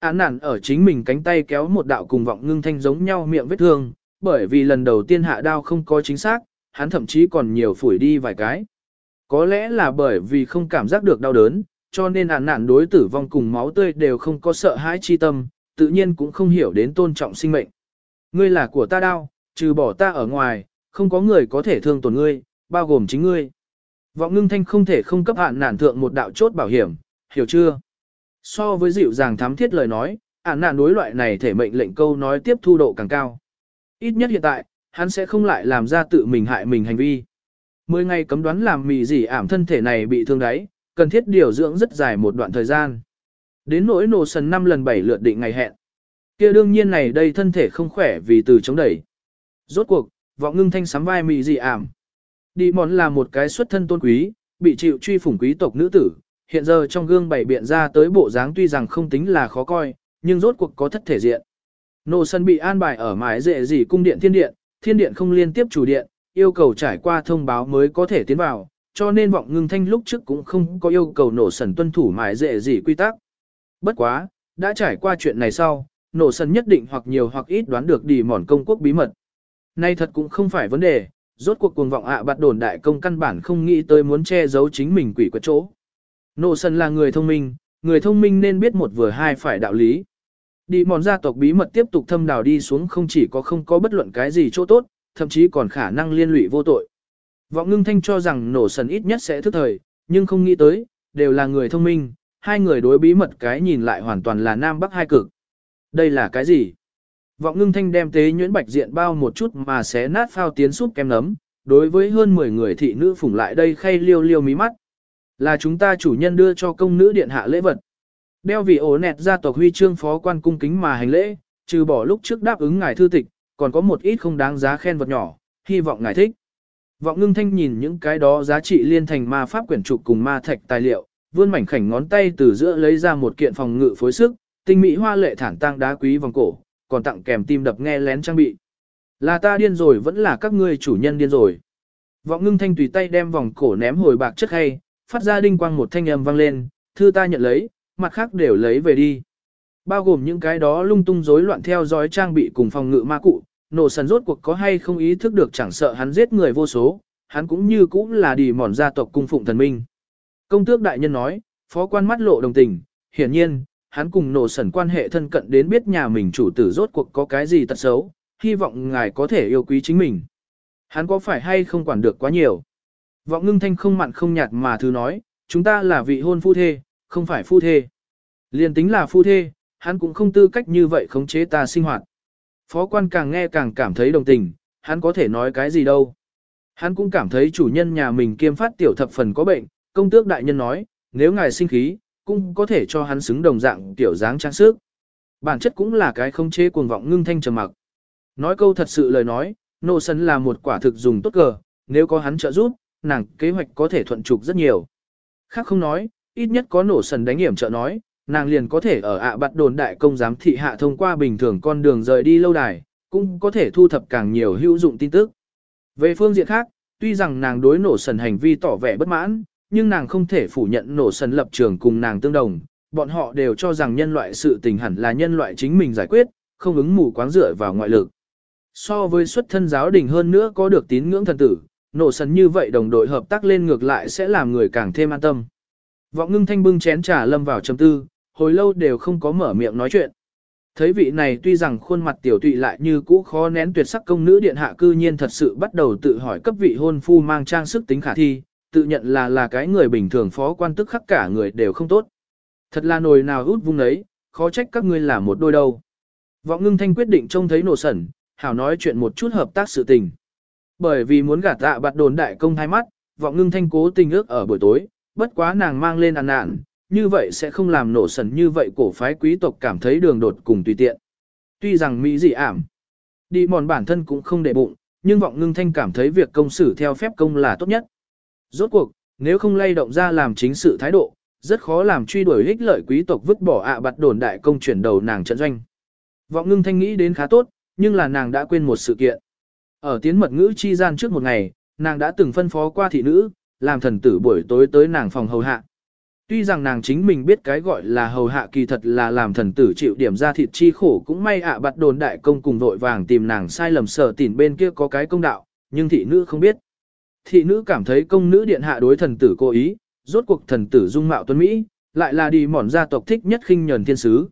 Án nản ở chính mình cánh tay kéo một đạo cùng vọng ngưng thanh giống nhau miệng vết thương, bởi vì lần đầu tiên hạ đao không có chính xác, hắn thậm chí còn nhiều phủi đi vài cái. Có lẽ là bởi vì không cảm giác được đau đớn, cho nên án nản đối tử vong cùng máu tươi đều không có sợ hãi chi tâm, tự nhiên cũng không hiểu đến tôn trọng sinh mệnh. Ngươi là của ta đau, trừ bỏ ta ở ngoài, không có người có thể thương tổn ngươi, bao gồm chính ngươi. Vọng ngưng thanh không thể không cấp hạn nản thượng một đạo chốt bảo hiểm, hiểu chưa? So với dịu dàng thám thiết lời nói, ản nạn đối loại này thể mệnh lệnh câu nói tiếp thu độ càng cao. Ít nhất hiện tại, hắn sẽ không lại làm ra tự mình hại mình hành vi. Mười ngày cấm đoán làm mì gì ảm thân thể này bị thương đáy, cần thiết điều dưỡng rất dài một đoạn thời gian. Đến nỗi nổ sần năm lần bảy lượt định ngày hẹn. kia đương nhiên này đây thân thể không khỏe vì từ chống đẩy. Rốt cuộc, vọng ngưng thanh sắm vai mì gì ảm. Đi món là một cái xuất thân tôn quý, bị chịu truy phủng quý tộc nữ tử, hiện giờ trong gương bảy biện ra tới bộ dáng tuy rằng không tính là khó coi, nhưng rốt cuộc có thất thể diện. Nô sân bị an bài ở mái dễ gì cung điện thiên điện, thiên điện không liên tiếp chủ điện, yêu cầu trải qua thông báo mới có thể tiến vào, cho nên vọng ngưng thanh lúc trước cũng không có yêu cầu nổ sần tuân thủ mái dễ gì quy tắc. Bất quá, đã trải qua chuyện này sau, nổ sần nhất định hoặc nhiều hoặc ít đoán được đi mòn công quốc bí mật. Nay thật cũng không phải vấn đề, rốt cuộc cuồng vọng ạ à bạt đồn đại công căn bản không nghĩ tới muốn che giấu chính mình quỷ quật chỗ. Nô sân là người thông minh, người thông minh nên biết một vừa hai phải đạo lý. Đi mòn gia tộc bí mật tiếp tục thâm đào đi xuống không chỉ có không có bất luận cái gì chỗ tốt, thậm chí còn khả năng liên lụy vô tội. Vọng ngưng thanh cho rằng nổ sần ít nhất sẽ thức thời, nhưng không nghĩ tới, đều là người thông minh, hai người đối bí mật cái nhìn lại hoàn toàn là nam bắc hai cực. Đây là cái gì? Vọng ngưng thanh đem tế nhuyễn bạch diện bao một chút mà xé nát phao tiến súp kem nấm, đối với hơn 10 người thị nữ phủng lại đây khay liêu liêu mí mắt. Là chúng ta chủ nhân đưa cho công nữ điện hạ lễ vật. Đeo vị ổ nẹt gia tộc huy chương phó quan cung kính mà hành lễ, trừ bỏ lúc trước đáp ứng ngài thư tịch, còn có một ít không đáng giá khen vật nhỏ, hy vọng ngài thích. Vọng ngưng thanh nhìn những cái đó giá trị liên thành ma pháp quyển trục cùng ma thạch tài liệu, vươn mảnh khảnh ngón tay từ giữa lấy ra một kiện phòng ngự phối sức, tinh mỹ hoa lệ thản tang đá quý vòng cổ, còn tặng kèm tim đập nghe lén trang bị. Là ta điên rồi vẫn là các ngươi chủ nhân điên rồi. Vọng ngưng thanh tùy tay đem vòng cổ ném hồi bạc chất hay, phát ra đinh quang một thanh âm vang lên, thư ta nhận lấy, mặt khác đều lấy về đi. Bao gồm những cái đó lung tung rối loạn theo dõi trang bị cùng phòng ngự ma cụ, nổ sần rốt cuộc có hay không ý thức được chẳng sợ hắn giết người vô số, hắn cũng như cũng là đi mòn gia tộc cung phụng thần minh. Công tước đại nhân nói, phó quan mắt lộ đồng tình, hiển nhiên, hắn cùng nổ sần quan hệ thân cận đến biết nhà mình chủ tử rốt cuộc có cái gì tật xấu, hy vọng ngài có thể yêu quý chính mình. Hắn có phải hay không quản được quá nhiều? Vọng ngưng thanh không mặn không nhạt mà thứ nói, chúng ta là vị hôn phu thê, không phải phu thê. liền tính là phu thê, hắn cũng không tư cách như vậy khống chế ta sinh hoạt. Phó quan càng nghe càng cảm thấy đồng tình, hắn có thể nói cái gì đâu. Hắn cũng cảm thấy chủ nhân nhà mình kiêm phát tiểu thập phần có bệnh, công tước đại nhân nói, nếu ngài sinh khí, cũng có thể cho hắn xứng đồng dạng tiểu dáng trang sức. Bản chất cũng là cái không chế cuồng vọng ngưng thanh trầm mặc. Nói câu thật sự lời nói, nô sân là một quả thực dùng tốt cờ, nếu có hắn trợ giúp, nàng kế hoạch có thể thuận trục rất nhiều. Khác không nói, ít nhất có nổ sần đánh hiểm trợ nói, nàng liền có thể ở ạ bạt đồn đại công giám thị hạ thông qua bình thường con đường rời đi lâu đài, cũng có thể thu thập càng nhiều hữu dụng tin tức. Về phương diện khác, tuy rằng nàng đối nổ sần hành vi tỏ vẻ bất mãn, nhưng nàng không thể phủ nhận nổ sần lập trường cùng nàng tương đồng, bọn họ đều cho rằng nhân loại sự tình hẳn là nhân loại chính mình giải quyết, không ứng mù quáng dựa vào ngoại lực. So với xuất thân giáo đình hơn nữa có được tín ngưỡng thần tử, nổ sần như vậy đồng đội hợp tác lên ngược lại sẽ làm người càng thêm an tâm. Vọng ngưng thanh bưng chén trà lâm vào trầm tư, hồi lâu đều không có mở miệng nói chuyện. Thấy vị này tuy rằng khuôn mặt tiểu tụy lại như cũ khó nén tuyệt sắc công nữ điện hạ cư nhiên thật sự bắt đầu tự hỏi cấp vị hôn phu mang trang sức tính khả thi, tự nhận là là cái người bình thường phó quan tức khắc cả người đều không tốt. Thật là nồi nào út vung đấy, khó trách các ngươi là một đôi đâu. Vọng ngưng thanh quyết định trông thấy nổ sẩn, hảo nói chuyện một chút hợp tác sự tình. Bởi vì muốn gạt tạ bạt đồn đại công hai mắt, vọng ngưng thanh cố tình ước ở buổi tối, bất quá nàng mang lên ăn nạn, như vậy sẽ không làm nổ sần như vậy cổ phái quý tộc cảm thấy đường đột cùng tùy tiện. Tuy rằng Mỹ dị ảm, đi mòn bản thân cũng không để bụng, nhưng vọng ngưng thanh cảm thấy việc công xử theo phép công là tốt nhất. Rốt cuộc, nếu không lay động ra làm chính sự thái độ, rất khó làm truy đuổi ích lợi quý tộc vứt bỏ ạ bạt đồn đại công chuyển đầu nàng trận doanh. Vọng ngưng thanh nghĩ đến khá tốt, nhưng là nàng đã quên một sự kiện. Ở tiến mật ngữ chi gian trước một ngày, nàng đã từng phân phó qua thị nữ, làm thần tử buổi tối tới nàng phòng hầu hạ. Tuy rằng nàng chính mình biết cái gọi là hầu hạ kỳ thật là làm thần tử chịu điểm ra thịt chi khổ cũng may ạ à bắt đồn đại công cùng vội vàng tìm nàng sai lầm sở tỉn bên kia có cái công đạo, nhưng thị nữ không biết. Thị nữ cảm thấy công nữ điện hạ đối thần tử cố ý, rốt cuộc thần tử dung mạo tuấn Mỹ, lại là đi mòn gia tộc thích nhất khinh nhờn thiên sứ.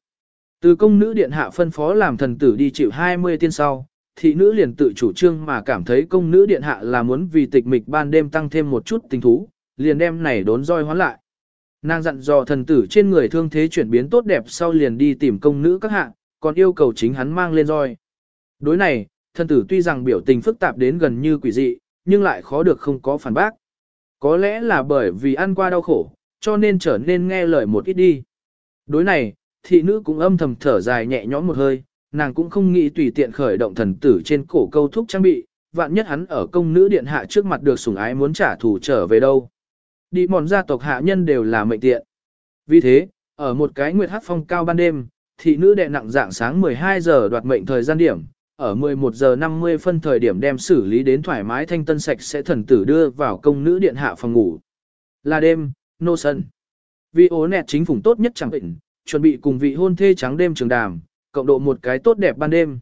Từ công nữ điện hạ phân phó làm thần tử đi chịu 20 tiên sau, thị nữ liền tự chủ trương mà cảm thấy công nữ điện hạ là muốn vì tịch mịch ban đêm tăng thêm một chút tình thú, liền đem này đốn roi hoán lại. Nàng dặn dò thần tử trên người thương thế chuyển biến tốt đẹp sau liền đi tìm công nữ các hạ, còn yêu cầu chính hắn mang lên roi. Đối này, thần tử tuy rằng biểu tình phức tạp đến gần như quỷ dị, nhưng lại khó được không có phản bác. Có lẽ là bởi vì ăn qua đau khổ, cho nên trở nên nghe lời một ít đi. Đối này, thị nữ cũng âm thầm thở dài nhẹ nhõm một hơi, nàng cũng không nghĩ tùy tiện khởi động thần tử trên cổ câu thúc trang bị, vạn nhất hắn ở công nữ điện hạ trước mặt được sủng ái muốn trả thù trở về đâu. Đi mòn gia tộc hạ nhân đều là mệnh tiện. Vì thế, ở một cái nguyệt hát phong cao ban đêm, thị nữ đệ nặng dạng sáng 12 giờ đoạt mệnh thời gian điểm, ở 11 giờ 50 phân thời điểm đem xử lý đến thoải mái thanh tân sạch sẽ thần tử đưa vào công nữ điện hạ phòng ngủ. Là đêm, nô sân. Vì ố nẹt chính phủng tốt nhất chẳng bệnh, chuẩn bị cùng vị hôn thê trắng đêm trường đàm, cộng độ một cái tốt đẹp ban đêm.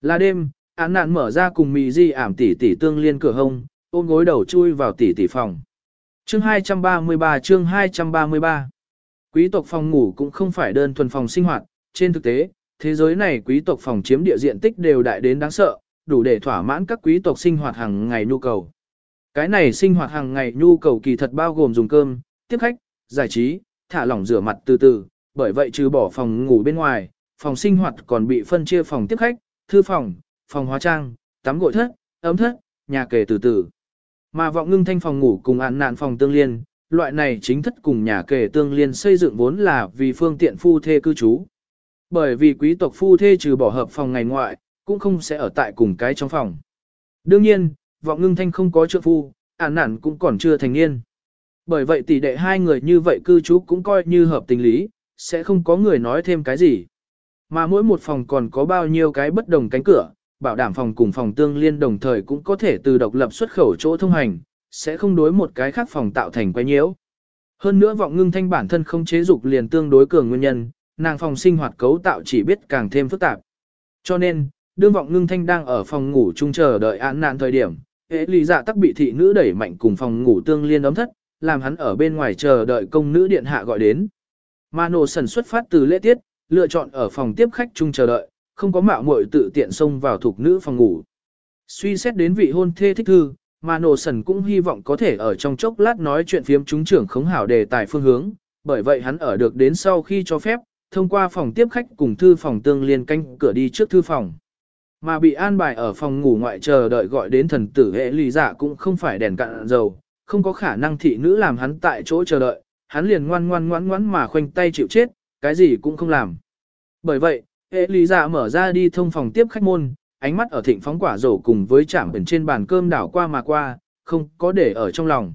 Là đêm, án nạn mở ra cùng mì di ảm tỷ tỷ tương liên cửa hông, ôm gối đầu chui vào tỷ tỷ phòng. Chương 233 chương 233 Quý tộc phòng ngủ cũng không phải đơn thuần phòng sinh hoạt, trên thực tế, thế giới này quý tộc phòng chiếm địa diện tích đều đại đến đáng sợ, đủ để thỏa mãn các quý tộc sinh hoạt hàng ngày nhu cầu. Cái này sinh hoạt hàng ngày nhu cầu kỳ thật bao gồm dùng cơm, tiếp khách, giải trí, thả lỏng rửa mặt từ từ, bởi vậy trừ bỏ phòng ngủ bên ngoài, phòng sinh hoạt còn bị phân chia phòng tiếp khách, thư phòng, phòng hóa trang, tắm gội thất, ấm thất, nhà kề từ từ. Mà vọng ngưng thanh phòng ngủ cùng án nạn phòng tương liên, loại này chính thất cùng nhà kề tương liên xây dựng vốn là vì phương tiện phu thê cư trú. Bởi vì quý tộc phu thê trừ bỏ hợp phòng ngày ngoại, cũng không sẽ ở tại cùng cái trong phòng. Đương nhiên, vọng ngưng thanh không có trượng phu, án nạn cũng còn chưa thành niên. Bởi vậy tỷ đệ hai người như vậy cư trú cũng coi như hợp tình lý, sẽ không có người nói thêm cái gì. Mà mỗi một phòng còn có bao nhiêu cái bất đồng cánh cửa, bảo đảm phòng cùng phòng tương liên đồng thời cũng có thể từ độc lập xuất khẩu chỗ thông hành, sẽ không đối một cái khác phòng tạo thành quay nhiễu. Hơn nữa vọng ngưng thanh bản thân không chế dục liền tương đối cường nguyên nhân, nàng phòng sinh hoạt cấu tạo chỉ biết càng thêm phức tạp. Cho nên, đương vọng ngưng thanh đang ở phòng ngủ chung chờ đợi án nạn thời điểm, hệ lý dạ tắc bị thị nữ đẩy mạnh cùng phòng ngủ tương liên ấm thất, làm hắn ở bên ngoài chờ đợi công nữ điện hạ gọi đến. Mà nổ sần xuất phát từ lễ tiết, lựa chọn ở phòng tiếp khách chung chờ đợi, không có mạo muội tự tiện xông vào thuộc nữ phòng ngủ. Suy xét đến vị hôn thê thích thư, mà nổ sần cũng hy vọng có thể ở trong chốc lát nói chuyện phiếm chúng trưởng khống hảo đề tài phương hướng, bởi vậy hắn ở được đến sau khi cho phép, thông qua phòng tiếp khách cùng thư phòng tương liên canh cửa đi trước thư phòng. Mà bị an bài ở phòng ngủ ngoại chờ đợi gọi đến thần tử hệ lì giả cũng không phải đèn cạn dầu, không có khả năng thị nữ làm hắn tại chỗ chờ đợi, hắn liền ngoan ngoan ngoan ngoãn mà khoanh tay chịu chết, cái gì cũng không làm. Bởi vậy, hệ lý giả mở ra đi thông phòng tiếp khách môn, ánh mắt ở thịnh phóng quả rổ cùng với chạm ẩn trên bàn cơm đảo qua mà qua, không có để ở trong lòng.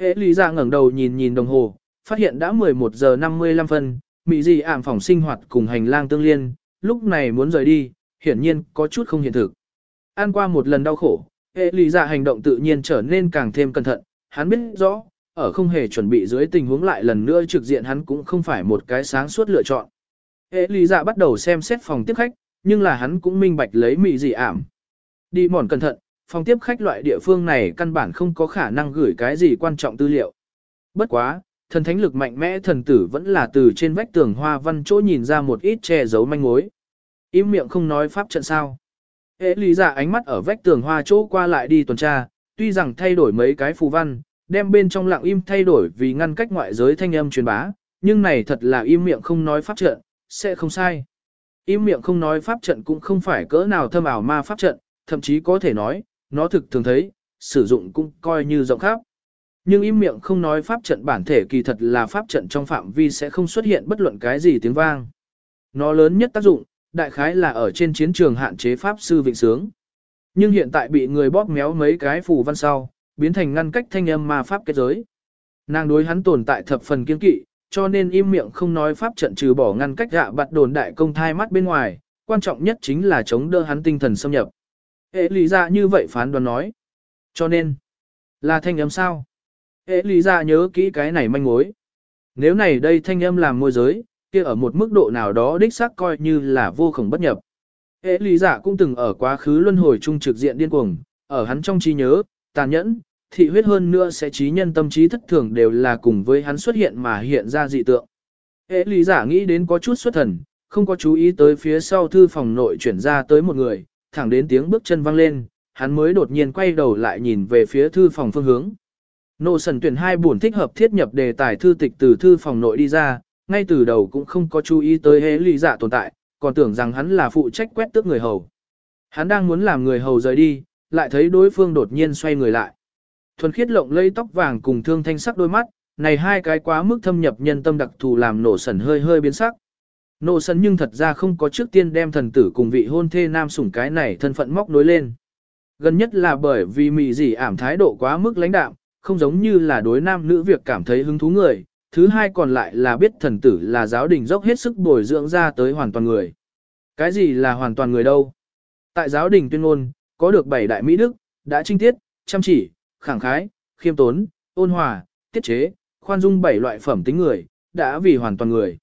Hệ lý giả ngẩng đầu nhìn nhìn đồng hồ, phát hiện đã 11 giờ 55 phân, mỹ gì ảm phòng sinh hoạt cùng hành lang tương liên, lúc này muốn rời đi, hiển nhiên có chút không hiện thực. Ăn qua một lần đau khổ, hệ lý giả hành động tự nhiên trở nên càng thêm cẩn thận, hắn biết rõ, ở không hề chuẩn bị dưới tình huống lại lần nữa trực diện hắn cũng không phải một cái sáng suốt lựa chọn. Hệ lý dạ bắt đầu xem xét phòng tiếp khách, nhưng là hắn cũng minh bạch lấy mị gì ảm. Đi mòn cẩn thận, phòng tiếp khách loại địa phương này căn bản không có khả năng gửi cái gì quan trọng tư liệu. Bất quá, thần thánh lực mạnh mẽ thần tử vẫn là từ trên vách tường hoa văn chỗ nhìn ra một ít che giấu manh mối. Im miệng không nói pháp trận sao. Hệ lý dạ ánh mắt ở vách tường hoa chỗ qua lại đi tuần tra, tuy rằng thay đổi mấy cái phù văn, đem bên trong lặng im thay đổi vì ngăn cách ngoại giới thanh âm truyền bá, nhưng này thật là im miệng không nói pháp trận, sẽ không sai. Im miệng không nói pháp trận cũng không phải cỡ nào thâm ảo ma pháp trận, thậm chí có thể nói, nó thực thường thấy, sử dụng cũng coi như rộng khắp. Nhưng im miệng không nói pháp trận bản thể kỳ thật là pháp trận trong phạm vi sẽ không xuất hiện bất luận cái gì tiếng vang. Nó lớn nhất tác dụng, đại khái là ở trên chiến trường hạn chế pháp sư vịnh sướng. Nhưng hiện tại bị người bóp méo mấy cái phù văn sau, biến thành ngăn cách thanh âm ma pháp kết giới. Nàng đối hắn tồn tại thập phần kiên kỵ, cho nên im miệng không nói pháp trận trừ bỏ ngăn cách gạ bạt đồn đại công thai mắt bên ngoài, quan trọng nhất chính là chống đỡ hắn tinh thần xâm nhập. Hệ lý ra dạ như vậy phán đoán nói. Cho nên, là thanh âm sao? Hệ lý ra dạ nhớ kỹ cái này manh mối. Nếu này đây thanh âm làm môi giới, kia ở một mức độ nào đó đích xác coi như là vô khổng bất nhập. Hệ lý giả dạ cũng từng ở quá khứ luân hồi trung trực diện điên cuồng, ở hắn trong trí nhớ, tàn nhẫn, thị huyết hơn nữa sẽ trí nhân tâm trí thất thường đều là cùng với hắn xuất hiện mà hiện ra dị tượng. Hệ lý giả nghĩ đến có chút xuất thần, không có chú ý tới phía sau thư phòng nội chuyển ra tới một người, thẳng đến tiếng bước chân vang lên, hắn mới đột nhiên quay đầu lại nhìn về phía thư phòng phương hướng. Nô sần tuyển hai buồn thích hợp thiết nhập đề tài thư tịch từ thư phòng nội đi ra, ngay từ đầu cũng không có chú ý tới hệ lý giả tồn tại, còn tưởng rằng hắn là phụ trách quét tước người hầu. Hắn đang muốn làm người hầu rời đi, lại thấy đối phương đột nhiên xoay người lại. Thuần khiết lộng lây tóc vàng cùng thương thanh sắc đôi mắt, này hai cái quá mức thâm nhập nhân tâm đặc thù làm nổ sần hơi hơi biến sắc. Nổ sần nhưng thật ra không có trước tiên đem thần tử cùng vị hôn thê nam sủng cái này thân phận móc nối lên. Gần nhất là bởi vì mị dị ảm thái độ quá mức lãnh đạm, không giống như là đối nam nữ việc cảm thấy hứng thú người, thứ hai còn lại là biết thần tử là giáo đình dốc hết sức bồi dưỡng ra tới hoàn toàn người. Cái gì là hoàn toàn người đâu? Tại giáo đình tuyên ngôn, có được bảy đại Mỹ Đức, đã trinh tiết, chăm chỉ, khẳng khái, khiêm tốn, ôn hòa, tiết chế, khoan dung bảy loại phẩm tính người, đã vì hoàn toàn người.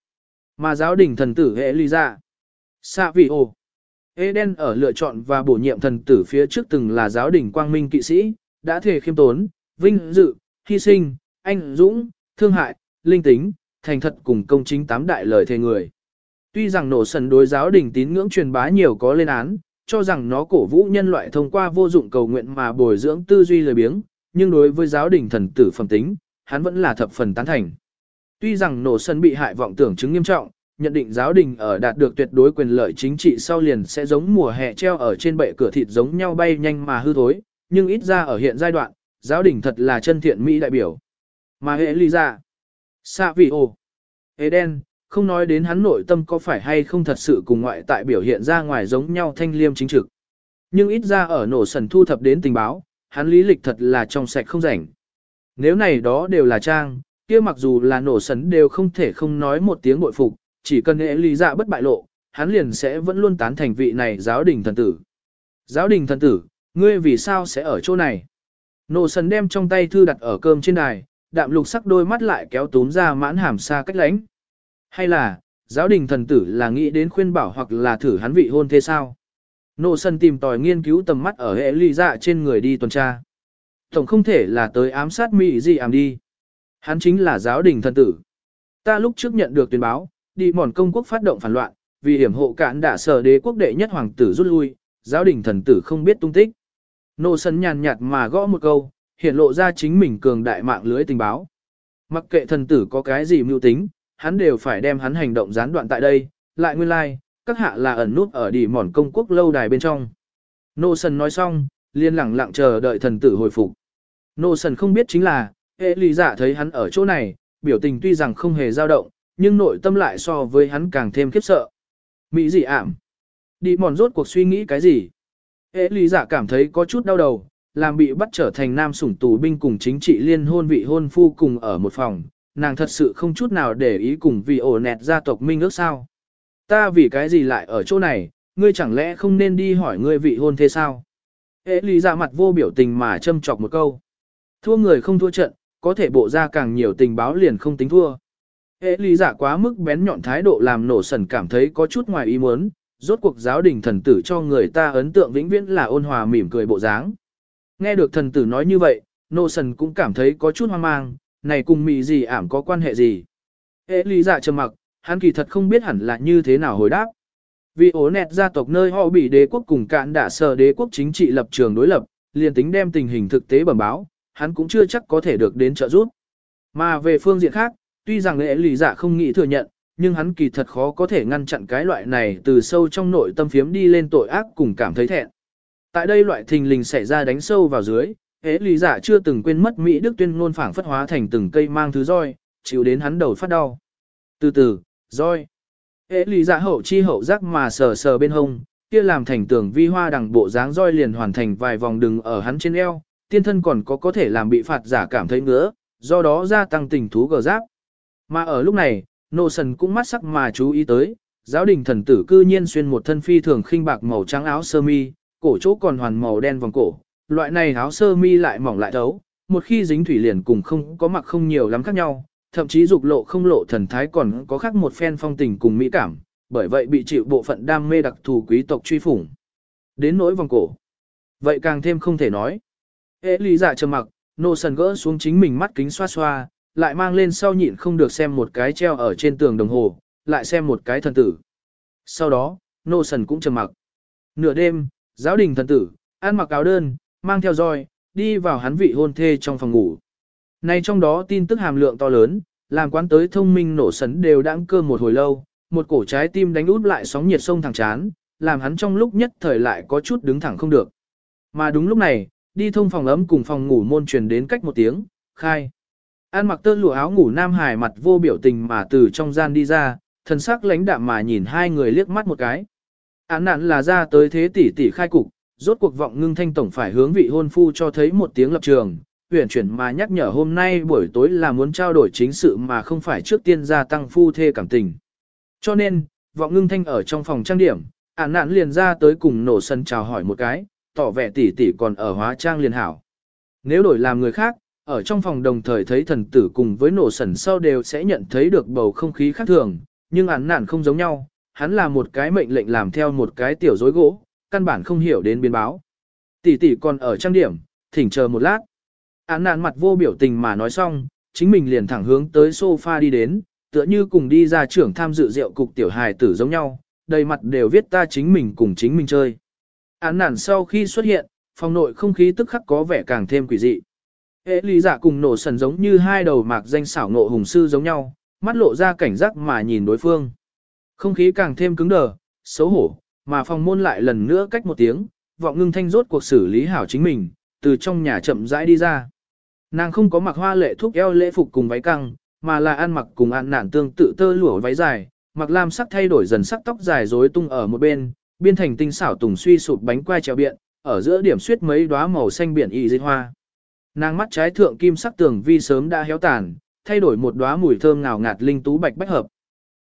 Mà giáo đình thần tử hệ ly ra. Dạ. Sa vị ồ. Eden ở lựa chọn và bổ nhiệm thần tử phía trước từng là giáo đình quang minh kỵ sĩ, đã thể khiêm tốn, vinh dự, hy sinh, anh dũng, thương hại, linh tính, thành thật cùng công chính tám đại lời thề người. Tuy rằng nổ sần đối giáo đình tín ngưỡng truyền bá nhiều có lên án, cho rằng nó cổ vũ nhân loại thông qua vô dụng cầu nguyện mà bồi dưỡng tư duy lời biếng, nhưng đối với giáo đình thần tử phẩm tính, hắn vẫn là thập phần tán thành. Tuy rằng nổ sân bị hại vọng tưởng chứng nghiêm trọng, nhận định giáo đình ở đạt được tuyệt đối quyền lợi chính trị sau liền sẽ giống mùa hè treo ở trên bệ cửa thịt giống nhau bay nhanh mà hư thối, nhưng ít ra ở hiện giai đoạn, giáo đình thật là chân thiện Mỹ đại biểu. Mà hệ ly ra, xạ ồ, Eden, không nói đến hắn nội tâm có phải hay không thật sự cùng ngoại tại biểu hiện ra ngoài giống nhau thanh liêm chính trực. Nhưng ít ra ở nổ sần thu thập đến tình báo, hắn lý lịch thật là trong sạch không rảnh. Nếu này đó đều là trang, kia mặc dù là nổ sấn đều không thể không nói một tiếng bội phục, chỉ cần nghệ lý dạ bất bại lộ, hắn liền sẽ vẫn luôn tán thành vị này giáo đình thần tử. Giáo đình thần tử, ngươi vì sao sẽ ở chỗ này? Nổ sấn đem trong tay thư đặt ở cơm trên đài, đạm lục sắc đôi mắt lại kéo túm ra mãn hàm xa cách lánh. Hay là, giáo đình thần tử là nghĩ đến khuyên bảo hoặc là thử hắn vị hôn thế sao? Nô sân tìm tòi nghiên cứu tầm mắt ở hệ ly dạ trên người đi tuần tra. Tổng không thể là tới ám sát mỹ gì ám đi. Hắn chính là giáo đình thần tử. Ta lúc trước nhận được tuyên báo, đi mòn công quốc phát động phản loạn, vì hiểm hộ cản đã sở đế quốc đệ nhất hoàng tử rút lui, giáo đình thần tử không biết tung tích. Nô sân nhàn nhạt mà gõ một câu, hiện lộ ra chính mình cường đại mạng lưới tình báo. Mặc kệ thần tử có cái gì mưu tính, hắn đều phải đem hắn hành động gián đoạn tại đây, lại nguyên lai, like, các hạ là ẩn nút ở đỉ mòn công quốc lâu đài bên trong. Nô Sần nói xong, liên lặng lặng chờ đợi thần tử hồi phục. Nô Sần không biết chính là, hệ lý giả dạ thấy hắn ở chỗ này, biểu tình tuy rằng không hề dao động, nhưng nội tâm lại so với hắn càng thêm khiếp sợ. Mỹ gì ảm? Đi mòn rốt cuộc suy nghĩ cái gì? Hệ lý giả dạ cảm thấy có chút đau đầu, làm bị bắt trở thành nam sủng tù binh cùng chính trị liên hôn vị hôn phu cùng ở một phòng, nàng thật sự không chút nào để ý cùng vì ổ nẹt gia tộc minh ước sao. Ta vì cái gì lại ở chỗ này, ngươi chẳng lẽ không nên đi hỏi ngươi vị hôn thế sao? Hệ lý ra mặt vô biểu tình mà châm chọc một câu. Thua người không thua trận, có thể bộ ra càng nhiều tình báo liền không tính thua. Hệ lý giả quá mức bén nhọn thái độ làm nổ sần cảm thấy có chút ngoài ý muốn, rốt cuộc giáo đình thần tử cho người ta ấn tượng vĩnh viễn là ôn hòa mỉm cười bộ dáng. Nghe được thần tử nói như vậy, nổ sần cũng cảm thấy có chút hoang mang, này cùng mị gì ảm có quan hệ gì. Hệ lý giả dạ trầm mặc, hắn kỳ thật không biết hẳn là như thế nào hồi đáp. Vì ố nẹt gia tộc nơi họ bị đế quốc cùng cạn đã sở đế quốc chính trị lập trường đối lập, liền tính đem tình hình thực tế bẩm báo, hắn cũng chưa chắc có thể được đến trợ giúp. Mà về phương diện khác, tuy rằng lễ lý giả không nghĩ thừa nhận, nhưng hắn kỳ thật khó có thể ngăn chặn cái loại này từ sâu trong nội tâm phiếm đi lên tội ác cùng cảm thấy thẹn. Tại đây loại thình lình xảy ra đánh sâu vào dưới, hễ lý giả chưa từng quên mất Mỹ Đức tuyên ngôn phảng phất hóa thành từng cây mang thứ roi, chịu đến hắn đầu phát đau. Từ từ, roi. Hễ lý giả hậu chi hậu giác mà sờ sờ bên hông, kia làm thành tường vi hoa đằng bộ dáng roi liền hoàn thành vài vòng đường ở hắn trên eo, tiên thân còn có có thể làm bị phạt giả cảm thấy ngứa, do đó gia tăng tình thú gờ giáp. Mà ở lúc này, nô sần cũng mắt sắc mà chú ý tới, giáo đình thần tử cư nhiên xuyên một thân phi thường khinh bạc màu trắng áo sơ mi, cổ chỗ còn hoàn màu đen vòng cổ, loại này áo sơ mi lại mỏng lại thấu, một khi dính thủy liền cùng không có mặc không nhiều lắm khác nhau, thậm chí dục lộ không lộ thần thái còn có khác một phen phong tình cùng mỹ cảm, bởi vậy bị chịu bộ phận đam mê đặc thù quý tộc truy phủng. Đến nỗi vòng cổ. Vậy càng thêm không thể nói. Ế lý giả trầm mặc, nô sần gỡ xuống chính mình mắt kính xoa xoa, lại mang lên sau nhịn không được xem một cái treo ở trên tường đồng hồ, lại xem một cái thần tử. Sau đó, nô sần cũng trầm mặc. Nửa đêm, giáo đình thần tử, ăn mặc áo đơn, mang theo roi, đi vào hắn vị hôn thê trong phòng ngủ. Này trong đó tin tức hàm lượng to lớn, làm quán tới thông minh nổ sấn đều đãng cơ một hồi lâu, một cổ trái tim đánh út lại sóng nhiệt sông thẳng chán, làm hắn trong lúc nhất thời lại có chút đứng thẳng không được. Mà đúng lúc này, đi thông phòng ấm cùng phòng ngủ môn truyền đến cách một tiếng, khai. An mặc tơ lụa áo ngủ Nam Hải mặt vô biểu tình mà từ trong gian đi ra, thần sắc lãnh đạm mà nhìn hai người liếc mắt một cái. Án nạn là ra tới thế tỷ tỷ khai cục, rốt cuộc vọng ngưng thanh tổng phải hướng vị hôn phu cho thấy một tiếng lập trường, huyền chuyển mà nhắc nhở hôm nay buổi tối là muốn trao đổi chính sự mà không phải trước tiên gia tăng phu thê cảm tình. Cho nên, vọng ngưng thanh ở trong phòng trang điểm, án nạn liền ra tới cùng nổ sân chào hỏi một cái, tỏ vẻ tỷ tỷ còn ở hóa trang liền hảo. Nếu đổi làm người khác, ở trong phòng đồng thời thấy thần tử cùng với nổ sẩn sau đều sẽ nhận thấy được bầu không khí khác thường, nhưng án nạn không giống nhau, hắn là một cái mệnh lệnh làm theo một cái tiểu dối gỗ, căn bản không hiểu đến biến báo. Tỷ tỷ còn ở trang điểm, thỉnh chờ một lát. Án nạn mặt vô biểu tình mà nói xong, chính mình liền thẳng hướng tới sofa đi đến, tựa như cùng đi ra trưởng tham dự rượu cục tiểu hài tử giống nhau, đầy mặt đều viết ta chính mình cùng chính mình chơi. Án nạn sau khi xuất hiện, phòng nội không khí tức khắc có vẻ càng thêm quỷ dị. Hệ lý giả dạ cùng nổ sần giống như hai đầu mạc danh xảo ngộ hùng sư giống nhau, mắt lộ ra cảnh giác mà nhìn đối phương. Không khí càng thêm cứng đờ, xấu hổ, mà phòng môn lại lần nữa cách một tiếng, vọng ngưng thanh rốt cuộc xử lý hảo chính mình, từ trong nhà chậm rãi đi ra. Nàng không có mặc hoa lệ thuốc eo lễ phục cùng váy căng, mà là ăn mặc cùng ăn nạn tương tự tơ lụa váy dài, mặc lam sắc thay đổi dần sắc tóc dài rối tung ở một bên, biên thành tinh xảo tùng suy sụp bánh quai treo biện, ở giữa điểm suyết mấy đóa màu xanh biển y dây hoa. Nàng mắt trái thượng kim sắc tường vi sớm đã héo tàn, thay đổi một đóa mùi thơm ngào ngạt linh tú bạch bách hợp.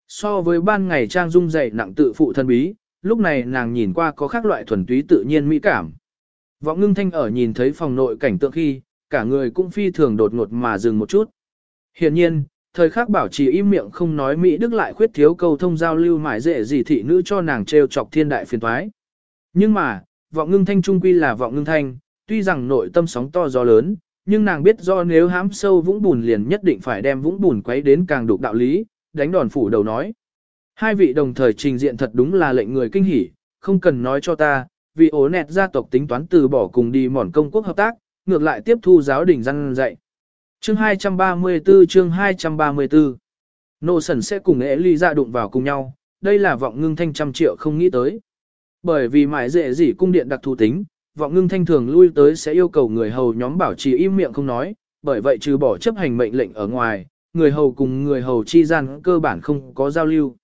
So với ban ngày trang dung dày nặng tự phụ thân bí, lúc này nàng nhìn qua có khác loại thuần túy tự nhiên mỹ cảm. Vọng ngưng thanh ở nhìn thấy phòng nội cảnh tượng khi, cả người cũng phi thường đột ngột mà dừng một chút. hiện nhiên, thời khắc bảo trì im miệng không nói Mỹ Đức lại khuyết thiếu câu thông giao lưu mãi dễ gì thị nữ cho nàng treo chọc thiên đại phiền toái. Nhưng mà, vọng ngưng thanh trung quy là vọng ngưng thanh, tuy rằng nội tâm sóng to gió lớn, nhưng nàng biết do nếu hãm sâu vũng bùn liền nhất định phải đem vũng bùn quấy đến càng đục đạo lý, đánh đòn phủ đầu nói. Hai vị đồng thời trình diện thật đúng là lệnh người kinh hỉ, không cần nói cho ta, vì ố nẹt gia tộc tính toán từ bỏ cùng đi mòn công quốc hợp tác, ngược lại tiếp thu giáo đình răn dạy. Chương 234 chương 234 Nô sần sẽ cùng ế ly ra đụng vào cùng nhau, đây là vọng ngưng thanh trăm triệu không nghĩ tới. Bởi vì mãi dễ gì cung điện đặc thù tính, vọng ngưng thanh thường lui tới sẽ yêu cầu người hầu nhóm bảo trì im miệng không nói, bởi vậy trừ bỏ chấp hành mệnh lệnh ở ngoài, người hầu cùng người hầu chi gian cơ bản không có giao lưu.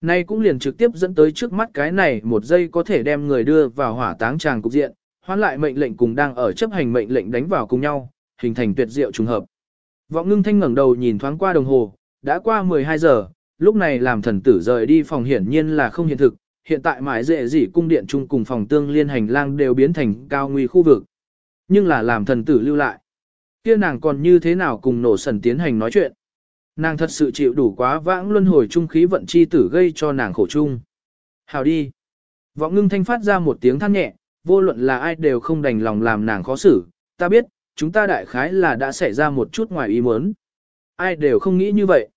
Nay cũng liền trực tiếp dẫn tới trước mắt cái này một giây có thể đem người đưa vào hỏa táng tràng cục diện, hoán lại mệnh lệnh cùng đang ở chấp hành mệnh lệnh đánh vào cùng nhau, hình thành tuyệt diệu trùng hợp. Vọng ngưng thanh ngẩng đầu nhìn thoáng qua đồng hồ, đã qua 12 giờ, lúc này làm thần tử rời đi phòng hiển nhiên là không hiện thực, hiện tại mãi dễ gì cung điện chung cùng phòng tương liên hành lang đều biến thành cao nguy khu vực. Nhưng là làm thần tử lưu lại. kia nàng còn như thế nào cùng nổ sần tiến hành nói chuyện. Nàng thật sự chịu đủ quá vãng luân hồi trung khí vận chi tử gây cho nàng khổ chung. Hào đi. Vọng ngưng thanh phát ra một tiếng than nhẹ, vô luận là ai đều không đành lòng làm nàng khó xử. Ta biết, chúng ta đại khái là đã xảy ra một chút ngoài ý muốn. Ai đều không nghĩ như vậy.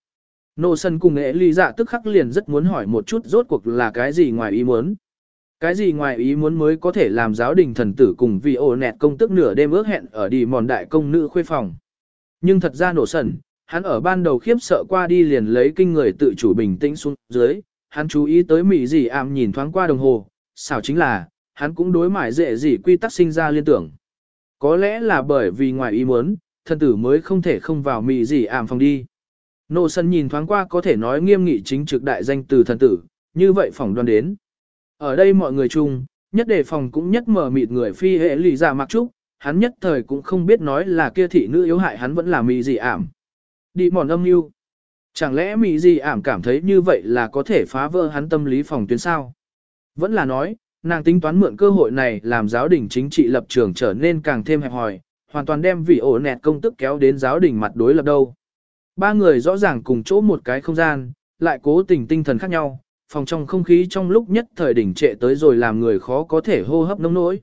Nô sân cùng nghệ ly dạ tức khắc liền rất muốn hỏi một chút rốt cuộc là cái gì ngoài ý muốn. Cái gì ngoài ý muốn mới có thể làm giáo đình thần tử cùng vì ổ nẹt công tức nửa đêm ước hẹn ở đi mòn đại công nữ khuê phòng. Nhưng thật ra nổ sần, hắn ở ban đầu khiếp sợ qua đi liền lấy kinh người tự chủ bình tĩnh xuống dưới, hắn chú ý tới mỹ gì ảm nhìn thoáng qua đồng hồ, xảo chính là, hắn cũng đối mải dễ gì quy tắc sinh ra liên tưởng. Có lẽ là bởi vì ngoài ý muốn, thần tử mới không thể không vào mỹ gì ảm phòng đi. Nô sân nhìn thoáng qua có thể nói nghiêm nghị chính trực đại danh từ thần tử, như vậy phòng đoan đến. Ở đây mọi người chung, nhất đề phòng cũng nhất mở mịt người phi hệ lì ra mặc trúc, hắn nhất thời cũng không biết nói là kia thị nữ yếu hại hắn vẫn là mị gì ảm. Đi mòn âm mưu Chẳng lẽ mỹ gì ảm cảm thấy như vậy là có thể phá vỡ hắn tâm lý phòng tuyến sao? Vẫn là nói, nàng tính toán mượn cơ hội này làm giáo đình chính trị lập trường trở nên càng thêm hẹp hòi, hoàn toàn đem vị ổ nẹt công tức kéo đến giáo đình mặt đối lập đâu. ba người rõ ràng cùng chỗ một cái không gian, lại cố tình tinh thần khác nhau, phòng trong không khí trong lúc nhất thời đỉnh trệ tới rồi làm người khó có thể hô hấp nông nỗi.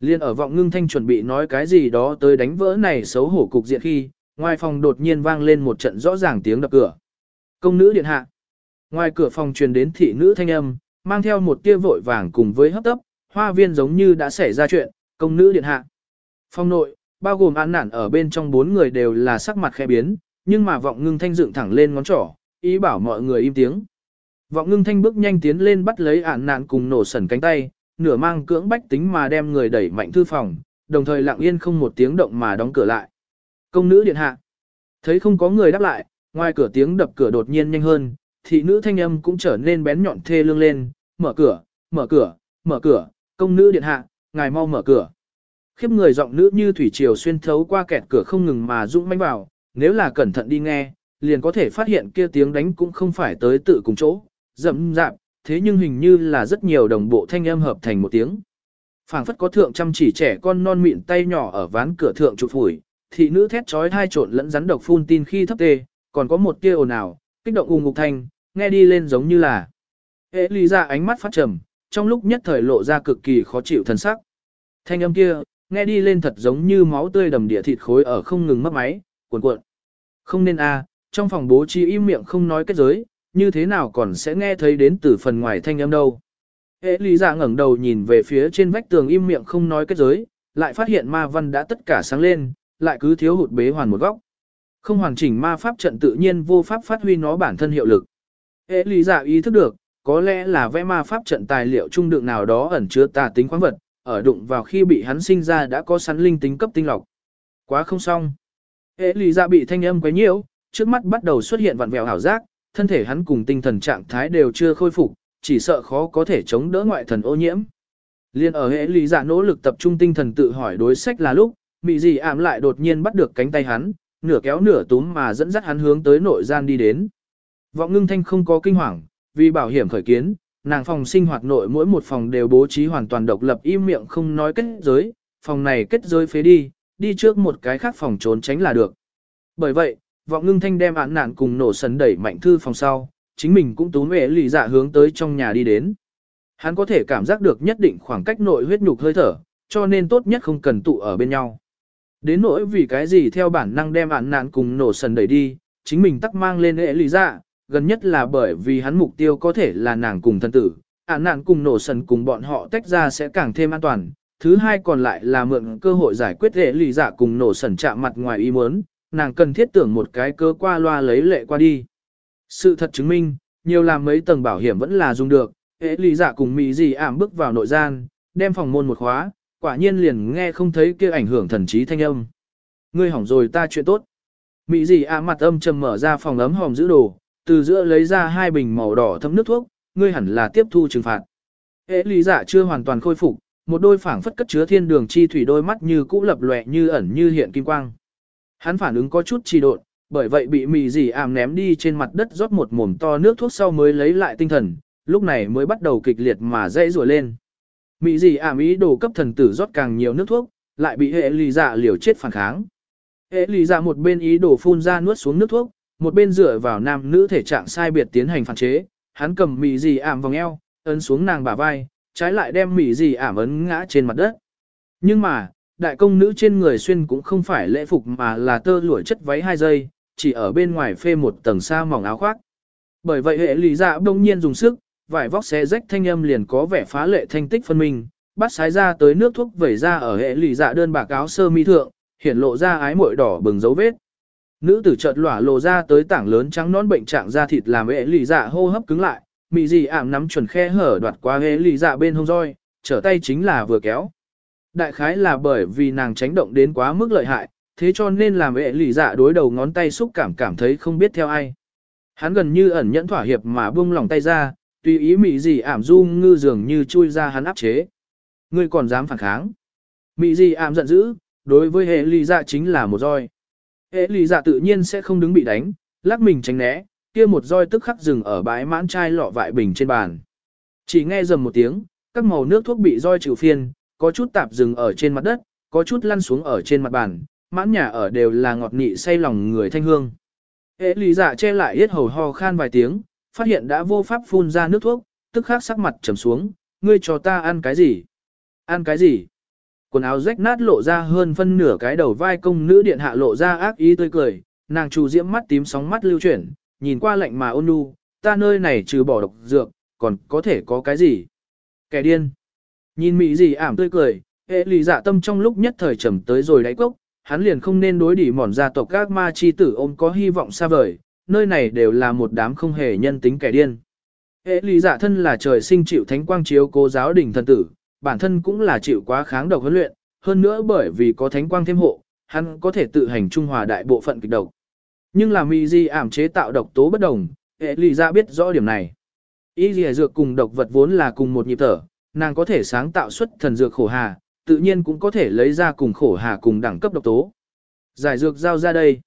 Liên ở vọng ngưng thanh chuẩn bị nói cái gì đó tới đánh vỡ này xấu hổ cục diện khi, ngoài phòng đột nhiên vang lên một trận rõ ràng tiếng đập cửa. Công nữ điện hạ. Ngoài cửa phòng truyền đến thị nữ thanh âm, mang theo một tia vội vàng cùng với hấp tấp, hoa viên giống như đã xảy ra chuyện, công nữ điện hạ. Phòng nội, bao gồm án nản ở bên trong bốn người đều là sắc mặt khẽ biến, nhưng mà vọng ngưng thanh dựng thẳng lên ngón trỏ, ý bảo mọi người im tiếng. Vọng ngưng thanh bước nhanh tiến lên bắt lấy án nạn cùng nổ sẩn cánh tay, nửa mang cưỡng bách tính mà đem người đẩy mạnh thư phòng, đồng thời lặng yên không một tiếng động mà đóng cửa lại. Công nữ điện hạ. Thấy không có người đáp lại, ngoài cửa tiếng đập cửa đột nhiên nhanh hơn, thị nữ thanh âm cũng trở nên bén nhọn thê lương lên, mở cửa, mở cửa, mở cửa, công nữ điện hạ, ngài mau mở cửa. Khiếp người giọng nữ như thủy triều xuyên thấu qua kẹt cửa không ngừng mà dũng manh vào, nếu là cẩn thận đi nghe, liền có thể phát hiện kia tiếng đánh cũng không phải tới tự cùng chỗ, rậm rạp, thế nhưng hình như là rất nhiều đồng bộ thanh âm hợp thành một tiếng. phảng phất có thượng chăm chỉ trẻ con non mịn tay nhỏ ở ván cửa thượng chụp phủi, thị nữ thét chói thai trộn lẫn rắn độc phun tin khi thấp tê, còn có một tia ồn ào, kích động ung ngục thanh, nghe đi lên giống như là. Hệ lý ra ánh mắt phát trầm, trong lúc nhất thời lộ ra cực kỳ khó chịu thần sắc. Thanh âm kia, nghe đi lên thật giống như máu tươi đầm địa thịt khối ở không ngừng mất máy, cuộn cuộn. Không nên a, trong phòng bố trí im miệng không nói kết giới, như thế nào còn sẽ nghe thấy đến từ phần ngoài thanh âm đâu. Hệ lý dạ ngẩng đầu nhìn về phía trên vách tường im miệng không nói kết giới, lại phát hiện ma văn đã tất cả sáng lên, lại cứ thiếu hụt bế hoàn một góc. Không hoàn chỉnh ma pháp trận tự nhiên vô pháp phát huy nó bản thân hiệu lực. Hệ lý dạ ý thức được, có lẽ là vẽ ma pháp trận tài liệu trung đựng nào đó ẩn chứa tà tính khoáng vật, ở đụng vào khi bị hắn sinh ra đã có sẵn linh tính cấp tinh lọc. Quá không xong. Hệ lý dạ bị thanh âm quấy nhiễu, trước mắt bắt đầu xuất hiện vặn vẹo hảo giác, thân thể hắn cùng tinh thần trạng thái đều chưa khôi phục, chỉ sợ khó có thể chống đỡ ngoại thần ô nhiễm. Liên ở hệ lý dạ nỗ lực tập trung tinh thần tự hỏi đối sách là lúc, mị gì ảm lại đột nhiên bắt được cánh tay hắn, nửa kéo nửa túm mà dẫn dắt hắn hướng tới nội gian đi đến. Vọng ngưng thanh không có kinh hoàng, vì bảo hiểm khởi kiến, nàng phòng sinh hoạt nội mỗi một phòng đều bố trí hoàn toàn độc lập im miệng không nói kết giới, phòng này kết giới phế đi, đi trước một cái khác phòng trốn tránh là được. Bởi vậy, vọng ngưng thanh đem án nạn cùng nổ sấn đẩy mạnh thư phòng sau, chính mình cũng túm về lì dạ hướng tới trong nhà đi đến. Hắn có thể cảm giác được nhất định khoảng cách nội huyết nhục hơi thở, cho nên tốt nhất không cần tụ ở bên nhau. Đến nỗi vì cái gì theo bản năng đem ản nạn cùng nổ sần đẩy đi, chính mình tắc mang lên lễ lý dạ, gần nhất là bởi vì hắn mục tiêu có thể là nàng cùng thân tử, ản nạn cùng nổ sần cùng bọn họ tách ra sẽ càng thêm an toàn. Thứ hai còn lại là mượn cơ hội giải quyết lễ lì dạ cùng nổ sần chạm mặt ngoài ý muốn, nàng cần thiết tưởng một cái cơ qua loa lấy lệ qua đi. Sự thật chứng minh, nhiều làm mấy tầng bảo hiểm vẫn là dùng được, hệ lý giả dạ cùng mỹ gì ảm bước vào nội gian, đem phòng môn một khóa, quả nhiên liền nghe không thấy kia ảnh hưởng thần trí thanh âm. Ngươi hỏng rồi ta chuyện tốt. Mỹ gì ảm mặt âm trầm mở ra phòng ấm hòm giữ đồ, từ giữa lấy ra hai bình màu đỏ thấm nước thuốc, ngươi hẳn là tiếp thu trừng phạt. Hệ lý giả dạ chưa hoàn toàn khôi phục, một đôi phảng phất cất chứa thiên đường chi thủy đôi mắt như cũ lập lòe như ẩn như hiện kim quang. Hắn phản ứng có chút trì độn, bởi vậy bị mì dì ảm ném đi trên mặt đất rót một mồm to nước thuốc sau mới lấy lại tinh thần, lúc này mới bắt đầu kịch liệt mà dãy rùa lên. Mị dì ảm à, ý đồ cấp thần tử rót càng nhiều nước thuốc, lại bị hệ lì dạ liều chết phản kháng. Hệ lì dạ một bên ý đồ phun ra nuốt xuống nước thuốc, một bên dựa vào nam nữ thể trạng sai biệt tiến hành phản chế, hắn cầm mị dì ảm à vòng eo, ấn xuống nàng bả vai, trái lại đem mị dì ảm à ấn ngã trên mặt đất. Nhưng mà, đại công nữ trên người xuyên cũng không phải lễ phục mà là tơ lụa chất váy hai giây, chỉ ở bên ngoài phê một tầng sa mỏng áo khoác. Bởi vậy hệ lý dạ đông nhiên dùng sức, vải vóc xé rách thanh âm liền có vẻ phá lệ thanh tích phân minh, bắt sái ra tới nước thuốc vẩy ra ở hệ lì dạ đơn bạc áo sơ mi thượng, hiển lộ ra ái muội đỏ bừng dấu vết. Nữ tử chợt lỏa lộ ra tới tảng lớn trắng nón bệnh trạng da thịt làm hệ lì dạ hô hấp cứng lại, mị gì ảm nắm chuẩn khe hở đoạt qua hệ lì dạ bên hông roi, trở tay chính là vừa kéo. Đại khái là bởi vì nàng tránh động đến quá mức lợi hại, thế cho nên làm hệ lì dạ đối đầu ngón tay xúc cảm cảm thấy không biết theo ai. Hắn gần như ẩn nhẫn thỏa hiệp mà buông lòng tay ra, tùy ý mị gì ảm du ngư dường như chui ra hắn áp chế. Ngươi còn dám phản kháng. Mị gì ảm giận dữ, đối với hệ lì dạ chính là một roi. Hệ lì dạ tự nhiên sẽ không đứng bị đánh, lắc mình tránh né, kia một roi tức khắc dừng ở bãi mãn chai lọ vại bình trên bàn. Chỉ nghe dầm một tiếng, các màu nước thuốc bị roi chịu phiên, có chút tạp dừng ở trên mặt đất, có chút lăn xuống ở trên mặt bàn, mãn nhà ở đều là ngọt nị say lòng người thanh hương. Hệ lý dạ che lại hết hầu ho khan vài tiếng, phát hiện đã vô pháp phun ra nước thuốc, tức khắc sắc mặt trầm xuống, ngươi cho ta ăn cái gì? Ăn cái gì? Quần áo rách nát lộ ra hơn phân nửa cái đầu vai công nữ điện hạ lộ ra ác ý tươi cười, nàng trù diễm mắt tím sóng mắt lưu chuyển, nhìn qua lạnh mà ôn nhu, ta nơi này trừ bỏ độc dược, còn có thể có cái gì? Kẻ điên. Nhìn mỹ gì ảm tươi cười, hệ lì dạ tâm trong lúc nhất thời trầm tới rồi đáy cốc, hắn liền không nên đối đỉ mòn gia tộc các ma chi tử ôm có hy vọng xa vời, nơi này đều là một đám không hề nhân tính kẻ điên. Hệ lý giả dạ thân là trời sinh chịu thánh quang chiếu cố giáo đình thần tử, bản thân cũng là chịu quá kháng độc huấn luyện, hơn nữa bởi vì có thánh quang thêm hộ, hắn có thể tự hành trung hòa đại bộ phận kịch độc. Nhưng là mì di ảm chế tạo độc tố bất đồng, hệ lý giả dạ biết rõ điểm này. Y dì dược cùng độc vật vốn là cùng một nhịp thở, nàng có thể sáng tạo xuất thần dược khổ hà, tự nhiên cũng có thể lấy ra cùng khổ hà cùng đẳng cấp độc tố. Giải dược giao ra đây.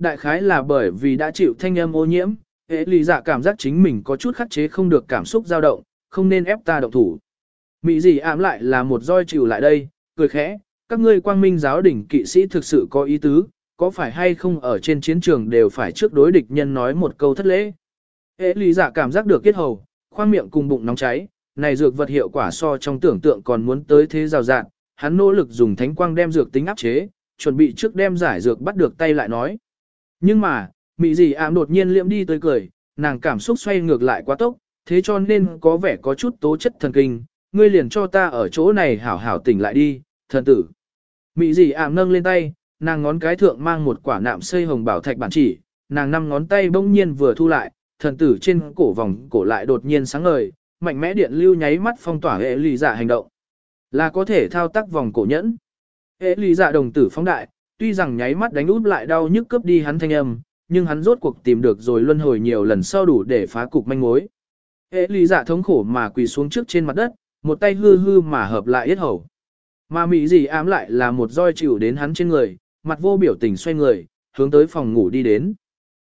Đại khái là bởi vì đã chịu thanh âm ô nhiễm, hệ lý giả dạ cảm giác chính mình có chút khắc chế không được cảm xúc dao động, không nên ép ta động thủ. Mỹ gì ám lại là một roi chịu lại đây, cười khẽ, các ngươi quang minh giáo đỉnh kỵ sĩ thực sự có ý tứ, có phải hay không ở trên chiến trường đều phải trước đối địch nhân nói một câu thất lễ. Hệ lý giả dạ cảm giác được kết hầu, khoang miệng cùng bụng nóng cháy, này dược vật hiệu quả so trong tưởng tượng còn muốn tới thế rào rạng, hắn nỗ lực dùng thánh quang đem dược tính áp chế, chuẩn bị trước đem giải dược bắt được tay lại nói. Nhưng mà, mị gì ám đột nhiên liệm đi tới cười, nàng cảm xúc xoay ngược lại quá tốc, thế cho nên có vẻ có chút tố chất thần kinh, ngươi liền cho ta ở chỗ này hảo hảo tỉnh lại đi, thần tử. Mị gì ảm nâng lên tay, nàng ngón cái thượng mang một quả nạm xây hồng bảo thạch bản chỉ, nàng năm ngón tay bỗng nhiên vừa thu lại, thần tử trên cổ vòng cổ lại đột nhiên sáng ngời, mạnh mẽ điện lưu nháy mắt phong tỏa hệ lì dạ hành động. Là có thể thao tác vòng cổ nhẫn. Hệ lì dạ đồng tử phóng đại, tuy rằng nháy mắt đánh út lại đau nhức cướp đi hắn thanh âm, nhưng hắn rốt cuộc tìm được rồi luân hồi nhiều lần sau đủ để phá cục manh mối. Hệ lý giả dạ thống khổ mà quỳ xuống trước trên mặt đất, một tay hư hư mà hợp lại yết hầu. Mà mỹ gì ám lại là một roi chịu đến hắn trên người, mặt vô biểu tình xoay người, hướng tới phòng ngủ đi đến.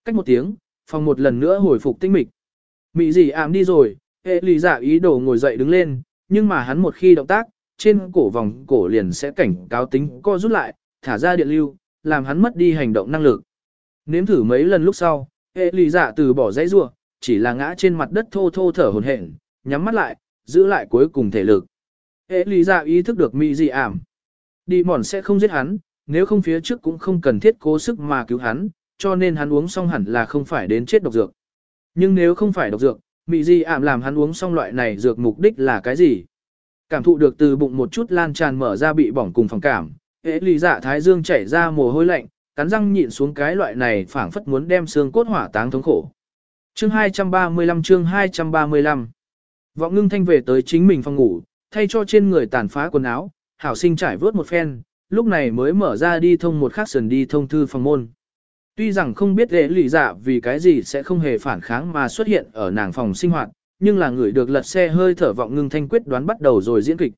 Cách một tiếng, phòng một lần nữa hồi phục tinh mịch. Mỹ gì ám đi rồi, hệ lý giả dạ ý đồ ngồi dậy đứng lên, nhưng mà hắn một khi động tác, trên cổ vòng cổ liền sẽ cảnh cáo tính co rút lại, thả ra điện lưu, làm hắn mất đi hành động năng lực. Nếm thử mấy lần lúc sau, hệ lì dạ từ bỏ dãy rua, chỉ là ngã trên mặt đất thô thô thở hồn hển, nhắm mắt lại, giữ lại cuối cùng thể lực. Hệ lì dạ ý thức được mỹ dị ảm. Đi mòn sẽ không giết hắn, nếu không phía trước cũng không cần thiết cố sức mà cứu hắn, cho nên hắn uống xong hẳn là không phải đến chết độc dược. Nhưng nếu không phải độc dược, mỹ dị ảm làm hắn uống xong loại này dược mục đích là cái gì? Cảm thụ được từ bụng một chút lan tràn mở ra bị bỏng cùng phòng cảm, hệ lì dạ thái dương chảy ra mồ hôi lạnh, cắn răng nhịn xuống cái loại này phảng phất muốn đem xương cốt hỏa táng thống khổ. Chương 235 chương 235 Vọng ngưng thanh về tới chính mình phòng ngủ, thay cho trên người tàn phá quần áo, hảo sinh trải vớt một phen, lúc này mới mở ra đi thông một khắc sườn đi thông thư phòng môn. Tuy rằng không biết lễ lì dạ vì cái gì sẽ không hề phản kháng mà xuất hiện ở nàng phòng sinh hoạt, nhưng là người được lật xe hơi thở vọng ngưng thanh quyết đoán bắt đầu rồi diễn kịch.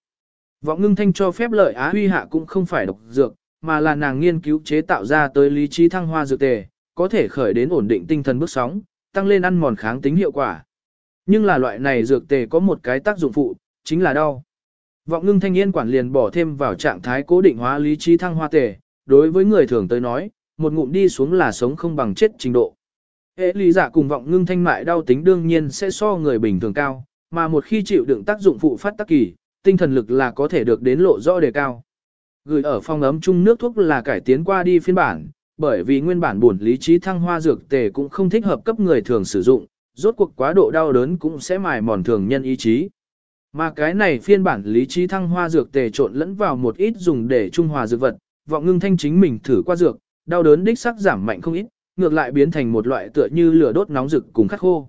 Vọng ngưng thanh cho phép lợi á huy hạ cũng không phải độc dược, mà là nàng nghiên cứu chế tạo ra tới lý trí thăng hoa dược tề, có thể khởi đến ổn định tinh thần bước sóng, tăng lên ăn mòn kháng tính hiệu quả. Nhưng là loại này dược tề có một cái tác dụng phụ, chính là đau. Vọng ngưng thanh yên quản liền bỏ thêm vào trạng thái cố định hóa lý trí thăng hoa tề, đối với người thường tới nói, một ngụm đi xuống là sống không bằng chết trình độ. Hệ lý giả cùng vọng ngưng thanh mại đau tính đương nhiên sẽ so người bình thường cao, mà một khi chịu đựng tác dụng phụ phát tác kỳ, tinh thần lực là có thể được đến lộ rõ đề cao gửi ở phòng ấm chung nước thuốc là cải tiến qua đi phiên bản, bởi vì nguyên bản buồn lý trí thăng hoa dược tề cũng không thích hợp cấp người thường sử dụng, rốt cuộc quá độ đau đớn cũng sẽ mài mòn thường nhân ý chí. Mà cái này phiên bản lý trí thăng hoa dược tề trộn lẫn vào một ít dùng để trung hòa dược vật, vọng ngưng thanh chính mình thử qua dược, đau đớn đích sắc giảm mạnh không ít, ngược lại biến thành một loại tựa như lửa đốt nóng rực cùng khắc khô.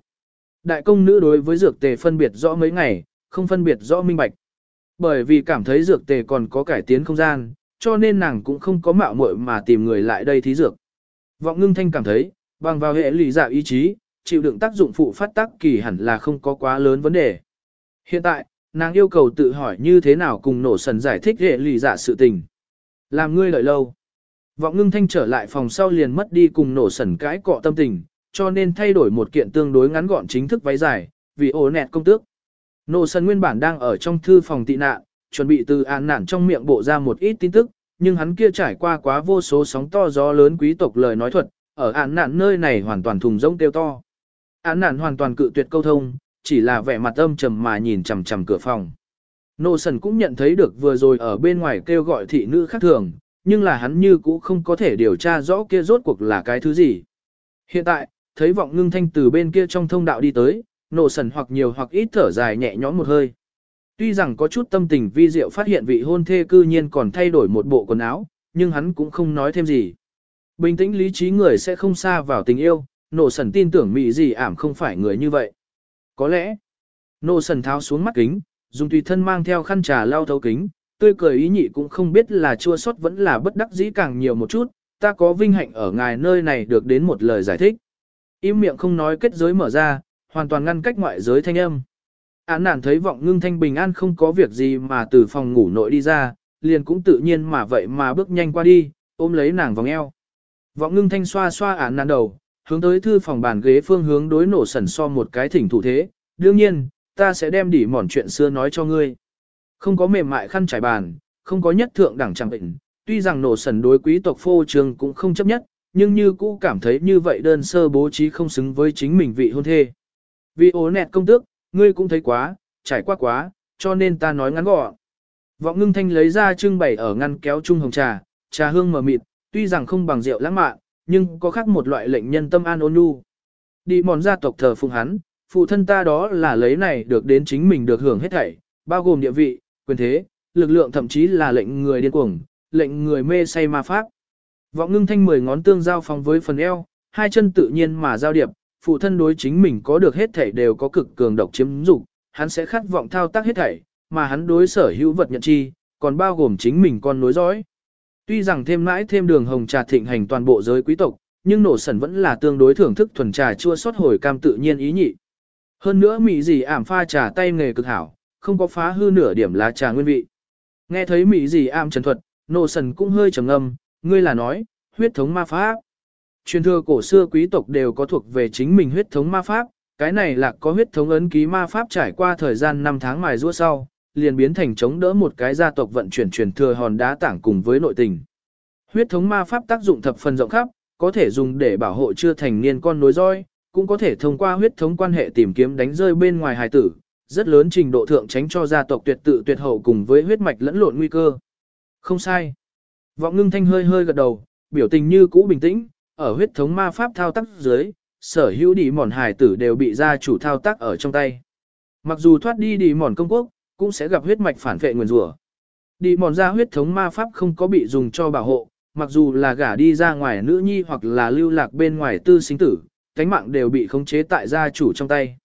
Đại công nữ đối với dược tề phân biệt rõ mấy ngày, không phân biệt rõ minh bạch. Bởi vì cảm thấy dược tề còn có cải tiến không gian, cho nên nàng cũng không có mạo muội mà tìm người lại đây thí dược. Vọng ngưng thanh cảm thấy, bằng vào hệ lụy dạ ý chí, chịu đựng tác dụng phụ phát tác kỳ hẳn là không có quá lớn vấn đề. Hiện tại, nàng yêu cầu tự hỏi như thế nào cùng nổ sần giải thích hệ lụy dạ sự tình. Làm ngươi lợi lâu. Vọng ngưng thanh trở lại phòng sau liền mất đi cùng nổ sần cãi cọ tâm tình, cho nên thay đổi một kiện tương đối ngắn gọn chính thức váy dài, vì ổ nẹt công tước. Nô sân nguyên bản đang ở trong thư phòng tị nạn, chuẩn bị từ an nản trong miệng bộ ra một ít tin tức, nhưng hắn kia trải qua quá vô số sóng to gió lớn quý tộc lời nói thuật, ở án nạn nơi này hoàn toàn thùng rông tiêu to. Án nạn hoàn toàn cự tuyệt câu thông, chỉ là vẻ mặt âm trầm mà nhìn chằm chằm cửa phòng. Nô sần cũng nhận thấy được vừa rồi ở bên ngoài kêu gọi thị nữ khác thường, nhưng là hắn như cũ không có thể điều tra rõ kia rốt cuộc là cái thứ gì. Hiện tại, thấy vọng ngưng thanh từ bên kia trong thông đạo đi tới, nổ sần hoặc nhiều hoặc ít thở dài nhẹ nhõm một hơi. Tuy rằng có chút tâm tình vi diệu phát hiện vị hôn thê cư nhiên còn thay đổi một bộ quần áo, nhưng hắn cũng không nói thêm gì. Bình tĩnh lý trí người sẽ không xa vào tình yêu, nổ sần tin tưởng mị gì ảm không phải người như vậy. Có lẽ, nổ sần tháo xuống mắt kính, dùng tùy thân mang theo khăn trà lau thấu kính, tươi cười ý nhị cũng không biết là chua sót vẫn là bất đắc dĩ càng nhiều một chút, ta có vinh hạnh ở ngài nơi này được đến một lời giải thích. Im miệng không nói kết giới mở ra, hoàn toàn ngăn cách ngoại giới thanh âm. Án nản thấy vọng ngưng thanh bình an không có việc gì mà từ phòng ngủ nội đi ra, liền cũng tự nhiên mà vậy mà bước nhanh qua đi, ôm lấy nàng vòng eo. Vọng ngưng thanh xoa xoa án nản đầu, hướng tới thư phòng bàn ghế phương hướng đối nổ sẩn so một cái thỉnh thủ thế. Đương nhiên, ta sẽ đem đỉ mòn chuyện xưa nói cho ngươi. Không có mềm mại khăn trải bàn, không có nhất thượng đẳng chẳng bệnh, tuy rằng nổ sẩn đối quý tộc phô trường cũng không chấp nhất, nhưng như cũ cảm thấy như vậy đơn sơ bố trí không xứng với chính mình vị hôn thê. Vì ố nẹt công tước, ngươi cũng thấy quá, trải qua quá, cho nên ta nói ngắn gọn. Vọng ngưng thanh lấy ra trưng bày ở ngăn kéo chung hồng trà, trà hương mờ mịt, tuy rằng không bằng rượu lãng mạn, nhưng có khác một loại lệnh nhân tâm an ôn nhu. Đi mòn gia tộc thờ phụng hắn, phụ thân ta đó là lấy này được đến chính mình được hưởng hết thảy, bao gồm địa vị, quyền thế, lực lượng thậm chí là lệnh người điên cuồng, lệnh người mê say ma pháp. Vọng ngưng thanh mười ngón tương giao phóng với phần eo, hai chân tự nhiên mà giao điệp, phụ thân đối chính mình có được hết thảy đều có cực cường độc chiếm dục, hắn sẽ khát vọng thao tác hết thảy, mà hắn đối sở hữu vật nhận chi, còn bao gồm chính mình con nối dõi. Tuy rằng thêm mãi thêm đường hồng trà thịnh hành toàn bộ giới quý tộc, nhưng nổ sần vẫn là tương đối thưởng thức thuần trà chua sót hồi cam tự nhiên ý nhị. Hơn nữa mỹ gì ảm pha trà tay nghề cực hảo, không có phá hư nửa điểm lá trà nguyên vị. Nghe thấy mỹ gì ảm trần thuật, nổ sần cũng hơi trầm ngâm, ngươi là nói, huyết thống ma pháp. Truyền thừa cổ xưa quý tộc đều có thuộc về chính mình huyết thống ma pháp, cái này là có huyết thống ấn ký ma pháp trải qua thời gian 5 tháng mài rua sau, liền biến thành chống đỡ một cái gia tộc vận chuyển truyền thừa hòn đá tảng cùng với nội tình. Huyết thống ma pháp tác dụng thập phần rộng khắp, có thể dùng để bảo hộ chưa thành niên con nối roi, cũng có thể thông qua huyết thống quan hệ tìm kiếm đánh rơi bên ngoài hài tử, rất lớn trình độ thượng tránh cho gia tộc tuyệt tự tuyệt hậu cùng với huyết mạch lẫn lộn nguy cơ. Không sai. Vọng ngưng thanh hơi hơi gật đầu, biểu tình như cũ bình tĩnh, ở huyết thống ma pháp thao tác dưới, sở hữu đi mòn hải tử đều bị gia chủ thao tác ở trong tay. Mặc dù thoát đi đi mòn công quốc, cũng sẽ gặp huyết mạch phản vệ nguyền rủa. Đi mòn ra huyết thống ma pháp không có bị dùng cho bảo hộ, mặc dù là gả đi ra ngoài nữ nhi hoặc là lưu lạc bên ngoài tư sinh tử, cánh mạng đều bị khống chế tại gia chủ trong tay.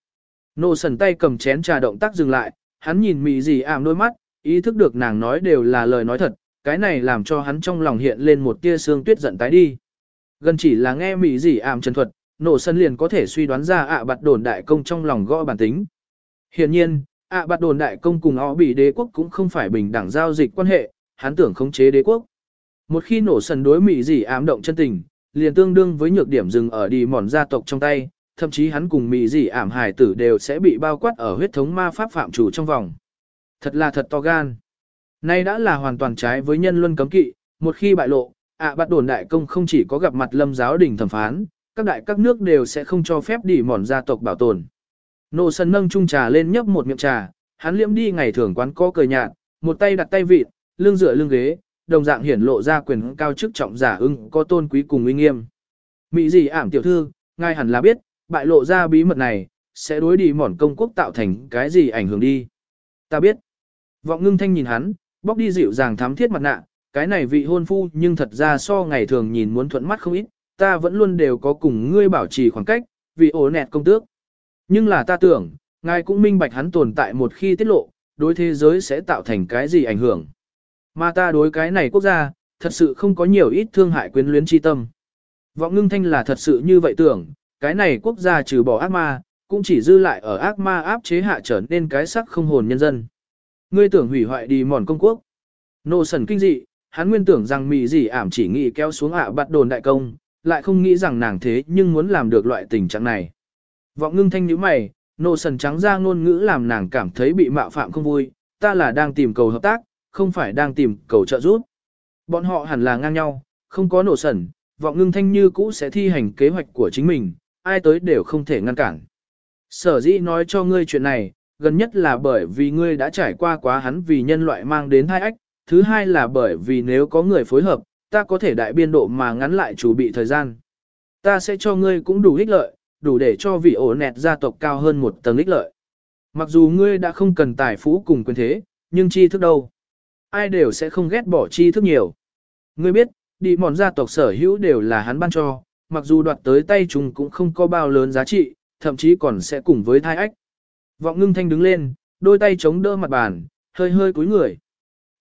Nô sần tay cầm chén trà động tác dừng lại, hắn nhìn mị gì ảm đôi mắt, ý thức được nàng nói đều là lời nói thật, cái này làm cho hắn trong lòng hiện lên một tia xương tuyết giận tái đi. Gần chỉ là nghe mị gì ảm trần thuật, nổ sân liền có thể suy đoán ra ạ bạt đồn đại công trong lòng gõ bản tính. Hiện nhiên, ạ bạt đồn đại công cùng họ bị đế quốc cũng không phải bình đẳng giao dịch quan hệ, hắn tưởng khống chế đế quốc. Một khi nổ sân đối mị gì ám động chân tình, liền tương đương với nhược điểm dừng ở đi mòn gia tộc trong tay, thậm chí hắn cùng mị dị ảm hài tử đều sẽ bị bao quát ở huyết thống ma pháp phạm chủ trong vòng. Thật là thật to gan. Nay đã là hoàn toàn trái với nhân luân cấm kỵ, một khi bại lộ, À, ạ bắt đồn đại công không chỉ có gặp mặt lâm giáo đình thẩm phán, các đại các nước đều sẽ không cho phép đi mòn gia tộc bảo tồn. Nô sân nâng chung trà lên nhấp một miệng trà, hắn liễm đi ngày thường quán có cười nhạt, một tay đặt tay vịt, lưng dựa lưng ghế, đồng dạng hiển lộ ra quyền cao chức trọng giả ưng có tôn quý cùng uy nghiêm. Mỹ gì ảm tiểu thư, ngài hẳn là biết, bại lộ ra bí mật này, sẽ đối đi mòn công quốc tạo thành cái gì ảnh hưởng đi. Ta biết. Vọng ngưng thanh nhìn hắn, bóc đi dịu dàng thắm thiết mặt nạ, cái này vị hôn phu nhưng thật ra so ngày thường nhìn muốn thuận mắt không ít, ta vẫn luôn đều có cùng ngươi bảo trì khoảng cách, vì ổ nẹt công tước. Nhưng là ta tưởng, ngài cũng minh bạch hắn tồn tại một khi tiết lộ, đối thế giới sẽ tạo thành cái gì ảnh hưởng. Mà ta đối cái này quốc gia, thật sự không có nhiều ít thương hại quyến luyến chi tâm. Vọng ngưng thanh là thật sự như vậy tưởng, cái này quốc gia trừ bỏ ác ma, cũng chỉ dư lại ở ác ma áp chế hạ trở nên cái sắc không hồn nhân dân. Ngươi tưởng hủy hoại đi mòn công quốc. Nô sần kinh dị, hắn nguyên tưởng rằng mị gì ảm chỉ nghĩ kéo xuống ạ bắt đồn đại công, lại không nghĩ rằng nàng thế nhưng muốn làm được loại tình trạng này. Vọng ngưng thanh nhíu mày, nô sần trắng ra ngôn ngữ làm nàng cảm thấy bị mạo phạm không vui, ta là đang tìm cầu hợp tác, không phải đang tìm cầu trợ giúp. Bọn họ hẳn là ngang nhau, không có nổ sần, vọng ngưng thanh như cũ sẽ thi hành kế hoạch của chính mình, ai tới đều không thể ngăn cản. Sở dĩ nói cho ngươi chuyện này, gần nhất là bởi vì ngươi đã trải qua quá hắn vì nhân loại mang đến hai ách, thứ hai là bởi vì nếu có người phối hợp, ta có thể đại biên độ mà ngắn lại chủ bị thời gian. Ta sẽ cho ngươi cũng đủ ích lợi, đủ để cho vị ổ nẹt gia tộc cao hơn một tầng ích lợi. Mặc dù ngươi đã không cần tài phú cùng quyền thế, nhưng chi thức đâu? Ai đều sẽ không ghét bỏ chi thức nhiều. Ngươi biết, đi mòn gia tộc sở hữu đều là hắn ban cho, mặc dù đoạt tới tay chúng cũng không có bao lớn giá trị, thậm chí còn sẽ cùng với thai ách. Vọng ngưng thanh đứng lên, đôi tay chống đỡ mặt bàn, hơi hơi cúi người.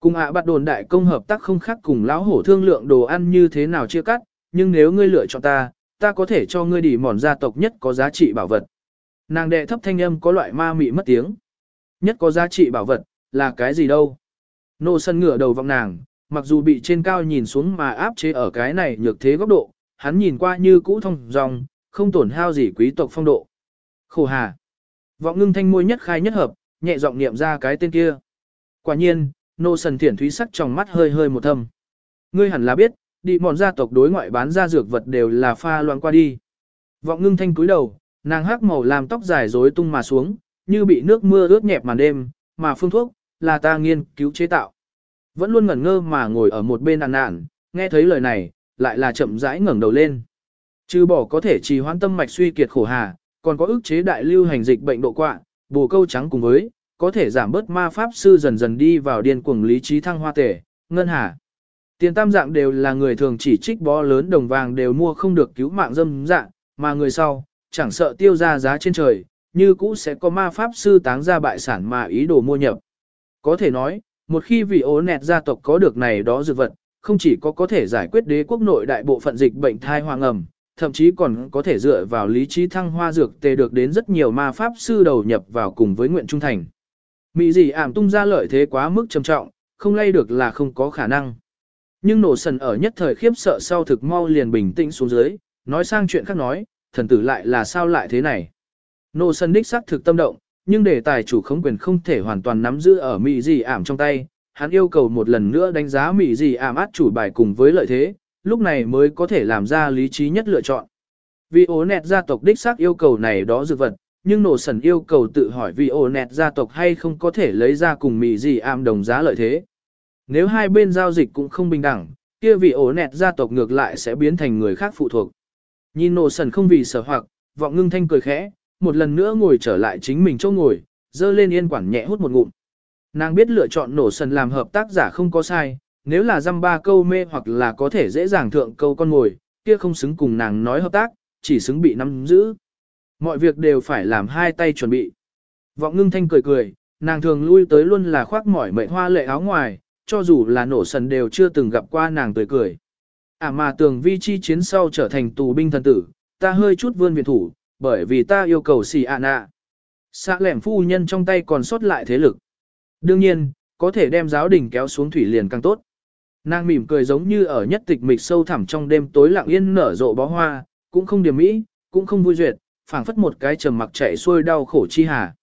Cùng ạ à bắt đồn đại công hợp tác không khác cùng lão hổ thương lượng đồ ăn như thế nào chia cắt, nhưng nếu ngươi lựa chọn ta, ta có thể cho ngươi đi mòn gia tộc nhất có giá trị bảo vật. Nàng đệ thấp thanh âm có loại ma mị mất tiếng. Nhất có giá trị bảo vật, là cái gì đâu? Nô sân ngửa đầu vọng nàng, mặc dù bị trên cao nhìn xuống mà áp chế ở cái này nhược thế góc độ, hắn nhìn qua như cũ thông dòng, không tổn hao gì quý tộc phong độ. Khổ hà. Vọng ngưng thanh môi nhất khai nhất hợp, nhẹ giọng niệm ra cái tên kia. Quả nhiên, nô sần thiển thúy sắc trong mắt hơi hơi một thâm. Ngươi hẳn là biết, đi mòn gia tộc đối ngoại bán ra dược vật đều là pha loãng qua đi. Vọng ngưng thanh cúi đầu, nàng hắc màu làm tóc dài rối tung mà xuống, như bị nước mưa ướt nhẹp màn đêm, mà phương thuốc, là ta nghiên cứu chế tạo. Vẫn luôn ngẩn ngơ mà ngồi ở một bên àn nạn, nghe thấy lời này, lại là chậm rãi ngẩng đầu lên. Trừ bỏ có thể trì hoãn tâm mạch suy kiệt khổ hà, còn có ức chế đại lưu hành dịch bệnh độ quạ, bù câu trắng cùng với, có thể giảm bớt ma pháp sư dần dần đi vào điên cuồng lý trí thăng hoa tể, ngân hà. Tiền tam dạng đều là người thường chỉ trích bó lớn đồng vàng đều mua không được cứu mạng dâm dạng, mà người sau, chẳng sợ tiêu ra giá trên trời, như cũ sẽ có ma pháp sư táng ra bại sản mà ý đồ mua nhập. Có thể nói, một khi vị ố nẹt gia tộc có được này đó dược vật, không chỉ có có thể giải quyết đế quốc nội đại bộ phận dịch bệnh thai hoàng ẩm, thậm chí còn có thể dựa vào lý trí thăng hoa dược tề được đến rất nhiều ma pháp sư đầu nhập vào cùng với nguyện trung thành. Mị gì ảm tung ra lợi thế quá mức trầm trọng, không lay được là không có khả năng. Nhưng nổ sần ở nhất thời khiếp sợ sau thực mau liền bình tĩnh xuống dưới, nói sang chuyện khác nói, thần tử lại là sao lại thế này. Nổ sần đích xác thực tâm động, nhưng đề tài chủ khống quyền không thể hoàn toàn nắm giữ ở Mị gì ảm trong tay, hắn yêu cầu một lần nữa đánh giá Mị gì ảm át chủ bài cùng với lợi thế, lúc này mới có thể làm ra lý trí nhất lựa chọn. Vì ố nẹt gia tộc đích xác yêu cầu này đó dược vật, nhưng nổ sần yêu cầu tự hỏi vì ổ nẹt gia tộc hay không có thể lấy ra cùng mì gì ảm đồng giá lợi thế. Nếu hai bên giao dịch cũng không bình đẳng, kia vị ổ nẹt gia tộc ngược lại sẽ biến thành người khác phụ thuộc. Nhìn nổ sần không vì sở hoặc, vọng ngưng thanh cười khẽ, một lần nữa ngồi trở lại chính mình chỗ ngồi, dơ lên yên quản nhẹ hút một ngụm. Nàng biết lựa chọn nổ sần làm hợp tác giả không có sai, nếu là dăm ba câu mê hoặc là có thể dễ dàng thượng câu con ngồi, kia không xứng cùng nàng nói hợp tác, chỉ xứng bị nắm giữ. Mọi việc đều phải làm hai tay chuẩn bị. Vọng ngưng thanh cười cười, nàng thường lui tới luôn là khoác mỏi mệnh hoa lệ áo ngoài, cho dù là nổ sần đều chưa từng gặp qua nàng tươi cười. À mà tường vi chi chiến sau trở thành tù binh thần tử, ta hơi chút vươn viện thủ, bởi vì ta yêu cầu xì ạ nạ. Xã lẻm phu nhân trong tay còn sót lại thế lực. Đương nhiên, có thể đem giáo đình kéo xuống thủy liền càng tốt. Nàng mỉm cười giống như ở nhất tịch mịch sâu thẳm trong đêm tối lặng yên nở rộ bó hoa, cũng không điểm mỹ, cũng không vui duyệt, phảng phất một cái trầm mặc chạy xuôi đau khổ chi hà.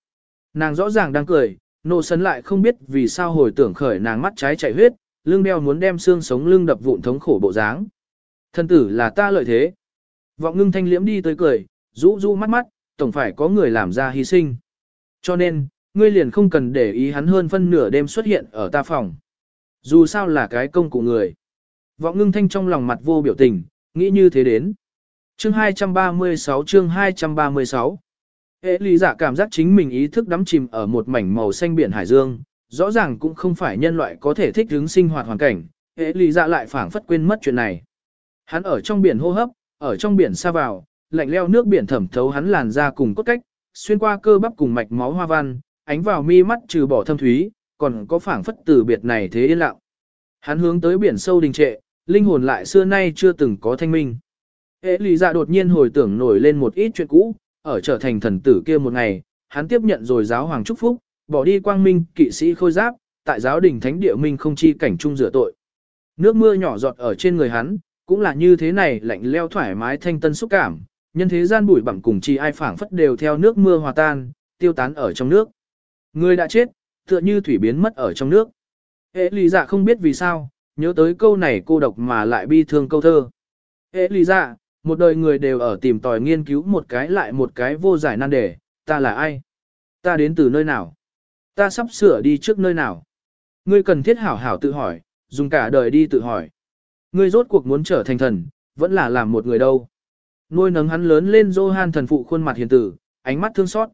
Nàng rõ ràng đang cười, nô sấn lại không biết vì sao hồi tưởng khởi nàng mắt trái chạy huyết, lưng đeo muốn đem xương sống lưng đập vụn thống khổ bộ dáng. Thân tử là ta lợi thế. Vọng ngưng thanh liễm đi tới cười, rũ rũ mắt mắt, tổng phải có người làm ra hy sinh. Cho nên, ngươi liền không cần để ý hắn hơn phân nửa đêm xuất hiện ở ta phòng. Dù sao là cái công cụ người. Vọng ngưng thanh trong lòng mặt vô biểu tình, nghĩ như thế đến. Chương 236 chương 236 Hệ lý giả cảm giác chính mình ý thức đắm chìm ở một mảnh màu xanh biển hải dương, rõ ràng cũng không phải nhân loại có thể thích ứng sinh hoạt hoàn cảnh, hệ lý giả lại phảng phất quên mất chuyện này. Hắn ở trong biển hô hấp, ở trong biển xa vào, lạnh leo nước biển thẩm thấu hắn làn ra cùng cốt cách, xuyên qua cơ bắp cùng mạch máu hoa văn, ánh vào mi mắt trừ bỏ thâm thúy, còn có phảng phất từ biệt này thế yên lặng. Hắn hướng tới biển sâu đình trệ, linh hồn lại xưa nay chưa từng có thanh minh. Hệ lý dạ đột nhiên hồi tưởng nổi lên một ít chuyện cũ, ở trở thành thần tử kia một ngày, hắn tiếp nhận rồi giáo hoàng chúc phúc, bỏ đi quang minh kỵ sĩ khôi giáp, tại giáo đình thánh địa minh không chi cảnh trung rửa tội. Nước mưa nhỏ giọt ở trên người hắn, cũng là như thế này lạnh leo thoải mái thanh tân xúc cảm, nhân thế gian bụi bặm cùng chi ai phảng phất đều theo nước mưa hòa tan, tiêu tán ở trong nước. Người đã chết, tựa như thủy biến mất ở trong nước. Hệ lý dạ không biết vì sao, nhớ tới câu này cô độc mà lại bi thương câu thơ. Ê lý Dạ một đời người đều ở tìm tòi nghiên cứu một cái lại một cái vô giải nan đề, ta là ai? Ta đến từ nơi nào? Ta sắp sửa đi trước nơi nào? Ngươi cần thiết hảo hảo tự hỏi, dùng cả đời đi tự hỏi. Ngươi rốt cuộc muốn trở thành thần, vẫn là làm một người đâu. Nuôi nấng hắn lớn lên Johan thần phụ khuôn mặt hiền tử, ánh mắt thương xót.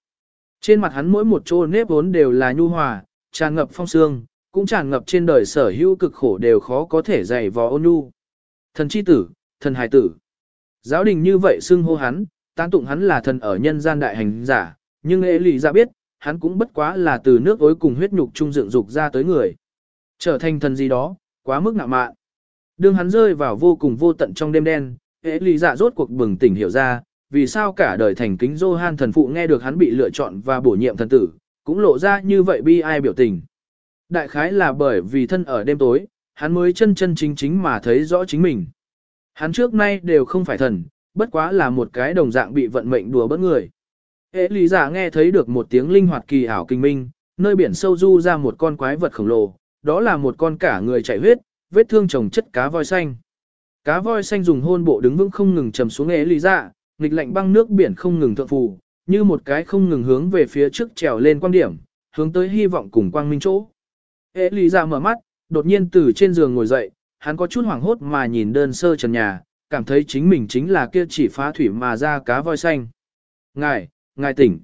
Trên mặt hắn mỗi một chỗ nếp vốn đều là nhu hòa, tràn ngập phong sương, cũng tràn ngập trên đời sở hữu cực khổ đều khó có thể dày vò ôn nhu. Thần chi tử, thần hài tử. Giáo đình như vậy xưng hô hắn, tán tụng hắn là thần ở nhân gian đại hành giả, nhưng ế lì ra biết, hắn cũng bất quá là từ nước ối cùng huyết nhục trung dựng dục ra tới người. Trở thành thần gì đó, quá mức ngạo mạn. Đương hắn rơi vào vô cùng vô tận trong đêm đen, ế lì dạ rốt cuộc bừng tỉnh hiểu ra, vì sao cả đời thành kính Johan thần phụ nghe được hắn bị lựa chọn và bổ nhiệm thần tử, cũng lộ ra như vậy bi ai biểu tình. Đại khái là bởi vì thân ở đêm tối, hắn mới chân chân chính chính mà thấy rõ chính mình. Hắn trước nay đều không phải thần, bất quá là một cái đồng dạng bị vận mệnh đùa bỡn người. Ế lý giả nghe thấy được một tiếng linh hoạt kỳ ảo kinh minh, nơi biển sâu du ra một con quái vật khổng lồ, đó là một con cả người chảy huyết, vết thương chồng chất cá voi xanh. Cá voi xanh dùng hôn bộ đứng vững không ngừng trầm xuống ế lý giả, nghịch lạnh băng nước biển không ngừng thượng phù, như một cái không ngừng hướng về phía trước trèo lên quan điểm, hướng tới hy vọng cùng quang minh chỗ. Ế lý giả mở mắt, đột nhiên từ trên giường ngồi dậy, hắn có chút hoảng hốt mà nhìn đơn sơ trần nhà, cảm thấy chính mình chính là kia chỉ phá thủy mà ra cá voi xanh. Ngài, ngài tỉnh.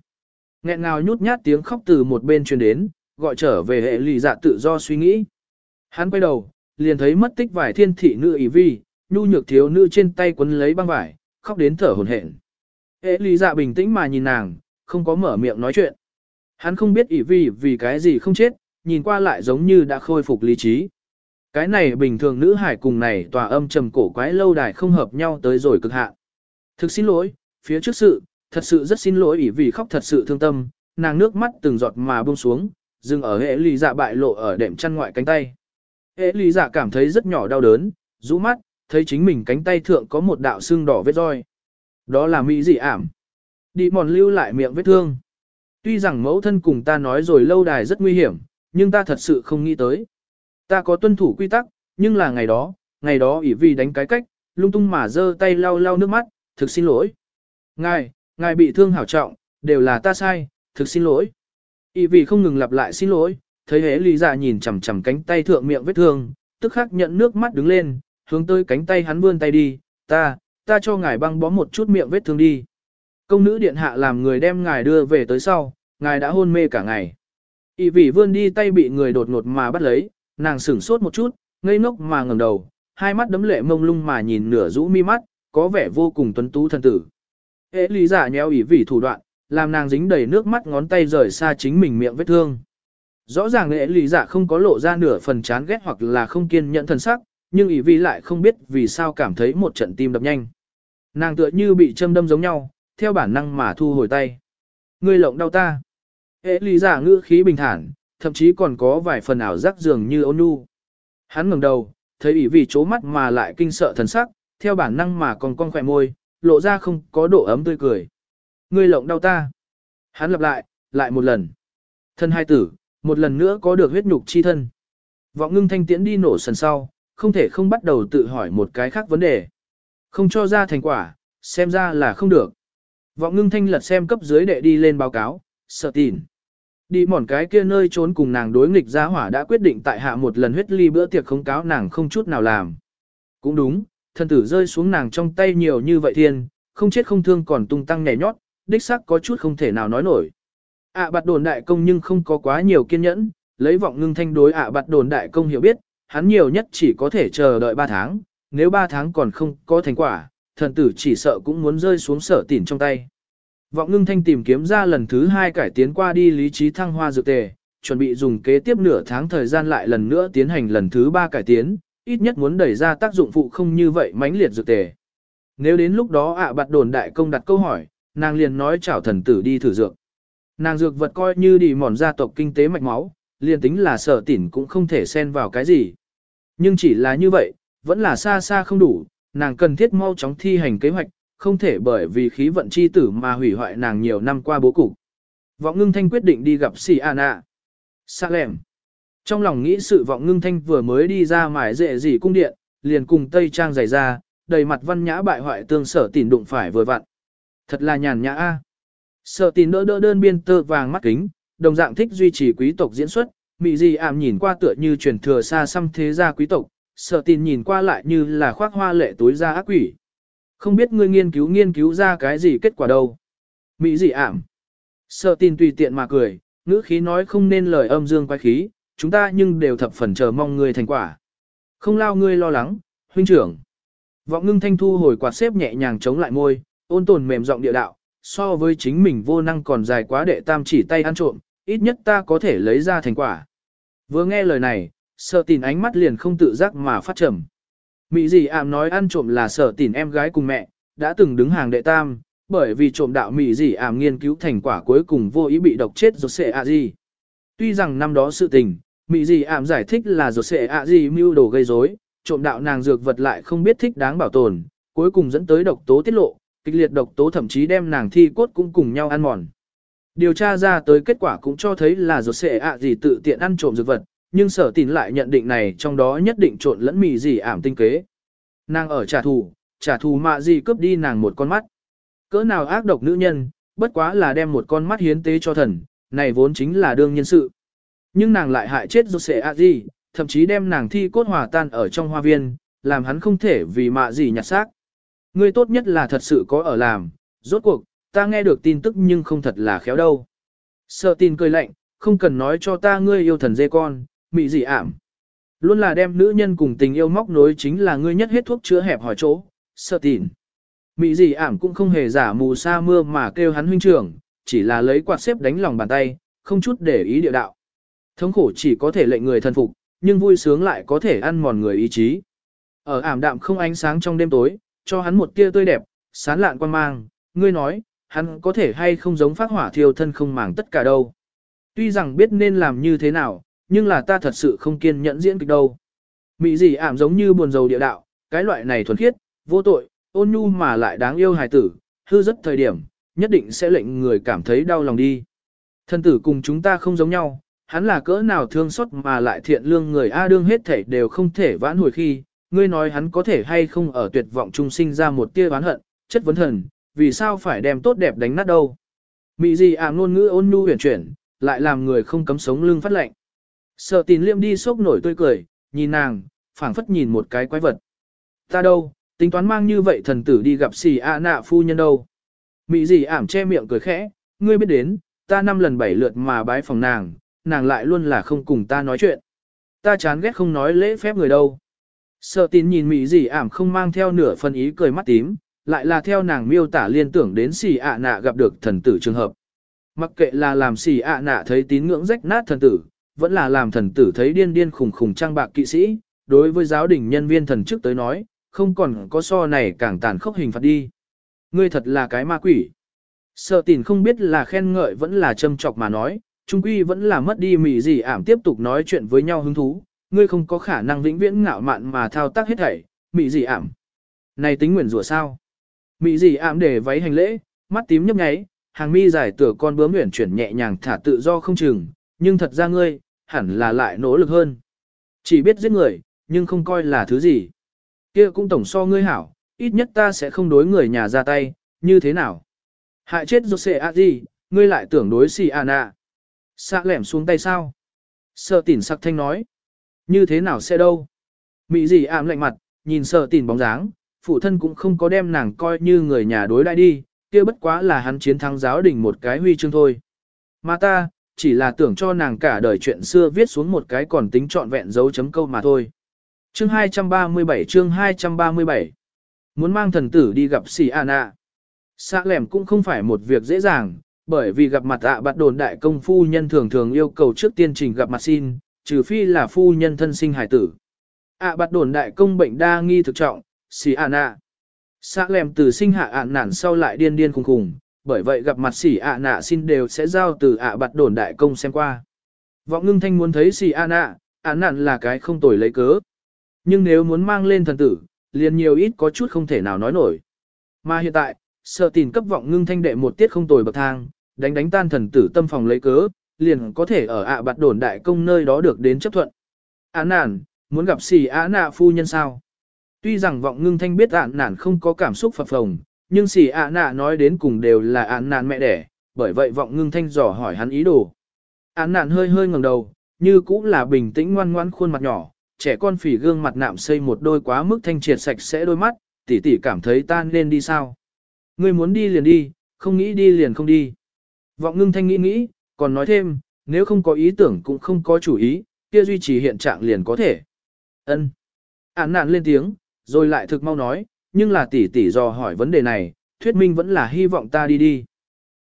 Nghẹn ngào nhút nhát tiếng khóc từ một bên truyền đến, gọi trở về hệ lì dạ tự do suy nghĩ. Hắn quay đầu, liền thấy mất tích vải thiên thị nữ ý vi, nhu nhược thiếu nữ trên tay quấn lấy băng vải, khóc đến thở hổn hển. Hệ lì dạ bình tĩnh mà nhìn nàng, không có mở miệng nói chuyện. Hắn không biết ý vi vì cái gì không chết, nhìn qua lại giống như đã khôi phục lý trí. Cái này bình thường nữ hải cùng này tòa âm trầm cổ quái lâu đài không hợp nhau tới rồi cực hạn. Thực xin lỗi, phía trước sự, thật sự rất xin lỗi ỷ vì khóc thật sự thương tâm, nàng nước mắt từng giọt mà buông xuống, dừng ở hệ lì dạ bại lộ ở đệm chăn ngoại cánh tay. Hệ lì dạ cảm thấy rất nhỏ đau đớn, rũ mắt, thấy chính mình cánh tay thượng có một đạo xương đỏ vết roi. Đó là mỹ dị ảm. Đi mòn lưu lại miệng vết thương. Tuy rằng mẫu thân cùng ta nói rồi lâu đài rất nguy hiểm, nhưng ta thật sự không nghĩ tới. Ta có tuân thủ quy tắc, nhưng là ngày đó, ngày đó ỷ vì đánh cái cách, lung tung mà giơ tay lau lau nước mắt, thực xin lỗi. Ngài, ngài bị thương hảo trọng, đều là ta sai, thực xin lỗi. ỷ vì không ngừng lặp lại xin lỗi, thấy hế lý giả dạ nhìn chằm chằm cánh tay thượng miệng vết thương, tức khắc nhận nước mắt đứng lên, hướng tới cánh tay hắn vươn tay đi, ta, ta cho ngài băng bó một chút miệng vết thương đi. Công nữ điện hạ làm người đem ngài đưa về tới sau, ngài đã hôn mê cả ngày. ỷ vì vươn đi tay bị người đột ngột mà bắt lấy, nàng sửng sốt một chút, ngây ngốc mà ngẩng đầu, hai mắt đấm lệ mông lung mà nhìn nửa rũ mi mắt, có vẻ vô cùng tuấn tú thần tử. Hệ lý giả nheo ỉ vì thủ đoạn, làm nàng dính đầy nước mắt ngón tay rời xa chính mình miệng vết thương. Rõ ràng hệ lý giả không có lộ ra nửa phần chán ghét hoặc là không kiên nhẫn thần sắc, nhưng ỉ vì lại không biết vì sao cảm thấy một trận tim đập nhanh. Nàng tựa như bị châm đâm giống nhau, theo bản năng mà thu hồi tay. Ngươi lộng đau ta. Hệ lý giả ngữ khí bình thản, thậm chí còn có vài phần ảo giác dường như ôn nhu. Hắn ngẩng đầu, thấy ủy vì chố mắt mà lại kinh sợ thần sắc, theo bản năng mà còn con khỏe môi, lộ ra không có độ ấm tươi cười. Ngươi lộng đau ta. Hắn lặp lại, lại một lần. Thân hai tử, một lần nữa có được huyết nhục chi thân. Vọng ngưng thanh tiễn đi nổ sần sau, không thể không bắt đầu tự hỏi một cái khác vấn đề. Không cho ra thành quả, xem ra là không được. Vọng ngưng thanh lật xem cấp dưới đệ đi lên báo cáo, sợ tìn. Đi mòn cái kia nơi trốn cùng nàng đối nghịch gia hỏa đã quyết định tại hạ một lần huyết ly bữa tiệc không cáo nàng không chút nào làm. Cũng đúng, thân tử rơi xuống nàng trong tay nhiều như vậy thiên, không chết không thương còn tung tăng nhảy nhót, đích xác có chút không thể nào nói nổi. ạ bạt đồn đại công nhưng không có quá nhiều kiên nhẫn, lấy vọng ngưng thanh đối ạ bạt đồn đại công hiểu biết, hắn nhiều nhất chỉ có thể chờ đợi 3 tháng, nếu 3 tháng còn không có thành quả, thần tử chỉ sợ cũng muốn rơi xuống sở tỉn trong tay. Vọng ngưng thanh tìm kiếm ra lần thứ hai cải tiến qua đi lý trí thăng hoa dược tề, chuẩn bị dùng kế tiếp nửa tháng thời gian lại lần nữa tiến hành lần thứ ba cải tiến, ít nhất muốn đẩy ra tác dụng phụ không như vậy mãnh liệt dược tề. Nếu đến lúc đó ạ bạt đồn đại công đặt câu hỏi, nàng liền nói chào thần tử đi thử dược. Nàng dược vật coi như đi mòn gia tộc kinh tế mạch máu, liền tính là sở tỉn cũng không thể xen vào cái gì. Nhưng chỉ là như vậy, vẫn là xa xa không đủ, nàng cần thiết mau chóng thi hành kế hoạch, không thể bởi vì khí vận chi tử mà hủy hoại nàng nhiều năm qua bố cục. Vọng ngưng thanh quyết định đi gặp Sì Anna. Sa lẻm. Trong lòng nghĩ sự vọng ngưng thanh vừa mới đi ra mải dệ gì cung điện, liền cùng Tây Trang giày ra, đầy mặt văn nhã bại hoại tương sở tìn đụng phải vừa vặn. Thật là nhàn nhã a. Sở tìn đỡ đỡ đơn biên tơ vàng mắt kính, đồng dạng thích duy trì quý tộc diễn xuất, mị gì ảm nhìn qua tựa như truyền thừa xa xăm thế gia quý tộc, sở tìn nhìn qua lại như là khoác hoa lệ túi ra ác quỷ. Không biết ngươi nghiên cứu nghiên cứu ra cái gì kết quả đâu. Mỹ gì ảm. Sợ tin tùy tiện mà cười, ngữ khí nói không nên lời âm dương quái khí, chúng ta nhưng đều thập phần chờ mong ngươi thành quả. Không lao ngươi lo lắng, huynh trưởng. Vọng ngưng thanh thu hồi quạt xếp nhẹ nhàng chống lại môi, ôn tồn mềm giọng địa đạo, so với chính mình vô năng còn dài quá đệ tam chỉ tay ăn trộm, ít nhất ta có thể lấy ra thành quả. Vừa nghe lời này, sợ tin ánh mắt liền không tự giác mà phát trầm. Mỹ gì ảm nói ăn trộm là sợ tỉn em gái cùng mẹ, đã từng đứng hàng đệ tam, bởi vì trộm đạo Mỹ gì ảm nghiên cứu thành quả cuối cùng vô ý bị độc chết rồi sẽ ạ gì. Tuy rằng năm đó sự tình, Mỹ gì ảm giải thích là rồi sẽ ạ gì mưu đồ gây rối, trộm đạo nàng dược vật lại không biết thích đáng bảo tồn, cuối cùng dẫn tới độc tố tiết lộ, kịch liệt độc tố thậm chí đem nàng thi cốt cũng cùng nhau ăn mòn. Điều tra ra tới kết quả cũng cho thấy là rồi sẽ ạ gì tự tiện ăn trộm dược vật, nhưng sở tín lại nhận định này trong đó nhất định trộn lẫn mì gì ảm tinh kế. Nàng ở trả thù, trả thù mạ gì cướp đi nàng một con mắt. Cỡ nào ác độc nữ nhân, bất quá là đem một con mắt hiến tế cho thần, này vốn chính là đương nhân sự. Nhưng nàng lại hại chết rốt sẽ ạ gì, thậm chí đem nàng thi cốt hòa tan ở trong hoa viên, làm hắn không thể vì mạ gì nhặt xác. Ngươi tốt nhất là thật sự có ở làm, rốt cuộc, ta nghe được tin tức nhưng không thật là khéo đâu. Sợ tin cười lạnh, không cần nói cho ta ngươi yêu thần dê con, mị gì ảm. Luôn là đem nữ nhân cùng tình yêu móc nối chính là ngươi nhất hết thuốc chữa hẹp hỏi chỗ, sợ tỉn. Mị gì ảm cũng không hề giả mù sa mưa mà kêu hắn huynh trưởng, chỉ là lấy quạt xếp đánh lòng bàn tay, không chút để ý địa đạo. Thống khổ chỉ có thể lệnh người thân phục, nhưng vui sướng lại có thể ăn mòn người ý chí. Ở ảm đạm không ánh sáng trong đêm tối, cho hắn một tia tươi đẹp, sán lạn quan mang, ngươi nói, hắn có thể hay không giống phát hỏa thiêu thân không màng tất cả đâu. Tuy rằng biết nên làm như thế nào, nhưng là ta thật sự không kiên nhẫn diễn kịch đâu. mỹ gì ảm giống như buồn dầu địa đạo, cái loại này thuần khiết, vô tội, ôn nhu mà lại đáng yêu hài tử, hư rất thời điểm, nhất định sẽ lệnh người cảm thấy đau lòng đi. Thân tử cùng chúng ta không giống nhau, hắn là cỡ nào thương xót mà lại thiện lương người A đương hết thể đều không thể vãn hồi khi, ngươi nói hắn có thể hay không ở tuyệt vọng trung sinh ra một tia oán hận, chất vấn thần, vì sao phải đem tốt đẹp đánh nát đâu. Mị gì ảm ngôn ngữ ôn nhu huyền chuyển, lại làm người không cấm sống lưng phát lạnh. Sợ tín liêm đi sốc nổi tươi cười, nhìn nàng, phảng phất nhìn một cái quái vật. Ta đâu, tính toán mang như vậy thần tử đi gặp xì a nạ phu nhân đâu. Mị gì ảm che miệng cười khẽ, ngươi biết đến, ta năm lần bảy lượt mà bái phòng nàng, nàng lại luôn là không cùng ta nói chuyện. Ta chán ghét không nói lễ phép người đâu. Sợ tín nhìn mị gì ảm không mang theo nửa phần ý cười mắt tím, lại là theo nàng miêu tả liên tưởng đến xì ạ nạ gặp được thần tử trường hợp. Mặc kệ là làm xì ạ nạ thấy tín ngưỡng rách nát thần tử, vẫn là làm thần tử thấy điên điên khùng khùng trang bạc kỵ sĩ, đối với giáo đình nhân viên thần chức tới nói, không còn có so này càng tàn khốc hình phạt đi. Ngươi thật là cái ma quỷ. Sợ tìn không biết là khen ngợi vẫn là châm chọc mà nói, trung quy vẫn là mất đi mị gì ảm tiếp tục nói chuyện với nhau hứng thú, ngươi không có khả năng vĩnh viễn ngạo mạn mà thao tác hết thảy, mị gì ảm. Này tính nguyện rủa sao? Mị gì ảm để váy hành lễ, mắt tím nhấp nháy, hàng mi dài tựa con bướm nguyện chuyển nhẹ nhàng thả tự do không chừng, nhưng thật ra ngươi, hẳn là lại nỗ lực hơn. Chỉ biết giết người, nhưng không coi là thứ gì. Kia cũng tổng so ngươi hảo, ít nhất ta sẽ không đối người nhà ra tay, như thế nào? Hại chết Jose a gì, ngươi lại tưởng đối xì à nạ. Xạ lẻm xuống tay sao? Sợ tỉn sắc thanh nói. Như thế nào sẽ đâu? mỹ gì ảm lạnh mặt, nhìn sợ tỉn bóng dáng, phụ thân cũng không có đem nàng coi như người nhà đối đại đi, kia bất quá là hắn chiến thắng giáo đình một cái huy chương thôi. Mà ta, chỉ là tưởng cho nàng cả đời chuyện xưa viết xuống một cái còn tính trọn vẹn dấu chấm câu mà thôi. Chương 237 chương 237 Muốn mang thần tử đi gặp Sỉ Anna. Xã lẻm cũng không phải một việc dễ dàng, bởi vì gặp mặt ạ à bạt đồn đại công phu nhân thường thường yêu cầu trước tiên trình gặp mặt xin, trừ phi là phu nhân thân sinh hải tử. ạ à bạt đồn đại công bệnh đa nghi thực trọng, Sỉ Anna. Xã lẻm từ sinh hạ ạn nản sau lại điên điên khùng khùng, bởi vậy gặp mặt xỉ ạ nạ xin đều sẽ giao từ ạ bạt đồn đại công xem qua. Vọng ngưng thanh muốn thấy xỉ ạ nạ, ạ nạn là cái không tồi lấy cớ. Nhưng nếu muốn mang lên thần tử, liền nhiều ít có chút không thể nào nói nổi. Mà hiện tại, sợ tìm cấp vọng ngưng thanh đệ một tiết không tồi bậc thang, đánh đánh tan thần tử tâm phòng lấy cớ, liền có thể ở ạ bạt đồn đại công nơi đó được đến chấp thuận. Án nản, muốn gặp xỉ ạ nạ phu nhân sao? Tuy rằng vọng ngưng thanh biết ạn nản không có cảm xúc phập phồng, nhưng xì ạ nạ nói đến cùng đều là ạn nạn mẹ đẻ, bởi vậy vọng ngưng thanh dò hỏi hắn ý đồ. Ạn nạn hơi hơi ngẩng đầu, như cũng là bình tĩnh ngoan ngoan khuôn mặt nhỏ, trẻ con phỉ gương mặt nạm xây một đôi quá mức thanh triệt sạch sẽ đôi mắt, tỷ tỷ cảm thấy ta nên đi sao. Ngươi muốn đi liền đi, không nghĩ đi liền không đi. Vọng ngưng thanh nghĩ nghĩ, còn nói thêm, nếu không có ý tưởng cũng không có chủ ý, kia duy trì hiện trạng liền có thể. Ân. Án nạn lên tiếng, rồi lại thực mau nói, nhưng là tỷ tỷ dò hỏi vấn đề này, thuyết minh vẫn là hy vọng ta đi đi.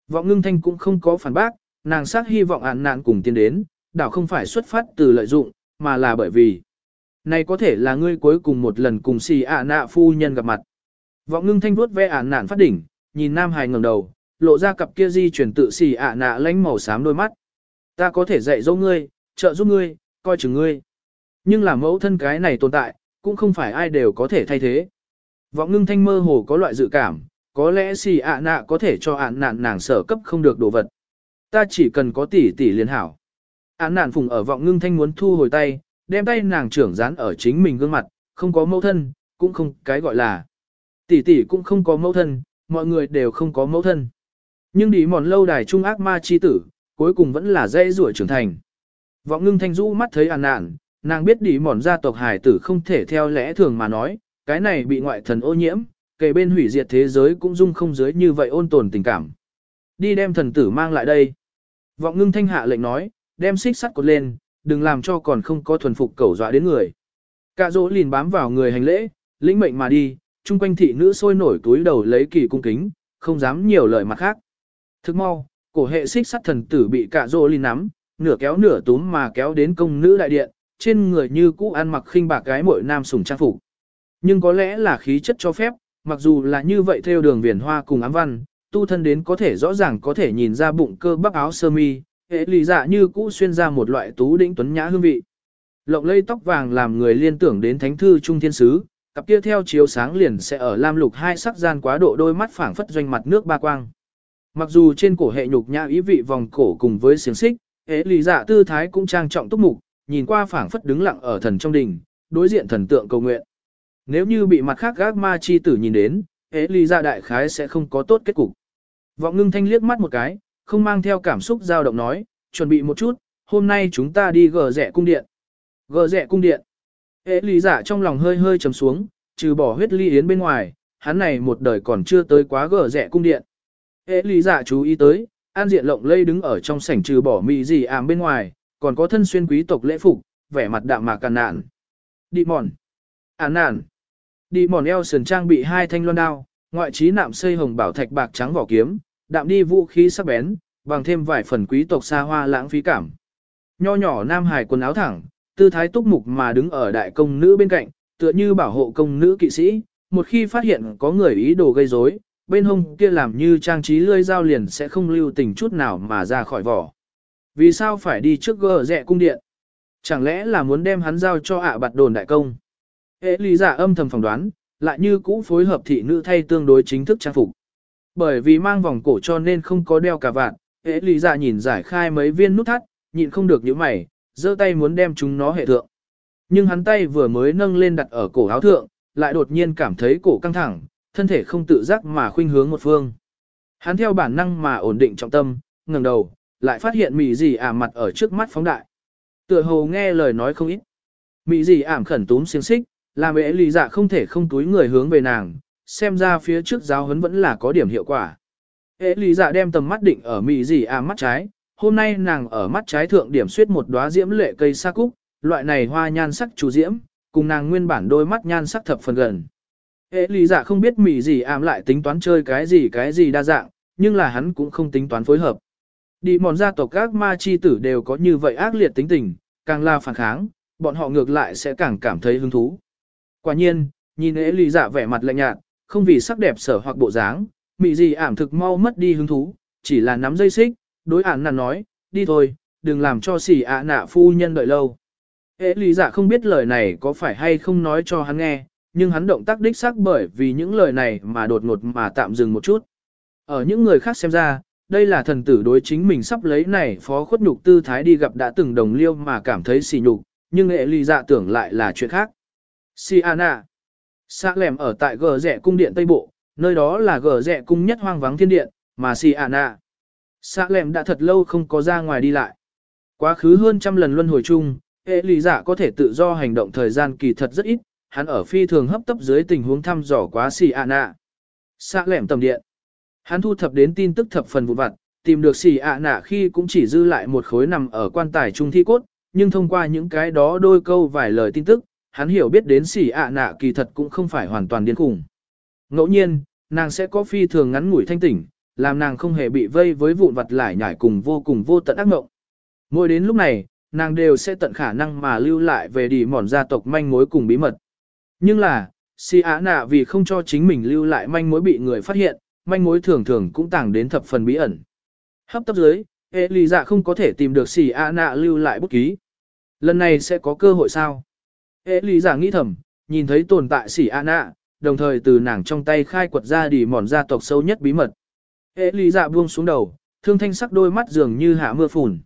Vọng ngưng thanh cũng không có phản bác, nàng xác hy vọng án nạn cùng tiến đến, đảo không phải xuất phát từ lợi dụng, mà là bởi vì này có thể là ngươi cuối cùng một lần cùng xì ả nạ phu nhân gặp mặt. Vọng ngưng thanh vuốt ve án nạn phát đỉnh, nhìn Nam Hải ngẩng đầu, lộ ra cặp kia di chuyển tự xì ả nạ lánh màu xám đôi mắt. Ta có thể dạy dỗ ngươi, trợ giúp ngươi, coi chừng ngươi. Nhưng là mẫu thân cái này tồn tại, cũng không phải ai đều có thể thay thế. Vọng ngưng thanh mơ hồ có loại dự cảm, có lẽ xì ạ nạ có thể cho ạn nạn nàng sở cấp không được đồ vật. Ta chỉ cần có tỷ tỷ liên hảo. Án nạn phùng ở vọng ngưng thanh muốn thu hồi tay, đem tay nàng trưởng dán ở chính mình gương mặt, không có mẫu thân, cũng không cái gọi là. Tỷ tỷ cũng không có mẫu thân, mọi người đều không có mẫu thân. Nhưng đi mòn lâu đài trung ác ma chi tử, cuối cùng vẫn là dễ rủa trưởng thành. Vọng ngưng thanh rũ mắt thấy Ạn nạn, nàng biết đi mòn gia tộc hải tử không thể theo lẽ thường mà nói, cái này bị ngoại thần ô nhiễm, kề bên hủy diệt thế giới cũng dung không dưới như vậy ôn tồn tình cảm. Đi đem thần tử mang lại đây. Vọng ngưng thanh hạ lệnh nói, đem xích sắt cột lên, đừng làm cho còn không có thuần phục cẩu dọa đến người. Cả dỗ liền bám vào người hành lễ, lĩnh mệnh mà đi, chung quanh thị nữ sôi nổi túi đầu lấy kỳ cung kính, không dám nhiều lời mặt khác. Thức mau, cổ hệ xích sắt thần tử bị cả dỗ liền nắm, nửa kéo nửa túm mà kéo đến công nữ đại điện, trên người như cũ ăn mặc khinh bạc gái mội nam sùng trang phục. Nhưng có lẽ là khí chất cho phép, mặc dù là như vậy theo đường viền hoa cùng ám văn, tu thân đến có thể rõ ràng có thể nhìn ra bụng cơ bắp áo sơ mi, hệ lì dạ như cũ xuyên ra một loại tú đỉnh tuấn nhã hương vị. Lộng lây tóc vàng làm người liên tưởng đến thánh thư trung thiên sứ, cặp kia theo chiếu sáng liền sẽ ở lam lục hai sắc gian quá độ đôi mắt phảng phất doanh mặt nước ba quang. Mặc dù trên cổ hệ nhục nhã ý vị vòng cổ cùng với xiềng xích, hệ lì dạ tư thái cũng trang trọng túc mục, nhìn qua phảng phất đứng lặng ở thần trong đình, đối diện thần tượng cầu nguyện. Nếu như bị mặt khác gác ma chi tử nhìn đến, hệ ly ra đại khái sẽ không có tốt kết cục. Vọng ngưng thanh liếc mắt một cái, không mang theo cảm xúc dao động nói, chuẩn bị một chút, hôm nay chúng ta đi gờ rẻ cung điện. Gờ rẻ cung điện. Hệ lý giả trong lòng hơi hơi trầm xuống, trừ bỏ huyết ly yến bên ngoài, hắn này một đời còn chưa tới quá gờ rẻ cung điện. Hệ lý giả chú ý tới, an diện lộng lây đứng ở trong sảnh trừ bỏ mì gì ảm bên ngoài, còn có thân xuyên quý tộc lễ phục, vẻ mặt đạm mạc càn nạn. Đi mòn. À nạn. Đi mòn eo sườn trang bị hai thanh loan đao, ngoại trí nạm xây hồng bảo thạch bạc trắng vỏ kiếm, đạm đi vũ khí sắc bén, bằng thêm vài phần quý tộc xa hoa lãng phí cảm. Nho nhỏ nam hải quần áo thẳng, tư thái túc mục mà đứng ở đại công nữ bên cạnh, tựa như bảo hộ công nữ kỵ sĩ, một khi phát hiện có người ý đồ gây rối, bên hông kia làm như trang trí lươi dao liền sẽ không lưu tình chút nào mà ra khỏi vỏ. Vì sao phải đi trước gờ rẹ cung điện? Chẳng lẽ là muốn đem hắn giao cho ạ à bạt đồn đại công? Hệ lý giả âm thầm phỏng đoán, lại như cũ phối hợp thị nữ thay tương đối chính thức trang phục. Bởi vì mang vòng cổ cho nên không có đeo cả vạn, hệ lý giả nhìn giải khai mấy viên nút thắt, nhịn không được những mày, giơ tay muốn đem chúng nó hệ thượng. Nhưng hắn tay vừa mới nâng lên đặt ở cổ áo thượng, lại đột nhiên cảm thấy cổ căng thẳng, thân thể không tự giác mà khuynh hướng một phương. Hắn theo bản năng mà ổn định trọng tâm, ngẩng đầu, lại phát hiện mị gì ảm mặt ở trước mắt phóng đại. Tựa hồ nghe lời nói không ít. Mị gì ảm khẩn túm xiên xích, làm ế lý dạ không thể không túi người hướng về nàng, xem ra phía trước giáo huấn vẫn là có điểm hiệu quả. Ế lý dạ đem tầm mắt định ở mị gì à mắt trái, hôm nay nàng ở mắt trái thượng điểm suyết một đóa diễm lệ cây sa cúc, loại này hoa nhan sắc chủ diễm, cùng nàng nguyên bản đôi mắt nhan sắc thập phần gần. Ế lý dạ không biết mị gì ảm lại tính toán chơi cái gì cái gì đa dạng, nhưng là hắn cũng không tính toán phối hợp. Đi mòn gia tộc các ma chi tử đều có như vậy ác liệt tính tình, càng là phản kháng, bọn họ ngược lại sẽ càng cảm thấy hứng thú. Quả nhiên, nhìn ế lì dạ vẻ mặt lạnh nhạt, không vì sắc đẹp sở hoặc bộ dáng, mị gì ảm thực mau mất đi hứng thú, chỉ là nắm dây xích, đối ản nàn nói, đi thôi, đừng làm cho xỉ ạ nạ phu nhân đợi lâu. Ế lì dạ không biết lời này có phải hay không nói cho hắn nghe, nhưng hắn động tác đích xác bởi vì những lời này mà đột ngột mà tạm dừng một chút. Ở những người khác xem ra, đây là thần tử đối chính mình sắp lấy này phó khuất nhục tư thái đi gặp đã từng đồng liêu mà cảm thấy xỉ nhục, nhưng Ế ly dạ tưởng lại là chuyện khác. Si Anna. Xã lẻm ở tại gờ rẻ cung điện Tây Bộ, nơi đó là gờ rẻ cung nhất hoang vắng thiên điện, mà Siana. ả. Xã lẻm đã thật lâu không có ra ngoài đi lại. Quá khứ hơn trăm lần luân hồi chung, hệ lý giả có thể tự do hành động thời gian kỳ thật rất ít, hắn ở phi thường hấp tấp dưới tình huống thăm dò quá Siana. ả. Xã lẻm tầm điện. Hắn thu thập đến tin tức thập phần vụ vặt, tìm được xì ạ nạ khi cũng chỉ dư lại một khối nằm ở quan tài trung thi cốt, nhưng thông qua những cái đó đôi câu vài lời tin tức, hắn hiểu biết đến xỉ ạ nạ kỳ thật cũng không phải hoàn toàn điên khủng. Ngẫu nhiên, nàng sẽ có phi thường ngắn ngủi thanh tỉnh, làm nàng không hề bị vây với vụn vặt lại nhảy cùng vô cùng vô tận ác mộng. Mỗi đến lúc này, nàng đều sẽ tận khả năng mà lưu lại về đi mòn gia tộc manh mối cùng bí mật. Nhưng là, xì ạ nạ vì không cho chính mình lưu lại manh mối bị người phát hiện, manh mối thường thường cũng tàng đến thập phần bí ẩn. Hấp tấp dưới, hệ lì dạ không có thể tìm được xì ạ nạ lưu lại bút ký. Lần này sẽ có cơ hội sao? Hệ lý giả nghĩ thầm, nhìn thấy tồn tại xì ạ nạ, đồng thời từ nàng trong tay khai quật ra đi mòn gia tộc sâu nhất bí mật. Hệ lý giả buông xuống đầu, thương thanh sắc đôi mắt dường như hạ mưa phùn.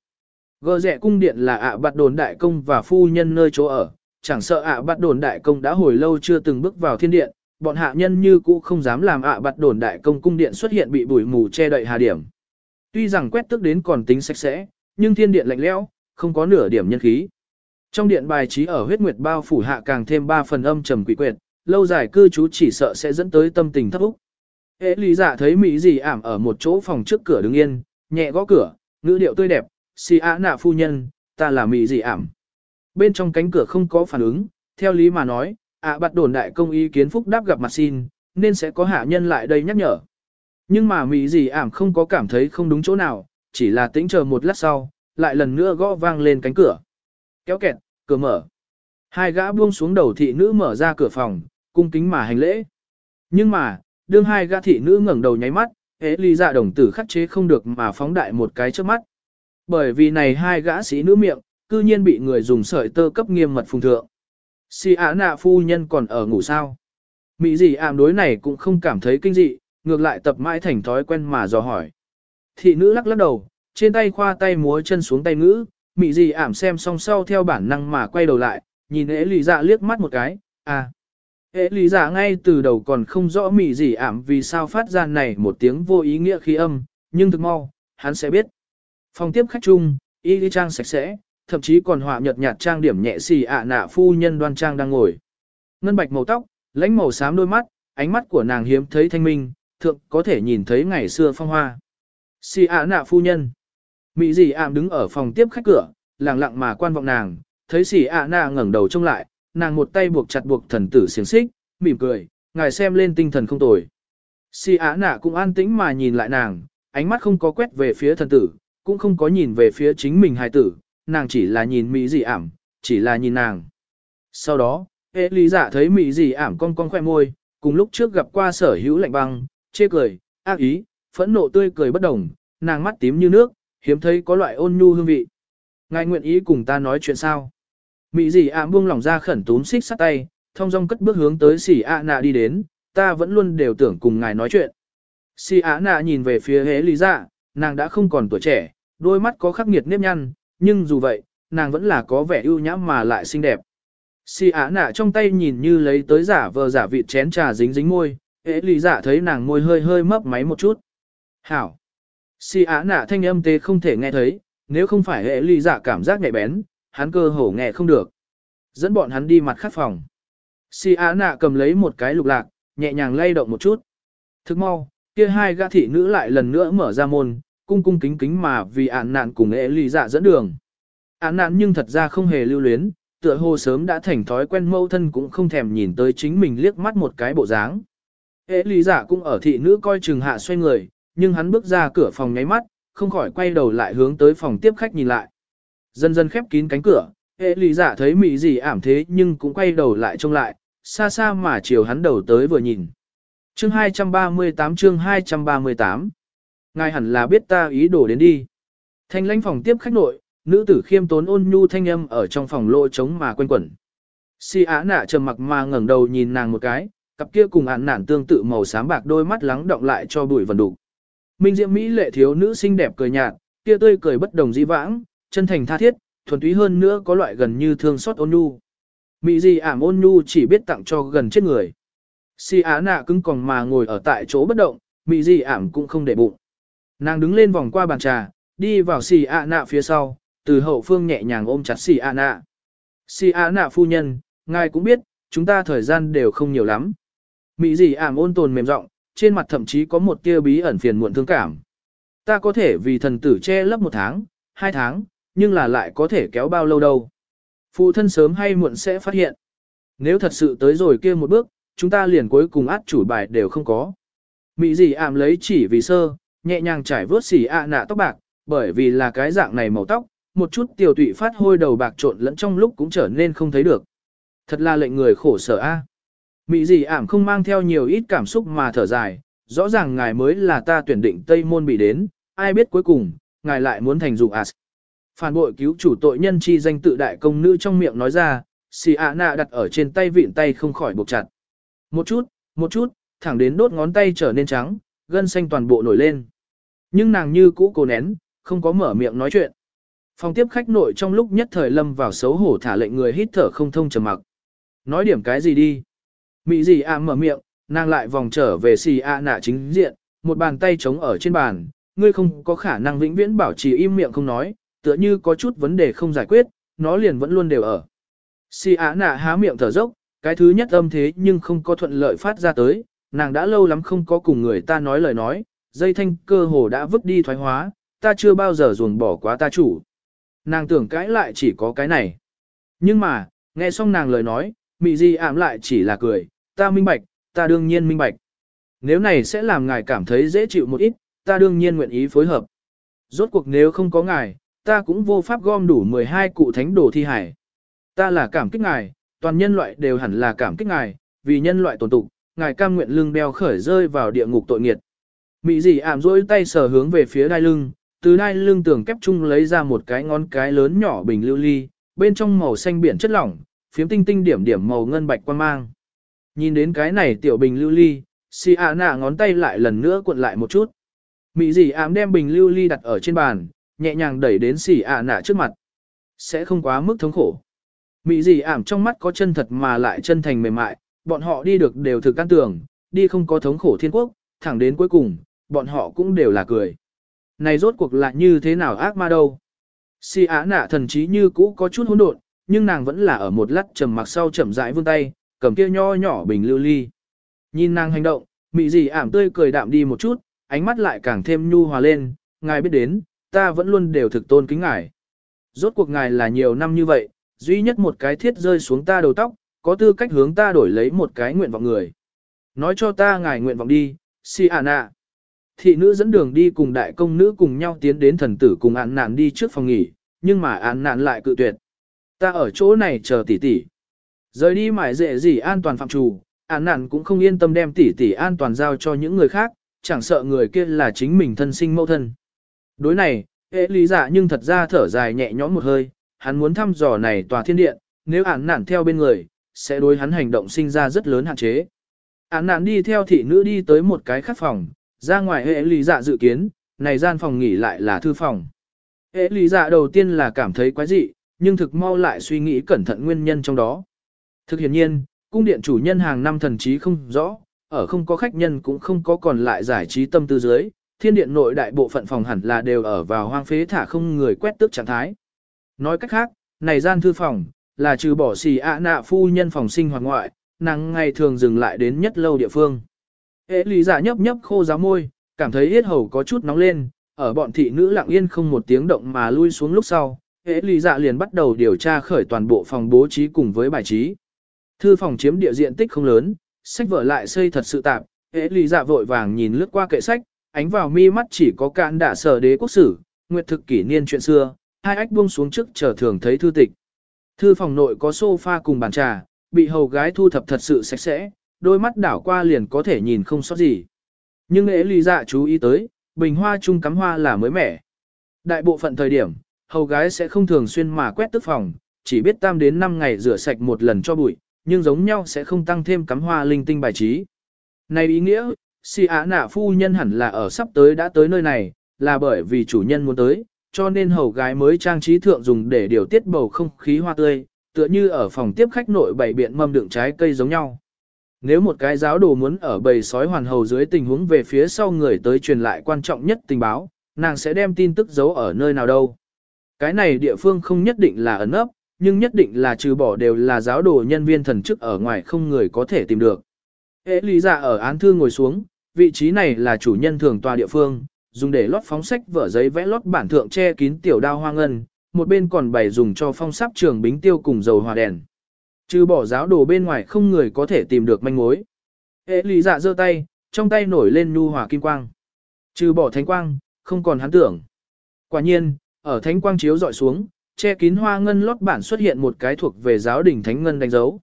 Gờ rẻ cung điện là ạ bạt đồn đại công và phu nhân nơi chỗ ở, chẳng sợ ạ bạt đồn đại công đã hồi lâu chưa từng bước vào thiên điện, bọn hạ nhân như cũ không dám làm ạ bạt đồn đại công cung điện xuất hiện bị bụi mù che đậy hà điểm. Tuy rằng quét tức đến còn tính sạch sẽ, nhưng thiên điện lạnh lẽo, không có nửa điểm nhân khí. Trong điện bài trí ở huyết nguyệt bao phủ hạ càng thêm 3 phần âm trầm quỷ quyệt, lâu dài cư trú chỉ sợ sẽ dẫn tới tâm tình thấp úc. Ế lý giả thấy Mỹ gì ảm ở một chỗ phòng trước cửa đứng yên, nhẹ gõ cửa, ngữ điệu tươi đẹp, si á nạ phu nhân, ta là Mỹ gì ảm. Bên trong cánh cửa không có phản ứng, theo lý mà nói, ạ bắt đồn đại công ý kiến phúc đáp gặp mặt xin, nên sẽ có hạ nhân lại đây nhắc nhở. Nhưng mà Mỹ gì ảm không có cảm thấy không đúng chỗ nào, chỉ là tĩnh chờ một lát sau, lại lần nữa gõ vang lên cánh cửa. Kéo kẹt, cửa mở. Hai gã buông xuống đầu thị nữ mở ra cửa phòng, cung kính mà hành lễ. Nhưng mà, đương hai gã thị nữ ngẩng đầu nháy mắt, ế ly dạ đồng tử khắc chế không được mà phóng đại một cái trước mắt. Bởi vì này hai gã sĩ nữ miệng, cư nhiên bị người dùng sợi tơ cấp nghiêm mật phùng thượng. Si á nạ phu nhân còn ở ngủ sao? Mỹ gì ảm đối này cũng không cảm thấy kinh dị, ngược lại tập mãi thành thói quen mà dò hỏi. Thị nữ lắc lắc đầu, trên tay khoa tay múa chân xuống tay ngữ, Mị gì ảm xem xong sau theo bản năng mà quay đầu lại, nhìn ế lì dạ liếc mắt một cái, à. Ế lì dạ ngay từ đầu còn không rõ mị gì ảm vì sao phát ra này một tiếng vô ý nghĩa khí âm, nhưng thực mau, hắn sẽ biết. Phòng tiếp khách chung, y đi trang sạch sẽ, thậm chí còn họa nhợt nhạt trang điểm nhẹ xì ạ nạ phu nhân đoan trang đang ngồi. Ngân bạch màu tóc, lãnh màu xám đôi mắt, ánh mắt của nàng hiếm thấy thanh minh, thượng có thể nhìn thấy ngày xưa phong hoa. Xì ạ nạ phu nhân. Mỹ dị ảm đứng ở phòng tiếp khách cửa, lặng lặng mà quan vọng nàng, thấy xỉ ạ nạ ngẩng đầu trông lại, nàng một tay buộc chặt buộc thần tử xiềng xích, mỉm cười, ngài xem lên tinh thần không tồi. Xỉ ạ nạ cũng an tĩnh mà nhìn lại nàng, ánh mắt không có quét về phía thần tử, cũng không có nhìn về phía chính mình hài tử, nàng chỉ là nhìn Mỹ dị ảm, chỉ là nhìn nàng. Sau đó, hệ lý giả thấy Mỹ dị ảm cong cong khoe môi, cùng lúc trước gặp qua sở hữu lạnh băng, chê cười, ác ý, phẫn nộ tươi cười bất đồng, nàng mắt tím như nước, hiếm thấy có loại ôn nhu hương vị. Ngài nguyện ý cùng ta nói chuyện sao? Mỹ dị ảm buông lỏng ra khẩn túm xích sắt tay, thông dong cất bước hướng tới xỉ ạ nạ đi đến, ta vẫn luôn đều tưởng cùng ngài nói chuyện. Xỉ ạ nạ nhìn về phía hế lý dạ, nàng đã không còn tuổi trẻ, đôi mắt có khắc nghiệt nếp nhăn, nhưng dù vậy, nàng vẫn là có vẻ ưu nhã mà lại xinh đẹp. Xì á nạ trong tay nhìn như lấy tới giả vờ giả vịt chén trà dính dính môi, hễ lý giả thấy nàng môi hơi hơi mấp máy một chút. Hảo! Si á nạ thanh âm tê không thể nghe thấy, nếu không phải hệ ly giả cảm giác nhạy bén, hắn cơ hổ nghe không được. Dẫn bọn hắn đi mặt khắc phòng. Si á nạ cầm lấy một cái lục lạc, nhẹ nhàng lay động một chút. Thức mau, kia hai gã thị nữ lại lần nữa mở ra môn, cung cung kính kính mà vì án nạn cùng hệ ly giả dẫn đường. Án nạn nhưng thật ra không hề lưu luyến, tựa hồ sớm đã thành thói quen mâu thân cũng không thèm nhìn tới chính mình liếc mắt một cái bộ dáng. Hệ ly giả cũng ở thị nữ coi chừng hạ xoay người, nhưng hắn bước ra cửa phòng nháy mắt, không khỏi quay đầu lại hướng tới phòng tiếp khách nhìn lại. Dần dần khép kín cánh cửa, hệ lì dạ thấy mị gì ảm thế nhưng cũng quay đầu lại trông lại, xa xa mà chiều hắn đầu tới vừa nhìn. Chương 238 chương 238 ngài hẳn là biết ta ý đồ đến đi. Thanh lãnh phòng tiếp khách nội, nữ tử khiêm tốn ôn nhu thanh âm ở trong phòng lộ trống mà quanh quẩn. Si á nạ trầm mặc mà ngẩng đầu nhìn nàng một cái, cặp kia cùng án nản tương tự màu xám bạc đôi mắt lắng động lại cho bụi vần đủ. Minh diễm mỹ lệ thiếu nữ xinh đẹp cười nhạt, kia tươi cười bất đồng dĩ vãng, chân thành tha thiết, thuần túy hơn nữa có loại gần như thương xót ôn nhu. Mỹ gì ảm ôn nhu chỉ biết tặng cho gần chết người. Si á nạ cứng còn mà ngồi ở tại chỗ bất động, Mỹ gì ảm cũng không để bụng. Nàng đứng lên vòng qua bàn trà, đi vào Si á nạ phía sau, từ hậu phương nhẹ nhàng ôm chặt Si á nạ. Si á nạ phu nhân, ngài cũng biết, chúng ta thời gian đều không nhiều lắm. Mỹ gì ảm ôn tồn mềm giọng, trên mặt thậm chí có một tia bí ẩn phiền muộn thương cảm. Ta có thể vì thần tử che lấp một tháng, hai tháng, nhưng là lại có thể kéo bao lâu đâu. Phụ thân sớm hay muộn sẽ phát hiện. Nếu thật sự tới rồi kia một bước, chúng ta liền cuối cùng át chủ bài đều không có. Mỹ gì ảm lấy chỉ vì sơ, nhẹ nhàng trải vớt xỉ ạ nạ tóc bạc, bởi vì là cái dạng này màu tóc, một chút tiểu tụy phát hôi đầu bạc trộn lẫn trong lúc cũng trở nên không thấy được. Thật là lệnh người khổ sở a. Mị gì ảm không mang theo nhiều ít cảm xúc mà thở dài, rõ ràng ngài mới là ta tuyển định Tây Môn bị đến, ai biết cuối cùng, ngài lại muốn thành dụng as. Phản bội cứu chủ tội nhân chi danh tự đại công nữ trong miệng nói ra, xì ạ nạ đặt ở trên tay vịn tay không khỏi buộc chặt. Một chút, một chút, thẳng đến đốt ngón tay trở nên trắng, gân xanh toàn bộ nổi lên. Nhưng nàng như cũ cố nén, không có mở miệng nói chuyện. Phòng tiếp khách nội trong lúc nhất thời lâm vào xấu hổ thả lệnh người hít thở không thông trầm mặc. Nói điểm cái gì đi? Mị gì ạ mở miệng, nàng lại vòng trở về xì ạ nạ chính diện, một bàn tay trống ở trên bàn, ngươi không có khả năng vĩnh viễn bảo trì im miệng không nói, tựa như có chút vấn đề không giải quyết, nó liền vẫn luôn đều ở. Xì ạ nạ há miệng thở dốc, cái thứ nhất âm thế nhưng không có thuận lợi phát ra tới, nàng đã lâu lắm không có cùng người ta nói lời nói, dây thanh cơ hồ đã vứt đi thoái hóa, ta chưa bao giờ ruồng bỏ quá ta chủ. Nàng tưởng cãi lại chỉ có cái này. Nhưng mà, nghe xong nàng lời nói, mị di ảm lại chỉ là cười, ta minh bạch, ta đương nhiên minh bạch. Nếu này sẽ làm ngài cảm thấy dễ chịu một ít, ta đương nhiên nguyện ý phối hợp. Rốt cuộc nếu không có ngài, ta cũng vô pháp gom đủ 12 cụ thánh đồ thi hải. Ta là cảm kích ngài, toàn nhân loại đều hẳn là cảm kích ngài, vì nhân loại tồn tục, ngài cam nguyện lưng đeo khởi rơi vào địa ngục tội nghiệt. Mị dị ảm rỗi tay sờ hướng về phía đai lưng, từ đai lưng tường kép chung lấy ra một cái ngón cái lớn nhỏ bình lưu ly, bên trong màu xanh biển chất lỏng, phiếm tinh tinh điểm điểm màu ngân bạch quan mang. Nhìn đến cái này tiểu bình lưu ly, si ạ nạ ngón tay lại lần nữa cuộn lại một chút. Mị dị ảm đem bình lưu ly đặt ở trên bàn, nhẹ nhàng đẩy đến xỉ ạ nạ trước mặt. Sẽ không quá mức thống khổ. Mị dị ảm trong mắt có chân thật mà lại chân thành mềm mại, bọn họ đi được đều thực can tưởng, đi không có thống khổ thiên quốc, thẳng đến cuối cùng, bọn họ cũng đều là cười. Này rốt cuộc lại như thế nào ác ma đâu? Si á nạ thần trí như cũ có chút hỗn độn, nhưng nàng vẫn là ở một lát trầm mặc sau chậm rãi vươn tay, cầm kia nho nhỏ bình lưu ly. Nhìn nàng hành động, mị gì ảm tươi cười đạm đi một chút, ánh mắt lại càng thêm nhu hòa lên, ngài biết đến, ta vẫn luôn đều thực tôn kính ngài. Rốt cuộc ngài là nhiều năm như vậy, duy nhất một cái thiết rơi xuống ta đầu tóc, có tư cách hướng ta đổi lấy một cái nguyện vọng người. Nói cho ta ngài nguyện vọng đi, si à nạ. Thị nữ dẫn đường đi cùng đại công nữ cùng nhau tiến đến thần tử cùng án nạn đi trước phòng nghỉ, nhưng mà án nạn lại cự tuyệt. Ta ở chỗ này chờ tỷ tỷ. Rời đi mải dễ gì an toàn phạm chủ. án nản cũng không yên tâm đem tỷ tỷ an toàn giao cho những người khác, chẳng sợ người kia là chính mình thân sinh mẫu thân. Đối này, hệ lý giả nhưng thật ra thở dài nhẹ nhõm một hơi, hắn muốn thăm dò này tòa thiên điện, nếu án nản theo bên người, sẽ đối hắn hành động sinh ra rất lớn hạn chế. Án nản đi theo thị nữ đi tới một cái khắc phòng, ra ngoài hệ lý dạ dự kiến, này gian phòng nghỉ lại là thư phòng. Hệ lý dạ đầu tiên là cảm thấy quái dị, nhưng thực mau lại suy nghĩ cẩn thận nguyên nhân trong đó. Thực hiện nhiên, cung điện chủ nhân hàng năm thần trí không rõ, ở không có khách nhân cũng không có còn lại giải trí tâm tư dưới, thiên điện nội đại bộ phận phòng hẳn là đều ở vào hoang phế thả không người quét tước trạng thái. Nói cách khác, này gian thư phòng, là trừ bỏ xì ạ nạ phu nhân phòng sinh hoạt ngoại, nàng ngày thường dừng lại đến nhất lâu địa phương. Hệ lý giả nhấp nhấp khô giáo môi, cảm thấy yết hầu có chút nóng lên, ở bọn thị nữ lặng yên không một tiếng động mà lui xuống lúc sau. Hệ lý giả liền bắt đầu điều tra khởi toàn bộ phòng bố trí cùng với bài trí. Thư phòng chiếm địa diện tích không lớn, sách vở lại xây thật sự tạp, hệ lý dạ vội vàng nhìn lướt qua kệ sách, ánh vào mi mắt chỉ có cạn đả sở đế quốc sử, nguyệt thực kỷ niên chuyện xưa, hai ách buông xuống trước chờ thường thấy thư tịch. Thư phòng nội có sofa cùng bàn trà, bị hầu gái thu thập thật sự sạch sẽ, đôi mắt đảo qua liền có thể nhìn không sót gì. Nhưng hệ lý dạ chú ý tới, bình hoa chung cắm hoa là mới mẻ. Đại bộ phận thời điểm, hầu gái sẽ không thường xuyên mà quét tức phòng, chỉ biết tam đến 5 ngày rửa sạch một lần cho bụi, nhưng giống nhau sẽ không tăng thêm cắm hoa linh tinh bài trí. Này ý nghĩa, si á nạ phu nhân hẳn là ở sắp tới đã tới nơi này, là bởi vì chủ nhân muốn tới, cho nên hầu gái mới trang trí thượng dùng để điều tiết bầu không khí hoa tươi, tựa như ở phòng tiếp khách nội bày biện mâm đựng trái cây giống nhau. Nếu một cái giáo đồ muốn ở bầy sói hoàn hầu dưới tình huống về phía sau người tới truyền lại quan trọng nhất tình báo, nàng sẽ đem tin tức giấu ở nơi nào đâu. Cái này địa phương không nhất định là ẩn ấp, nhưng nhất định là trừ bỏ đều là giáo đồ nhân viên thần chức ở ngoài không người có thể tìm được. Hệ lý giả ở án thư ngồi xuống, vị trí này là chủ nhân thường tòa địa phương, dùng để lót phóng sách vở giấy vẽ lót bản thượng che kín tiểu đao hoa ngân, một bên còn bày dùng cho phong sáp trường bính tiêu cùng dầu hòa đèn. Trừ bỏ giáo đồ bên ngoài không người có thể tìm được manh mối. Hệ lý dạ giơ tay, trong tay nổi lên nhu hòa kim quang. Trừ bỏ thánh quang, không còn hắn tưởng. Quả nhiên, ở thánh quang chiếu dọi xuống, che kín hoa ngân lót bản xuất hiện một cái thuộc về giáo đỉnh thánh ngân đánh dấu.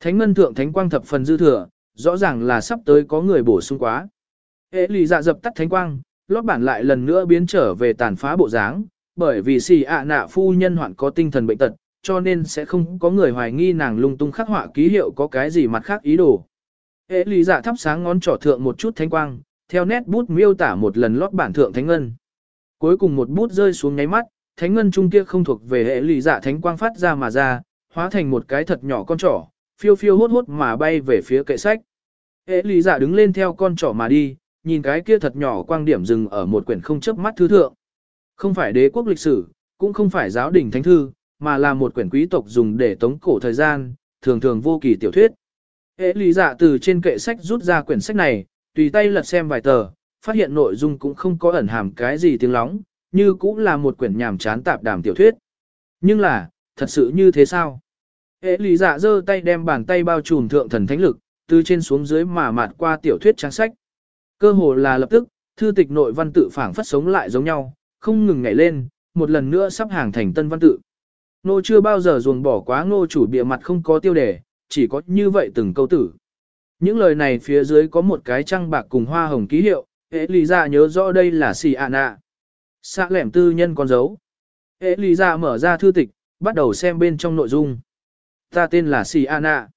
Thánh ngân thượng thánh quang thập phần dư thừa, rõ ràng là sắp tới có người bổ sung quá. Hệ lì dạ dập tắt thánh quang, lót bản lại lần nữa biến trở về tàn phá bộ dáng, bởi vì xì ạ nạ phu nhân hoạn có tinh thần bệnh tật, cho nên sẽ không có người hoài nghi nàng lung tung khắc họa ký hiệu có cái gì mặt khác ý đồ. Hệ lý dạ thắp sáng ngón trỏ thượng một chút thánh quang, theo nét bút miêu tả một lần lót bản thượng thánh ngân. Cuối cùng một bút rơi xuống nháy mắt, thánh ngân trung kia không thuộc về hệ lụy dạ thánh quang phát ra mà ra, hóa thành một cái thật nhỏ con trỏ, phiêu phiêu hốt hốt mà bay về phía kệ sách. Hệ lụy dạ đứng lên theo con trỏ mà đi, nhìn cái kia thật nhỏ quang điểm dừng ở một quyển không chớp mắt thư thượng. Không phải đế quốc lịch sử, cũng không phải giáo đình thánh thư, mà là một quyển quý tộc dùng để tống cổ thời gian, thường thường vô kỳ tiểu thuyết. Hệ lý dạ từ trên kệ sách rút ra quyển sách này, tùy tay lật xem vài tờ, phát hiện nội dung cũng không có ẩn hàm cái gì tiếng lóng, như cũng là một quyển nhàm chán tạp đàm tiểu thuyết. Nhưng là, thật sự như thế sao? Hệ lý dạ giơ tay đem bàn tay bao trùm thượng thần thánh lực, từ trên xuống dưới mà mạt qua tiểu thuyết trang sách. Cơ hồ là lập tức, thư tịch nội văn tự phảng phất sống lại giống nhau, không ngừng nhảy lên, một lần nữa sắp hàng thành tân văn tự. Nô chưa bao giờ ruồng bỏ quá ngô chủ bịa mặt không có tiêu đề, chỉ có như vậy từng câu tử. Những lời này phía dưới có một cái trăng bạc cùng hoa hồng ký hiệu, hệ lý ra dạ nhớ rõ đây là xì ạ nạ xạ lẻm tư nhân con dấu. Hệ lý ra mở ra thư tịch, bắt đầu xem bên trong nội dung. Ta tên là Sì ạ nạ.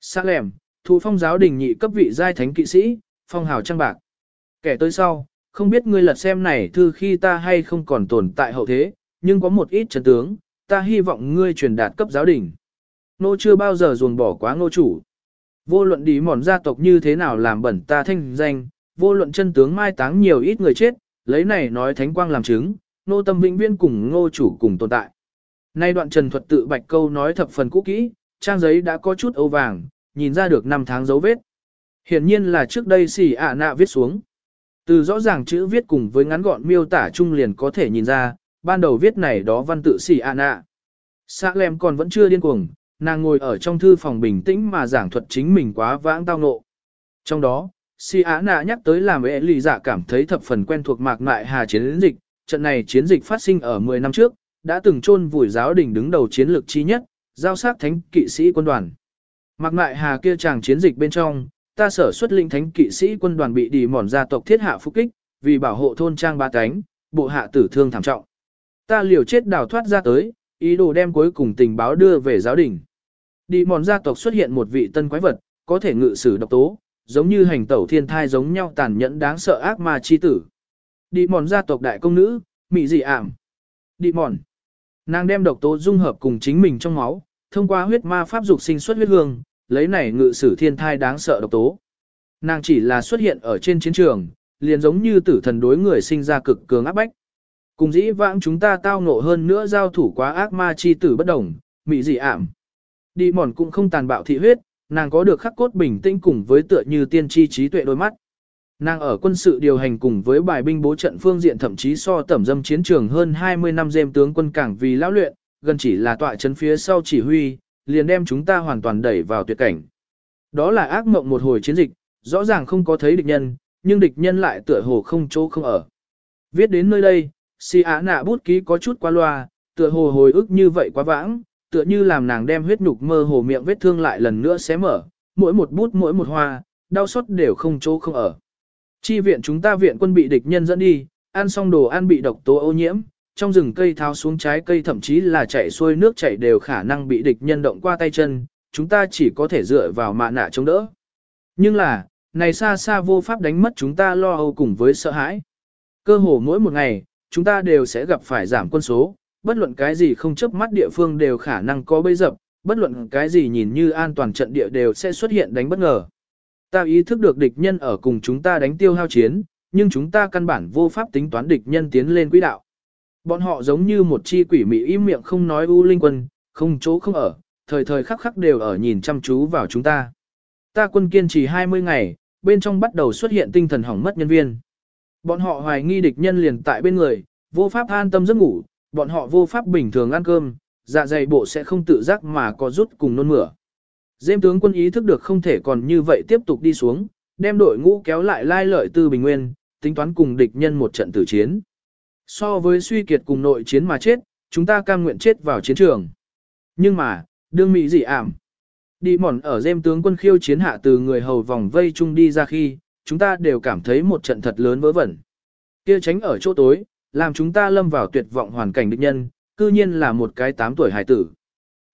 Sạ lẻm, thụ phong giáo đình nhị cấp vị giai thánh kỵ sĩ, phong hào trang bạc. Kẻ tới sau, không biết ngươi lật xem này thư khi ta hay không còn tồn tại hậu thế, nhưng có một ít chân tướng, ta hy vọng ngươi truyền đạt cấp giáo đình. Nô chưa bao giờ ruồn bỏ quá ngô chủ. Vô luận đi mòn gia tộc như thế nào làm bẩn ta thanh danh, vô luận chân tướng mai táng nhiều ít người chết, lấy này nói thánh quang làm chứng, nô tâm vĩnh viên cùng ngô chủ cùng tồn tại. Nay đoạn trần thuật tự bạch câu nói thập phần cũ kỹ, trang giấy đã có chút âu vàng, nhìn ra được năm tháng dấu vết. Hiển nhiên là trước đây xỉ ạ nạ viết xuống. Từ rõ ràng chữ viết cùng với ngắn gọn miêu tả trung liền có thể nhìn ra, ban đầu viết này đó văn tự xỉ ạ nạ. Xã lem còn vẫn chưa điên cuồng, nàng ngồi ở trong thư phòng bình tĩnh mà giảng thuật chính mình quá vãng tao nộ. Trong đó, Si Á nạ nhắc tới làm ế lì dạ cảm thấy thập phần quen thuộc mạc mại hà chiến dịch, trận này chiến dịch phát sinh ở 10 năm trước, đã từng chôn vùi giáo đình đứng đầu chiến lược chi nhất, giao sát thánh kỵ sĩ quân đoàn. Mạc mại hà kia chàng chiến dịch bên trong, ta sở xuất linh thánh kỵ sĩ quân đoàn bị đi mòn gia tộc thiết hạ phục kích, vì bảo hộ thôn trang ba cánh, bộ hạ tử thương thảm trọng. Ta liều chết đào thoát ra tới, ý đồ đem cuối cùng tình báo đưa về giáo đình. Đi mòn gia tộc xuất hiện một vị tân quái vật, có thể ngự sử độc tố, giống như hành tẩu thiên thai giống nhau tàn nhẫn đáng sợ ác ma chi tử. Đi mòn gia tộc đại công nữ, mị dị ảm. Đi mòn. Nàng đem độc tố dung hợp cùng chính mình trong máu, thông qua huyết ma pháp dục sinh xuất huyết hương, lấy này ngự sử thiên thai đáng sợ độc tố. Nàng chỉ là xuất hiện ở trên chiến trường, liền giống như tử thần đối người sinh ra cực cường áp bách. Cùng dĩ vãng chúng ta tao ngộ hơn nữa giao thủ quá ác ma chi tử bất đồng, mị dị ảm. Đi mòn cũng không tàn bạo thị huyết, nàng có được khắc cốt bình tĩnh cùng với tựa như tiên tri trí tuệ đôi mắt. Nàng ở quân sự điều hành cùng với bài binh bố trận phương diện thậm chí so tẩm dâm chiến trường hơn 20 năm dêm tướng quân cảng vì lão luyện, gần chỉ là tọa chấn phía sau chỉ huy, liền đem chúng ta hoàn toàn đẩy vào tuyệt cảnh. Đó là ác mộng một hồi chiến dịch, rõ ràng không có thấy địch nhân, nhưng địch nhân lại tựa hồ không chỗ không ở. Viết đến nơi đây, si á nạ bút ký có chút qua loa, tựa hồ hồi ức như vậy quá vãng, tựa như làm nàng đem huyết nhục mơ hồ miệng vết thương lại lần nữa xé mở, mỗi một bút mỗi một hoa, đau xót đều không chỗ không ở. Chi viện chúng ta viện quân bị địch nhân dẫn đi, ăn xong đồ ăn bị độc tố ô nhiễm, trong rừng cây tháo xuống trái cây thậm chí là chảy xuôi nước chảy đều khả năng bị địch nhân động qua tay chân, chúng ta chỉ có thể dựa vào mạ nạ chống đỡ. Nhưng là, này xa xa vô pháp đánh mất chúng ta lo âu cùng với sợ hãi. Cơ hồ mỗi một ngày, chúng ta đều sẽ gặp phải giảm quân số, bất luận cái gì không chấp mắt địa phương đều khả năng có bấy dập, bất luận cái gì nhìn như an toàn trận địa đều sẽ xuất hiện đánh bất ngờ. Ta ý thức được địch nhân ở cùng chúng ta đánh tiêu hao chiến, nhưng chúng ta căn bản vô pháp tính toán địch nhân tiến lên quỹ đạo. Bọn họ giống như một chi quỷ mị im miệng không nói u linh quân, không chỗ không ở, thời thời khắc khắc đều ở nhìn chăm chú vào chúng ta. Ta quân kiên trì 20 ngày, bên trong bắt đầu xuất hiện tinh thần hỏng mất nhân viên. Bọn họ hoài nghi địch nhân liền tại bên người, vô pháp an tâm giấc ngủ, bọn họ vô pháp bình thường ăn cơm, dạ dày bộ sẽ không tự giác mà có rút cùng nôn mửa. Dêm tướng quân ý thức được không thể còn như vậy tiếp tục đi xuống, đem đội ngũ kéo lại lai lợi tư bình nguyên, tính toán cùng địch nhân một trận tử chiến. So với suy kiệt cùng nội chiến mà chết, chúng ta cam nguyện chết vào chiến trường. Nhưng mà, đương mỹ dị ảm. Đi mòn ở dêm tướng quân khiêu chiến hạ từ người hầu vòng vây chung đi ra khi, chúng ta đều cảm thấy một trận thật lớn vớ vẩn. Kia tránh ở chỗ tối, làm chúng ta lâm vào tuyệt vọng hoàn cảnh địch nhân, cư nhiên là một cái tám tuổi hải tử.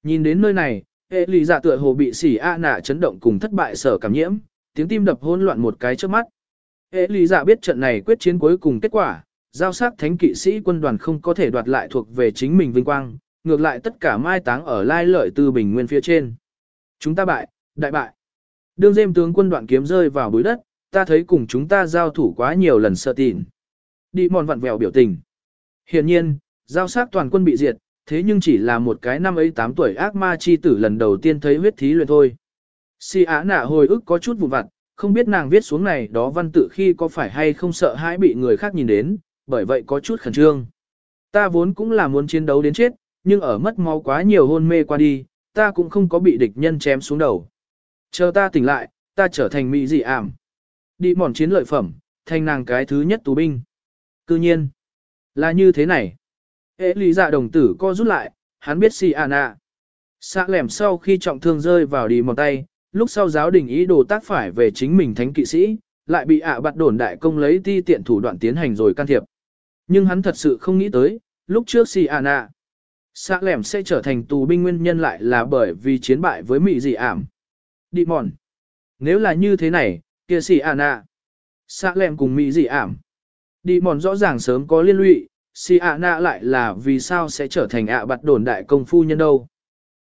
Nhìn đến nơi này, hệ lì dạ tựa hồ bị xỉ a nạ chấn động cùng thất bại sở cảm nhiễm, tiếng tim đập hỗn loạn một cái trước mắt. Hệ lì dạ biết trận này quyết chiến cuối cùng kết quả, giao sắc thánh kỵ sĩ quân đoàn không có thể đoạt lại thuộc về chính mình vinh quang, ngược lại tất cả mai táng ở lai lợi từ bình nguyên phía trên. Chúng ta bại, đại bại. Đương dêm tướng quân đoạn kiếm rơi vào bụi đất, ta thấy cùng chúng ta giao thủ quá nhiều lần sợ tìn. Đi mòn vặn vẹo biểu tình. Hiển nhiên, giao sát toàn quân bị diệt, thế nhưng chỉ là một cái năm ấy 8 tuổi ác ma chi tử lần đầu tiên thấy huyết thí luyện thôi. Si á nạ hồi ức có chút vụ vặt, không biết nàng viết xuống này đó văn tự khi có phải hay không sợ hãi bị người khác nhìn đến, bởi vậy có chút khẩn trương. Ta vốn cũng là muốn chiến đấu đến chết, nhưng ở mất máu quá nhiều hôn mê qua đi, ta cũng không có bị địch nhân chém xuống đầu. Chờ ta tỉnh lại, ta trở thành mỹ dị ảm. Đi mòn chiến lợi phẩm, thành nàng cái thứ nhất tù binh. Cư nhiên, là như thế này. Hệ lý dạ đồng tử co rút lại, hắn biết si à nạ. xạ lẻm sau khi trọng thương rơi vào đi một tay, lúc sau giáo đình ý đồ tác phải về chính mình thánh kỵ sĩ, lại bị ạ à bắt đồn đại công lấy ti tiện thủ đoạn tiến hành rồi can thiệp. Nhưng hắn thật sự không nghĩ tới, lúc trước si à nạ. xạ lẻm sẽ trở thành tù binh nguyên nhân lại là bởi vì chiến bại với mỹ dị ảm. Đi mòn. Nếu là như thế này, kia si à nạ. xạ lẻm cùng mỹ dị ảm. Đi mòn rõ ràng sớm có liên lụy, si ạ nạ lại là vì sao sẽ trở thành ạ bạt đồn đại công phu nhân đâu.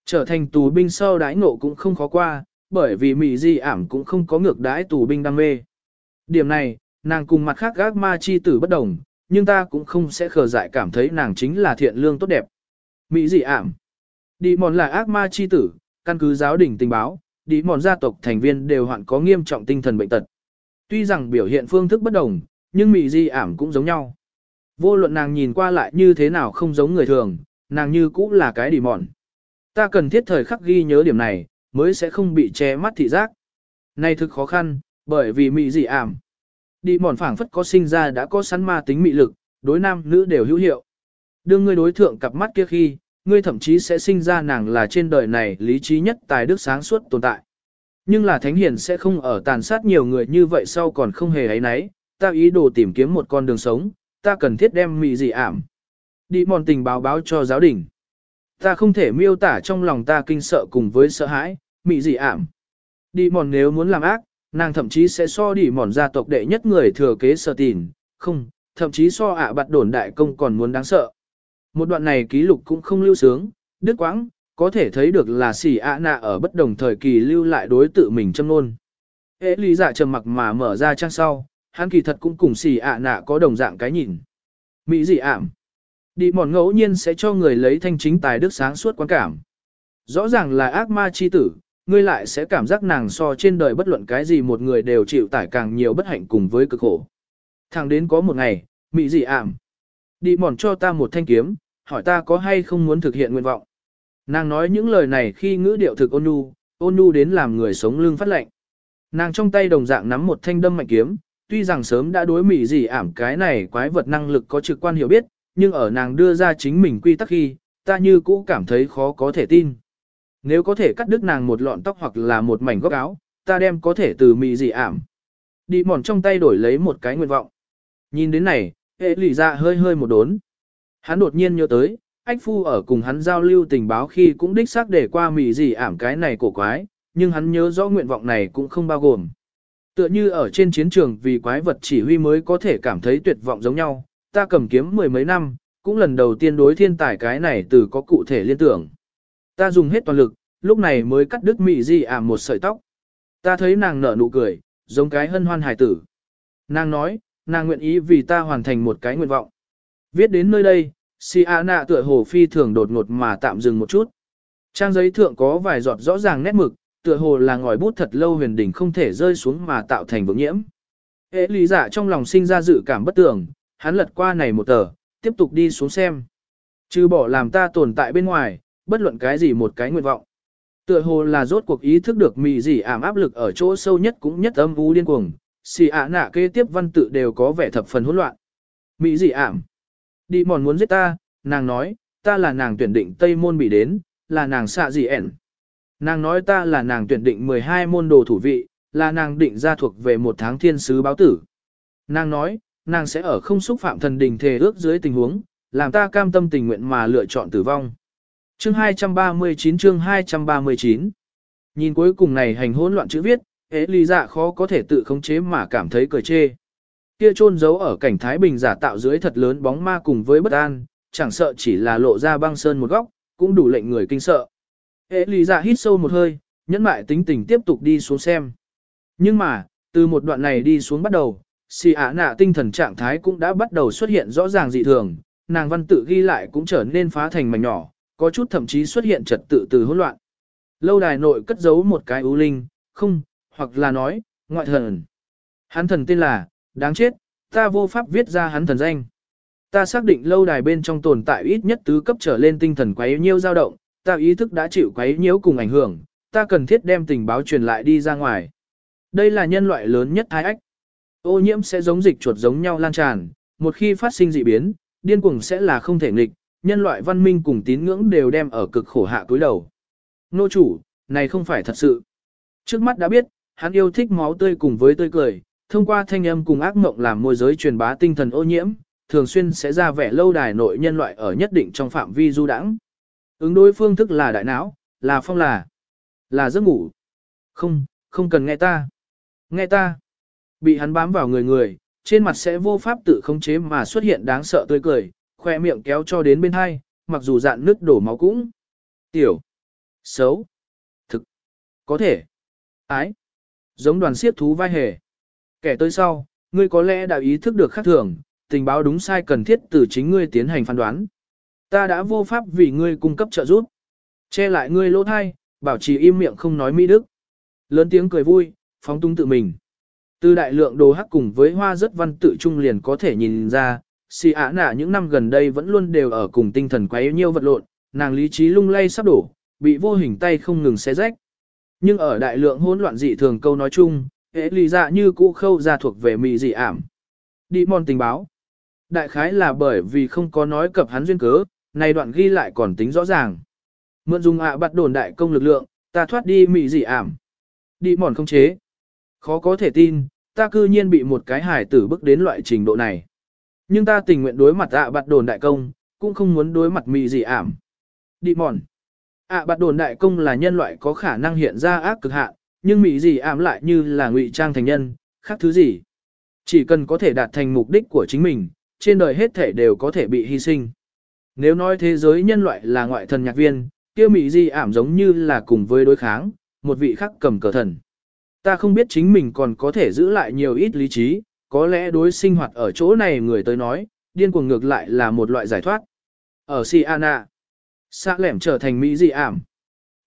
Trở thành tù binh sau đái ngộ cũng không khó qua, bởi vì mỹ di ảm cũng không có ngược đái tù binh đam mê. Điểm này, nàng cùng mặt khác gác ma chi tử bất đồng, nhưng ta cũng không sẽ khờ dại cảm thấy nàng chính là thiện lương tốt đẹp. Mỹ dị ảm. Đi mòn là ác ma chi tử, căn cứ giáo đình tình báo, đi mòn gia tộc thành viên đều hoạn có nghiêm trọng tinh thần bệnh tật. Tuy rằng biểu hiện phương thức bất đồng, nhưng Mị di ảm cũng giống nhau. Vô luận nàng nhìn qua lại như thế nào không giống người thường, nàng như cũ là cái đi mòn. Ta cần thiết thời khắc ghi nhớ điểm này, mới sẽ không bị che mắt thị giác. Này thực khó khăn, bởi vì mị dị ảm. Đi mòn phảng phất có sinh ra đã có sẵn ma tính mị lực, đối nam nữ đều hữu hiệu. Đương ngươi đối thượng cặp mắt kia khi, ngươi thậm chí sẽ sinh ra nàng là trên đời này lý trí nhất tài đức sáng suốt tồn tại. Nhưng là thánh hiền sẽ không ở tàn sát nhiều người như vậy sau còn không hề ấy nấy, ta ý đồ tìm kiếm một con đường sống, ta cần thiết đem mị dị ảm. Đi mòn tình báo báo cho giáo đình. Ta không thể miêu tả trong lòng ta kinh sợ cùng với sợ hãi, mị dị ảm. Đi mòn nếu muốn làm ác, nàng thậm chí sẽ so đi mòn gia tộc đệ nhất người thừa kế sợ tìn, không, thậm chí so ạ à bạt đồn đại công còn muốn đáng sợ. Một đoạn này ký lục cũng không lưu sướng, đứt quãng, có thể thấy được là xỉ ạ nạ ở bất đồng thời kỳ lưu lại đối tự mình châm nôn. Hệ lý giả trầm mặc mà mở ra trang sau, hắn kỳ thật cũng cùng xì ạ nạ có đồng dạng cái nhìn. Mỹ dị ảm. Đi mòn ngẫu nhiên sẽ cho người lấy thanh chính tài đức sáng suốt quan cảm. Rõ ràng là ác ma chi tử, ngươi lại sẽ cảm giác nàng so trên đời bất luận cái gì một người đều chịu tải càng nhiều bất hạnh cùng với cực khổ. Thẳng đến có một ngày, Mỹ dị ảm. Đi mòn cho ta một thanh kiếm, hỏi ta có hay không muốn thực hiện nguyện vọng. Nàng nói những lời này khi ngữ điệu thực ôn nhu, ôn nhu đến làm người sống lưng phát lệnh. Nàng trong tay đồng dạng nắm một thanh đâm mạnh kiếm, tuy rằng sớm đã đối mỹ gì ảm cái này quái vật năng lực có trực quan hiểu biết, nhưng ở nàng đưa ra chính mình quy tắc khi, ta như cũ cảm thấy khó có thể tin. Nếu có thể cắt đứt nàng một lọn tóc hoặc là một mảnh góc áo, ta đem có thể từ mỹ gì ảm. Đi mòn trong tay đổi lấy một cái nguyện vọng. Nhìn đến này, hệ lì ra hơi hơi một đốn. Hắn đột nhiên nhớ tới, ách phu ở cùng hắn giao lưu tình báo khi cũng đích xác để qua mỹ gì ảm cái này cổ quái, nhưng hắn nhớ rõ nguyện vọng này cũng không bao gồm. Tựa như ở trên chiến trường vì quái vật chỉ huy mới có thể cảm thấy tuyệt vọng giống nhau, ta cầm kiếm mười mấy năm, cũng lần đầu tiên đối thiên tài cái này từ có cụ thể liên tưởng. Ta dùng hết toàn lực, lúc này mới cắt đứt mị di ảm một sợi tóc. Ta thấy nàng nở nụ cười, giống cái hân hoan hài tử. Nàng nói, nàng nguyện ý vì ta hoàn thành một cái nguyện vọng. Viết đến nơi đây, Si A nạ tựa hồ phi thường đột ngột mà tạm dừng một chút. Trang giấy thượng có vài giọt rõ ràng nét mực, tựa hồ là ngòi bút thật lâu huyền đỉnh không thể rơi xuống mà tạo thành vững nhiễm. Hệ lý giả dạ trong lòng sinh ra dự cảm bất tưởng, hắn lật qua này một tờ, tiếp tục đi xuống xem. Chứ bỏ làm ta tồn tại bên ngoài, bất luận cái gì một cái nguyện vọng. Tựa hồ là rốt cuộc ý thức được mị gì ảm áp lực ở chỗ sâu nhất cũng nhất âm u điên cuồng, xì ạ nạ kế tiếp văn tự đều có vẻ thập phần hỗn loạn. Mị gì ảm? Đi mòn muốn giết ta, nàng nói, ta là nàng tuyển định Tây môn bị đến, là nàng xạ gì ẻn. Nàng nói ta là nàng tuyển định 12 môn đồ thủ vị, là nàng định ra thuộc về một tháng thiên sứ báo tử. Nàng nói, nàng sẽ ở không xúc phạm thần đình thề ước dưới tình huống, làm ta cam tâm tình nguyện mà lựa chọn tử vong. Chương 239 chương 239 Nhìn cuối cùng này hành hỗn loạn chữ viết, hế lý dạ khó có thể tự khống chế mà cảm thấy cười chê. Kia trôn giấu ở cảnh Thái Bình giả tạo dưới thật lớn bóng ma cùng với bất an, chẳng sợ chỉ là lộ ra băng sơn một góc, cũng đủ lệnh người kinh sợ. Hệ lì dạ hít sâu một hơi, nhẫn mại tính tình tiếp tục đi xuống xem. Nhưng mà, từ một đoạn này đi xuống bắt đầu, xì ả nạ tinh thần trạng thái cũng đã bắt đầu xuất hiện rõ ràng dị thường, nàng văn tự ghi lại cũng trở nên phá thành mảnh nhỏ, có chút thậm chí xuất hiện trật tự từ hỗn loạn. Lâu đài nội cất giấu một cái ưu linh, không, hoặc là nói, ngoại thần. Hắn thần tên là, đáng chết, ta vô pháp viết ra hắn thần danh. Ta xác định lâu đài bên trong tồn tại ít nhất tứ cấp trở lên tinh thần quấy nhiêu dao động, ta ý thức đã chịu quấy nhiễu cùng ảnh hưởng, ta cần thiết đem tình báo truyền lại đi ra ngoài. Đây là nhân loại lớn nhất thái ách. Ô nhiễm sẽ giống dịch chuột giống nhau lan tràn, một khi phát sinh dị biến, điên cuồng sẽ là không thể nghịch, nhân loại văn minh cùng tín ngưỡng đều đem ở cực khổ hạ túi đầu. Nô chủ, này không phải thật sự. Trước mắt đã biết, hắn yêu thích máu tươi cùng với tươi cười, thông qua thanh âm cùng ác mộng làm môi giới truyền bá tinh thần ô nhiễm, thường xuyên sẽ ra vẻ lâu đài nội nhân loại ở nhất định trong phạm vi du đãng. Ứng đối phương thức là đại não, là phong là, là giấc ngủ. Không, không cần nghe ta. Nghe ta. Bị hắn bám vào người người, trên mặt sẽ vô pháp tự khống chế mà xuất hiện đáng sợ tươi cười, khoe miệng kéo cho đến bên hai, mặc dù dạn nước đổ máu cũng. Tiểu. Xấu. Thực. Có thể. Ái. Giống đoàn siết thú vai hề. Kẻ tới sau, ngươi có lẽ đã ý thức được khác thường, tình báo đúng sai cần thiết từ chính ngươi tiến hành phán đoán. Ta đã vô pháp vì ngươi cung cấp trợ giúp. Che lại ngươi lỗ thai, bảo trì im miệng không nói mỹ đức. Lớn tiếng cười vui, phóng tung tự mình. Từ đại lượng đồ hắc cùng với hoa rất văn tự trung liền có thể nhìn ra, Si ả nả những năm gần đây vẫn luôn đều ở cùng tinh thần quấy nhiêu vật lộn, nàng lý trí lung lay sắp đổ, bị vô hình tay không ngừng xé rách. Nhưng ở đại lượng hỗn loạn dị thường câu nói chung, hệ lý dạ như cũ khâu ra thuộc về mị dị ảm. Đi mòn tình báo. Đại khái là bởi vì không có nói cập hắn duyên cớ, này đoạn ghi lại còn tính rõ ràng. Mượn dùng ạ bắt đồn đại công lực lượng, ta thoát đi mị dị ảm. Đi mòn không chế. Khó có thể tin, ta cư nhiên bị một cái hải tử bức đến loại trình độ này. Nhưng ta tình nguyện đối mặt ạ bắt đồn đại công, cũng không muốn đối mặt mị dị ảm. Đi mòn. ạ bắt đồn đại công là nhân loại có khả năng hiện ra ác cực hạn, nhưng mị dị ảm lại như là ngụy trang thành nhân, khác thứ gì. Chỉ cần có thể đạt thành mục đích của chính mình, trên đời hết thể đều có thể bị hy sinh. Nếu nói thế giới nhân loại là ngoại thần nhạc viên, kia Mỹ Di ảm giống như là cùng với đối kháng, một vị khắc cầm cờ thần. Ta không biết chính mình còn có thể giữ lại nhiều ít lý trí, có lẽ đối sinh hoạt ở chỗ này người tới nói, điên cuồng ngược lại là một loại giải thoát. Ở Siana, xã lẻm trở thành Mỹ Di ảm.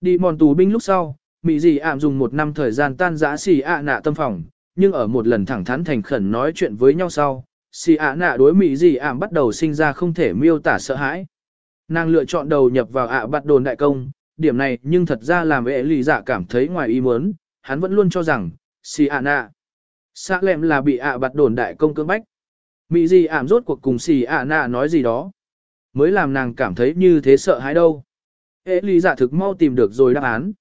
Đi mòn tù binh lúc sau, Mỹ Di ảm dùng một năm thời gian tan giã Siana tâm phòng, nhưng ở một lần thẳng thắn thành khẩn nói chuyện với nhau sau, Si ạ nạ đối Mỹ dị ảm bắt đầu sinh ra không thể miêu tả sợ hãi. Nàng lựa chọn đầu nhập vào ạ bắt đồn đại công, điểm này nhưng thật ra làm ệ lì dạ cảm thấy ngoài ý muốn, hắn vẫn luôn cho rằng, Siana Xã lẹm là bị ạ bạt đồn đại công cưỡng bách. Mị gì ảm rốt cuộc cùng xì ạ nạ nói gì đó. Mới làm nàng cảm thấy như thế sợ hãi đâu. Ệ lì giả thực mau tìm được rồi đáp án.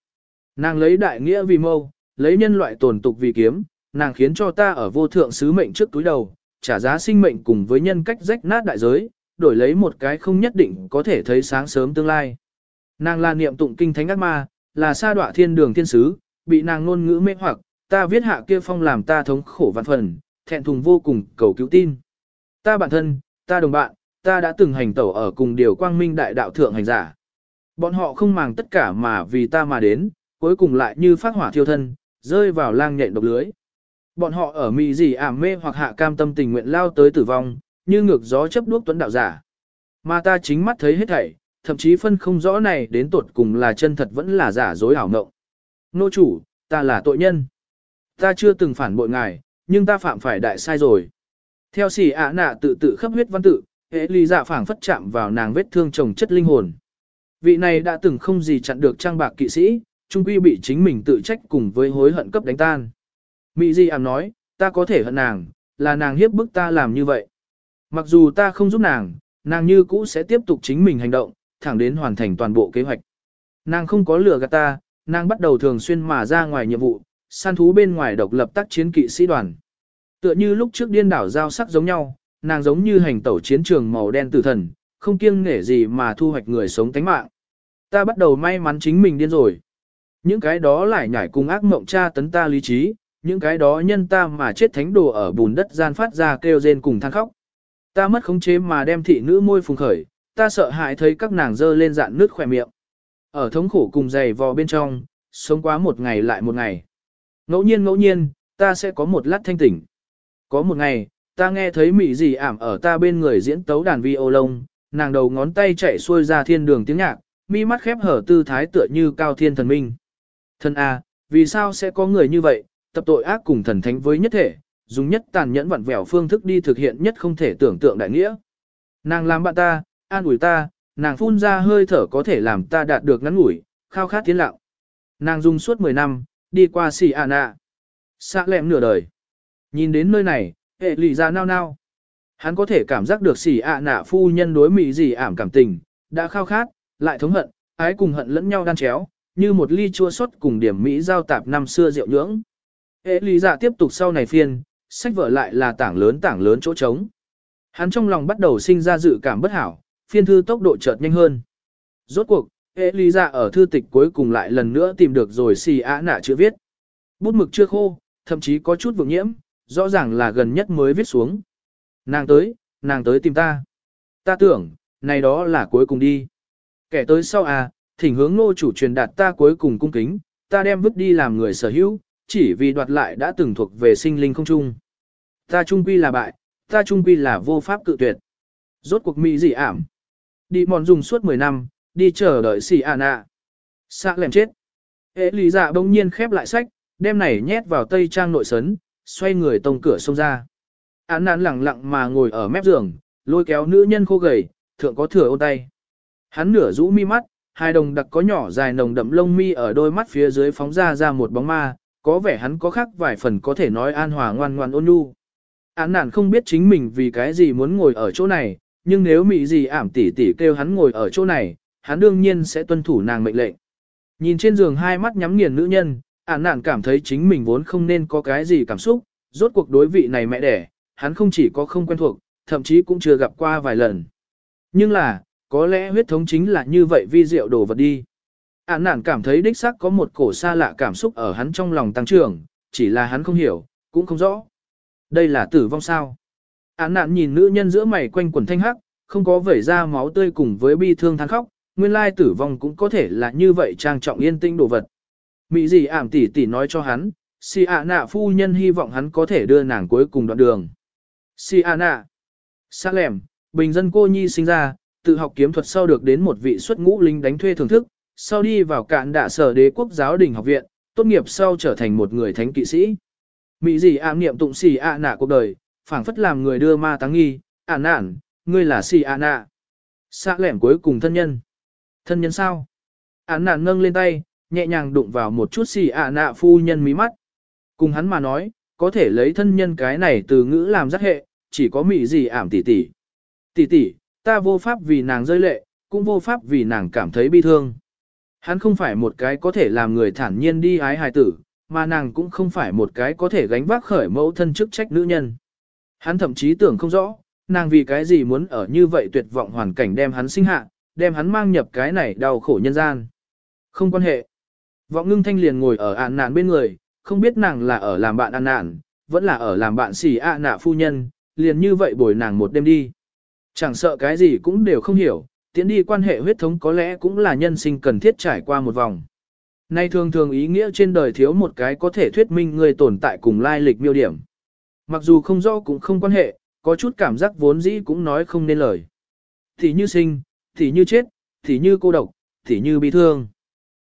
Nàng lấy đại nghĩa vì mâu, lấy nhân loại tồn tục vì kiếm, nàng khiến cho ta ở vô thượng sứ mệnh trước túi đầu, trả giá sinh mệnh cùng với nhân cách rách nát đại giới, đổi lấy một cái không nhất định có thể thấy sáng sớm tương lai. Nàng là niệm tụng kinh thánh ác ma, là sa đọa thiên đường thiên sứ, bị nàng ngôn ngữ mê hoặc, ta viết hạ kia phong làm ta thống khổ vạn phần, thẹn thùng vô cùng cầu cứu tin. Ta bản thân, ta đồng bạn, ta đã từng hành tẩu ở cùng điều quang minh đại đạo thượng hành giả. Bọn họ không màng tất cả mà vì ta mà đến, cuối cùng lại như phát hỏa thiêu thân, rơi vào lang nhện độc lưới. Bọn họ ở mị gì ảm mê hoặc hạ cam tâm tình nguyện lao tới tử vong, như ngược gió chấp đuốc tuấn đạo giả. Mà ta chính mắt thấy hết thảy, thậm chí phân không rõ này đến tột cùng là chân thật vẫn là giả dối ảo ngộng. Nô chủ, ta là tội nhân. Ta chưa từng phản bội ngài, nhưng ta phạm phải đại sai rồi. Theo xỉ ạ nạ tự tự khắp huyết văn tự, hệ ly giả dạ phảng phất chạm vào nàng vết thương chồng chất linh hồn. Vị này đã từng không gì chặn được trang bạc kỵ sĩ, trung quy bị chính mình tự trách cùng với hối hận cấp đánh tan. Mị Di ảm nói, ta có thể hận nàng, là nàng hiếp bức ta làm như vậy. Mặc dù ta không giúp nàng, nàng như cũ sẽ tiếp tục chính mình hành động, thẳng đến hoàn thành toàn bộ kế hoạch. Nàng không có lừa gạt ta, nàng bắt đầu thường xuyên mà ra ngoài nhiệm vụ, săn thú bên ngoài độc lập tác chiến kỵ sĩ đoàn. Tựa như lúc trước điên đảo giao sắc giống nhau, nàng giống như hành tẩu chiến trường màu đen tử thần, không kiêng nể gì mà thu hoạch người sống tánh mạng. Ta bắt đầu may mắn chính mình điên rồi. Những cái đó lại nhảy cùng ác mộng tra tấn ta lý trí, những cái đó nhân ta mà chết thánh đồ ở bùn đất gian phát ra kêu rên cùng than khóc. Ta mất khống chế mà đem thị nữ môi phùng khởi, ta sợ hãi thấy các nàng dơ lên dạn nước khỏe miệng. Ở thống khổ cùng dày vò bên trong, sống quá một ngày lại một ngày. Ngẫu nhiên ngẫu nhiên, ta sẽ có một lát thanh tỉnh. Có một ngày, ta nghe thấy mị gì ảm ở ta bên người diễn tấu đàn vi ô lông, nàng đầu ngón tay chạy xuôi ra thiên đường tiếng nhạc, mi mắt khép hở tư thái tựa như cao thiên thần minh. thân A, à, vì sao sẽ có người như vậy, tập tội ác cùng thần thánh với nhất thể, dùng nhất tàn nhẫn vặn vẹo phương thức đi thực hiện nhất không thể tưởng tượng đại nghĩa. Nàng làm bạn ta, an ủi ta, nàng phun ra hơi thở có thể làm ta đạt được ngắn ngủi, khao khát tiến lặng. Nàng dùng suốt 10 năm, đi qua xì à nạ. Xa lẹm nửa đời. Nhìn đến nơi này, hệ lì ra nao nao. Hắn có thể cảm giác được xì ạ nạ phu nhân đối mỹ gì ảm cảm tình, đã khao khát, lại thống hận, ái cùng hận lẫn nhau đan chéo, như một ly chua xót cùng điểm mỹ giao tạp năm xưa rượu nhưỡng. Ê lý dạ tiếp tục sau này phiên, sách vở lại là tảng lớn tảng lớn chỗ trống. Hắn trong lòng bắt đầu sinh ra dự cảm bất hảo, phiên thư tốc độ chợt nhanh hơn. Rốt cuộc, Ê lý dạ ở thư tịch cuối cùng lại lần nữa tìm được rồi xì á nạ chữ viết. Bút mực chưa khô, thậm chí có chút vượng nhiễm, rõ ràng là gần nhất mới viết xuống. Nàng tới, nàng tới tìm ta. Ta tưởng, này đó là cuối cùng đi. Kẻ tới sau à, thỉnh hướng nô chủ truyền đạt ta cuối cùng cung kính, ta đem vứt đi làm người sở hữu, chỉ vì đoạt lại đã từng thuộc về sinh linh không chung. Ta trung quy là bại, ta trung quy là vô pháp cự tuyệt. Rốt cuộc mỹ gì ảm. Đi mòn dùng suốt 10 năm, đi chờ đợi xì à nạ. xạ lèm chết. Ế lý dạ bỗng nhiên khép lại sách, đem này nhét vào tây trang nội sấn, xoay người tông cửa xông ra. Án nán lặng lặng mà ngồi ở mép giường, lôi kéo nữ nhân khô gầy, thượng có thừa ôn tay. Hắn nửa rũ mi mắt, hai đồng đặc có nhỏ dài nồng đậm lông mi ở đôi mắt phía dưới phóng ra ra một bóng ma, có vẻ hắn có khác vài phần có thể nói an hòa ngoan ngoan ôn nhu. Án nản không biết chính mình vì cái gì muốn ngồi ở chỗ này, nhưng nếu mị gì ảm tỉ tỉ kêu hắn ngồi ở chỗ này, hắn đương nhiên sẽ tuân thủ nàng mệnh lệnh. Nhìn trên giường hai mắt nhắm nghiền nữ nhân, án nản cảm thấy chính mình vốn không nên có cái gì cảm xúc, rốt cuộc đối vị này mẹ đẻ, hắn không chỉ có không quen thuộc, thậm chí cũng chưa gặp qua vài lần. Nhưng là, có lẽ huyết thống chính là như vậy vi diệu đồ vật đi. Ản nản cảm thấy đích xác có một cổ xa lạ cảm xúc ở hắn trong lòng tăng trưởng, chỉ là hắn không hiểu, cũng không rõ. Đây là tử vong sao? Ản nản nhìn nữ nhân giữa mày quanh quần thanh hắc, không có vẩy ra máu tươi cùng với bi thương than khóc, nguyên lai tử vong cũng có thể là như vậy trang trọng yên tĩnh đồ vật. Mỹ gì ảm tỉ tỉ nói cho hắn, si ạ nạ phu nhân hy vọng hắn có thể đưa nàng cuối cùng đoạn đường. Si ạ nạ, xa lẻm, bình dân cô nhi sinh ra, tự học kiếm thuật sau được đến một vị xuất ngũ lính đánh thuê thưởng thức, sau đi vào cạn đạ sở đế quốc giáo đình học viện, tốt nghiệp sau trở thành một người thánh kỵ sĩ. Mỹ gì ảm niệm tụng xì ạ nạ cuộc đời, phảng phất làm người đưa ma táng nghi, ản nản, ngươi là xì ạ nạ. Xạ lẻm cuối cùng thân nhân. Thân nhân sao? Ả nản nâng lên tay, nhẹ nhàng đụng vào một chút xì ạ nạ phu nhân mí mắt. Cùng hắn mà nói, có thể lấy thân nhân cái này từ ngữ làm rất hệ, chỉ có mỹ gì ảm tỷ tỷ. Tỷ tỷ, ta vô pháp vì nàng rơi lệ, cũng vô pháp vì nàng cảm thấy bi thương. Hắn không phải một cái có thể làm người thản nhiên đi ái hài tử, mà nàng cũng không phải một cái có thể gánh vác khởi mẫu thân chức trách nữ nhân. Hắn thậm chí tưởng không rõ, nàng vì cái gì muốn ở như vậy tuyệt vọng hoàn cảnh đem hắn sinh hạ, đem hắn mang nhập cái này đau khổ nhân gian. Không quan hệ. Vọng ngưng thanh liền ngồi ở ạn nạn bên người, không biết nàng là ở làm bạn ạn nạn, vẫn là ở làm bạn xỉ ạ nạ phu nhân, liền như vậy bồi nàng một đêm đi. Chẳng sợ cái gì cũng đều không hiểu, tiến đi quan hệ huyết thống có lẽ cũng là nhân sinh cần thiết trải qua một vòng. Nay thường thường ý nghĩa trên đời thiếu một cái có thể thuyết minh người tồn tại cùng lai lịch miêu điểm. Mặc dù không rõ cũng không quan hệ, có chút cảm giác vốn dĩ cũng nói không nên lời. Thì như sinh, thì như chết, thì như cô độc, thì như bị thương.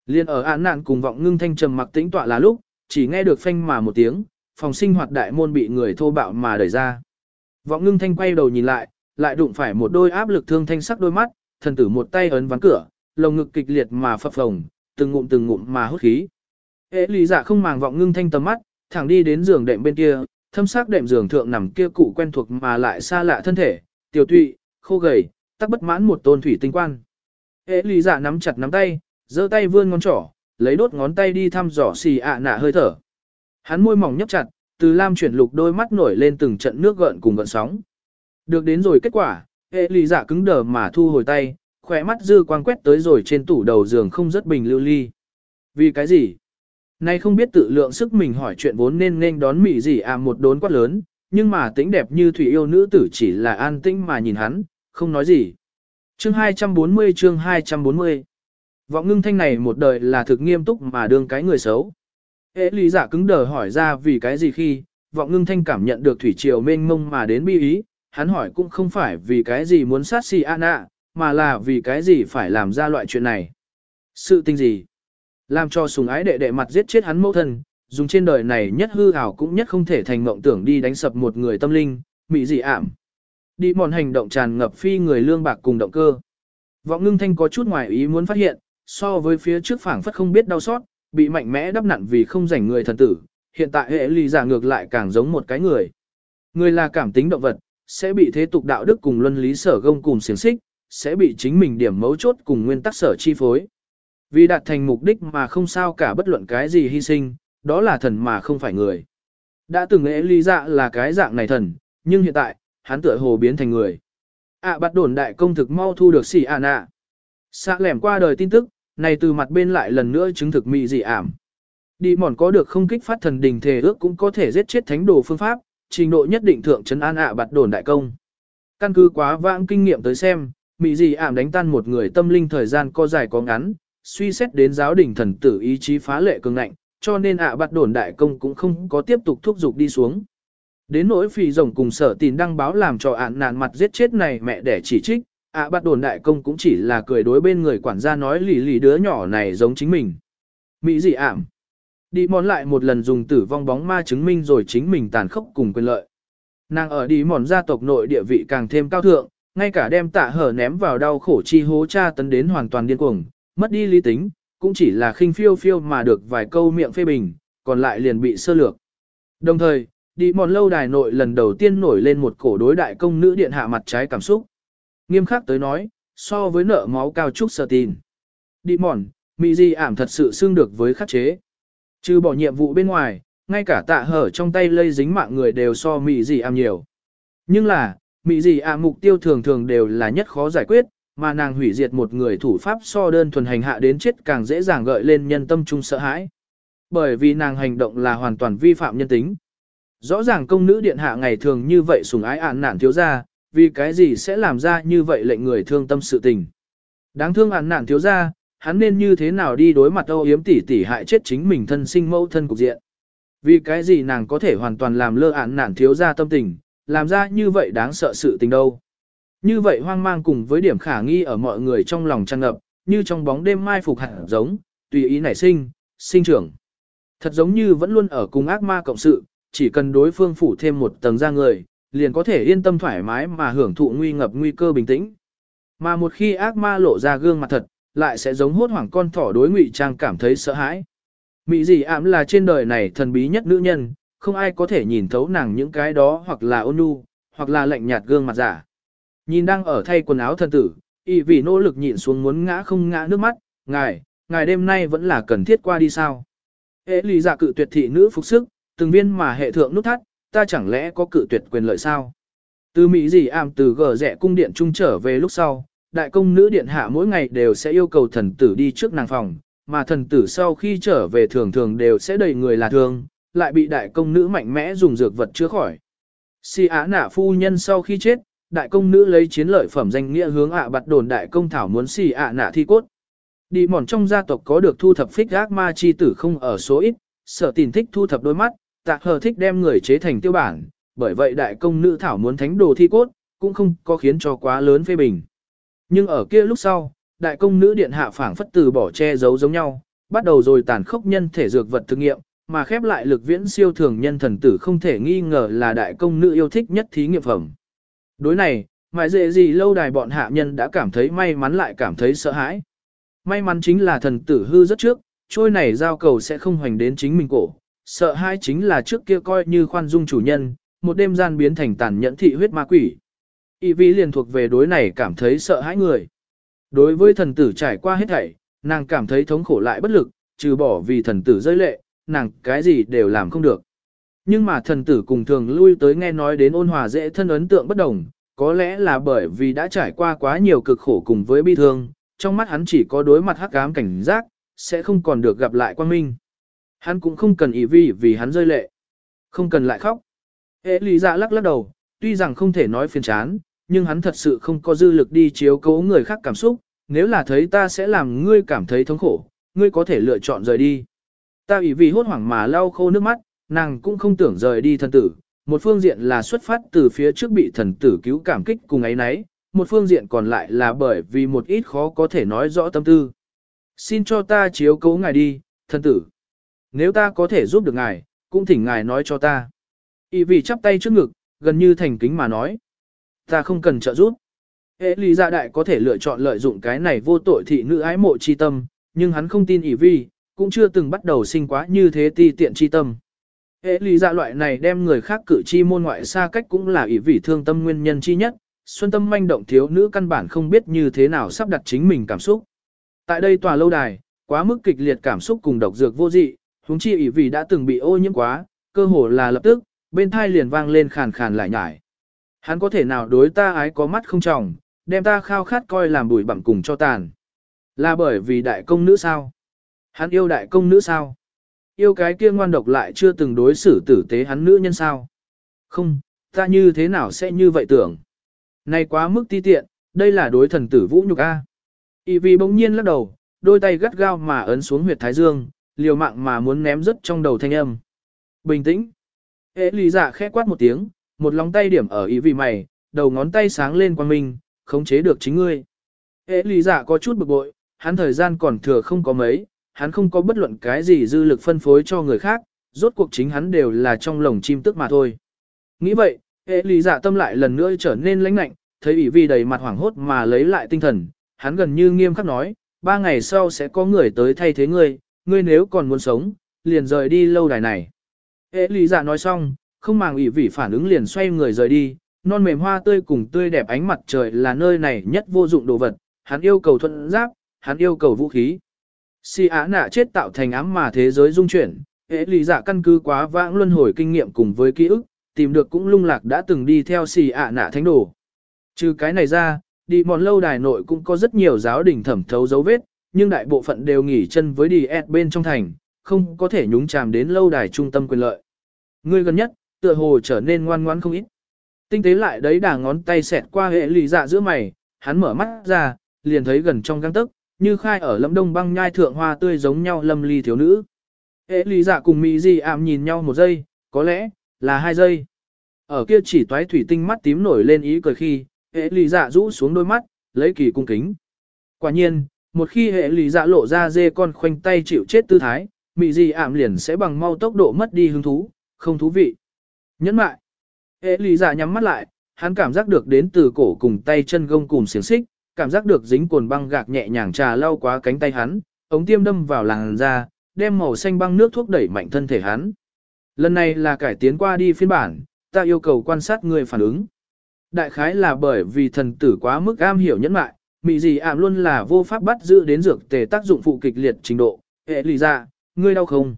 Liên ở án nạn cùng vọng ngưng thanh trầm mặc tĩnh tọa là lúc, chỉ nghe được phanh mà một tiếng, phòng sinh hoạt đại môn bị người thô bạo mà đẩy ra. Vọng ngưng thanh quay đầu nhìn lại, lại đụng phải một đôi áp lực thương thanh sắc đôi mắt, thần tử một tay ấn ván cửa, lồng ngực kịch liệt mà phập phồng, từng ngụm từng ngụm mà hút khí. Ế lý dạ không màng vọng ngưng thanh tầm mắt, thẳng đi đến giường đệm bên kia, thâm sắc đệm giường thượng nằm kia cụ quen thuộc mà lại xa lạ thân thể, tiểu tụy, khô gầy, tắc bất mãn một tôn thủy tinh quan. Ế lý dạ nắm chặt nắm tay, giơ tay vươn ngón trỏ, lấy đốt ngón tay đi thăm dò xì ạ nạ hơi thở. Hắn môi mỏng nhấp chặt, từ lam chuyển lục đôi mắt nổi lên từng trận nước gợn cùng gợn sóng. Được đến rồi kết quả, hệ lì dạ cứng đờ mà thu hồi tay, khỏe mắt dư quang quét tới rồi trên tủ đầu giường không rất bình lưu ly. Vì cái gì? Nay không biết tự lượng sức mình hỏi chuyện vốn nên nên đón mị gì à một đốn quát lớn, nhưng mà tính đẹp như thủy yêu nữ tử chỉ là an tĩnh mà nhìn hắn, không nói gì. Chương 240 chương 240 Vọng ngưng thanh này một đời là thực nghiêm túc mà đương cái người xấu. Hệ lý giả cứng đờ hỏi ra vì cái gì khi, vọng ngưng thanh cảm nhận được thủy triều mênh mông mà đến bi ý, hắn hỏi cũng không phải vì cái gì muốn sát si Anna, mà là vì cái gì phải làm ra loại chuyện này. Sự tình gì? Làm cho sùng ái đệ đệ mặt giết chết hắn mẫu thân, dùng trên đời này nhất hư ảo cũng nhất không thể thành mộng tưởng đi đánh sập một người tâm linh, mị dị ảm. Đi mòn hành động tràn ngập phi người lương bạc cùng động cơ. Vọng ngưng thanh có chút ngoài ý muốn phát hiện, so với phía trước phảng phất không biết đau xót, bị mạnh mẽ đắp nặn vì không rảnh người thần tử, hiện tại hệ ly giả ngược lại càng giống một cái người. Người là cảm tính động vật, sẽ bị thế tục đạo đức cùng luân lý sở gông cùng xiềng xích, sẽ bị chính mình điểm mấu chốt cùng nguyên tắc sở chi phối. Vì đạt thành mục đích mà không sao cả bất luận cái gì hy sinh, đó là thần mà không phải người. Đã từng nghĩ ly dạ là cái dạng này thần, nhưng hiện tại, hắn tựa hồ biến thành người. À bắt đồn đại công thực mau thu được xỉ à nạ. Xạ lẻm qua đời tin tức, này từ mặt bên lại lần nữa chứng thực mị dị ảm. Đi mòn có được không kích phát thần đình thể ước cũng có thể giết chết thánh đồ phương pháp, trình độ nhất định thượng trấn an ạ bạt đồn đại công. Căn cứ quá vãng kinh nghiệm tới xem, mị dị ảm đánh tan một người tâm linh thời gian có dài có ngắn, suy xét đến giáo đình thần tử ý chí phá lệ cường ngạnh, cho nên ạ bạt đồn đại công cũng không có tiếp tục thúc giục đi xuống. Đến nỗi phì rồng cùng sở tin đăng báo làm cho ạn nạn mặt giết chết này mẹ để chỉ trích, ạ à, bắt đồn đại công cũng chỉ là cười đối bên người quản gia nói lì lì đứa nhỏ này giống chính mình. Mỹ dị ảm. Đi mòn lại một lần dùng tử vong bóng ma chứng minh rồi chính mình tàn khốc cùng quyền lợi. Nàng ở đi mòn gia tộc nội địa vị càng thêm cao thượng, ngay cả đem tạ hở ném vào đau khổ chi hố cha tấn đến hoàn toàn điên cuồng, mất đi lý tính, cũng chỉ là khinh phiêu phiêu mà được vài câu miệng phê bình, còn lại liền bị sơ lược. Đồng thời, đi mòn lâu đài nội lần đầu tiên nổi lên một cổ đối đại công nữ điện hạ mặt trái cảm xúc. Nghiêm khắc tới nói, so với nợ máu cao trúc sơ tin. Đi mòn, mị di ảm thật sự xương được với khắc chế. Trừ bỏ nhiệm vụ bên ngoài, ngay cả tạ hở trong tay lây dính mạng người đều so mị di ảm nhiều. Nhưng là, mị di ảm mục tiêu thường thường đều là nhất khó giải quyết, mà nàng hủy diệt một người thủ pháp so đơn thuần hành hạ đến chết càng dễ dàng gợi lên nhân tâm trung sợ hãi. Bởi vì nàng hành động là hoàn toàn vi phạm nhân tính. Rõ ràng công nữ điện hạ ngày thường như vậy sùng ái ạn nản thiếu gia, vì cái gì sẽ làm ra như vậy lệnh người thương tâm sự tình. Đáng thương ạn nạn thiếu gia hắn nên như thế nào đi đối mặt âu yếm tỷ tỷ hại chết chính mình thân sinh mẫu thân cục diện. Vì cái gì nàng có thể hoàn toàn làm lơ ạn nản thiếu ra tâm tình, làm ra như vậy đáng sợ sự tình đâu. Như vậy hoang mang cùng với điểm khả nghi ở mọi người trong lòng tràn ngập, như trong bóng đêm mai phục hạt giống, tùy ý nảy sinh, sinh trưởng. Thật giống như vẫn luôn ở cùng ác ma cộng sự, chỉ cần đối phương phủ thêm một tầng ra người, liền có thể yên tâm thoải mái mà hưởng thụ nguy ngập nguy cơ bình tĩnh. Mà một khi ác ma lộ ra gương mặt thật, lại sẽ giống hốt hoảng con thỏ đối ngụy trang cảm thấy sợ hãi. Mỹ dị ảm là trên đời này thần bí nhất nữ nhân, không ai có thể nhìn thấu nàng những cái đó hoặc là ôn nhu, hoặc là lạnh nhạt gương mặt giả. Nhìn đang ở thay quần áo thân tử, y vì nỗ lực nhịn xuống muốn ngã không ngã nước mắt, ngài, ngài đêm nay vẫn là cần thiết qua đi sao. Hệ lý giả dạ cự tuyệt thị nữ phục sức, từng viên mà hệ thượng nút thắt, ta chẳng lẽ có cự tuyệt quyền lợi sao? Từ Mỹ gì ảm từ gờ rẻ cung điện trung trở về lúc sau, đại công nữ điện hạ mỗi ngày đều sẽ yêu cầu thần tử đi trước nàng phòng, mà thần tử sau khi trở về thường thường đều sẽ đầy người là thương, lại bị đại công nữ mạnh mẽ dùng dược vật chữa khỏi. Si á nả phu nhân sau khi chết, đại công nữ lấy chiến lợi phẩm danh nghĩa hướng ạ à đồn đại công thảo muốn si ạ nả thi cốt. Đi mòn trong gia tộc có được thu thập phích ác ma chi tử không ở số ít, sở tình thích thu thập đôi mắt, tạ hờ thích đem người chế thành tiêu bản, bởi vậy đại công nữ thảo muốn thánh đồ thi cốt, cũng không có khiến cho quá lớn phê bình. Nhưng ở kia lúc sau, đại công nữ điện hạ phảng phất từ bỏ che giấu giống nhau, bắt đầu rồi tàn khốc nhân thể dược vật thực nghiệm, mà khép lại lực viễn siêu thường nhân thần tử không thể nghi ngờ là đại công nữ yêu thích nhất thí nghiệm phẩm. Đối này, mãi dễ gì lâu đài bọn hạ nhân đã cảm thấy may mắn lại cảm thấy sợ hãi. May mắn chính là thần tử hư rất trước, trôi này giao cầu sẽ không hoành đến chính mình cổ. Sợ hãi chính là trước kia coi như khoan dung chủ nhân, một đêm gian biến thành tàn nhẫn thị huyết ma quỷ. Y vi liền thuộc về đối này cảm thấy sợ hãi người. Đối với thần tử trải qua hết thảy, nàng cảm thấy thống khổ lại bất lực, trừ bỏ vì thần tử rơi lệ, nàng cái gì đều làm không được. Nhưng mà thần tử cùng thường lui tới nghe nói đến ôn hòa dễ thân ấn tượng bất đồng, có lẽ là bởi vì đã trải qua quá nhiều cực khổ cùng với bi thương, trong mắt hắn chỉ có đối mặt hắc ám cảnh giác, sẽ không còn được gặp lại quan minh. Hắn cũng không cần ý vi vì hắn rơi lệ. Không cần lại khóc. Hệ lý dạ lắc lắc đầu, tuy rằng không thể nói phiền chán, nhưng hắn thật sự không có dư lực đi chiếu cố người khác cảm xúc, nếu là thấy ta sẽ làm ngươi cảm thấy thống khổ, ngươi có thể lựa chọn rời đi. Ta ủy vì hốt hoảng mà lau khô nước mắt, nàng cũng không tưởng rời đi thần tử, một phương diện là xuất phát từ phía trước bị thần tử cứu cảm kích cùng ấy nấy, một phương diện còn lại là bởi vì một ít khó có thể nói rõ tâm tư. Xin cho ta chiếu cố ngài đi, thần tử. Nếu ta có thể giúp được ngài, cũng thỉnh ngài nói cho ta. Y vì chắp tay trước ngực, gần như thành kính mà nói. Ta không cần trợ giúp. Hệ lý gia dạ đại có thể lựa chọn lợi dụng cái này vô tội thị nữ ái mộ chi tâm, nhưng hắn không tin ỷ vi, cũng chưa từng bắt đầu sinh quá như thế ti tiện chi tâm. Hệ lý gia dạ loại này đem người khác cử chi môn ngoại xa cách cũng là ỷ vị thương tâm nguyên nhân chi nhất, xuân tâm manh động thiếu nữ căn bản không biết như thế nào sắp đặt chính mình cảm xúc. Tại đây tòa lâu đài, quá mức kịch liệt cảm xúc cùng độc dược vô dị, huống chi ỷ vì đã từng bị ô nhiễm quá, cơ hồ là lập tức, bên thai liền vang lên khàn khàn lại nhải. Hắn có thể nào đối ta ái có mắt không trọng, đem ta khao khát coi làm bụi bặm cùng cho tàn. Là bởi vì đại công nữ sao? Hắn yêu đại công nữ sao? Yêu cái kia ngoan độc lại chưa từng đối xử tử tế hắn nữ nhân sao? Không, ta như thế nào sẽ như vậy tưởng? Này quá mức ti tiện, đây là đối thần tử vũ nhục A. Y vì bỗng nhiên lắc đầu, đôi tay gắt gao mà ấn xuống huyệt thái dương, liều mạng mà muốn ném rất trong đầu thanh âm. Bình tĩnh. Hệ lý dạ khẽ quát một tiếng, một lòng tay điểm ở ý vị mày, đầu ngón tay sáng lên quang minh, khống chế được chính ngươi. Hệ lý giả dạ có chút bực bội, hắn thời gian còn thừa không có mấy, hắn không có bất luận cái gì dư lực phân phối cho người khác, rốt cuộc chính hắn đều là trong lồng chim tức mà thôi. Nghĩ vậy, hệ lý giả dạ tâm lại lần nữa trở nên lãnh lạnh, thấy ủy vi đầy mặt hoảng hốt mà lấy lại tinh thần, hắn gần như nghiêm khắc nói, ba ngày sau sẽ có người tới thay thế ngươi, ngươi nếu còn muốn sống, liền rời đi lâu đài này. Hệ lý giả dạ nói xong, không màng ủy vị phản ứng liền xoay người rời đi, non mềm hoa tươi cùng tươi đẹp ánh mặt trời là nơi này nhất vô dụng đồ vật, hắn yêu cầu thuận giáp, hắn yêu cầu vũ khí. Si á nạ chết tạo thành ám mà thế giới dung chuyển, hệ lý dạ căn cứ quá vãng luân hồi kinh nghiệm cùng với ký ức, tìm được cũng lung lạc đã từng đi theo si ạ nạ thánh đồ. Trừ cái này ra, đi mòn lâu đài nội cũng có rất nhiều giáo đình thẩm thấu dấu vết, nhưng đại bộ phận đều nghỉ chân với đi ẹt bên trong thành, không có thể nhúng chàm đến lâu đài trung tâm quyền lợi. Người gần nhất, tựa hồ trở nên ngoan ngoãn không ít. Tinh tế lại đấy đà ngón tay xẹt qua hệ lì dạ giữa mày, hắn mở mắt ra, liền thấy gần trong găng tức, như khai ở lâm đông băng nhai thượng hoa tươi giống nhau lâm ly thiếu nữ. Hệ lì dạ cùng mỹ di ảm nhìn nhau một giây, có lẽ, là hai giây. Ở kia chỉ toái thủy tinh mắt tím nổi lên ý cười khi, hệ lì dạ rũ xuống đôi mắt, lấy kỳ cung kính. Quả nhiên, một khi hệ lì dạ lộ ra dê con khoanh tay chịu chết tư thái, mỹ gì ảm liền sẽ bằng mau tốc độ mất đi hứng thú, không thú vị. Nhẫn mại. Ê lý giả dạ nhắm mắt lại, hắn cảm giác được đến từ cổ cùng tay chân gông cùng xiềng xích, cảm giác được dính cồn băng gạc nhẹ nhàng trà lau quá cánh tay hắn, ống tiêm đâm vào làn da, đem màu xanh băng nước thuốc đẩy mạnh thân thể hắn. Lần này là cải tiến qua đi phiên bản, ta yêu cầu quan sát người phản ứng. Đại khái là bởi vì thần tử quá mức am hiểu nhẫn mại, mị gì ảm luôn là vô pháp bắt giữ đến dược tề tác dụng phụ kịch liệt trình độ. Hệ lý giả, ngươi đau không?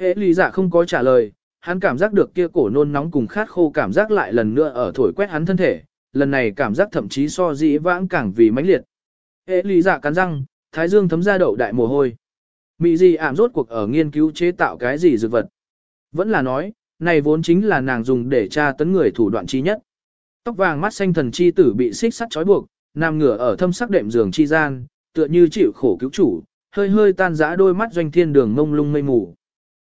Hệ lý giả không có trả lời, hắn cảm giác được kia cổ nôn nóng cùng khát khô cảm giác lại lần nữa ở thổi quét hắn thân thể, lần này cảm giác thậm chí so dĩ vãng càng vì mãnh liệt. Hệ lý dạ cắn răng, thái dương thấm ra đậu đại mồ hôi. Mị gì ảm rốt cuộc ở nghiên cứu chế tạo cái gì dược vật. Vẫn là nói, này vốn chính là nàng dùng để tra tấn người thủ đoạn chi nhất. Tóc vàng mắt xanh thần chi tử bị xích sắt trói buộc, nằm ngửa ở thâm sắc đệm giường chi gian, tựa như chịu khổ cứu chủ, hơi hơi tan rã đôi mắt doanh thiên đường mông lung mây mù.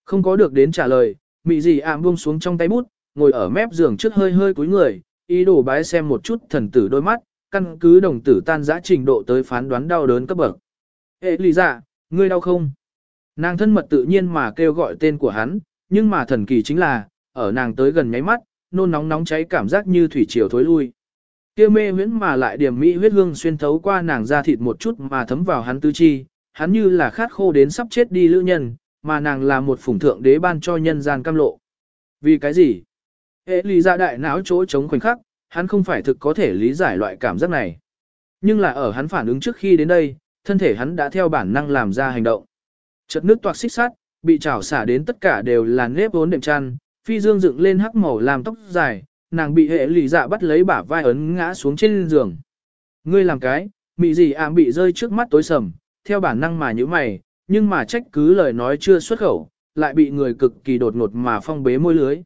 Không có được đến trả lời, mị gì ảm buông xuống trong tay bút, ngồi ở mép giường trước hơi hơi cúi người, ý đồ bái xem một chút thần tử đôi mắt, căn cứ đồng tử tan rã trình độ tới phán đoán đau đớn cấp bậc. Ê lì dạ, ngươi đau không? Nàng thân mật tự nhiên mà kêu gọi tên của hắn, nhưng mà thần kỳ chính là, ở nàng tới gần nháy mắt, nôn nóng nóng cháy cảm giác như thủy triều thối lui. Kia mê huyễn mà lại điểm mỹ huyết hương xuyên thấu qua nàng da thịt một chút mà thấm vào hắn tư chi, hắn như là khát khô đến sắp chết đi lữ nhân, mà nàng là một phủng thượng đế ban cho nhân gian cam lộ. Vì cái gì? Hệ lý ra đại não chỗ chống khoảnh khắc, hắn không phải thực có thể lý giải loại cảm giác này. Nhưng là ở hắn phản ứng trước khi đến đây, thân thể hắn đã theo bản năng làm ra hành động. Chợt nước toạc xích sát, bị trào xả đến tất cả đều là nếp vốn đệm chăn, phi dương dựng lên hắc màu làm tóc dài, nàng bị hệ lì dạ bắt lấy bả vai ấn ngã xuống trên giường. Ngươi làm cái, mị gì ảm bị rơi trước mắt tối sầm, theo bản năng mà như mày, nhưng mà trách cứ lời nói chưa xuất khẩu, lại bị người cực kỳ đột ngột mà phong bế môi lưới.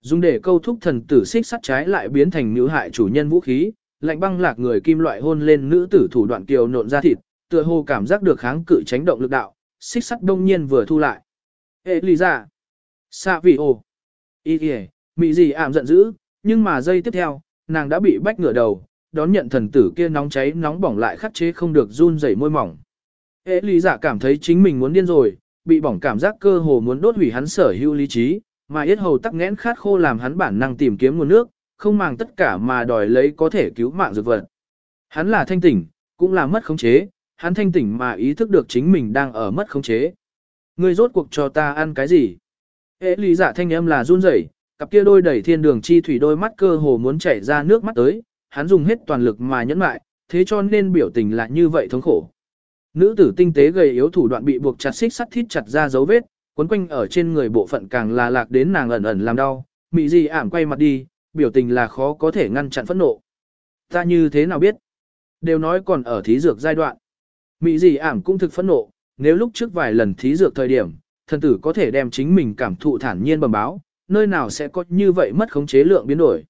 Dùng để câu thúc thần tử xích sắt trái lại biến thành nữ hại chủ nhân vũ khí, lạnh băng lạc người kim loại hôn lên nữ tử thủ đoạn kiều nộn ra thịt, tựa hồ cảm giác được kháng cự tránh động lực đạo, xích sắt đông nhiên vừa thu lại. Ê lì ra. Xạ vị ồ. Ý kìa, mị gì ảm giận dữ, nhưng mà giây tiếp theo, nàng đã bị bách ngửa đầu, đón nhận thần tử kia nóng cháy nóng bỏng lại khắc chế không được run rẩy môi mỏng. Ê lý giả cảm thấy chính mình muốn điên rồi, bị bỏng cảm giác cơ hồ muốn đốt hủy hắn sở hữu lý trí, mà yết hầu tắc nghẽn khát khô làm hắn bản năng tìm kiếm nguồn nước, không màng tất cả mà đòi lấy có thể cứu mạng dược vật. Hắn là thanh tỉnh, cũng là mất khống chế, hắn thanh tỉnh mà ý thức được chính mình đang ở mất khống chế. Ngươi rốt cuộc cho ta ăn cái gì? Ê lý giả thanh âm là run rẩy, cặp kia đôi đẩy thiên đường chi thủy đôi mắt cơ hồ muốn chảy ra nước mắt tới, hắn dùng hết toàn lực mà nhẫn lại, thế cho nên biểu tình là như vậy thống khổ. Nữ tử tinh tế gầy yếu thủ đoạn bị buộc chặt xích sắt thít chặt ra dấu vết, quấn quanh ở trên người bộ phận càng là lạc đến nàng ẩn ẩn làm đau, mị gì ảm quay mặt đi, biểu tình là khó có thể ngăn chặn phẫn nộ. Ta như thế nào biết? Đều nói còn ở thí dược giai đoạn. Mị gì ảm cũng thực phẫn nộ, nếu lúc trước vài lần thí dược thời điểm, thần tử có thể đem chính mình cảm thụ thản nhiên bẩm báo, nơi nào sẽ có như vậy mất khống chế lượng biến đổi.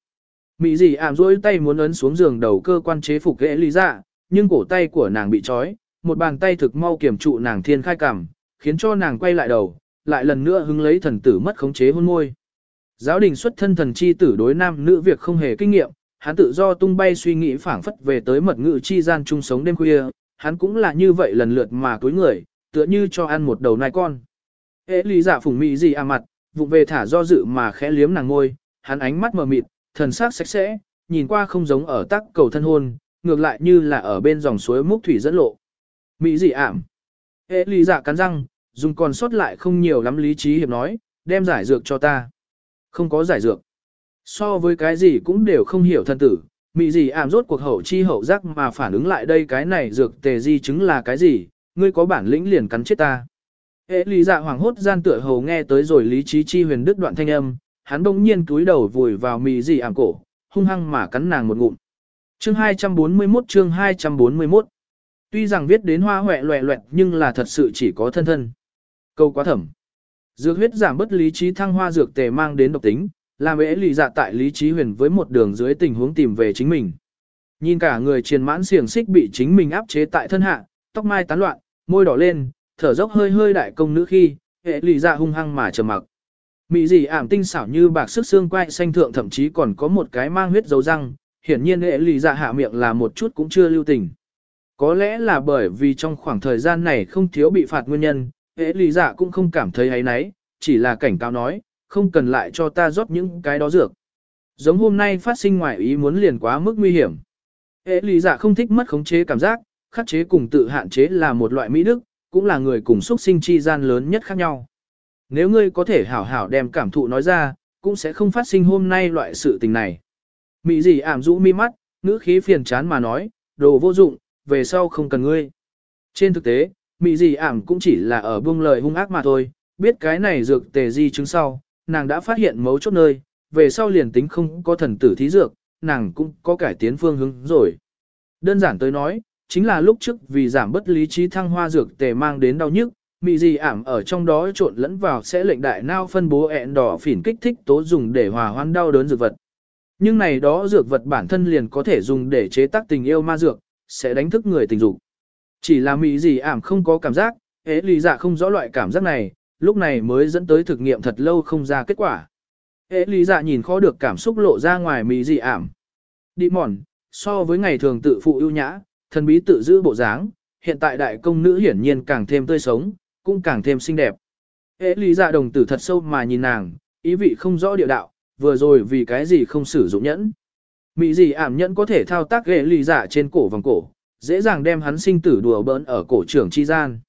Mị gì ảm rỗi tay muốn ấn xuống giường đầu cơ quan chế phục ghế lý dạ, nhưng cổ tay của nàng bị trói, một bàn tay thực mau kiểm trụ nàng thiên khai cảm, khiến cho nàng quay lại đầu, lại lần nữa hứng lấy thần tử mất khống chế hôn môi. Giáo đình xuất thân thần chi tử đối nam nữ việc không hề kinh nghiệm, hắn tự do tung bay suy nghĩ phảng phất về tới mật ngữ chi gian chung sống đêm khuya, hắn cũng là như vậy lần lượt mà túi người, tựa như cho ăn một đầu nai con. Ế lý giả phủng phùng gì à mặt, vụ về thả do dự mà khẽ liếm nàng ngôi, hắn ánh mắt mờ mịt, thần sắc sạch sẽ, nhìn qua không giống ở tắc cầu thân hôn, ngược lại như là ở bên dòng suối múc thủy dẫn lộ. Mỹ dị ảm. hệ lý giả dạ cắn răng, dùng còn sót lại không nhiều lắm lý trí hiệp nói, đem giải dược cho ta. Không có giải dược. So với cái gì cũng đều không hiểu thân tử, Mỹ dị ảm rốt cuộc hậu chi hậu giác mà phản ứng lại đây cái này dược tề di chứng là cái gì, ngươi có bản lĩnh liền cắn chết ta. Hệ lý dạ hoàng hốt gian tựa hầu nghe tới rồi lý trí chi huyền đức đoạn thanh âm, hắn bỗng nhiên cúi đầu vùi vào mì dị ảm cổ, hung hăng mà cắn nàng một ngụm. Chương 241 chương 241 Tuy rằng viết đến hoa hoẹ loẹ loẹt nhưng là thật sự chỉ có thân thân. Câu quá thẩm. Dược huyết giảm bất lý trí thăng hoa dược tề mang đến độc tính, làm ế lì dạ tại lý trí huyền với một đường dưới tình huống tìm về chính mình. Nhìn cả người triền mãn xiềng xích bị chính mình áp chế tại thân hạ, tóc mai tán loạn, môi đỏ lên, thở dốc hơi hơi đại công nữ khi, ế lì dạ hung hăng mà trầm mặc. Mị gì ảm tinh xảo như bạc sức xương quai xanh thượng thậm chí còn có một cái mang huyết dấu răng, hiển nhiên ế lì dạ hạ miệng là một chút cũng chưa lưu tình. Có lẽ là bởi vì trong khoảng thời gian này không thiếu bị phạt nguyên nhân, hệ lý dạ cũng không cảm thấy ấy nấy, chỉ là cảnh cáo nói, không cần lại cho ta rót những cái đó dược. Giống hôm nay phát sinh ngoài ý muốn liền quá mức nguy hiểm. Hệ lý dạ không thích mất khống chế cảm giác, khắc chế cùng tự hạn chế là một loại mỹ đức, cũng là người cùng xuất sinh chi gian lớn nhất khác nhau. Nếu ngươi có thể hảo hảo đem cảm thụ nói ra, cũng sẽ không phát sinh hôm nay loại sự tình này. Mỹ gì ảm rũ mi mắt, ngữ khí phiền chán mà nói, đồ vô dụng, về sau không cần ngươi. Trên thực tế, Mỹ gì ảm cũng chỉ là ở buông lời hung ác mà thôi, biết cái này dược tề di chứng sau, nàng đã phát hiện mấu chốt nơi, về sau liền tính không có thần tử thí dược, nàng cũng có cải tiến phương hướng rồi. Đơn giản tới nói, chính là lúc trước vì giảm bất lý trí thăng hoa dược tề mang đến đau nhức, mị gì ảm ở trong đó trộn lẫn vào sẽ lệnh đại nao phân bố ẹn đỏ phỉn kích thích tố dùng để hòa hoãn đau đớn dược vật. Nhưng này đó dược vật bản thân liền có thể dùng để chế tác tình yêu ma dược, sẽ đánh thức người tình dục. Chỉ là mỹ gì ảm không có cảm giác, ế lý dạ không rõ loại cảm giác này, lúc này mới dẫn tới thực nghiệm thật lâu không ra kết quả. Ế lý dạ nhìn khó được cảm xúc lộ ra ngoài mỹ gì ảm. Đi mòn, so với ngày thường tự phụ ưu nhã, thần bí tự giữ bộ dáng, hiện tại đại công nữ hiển nhiên càng thêm tươi sống, cũng càng thêm xinh đẹp. Ế lý dạ đồng tử thật sâu mà nhìn nàng, ý vị không rõ địa đạo, vừa rồi vì cái gì không sử dụng nhẫn. Mị gì ảm nhẫn có thể thao tác ghệ lì dạ trên cổ vòng cổ, dễ dàng đem hắn sinh tử đùa bỡn ở cổ trưởng chi gian.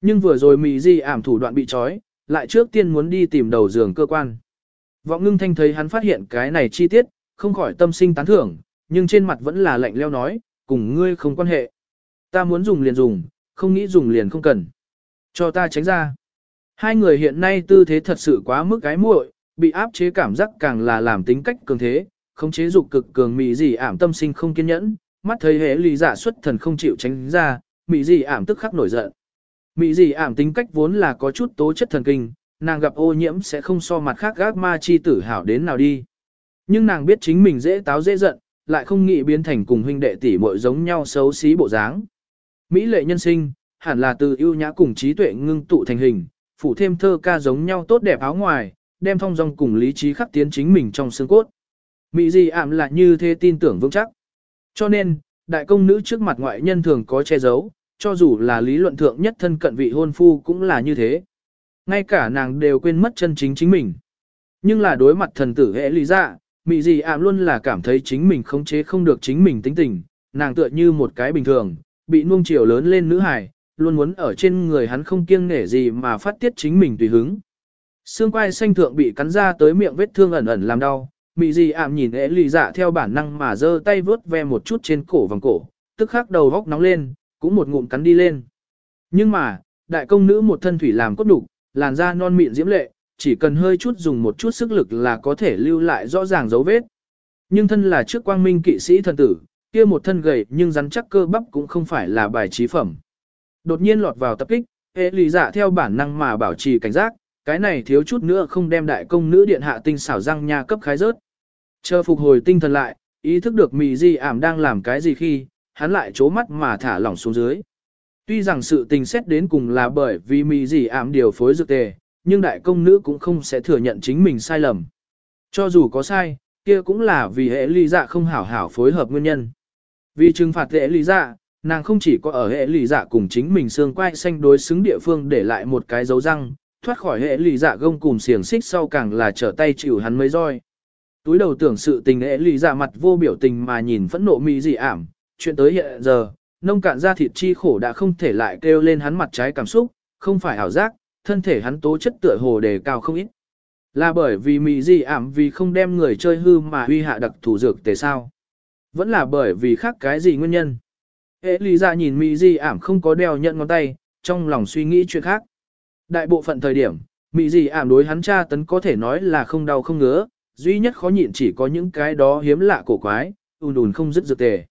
Nhưng vừa rồi Mị gì ảm thủ đoạn bị trói, lại trước tiên muốn đi tìm đầu giường cơ quan. Vọng ngưng thanh thấy hắn phát hiện cái này chi tiết, không khỏi tâm sinh tán thưởng, nhưng trên mặt vẫn là lạnh leo nói, cùng ngươi không quan hệ. Ta muốn dùng liền dùng, không nghĩ dùng liền không cần. Cho ta tránh ra. Hai người hiện nay tư thế thật sự quá mức cái muội, bị áp chế cảm giác càng là làm tính cách cường thế, không chế dục cực cường mị dị ảm tâm sinh không kiên nhẫn, mắt thấy hệ lý giả xuất thần không chịu tránh ra, mị dị ảm tức khắc nổi giận. Mị dị ảm tính cách vốn là có chút tố chất thần kinh, nàng gặp ô nhiễm sẽ không so mặt khác gác ma chi tử hảo đến nào đi. Nhưng nàng biết chính mình dễ táo dễ giận, lại không nghĩ biến thành cùng huynh đệ tỷ muội giống nhau xấu xí bộ dáng. Mỹ lệ nhân sinh, hẳn là từ ưu nhã cùng trí tuệ ngưng tụ thành hình, phủ thêm thơ ca giống nhau tốt đẹp áo ngoài, đem thông dong cùng lý trí khắc tiến chính mình trong xương cốt. Mỹ gì ảm là như thế tin tưởng vững chắc. Cho nên, đại công nữ trước mặt ngoại nhân thường có che giấu, cho dù là lý luận thượng nhất thân cận vị hôn phu cũng là như thế. Ngay cả nàng đều quên mất chân chính chính mình. Nhưng là đối mặt thần tử hệ lý dạ, Mỹ gì ảm luôn là cảm thấy chính mình khống chế không được chính mình tính tình, nàng tựa như một cái bình thường, bị nuông chiều lớn lên nữ hài, luôn muốn ở trên người hắn không kiêng nể gì mà phát tiết chính mình tùy hứng. Xương quai xanh thượng bị cắn ra tới miệng vết thương ẩn ẩn làm đau, mị gì ảm nhìn ế lì dạ theo bản năng mà giơ tay vướt ve một chút trên cổ vòng cổ, tức khắc đầu góc nóng lên, cũng một ngụm cắn đi lên. Nhưng mà, đại công nữ một thân thủy làm cốt đủ, làn da non mịn diễm lệ, chỉ cần hơi chút dùng một chút sức lực là có thể lưu lại rõ ràng dấu vết. Nhưng thân là trước quang minh kỵ sĩ thần tử, kia một thân gầy nhưng rắn chắc cơ bắp cũng không phải là bài trí phẩm. Đột nhiên lọt vào tập kích, ế lì dạ theo bản năng mà bảo trì cảnh giác, cái này thiếu chút nữa không đem đại công nữ điện hạ tinh xảo răng nha cấp khái rớt. Chờ phục hồi tinh thần lại, ý thức được mì di ảm đang làm cái gì khi, hắn lại chố mắt mà thả lỏng xuống dưới. Tuy rằng sự tình xét đến cùng là bởi vì mì di ảm điều phối dược tề, nhưng đại công nữ cũng không sẽ thừa nhận chính mình sai lầm. Cho dù có sai, kia cũng là vì hệ ly dạ không hảo hảo phối hợp nguyên nhân. Vì trừng phạt hệ ly dạ, nàng không chỉ có ở hệ ly dạ cùng chính mình xương quai xanh đối xứng địa phương để lại một cái dấu răng, thoát khỏi hệ lì dạ gông cùng xiềng xích sau càng là trở tay chịu hắn mấy roi. Túi đầu tưởng sự tình hệ lì dạ mặt vô biểu tình mà nhìn phẫn nộ mỹ dị ảm, chuyện tới hiện giờ, nông cạn ra thịt chi khổ đã không thể lại kêu lên hắn mặt trái cảm xúc, không phải ảo giác, thân thể hắn tố chất tựa hồ đề cao không ít. Là bởi vì mỹ dị ảm vì không đem người chơi hư mà huy hạ đặc thủ dược tề sao. Vẫn là bởi vì khác cái gì nguyên nhân. Hệ lì dạ nhìn mỹ dị ảm không có đeo nhận ngón tay, trong lòng suy nghĩ chuyện khác. Đại bộ phận thời điểm, Mị dị ảm đối hắn cha tấn có thể nói là không đau không ngứa, duy nhất khó nhịn chỉ có những cái đó hiếm lạ cổ quái, ùn ùn không dứt dược tề.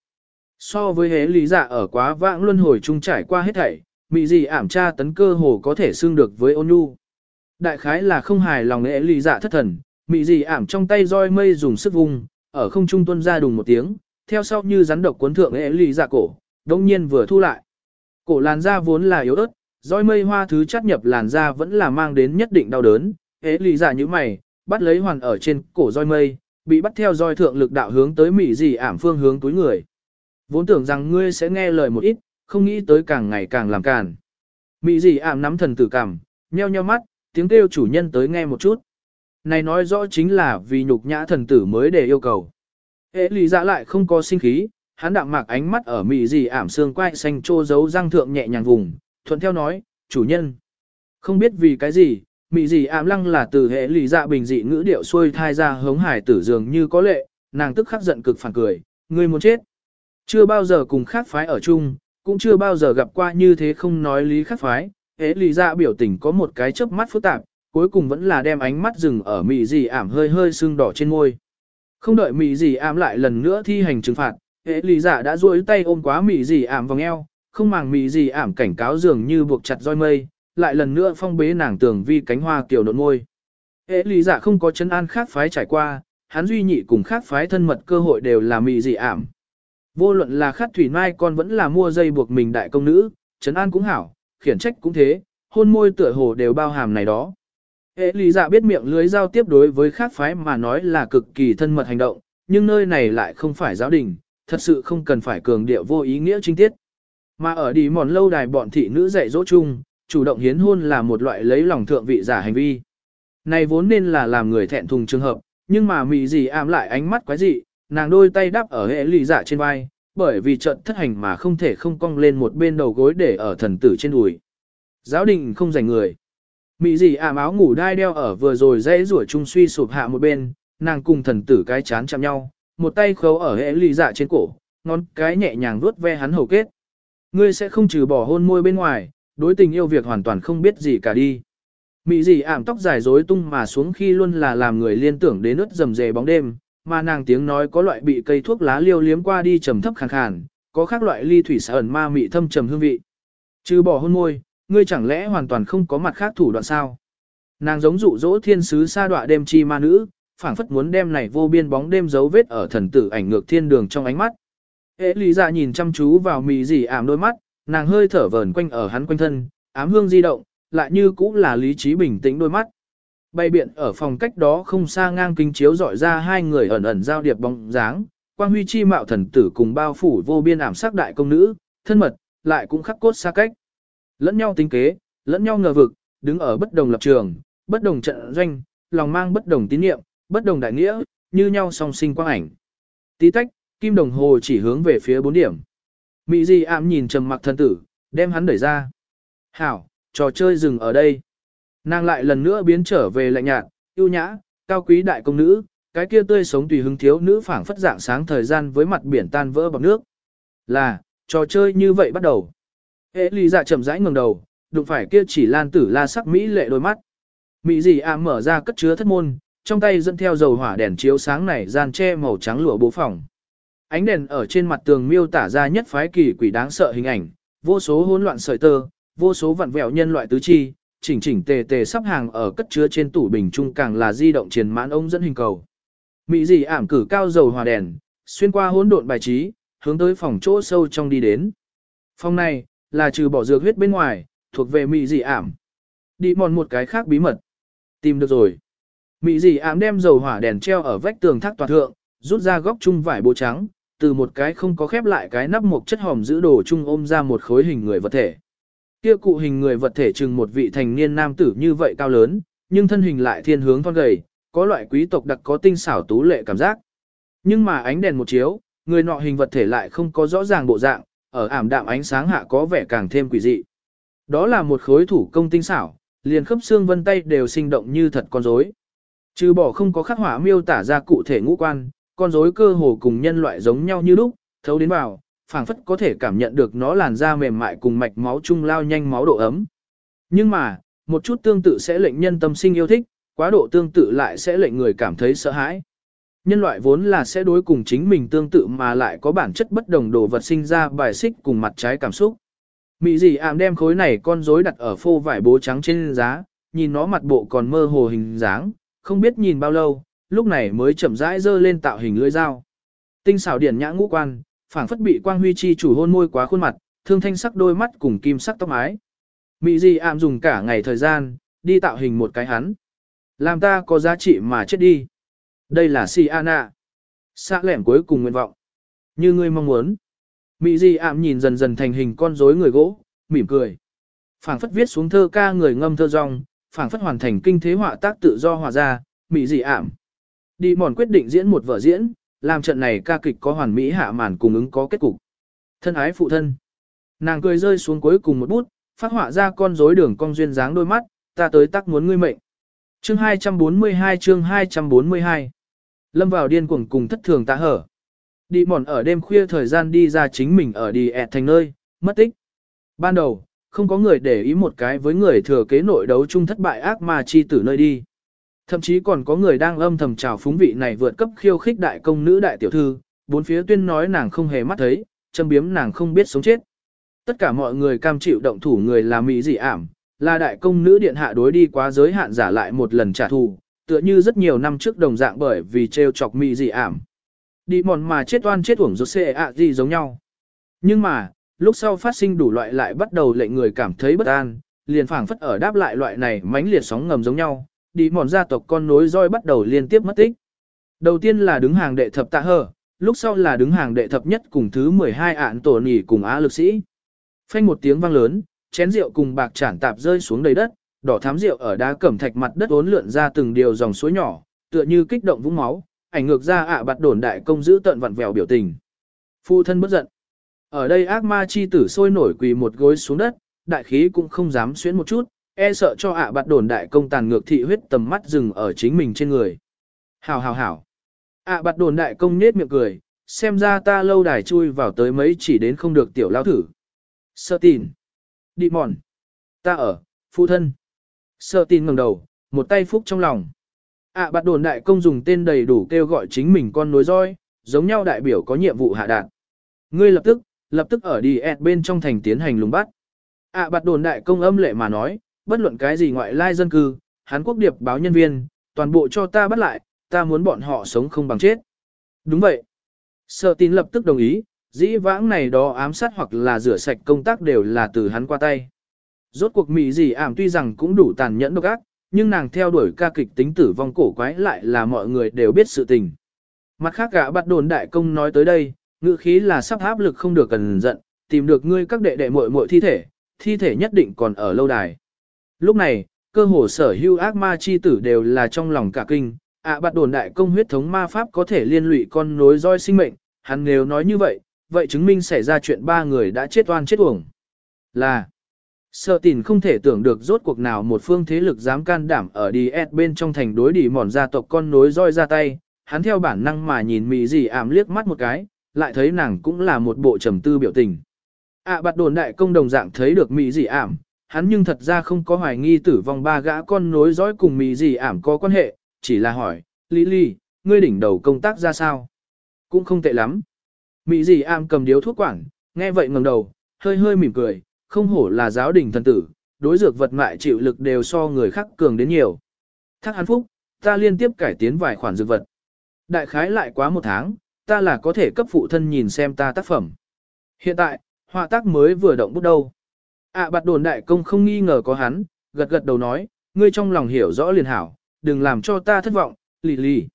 So với hế lý dạ ở quá vãng luân hồi chung trải qua hết thảy, Mị dị ảm cha tấn cơ hồ có thể xương được với ôn nhu. Đại khái là không hài lòng hế lý dạ thất thần, Mị dị ảm trong tay roi mây dùng sức vung, ở không trung tuân ra đùng một tiếng, theo sau như rắn độc cuốn thượng hế lý dạ cổ, đồng nhiên vừa thu lại. Cổ làn da vốn là yếu ớt, roi mây hoa thứ chắt nhập làn da vẫn là mang đến nhất định đau đớn, ế lì dạ giả như mày, bắt lấy hoàn ở trên cổ roi mây, bị bắt theo roi thượng lực đạo hướng tới mỹ dị ảm phương hướng túi người. Vốn tưởng rằng ngươi sẽ nghe lời một ít, không nghĩ tới càng ngày càng làm càn. Mỹ dị ảm nắm thần tử cảm, nheo nheo mắt, tiếng kêu chủ nhân tới nghe một chút. Này nói rõ chính là vì nhục nhã thần tử mới để yêu cầu. Ế lì dạ lại không có sinh khí, hắn đạm mạc ánh mắt ở mỹ dị ảm xương quai xanh trô giấu răng thượng nhẹ nhàng vùng, thuận theo nói, chủ nhân. Không biết vì cái gì, Mị gì ảm lăng là từ hệ lì dạ bình dị ngữ điệu xuôi thai ra hống hải tử dường như có lệ, nàng tức khắc giận cực phản cười, ngươi muốn chết. Chưa bao giờ cùng khác phái ở chung, cũng chưa bao giờ gặp qua như thế không nói lý khác phái, hệ lì dạ biểu tình có một cái chớp mắt phức tạp, cuối cùng vẫn là đem ánh mắt dừng ở mị gì ảm hơi hơi sưng đỏ trên môi. Không đợi mị gì ảm lại lần nữa thi hành trừng phạt, hệ lì dạ đã duỗi tay ôm quá mị gì ảm vòng eo, không màng mị gì ảm cảnh cáo dường như buộc chặt roi mây, lại lần nữa phong bế nàng tường vi cánh hoa kiểu nộn môi. Hệ lý giả không có chân an khác phái trải qua, hắn duy nhị cùng khác phái thân mật cơ hội đều là mị dị ảm. Vô luận là khát thủy mai con vẫn là mua dây buộc mình đại công nữ, trấn an cũng hảo, khiển trách cũng thế, hôn môi tựa hồ đều bao hàm này đó. Hệ lý dạ biết miệng lưới giao tiếp đối với khác phái mà nói là cực kỳ thân mật hành động, nhưng nơi này lại không phải giáo đình, thật sự không cần phải cường điệu vô ý nghĩa trinh tiết. Mà ở đi mòn lâu đài bọn thị nữ dạy dỗ chung, chủ động hiến hôn là một loại lấy lòng thượng vị giả hành vi. Này vốn nên là làm người thẹn thùng trường hợp, nhưng mà mị gì ám lại ánh mắt quái dị, nàng đôi tay đắp ở hệ lì giả trên vai, bởi vì trận thất hành mà không thể không cong lên một bên đầu gối để ở thần tử trên đùi. Giáo đình không dành người. Mị gì ảm áo ngủ đai đeo ở vừa rồi dây rủa chung suy sụp hạ một bên, nàng cùng thần tử cái chán chạm nhau, một tay khấu ở hệ lì dạ trên cổ, ngón cái nhẹ nhàng vuốt ve hắn hầu kết. Ngươi sẽ không trừ bỏ hôn môi bên ngoài, đối tình yêu việc hoàn toàn không biết gì cả đi. Mị dị ảm tóc dài rối tung mà xuống khi luôn là làm người liên tưởng đến ướt rầm rề bóng đêm, mà nàng tiếng nói có loại bị cây thuốc lá liêu liếm qua đi trầm thấp khàn khàn, có khác loại ly thủy sở ẩn ma mị thâm trầm hương vị. Trừ bỏ hôn môi, ngươi chẳng lẽ hoàn toàn không có mặt khác thủ đoạn sao? Nàng giống dụ dỗ thiên sứ sa đọa đêm chi ma nữ, phảng phất muốn đem này vô biên bóng đêm dấu vết ở thần tử ảnh ngược thiên đường trong ánh mắt. Hệ lý dạ nhìn chăm chú vào mì dì ảm đôi mắt, nàng hơi thở vờn quanh ở hắn quanh thân, ám hương di động, lại như cũng là lý trí bình tĩnh đôi mắt. Bay biện ở phòng cách đó không xa ngang kính chiếu dọi ra hai người ẩn ẩn giao điệp bóng dáng, quang huy chi mạo thần tử cùng bao phủ vô biên ảm sắc đại công nữ, thân mật, lại cũng khắc cốt xa cách. Lẫn nhau tính kế, lẫn nhau ngờ vực, đứng ở bất đồng lập trường, bất đồng trận doanh, lòng mang bất đồng tín niệm, bất đồng đại nghĩa, như nhau song sinh quang ảnh. Tí tách, kim đồng hồ chỉ hướng về phía bốn điểm. Mị Di ảm nhìn trầm mặc thân tử, đem hắn đẩy ra. Hảo, trò chơi dừng ở đây. Nàng lại lần nữa biến trở về lạnh nhạt, yêu nhã, cao quý đại công nữ, cái kia tươi sống tùy hứng thiếu nữ phảng phất dạng sáng thời gian với mặt biển tan vỡ bằng nước. Là, trò chơi như vậy bắt đầu. Ê lý dạ chậm rãi ngẩng đầu, đụng phải kia chỉ lan tử la sắc mỹ lệ đôi mắt. Mỹ gì à mở ra cất chứa thất môn, trong tay dẫn theo dầu hỏa đèn chiếu sáng này gian che màu trắng lụa bố phòng. Ánh đèn ở trên mặt tường miêu tả ra nhất phái kỳ quỷ đáng sợ hình ảnh, vô số hỗn loạn sợi tơ, vô số vặn vẹo nhân loại tứ chi, chỉnh chỉnh tề tề sắp hàng ở cất chứa trên tủ bình trung càng là di động triển mãn ông dẫn hình cầu. Mỹ dị ảm cử cao dầu hòa đèn, xuyên qua hỗn độn bài trí, hướng tới phòng chỗ sâu trong đi đến. Phòng này, là trừ bỏ dược huyết bên ngoài, thuộc về mỹ dị ảm. Đi mòn một cái khác bí mật. Tìm được rồi. Mỹ dị ảm đem dầu hỏa đèn treo ở vách tường thác toàn thượng, rút ra góc chung vải bố trắng, từ một cái không có khép lại cái nắp một chất hòm giữ đồ chung ôm ra một khối hình người vật thể. Kia cụ hình người vật thể chừng một vị thành niên nam tử như vậy cao lớn, nhưng thân hình lại thiên hướng thon gầy, có loại quý tộc đặc có tinh xảo tú lệ cảm giác. Nhưng mà ánh đèn một chiếu, người nọ hình vật thể lại không có rõ ràng bộ dạng, ở ảm đạm ánh sáng hạ có vẻ càng thêm quỷ dị. Đó là một khối thủ công tinh xảo, liền khớp xương vân tay đều sinh động như thật con rối. Trừ bỏ không có khắc họa miêu tả ra cụ thể ngũ quan, con rối cơ hồ cùng nhân loại giống nhau như lúc, thấu đến vào, phảng phất có thể cảm nhận được nó làn da mềm mại cùng mạch máu chung lao nhanh máu độ ấm. Nhưng mà, một chút tương tự sẽ lệnh nhân tâm sinh yêu thích, quá độ tương tự lại sẽ lệnh người cảm thấy sợ hãi. Nhân loại vốn là sẽ đối cùng chính mình tương tự mà lại có bản chất bất đồng đồ vật sinh ra bài xích cùng mặt trái cảm xúc. Mị gì ảm đem khối này con rối đặt ở phô vải bố trắng trên giá, nhìn nó mặt bộ còn mơ hồ hình dáng, không biết nhìn bao lâu, lúc này mới chậm rãi dơ lên tạo hình lưỡi dao. Tinh xảo điển nhã ngũ quan, phảng phất bị quang huy chi chủ hôn môi quá khuôn mặt, thương thanh sắc đôi mắt cùng kim sắc tóc mái. Mị gì ảm dùng cả ngày thời gian, đi tạo hình một cái hắn. Làm ta có giá trị mà chết đi. Đây là Siana. Xa lẻm cuối cùng nguyện vọng. Như ngươi mong muốn. Mị gì ảm nhìn dần dần thành hình con rối người gỗ, mỉm cười. phảng phất viết xuống thơ ca người ngâm thơ rong, phảng phất hoàn thành kinh thế họa tác tự do hòa ra, mị gì ảm. Đi mòn quyết định diễn một vở diễn, làm trận này ca kịch có hoàn mỹ hạ màn cùng ứng có kết cục. Thân ái phụ thân. Nàng cười rơi xuống cuối cùng một bút, phát họa ra con rối đường cong duyên dáng đôi mắt, ta tới tắc muốn ngươi mệnh. Chương 242 chương 242 Lâm vào điên cuồng cùng thất thường ta hở. Đi mòn ở đêm khuya thời gian đi ra chính mình ở đi ẹt thành nơi, mất tích. Ban đầu, không có người để ý một cái với người thừa kế nội đấu chung thất bại ác ma chi tử nơi đi. Thậm chí còn có người đang âm thầm chào phúng vị này vượt cấp khiêu khích đại công nữ đại tiểu thư, bốn phía tuyên nói nàng không hề mắt thấy, châm biếm nàng không biết sống chết. Tất cả mọi người cam chịu động thủ người là mỹ dị ảm, là đại công nữ điện hạ đối đi quá giới hạn giả lại một lần trả thù, tựa như rất nhiều năm trước đồng dạng bởi vì trêu chọc mỹ dị ảm. Đi mòn mà chết oan chết uổng rốt xệ ạ gì giống nhau. Nhưng mà, lúc sau phát sinh đủ loại lại bắt đầu lệnh người cảm thấy bất an, liền phảng phất ở đáp lại loại này mãnh liệt sóng ngầm giống nhau, đi mòn gia tộc con nối roi bắt đầu liên tiếp mất tích. Đầu tiên là đứng hàng đệ thập tạ hờ, lúc sau là đứng hàng đệ thập nhất cùng thứ 12 ạn tổ nỉ cùng á lực sĩ. Phanh một tiếng vang lớn, chén rượu cùng bạc chản tạp rơi xuống đầy đất, đỏ thám rượu ở đá cẩm thạch mặt đất uốn lượn ra từng điều dòng suối nhỏ, tựa như kích động vũng máu, ảnh ngược ra ạ bạt đồn đại công giữ tận vặn vẹo biểu tình. Phu thân bất giận. Ở đây ác ma chi tử sôi nổi quỳ một gối xuống đất, đại khí cũng không dám xuyến một chút, e sợ cho ạ bạt đồn đại công tàn ngược thị huyết tầm mắt dừng ở chính mình trên người. Hảo hảo hảo. ạ bạt đồn đại công nết miệng cười, xem ra ta lâu đài chui vào tới mấy chỉ đến không được tiểu lao thử. Sơ tin. Đi mòn. Ta ở, phụ thân. Sơ tin ngẩng đầu, một tay phúc trong lòng. ạ bạt đồn đại công dùng tên đầy đủ kêu gọi chính mình con nối roi, giống nhau đại biểu có nhiệm vụ hạ đạn. Ngươi lập tức, lập tức ở đi ẹt bên trong thành tiến hành lùng bắt. ạ bạt đồn đại công âm lệ mà nói, bất luận cái gì ngoại lai dân cư, Hán quốc điệp báo nhân viên, toàn bộ cho ta bắt lại, ta muốn bọn họ sống không bằng chết. Đúng vậy. Sở tín lập tức đồng ý, dĩ vãng này đó ám sát hoặc là rửa sạch công tác đều là từ hắn qua tay. Rốt cuộc mỹ gì ảm tuy rằng cũng đủ tàn nhẫn độc ác, nhưng nàng theo đuổi ca kịch tính tử vong cổ quái lại là mọi người đều biết sự tình. Mặt khác gã bắt đồn đại công nói tới đây, ngữ khí là sắp áp lực không được cần giận, tìm được ngươi các đệ đệ muội muội thi thể, thi thể nhất định còn ở lâu đài. Lúc này, cơ hồ sở hữu ác ma chi tử đều là trong lòng cả kinh, ạ à, đồn đại công huyết thống ma pháp có thể liên lụy con nối roi sinh mệnh, hắn nếu nói như vậy, vậy chứng minh xảy ra chuyện ba người đã chết oan chết uổng. Là, sợ tìn không thể tưởng được rốt cuộc nào một phương thế lực dám can đảm ở đi bên trong thành đối đỉ mòn gia tộc con nối roi ra tay, hắn theo bản năng mà nhìn mị gì ảm liếc mắt một cái, lại thấy nàng cũng là một bộ trầm tư biểu tình. ạ à, đồn đại công đồng dạng thấy được mị gì ảm, hắn nhưng thật ra không có hoài nghi tử vong ba gã con nối dõi cùng mì gì ảm có quan hệ, chỉ là hỏi, Lý Lý, ngươi đỉnh đầu công tác ra sao? Cũng không tệ lắm. Mị gì ảm cầm điếu thuốc quảng, nghe vậy ngẩng đầu, hơi hơi mỉm cười, không hổ là giáo đình thần tử, đối dược vật mại chịu lực đều so người khác cường đến nhiều. Thác hắn phúc, ta liên tiếp cải tiến vài khoản dược vật. Đại khái lại quá một tháng, ta là có thể cấp phụ thân nhìn xem ta tác phẩm. Hiện tại, họa tác mới vừa động bút đâu ạ à, bạt đồn đại công không nghi ngờ có hắn, gật gật đầu nói, ngươi trong lòng hiểu rõ liền hảo, đừng làm cho ta thất vọng, lì lì.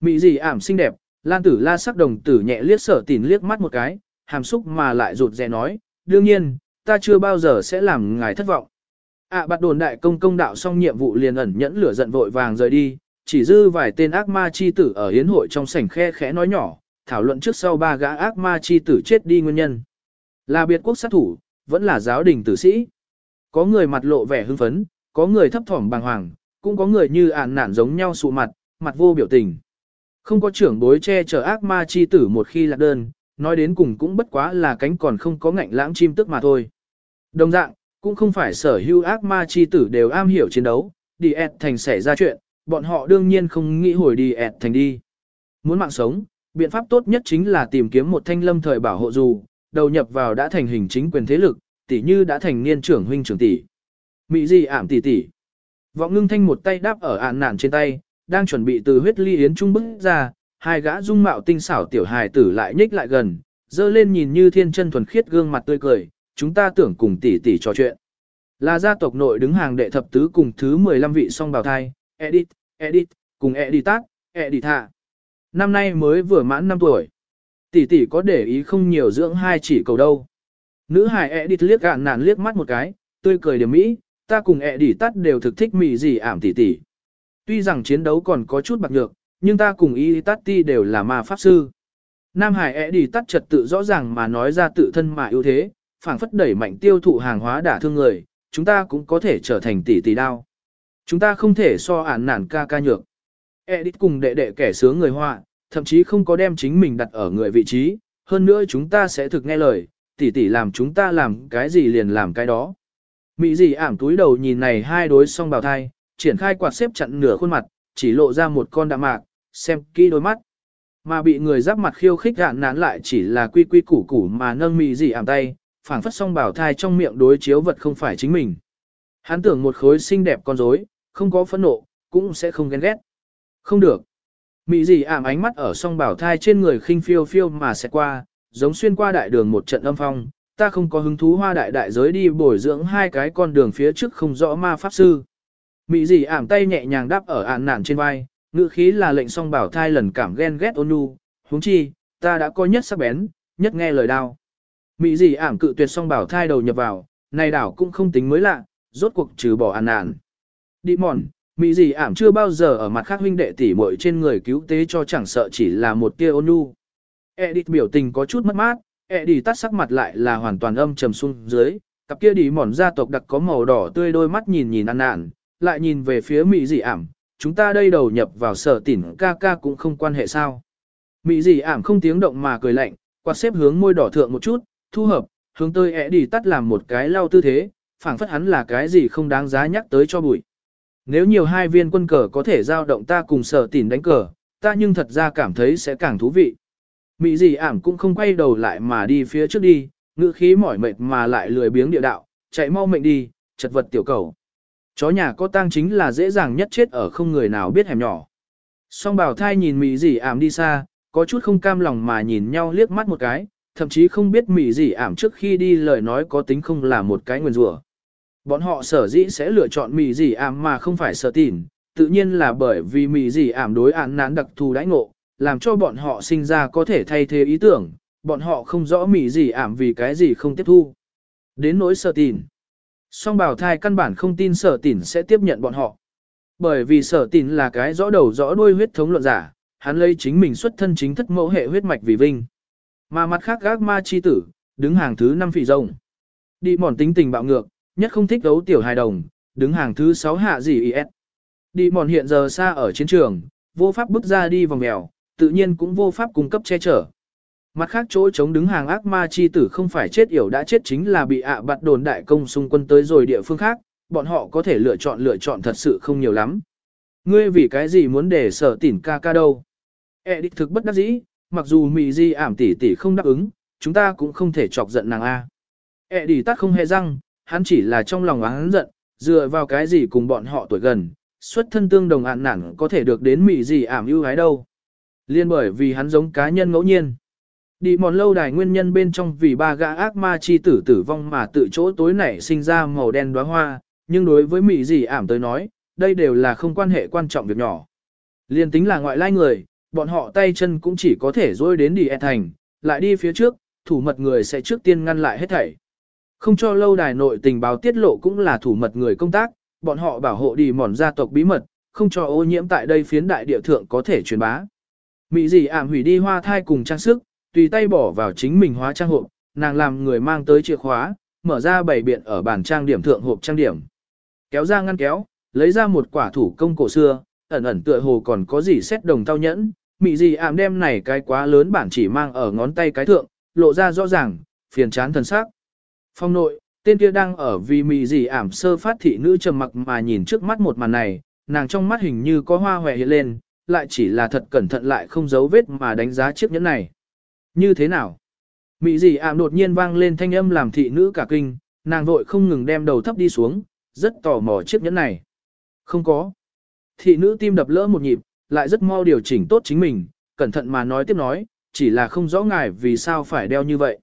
Mị gì ảm xinh đẹp, lan tử la sắc đồng tử nhẹ liếc sở tìn liếc mắt một cái, hàm xúc mà lại rụt rè nói, đương nhiên, ta chưa bao giờ sẽ làm ngài thất vọng. ạ à, bạt đồn đại công công đạo xong nhiệm vụ liền ẩn nhẫn lửa giận vội vàng rời đi, chỉ dư vài tên ác ma chi tử ở hiến hội trong sảnh khe khẽ nói nhỏ, thảo luận trước sau ba gã ác ma chi tử chết đi nguyên nhân. Là biệt quốc sát thủ, vẫn là giáo đình tử sĩ. Có người mặt lộ vẻ hưng phấn, có người thấp thỏm bàng hoàng, cũng có người như ạn nản giống nhau sụ mặt, mặt vô biểu tình. Không có trưởng bối che chở ác ma chi tử một khi lạc đơn, nói đến cùng cũng bất quá là cánh còn không có ngạnh lãng chim tức mà thôi. Đồng dạng, cũng không phải sở hữu ác ma chi tử đều am hiểu chiến đấu, đi ẹt thành xảy ra chuyện, bọn họ đương nhiên không nghĩ hồi đi ẹt thành đi. Muốn mạng sống, biện pháp tốt nhất chính là tìm kiếm một thanh lâm thời bảo hộ dù, đầu nhập vào đã thành hình chính quyền thế lực, tỷ như đã thành niên trưởng huynh trưởng tỷ. Mỹ gì ảm tỷ tỷ. Vọng ngưng thanh một tay đáp ở ạn nạn trên tay, đang chuẩn bị từ huyết ly yến trung bức ra, hai gã dung mạo tinh xảo tiểu hài tử lại nhích lại gần, dơ lên nhìn như thiên chân thuần khiết gương mặt tươi cười, chúng ta tưởng cùng tỷ tỷ trò chuyện. Là gia tộc nội đứng hàng đệ thập tứ cùng thứ 15 vị song bào thai, Edith, Edith, cùng Editat, Editha. Năm nay mới vừa mãn 5 tuổi. Tỷ tỷ có để ý không nhiều dưỡng hai chỉ cầu đâu. Nữ hài đi liếc gạn nản liếc mắt một cái, tươi cười điểm mỹ, ta cùng Editat đều thực thích mị gì ảm tỷ tỷ. Tuy rằng chiến đấu còn có chút bạc nhược, nhưng ta cùng y tắt ti đều là ma pháp sư. Nam Hải tắt trật tự rõ ràng mà nói ra tự thân mà ưu thế, phảng phất đẩy mạnh tiêu thụ hàng hóa đả thương người, chúng ta cũng có thể trở thành tỷ tỷ đao. Chúng ta không thể so ản nản ca ca nhược. Edith cùng đệ đệ kẻ sướng người họa, thậm chí không có đem chính mình đặt ở người vị trí, hơn nữa chúng ta sẽ thực nghe lời, tỷ tỷ làm chúng ta làm cái gì liền làm cái đó. Mỹ dì ảm túi đầu nhìn này hai đối song bào thai, triển khai quạt xếp chặn nửa khuôn mặt, chỉ lộ ra một con đạm mạc, xem kỹ đôi mắt. Mà bị người giáp mặt khiêu khích hạn nán lại chỉ là quy quy củ củ mà nâng mỹ dì ảm tay, phảng phất song bào thai trong miệng đối chiếu vật không phải chính mình. Hắn tưởng một khối xinh đẹp con rối, không có phẫn nộ, cũng sẽ không ghen ghét. Không được. Mị dị ảm ánh mắt ở song bảo thai trên người khinh phiêu phiêu mà sẽ qua, giống xuyên qua đại đường một trận âm phong, ta không có hứng thú hoa đại đại giới đi bồi dưỡng hai cái con đường phía trước không rõ ma pháp sư. Mị dị ảm tay nhẹ nhàng đáp ở ạn nản trên vai, ngữ khí là lệnh song bảo thai lần cảm ghen ghét ôn nhu, huống chi, ta đã có nhất sắc bén, nhất nghe lời đao. Mị dị ảm cự tuyệt song bảo thai đầu nhập vào, này đảo cũng không tính mới lạ, rốt cuộc trừ bỏ ạn nản. Đi mòn, Mỹ gì ảm chưa bao giờ ở mặt khác huynh đệ tỷ muội trên người cứu tế cho chẳng sợ chỉ là một tia ôn nhu. Edith biểu tình có chút mất mát, Edith tắt sắc mặt lại là hoàn toàn âm trầm xuống dưới, cặp kia đi mòn gia tộc đặc có màu đỏ tươi đôi mắt nhìn nhìn ăn nạn, lại nhìn về phía Mỹ dị ảm, chúng ta đây đầu nhập vào sở tỉnh ca ca cũng không quan hệ sao. Mỹ dị ảm không tiếng động mà cười lạnh, quạt xếp hướng môi đỏ thượng một chút, thu hợp, hướng tới Edith tắt làm một cái lau tư thế, phảng phất hắn là cái gì không đáng giá nhắc tới cho bụi. Nếu nhiều hai viên quân cờ có thể giao động ta cùng sở tỉn đánh cờ, ta nhưng thật ra cảm thấy sẽ càng thú vị. Mỹ gì ảm cũng không quay đầu lại mà đi phía trước đi, ngữ khí mỏi mệt mà lại lười biếng địa đạo, chạy mau mệnh đi, chật vật tiểu cầu. Chó nhà có tang chính là dễ dàng nhất chết ở không người nào biết hẻm nhỏ. Song bảo thai nhìn Mỹ gì ảm đi xa, có chút không cam lòng mà nhìn nhau liếc mắt một cái, thậm chí không biết Mỹ gì ảm trước khi đi lời nói có tính không là một cái nguyền rủa. Bọn họ sở dĩ sẽ lựa chọn mì gì ảm mà không phải sở tỉn, tự nhiên là bởi vì mì gì ảm đối án nán đặc thù đãi ngộ, làm cho bọn họ sinh ra có thể thay thế ý tưởng, bọn họ không rõ mì gì ảm vì cái gì không tiếp thu. Đến nỗi sở tỉn. Song bảo thai căn bản không tin sở tỉn sẽ tiếp nhận bọn họ. Bởi vì sở tỉn là cái rõ đầu rõ đuôi huyết thống luận giả, hắn lấy chính mình xuất thân chính thất mẫu hệ huyết mạch vì vinh. Mà mặt khác gác ma chi tử, đứng hàng thứ năm phỉ rồng. Đi mòn tính tình bạo ngược, nhất không thích đấu tiểu hài đồng, đứng hàng thứ 6 hạ gì IS. Đi mòn hiện giờ xa ở chiến trường, vô pháp bước ra đi vòng mèo, tự nhiên cũng vô pháp cung cấp che chở. Mặt khác chỗ chống đứng hàng ác ma chi tử không phải chết yểu đã chết chính là bị ạ à bạt đồn đại công xung quân tới rồi địa phương khác, bọn họ có thể lựa chọn lựa chọn thật sự không nhiều lắm. Ngươi vì cái gì muốn để sở tỉn ca ca đâu? E đích thực bất đắc dĩ, mặc dù mì di ảm tỷ tỷ không đáp ứng, chúng ta cũng không thể chọc giận nàng A. E đi tắt không hề răng, hắn chỉ là trong lòng hắn giận, dựa vào cái gì cùng bọn họ tuổi gần, xuất thân tương đồng ạn nản có thể được đến mị gì ảm ưu gái đâu. Liên bởi vì hắn giống cá nhân ngẫu nhiên. Đi mòn lâu đài nguyên nhân bên trong vì ba gã ác ma chi tử tử vong mà tự chỗ tối nảy sinh ra màu đen đóa hoa, nhưng đối với mị gì ảm tới nói, đây đều là không quan hệ quan trọng việc nhỏ. Liên tính là ngoại lai người, bọn họ tay chân cũng chỉ có thể dối đến đi e thành, lại đi phía trước, thủ mật người sẽ trước tiên ngăn lại hết thảy. Không cho lâu đài nội tình báo tiết lộ cũng là thủ mật người công tác, bọn họ bảo hộ đi mòn gia tộc bí mật, không cho ô nhiễm tại đây phiến đại địa thượng có thể truyền bá. Mỹ Dì ảm hủy đi hoa thai cùng trang sức, tùy tay bỏ vào chính mình hóa trang hộp, nàng làm người mang tới chìa khóa, mở ra bảy biện ở bàn trang điểm thượng hộp trang điểm. Kéo ra ngăn kéo, lấy ra một quả thủ công cổ xưa, ẩn ẩn tựa hồ còn có gì xét đồng tao nhẫn. Mị gì ảm đem này cái quá lớn bản chỉ mang ở ngón tay cái thượng, lộ ra rõ ràng, phiền chán thần sắc. Phong nội, tên kia đang ở vì mì gì ảm sơ phát thị nữ trầm mặc mà nhìn trước mắt một màn này, nàng trong mắt hình như có hoa hòe hiện lên, lại chỉ là thật cẩn thận lại không giấu vết mà đánh giá chiếc nhẫn này. Như thế nào? Mị gì ảm đột nhiên vang lên thanh âm làm thị nữ cả kinh, nàng vội không ngừng đem đầu thấp đi xuống, rất tò mò chiếc nhẫn này. Không có. Thị nữ tim đập lỡ một nhịp, lại rất mau điều chỉnh tốt chính mình, cẩn thận mà nói tiếp nói, chỉ là không rõ ngài vì sao phải đeo như vậy.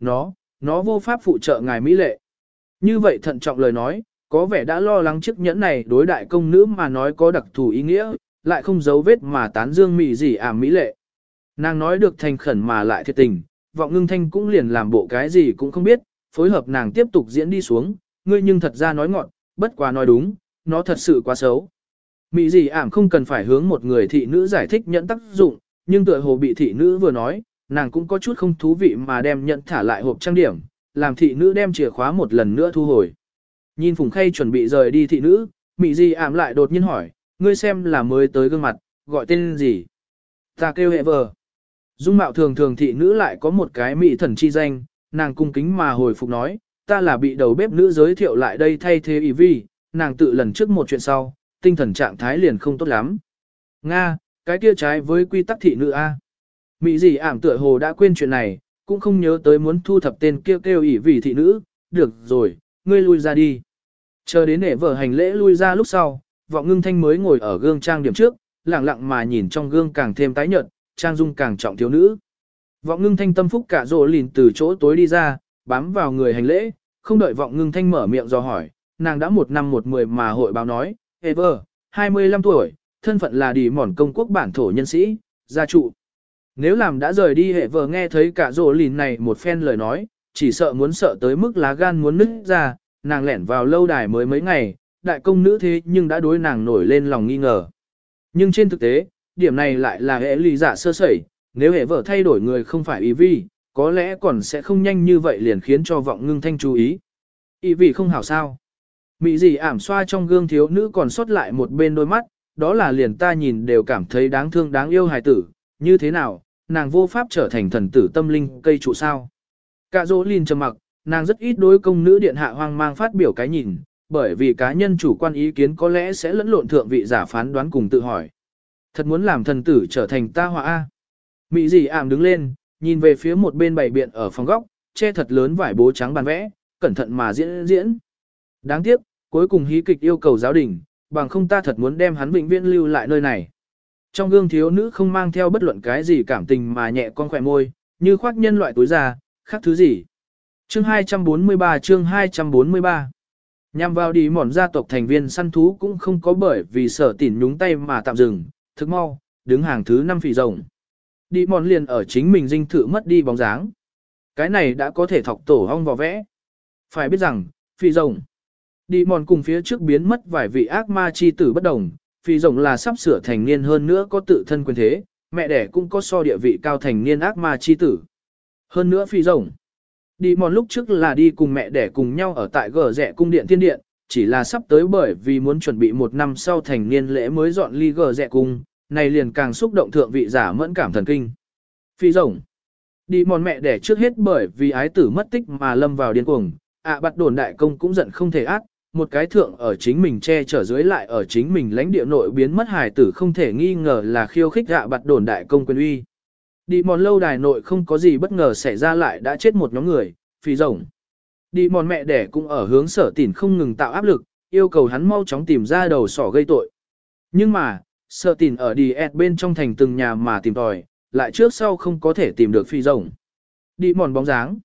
Nó, nó vô pháp phụ trợ ngài mỹ lệ. Như vậy thận trọng lời nói, có vẻ đã lo lắng chiếc nhẫn này đối đại công nữ mà nói có đặc thù ý nghĩa, lại không giấu vết mà tán dương mỹ gì à mỹ lệ. Nàng nói được thành khẩn mà lại thiệt tình, vọng ngưng thanh cũng liền làm bộ cái gì cũng không biết, phối hợp nàng tiếp tục diễn đi xuống, ngươi nhưng thật ra nói ngọn, bất quá nói đúng, nó thật sự quá xấu. Mỹ gì ảm không cần phải hướng một người thị nữ giải thích nhẫn tác dụng, nhưng tựa hồ bị thị nữ vừa nói, nàng cũng có chút không thú vị mà đem nhận thả lại hộp trang điểm, làm thị nữ đem chìa khóa một lần nữa thu hồi. Nhìn Phùng Khay chuẩn bị rời đi thị nữ, Mị Di ảm lại đột nhiên hỏi, ngươi xem là mới tới gương mặt, gọi tên gì? Ta kêu hệ vờ. Dung mạo thường thường thị nữ lại có một cái mỹ thần chi danh, nàng cung kính mà hồi phục nói, ta là bị đầu bếp nữ giới thiệu lại đây thay thế ý vi, nàng tự lần trước một chuyện sau, tinh thần trạng thái liền không tốt lắm. Nga, cái kia trái với quy tắc thị nữ A. Mỹ dị ảm tựa hồ đã quên chuyện này, cũng không nhớ tới muốn thu thập tên kêu kêu ỉ vì thị nữ, được rồi, ngươi lui ra đi. Chờ đến để vở hành lễ lui ra lúc sau, vọng ngưng thanh mới ngồi ở gương trang điểm trước, lặng lặng mà nhìn trong gương càng thêm tái nhợt, trang dung càng trọng thiếu nữ. Vọng ngưng thanh tâm phúc cả rộ lìn từ chỗ tối đi ra, bám vào người hành lễ, không đợi vọng ngưng thanh mở miệng do hỏi, nàng đã một năm một mười mà hội báo nói, Ever, 25 tuổi, thân phận là đi mòn công quốc bản thổ nhân sĩ, gia trụ. Nếu làm đã rời đi hệ vợ nghe thấy cả rổ lìn này một phen lời nói, chỉ sợ muốn sợ tới mức lá gan muốn nứt ra, nàng lẻn vào lâu đài mới mấy ngày, đại công nữ thế nhưng đã đối nàng nổi lên lòng nghi ngờ. Nhưng trên thực tế, điểm này lại là hệ lì giả sơ sẩy, nếu hệ vợ thay đổi người không phải ý vi, có lẽ còn sẽ không nhanh như vậy liền khiến cho vọng ngưng thanh chú ý. Ý vì không hảo sao. Mỹ gì ảm xoa trong gương thiếu nữ còn sót lại một bên đôi mắt, đó là liền ta nhìn đều cảm thấy đáng thương đáng yêu hài tử, như thế nào, nàng vô pháp trở thành thần tử tâm linh cây trụ sao. Cả dỗ linh trầm mặc, nàng rất ít đối công nữ điện hạ hoang mang phát biểu cái nhìn, bởi vì cá nhân chủ quan ý kiến có lẽ sẽ lẫn lộn thượng vị giả phán đoán cùng tự hỏi. Thật muốn làm thần tử trở thành ta họa A. Mỹ dì ảm đứng lên, nhìn về phía một bên bày biện ở phòng góc, che thật lớn vải bố trắng bàn vẽ, cẩn thận mà diễn diễn. Đáng tiếc, cuối cùng hí kịch yêu cầu giáo đình, bằng không ta thật muốn đem hắn vĩnh viễn lưu lại nơi này. Trong gương thiếu nữ không mang theo bất luận cái gì cảm tình mà nhẹ con khỏe môi, như khoác nhân loại túi già, khác thứ gì. Chương 243 chương 243 Nhằm vào đi mòn gia tộc thành viên săn thú cũng không có bởi vì sở tỉn nhúng tay mà tạm dừng, thức mau, đứng hàng thứ 5 phỉ rồng. Đi mòn liền ở chính mình dinh thự mất đi bóng dáng. Cái này đã có thể thọc tổ hong vào vẽ. Phải biết rằng, phỉ rồng. Đi mòn cùng phía trước biến mất vài vị ác ma chi tử bất đồng, Phi rồng là sắp sửa thành niên hơn nữa có tự thân quyền thế, mẹ đẻ cũng có so địa vị cao thành niên ác ma chi tử. Hơn nữa Phi rồng. Đi mòn lúc trước là đi cùng mẹ đẻ cùng nhau ở tại gờ rẻ cung điện thiên điện, chỉ là sắp tới bởi vì muốn chuẩn bị một năm sau thành niên lễ mới dọn ly gờ rẻ cung, này liền càng xúc động thượng vị giả mẫn cảm thần kinh. Phi rồng. Đi mòn mẹ đẻ trước hết bởi vì ái tử mất tích mà lâm vào điên cuồng, ạ à, bắt đồn đại công cũng giận không thể ác, một cái thượng ở chính mình che chở dưới lại ở chính mình lãnh địa nội biến mất hài tử không thể nghi ngờ là khiêu khích gạ à, đồn đại công quyền uy. Đi mòn lâu đài nội không có gì bất ngờ xảy ra lại đã chết một nhóm người, phi rồng. Đi mòn mẹ đẻ cũng ở hướng sở tỉn không ngừng tạo áp lực, yêu cầu hắn mau chóng tìm ra đầu sỏ gây tội. Nhưng mà, sở tỉn ở đi ẹt bên trong thành từng nhà mà tìm tòi, lại trước sau không có thể tìm được phi rồng. Đi mòn bóng dáng.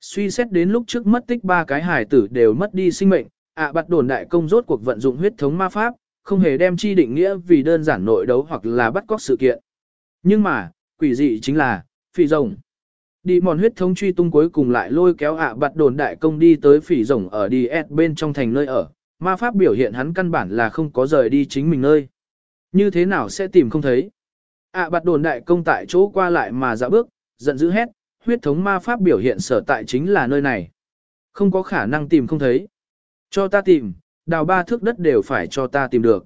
Suy xét đến lúc trước mất tích ba cái hài tử đều mất đi sinh mệnh, ạ à bắt đồn đại công rốt cuộc vận dụng huyết thống ma pháp, không hề đem chi định nghĩa vì đơn giản nội đấu hoặc là bắt cóc sự kiện. Nhưng mà, quỷ dị chính là, phỉ rồng. Đi mòn huyết thống truy tung cuối cùng lại lôi kéo ạ à bạt đồn đại công đi tới phỉ rồng ở đi S bên trong thành nơi ở, ma pháp biểu hiện hắn căn bản là không có rời đi chính mình nơi. Như thế nào sẽ tìm không thấy? ạ à bạt đồn đại công tại chỗ qua lại mà dạo bước, giận dữ hét, huyết thống ma pháp biểu hiện sở tại chính là nơi này. Không có khả năng tìm không thấy. Cho ta tìm, đào ba thước đất đều phải cho ta tìm được.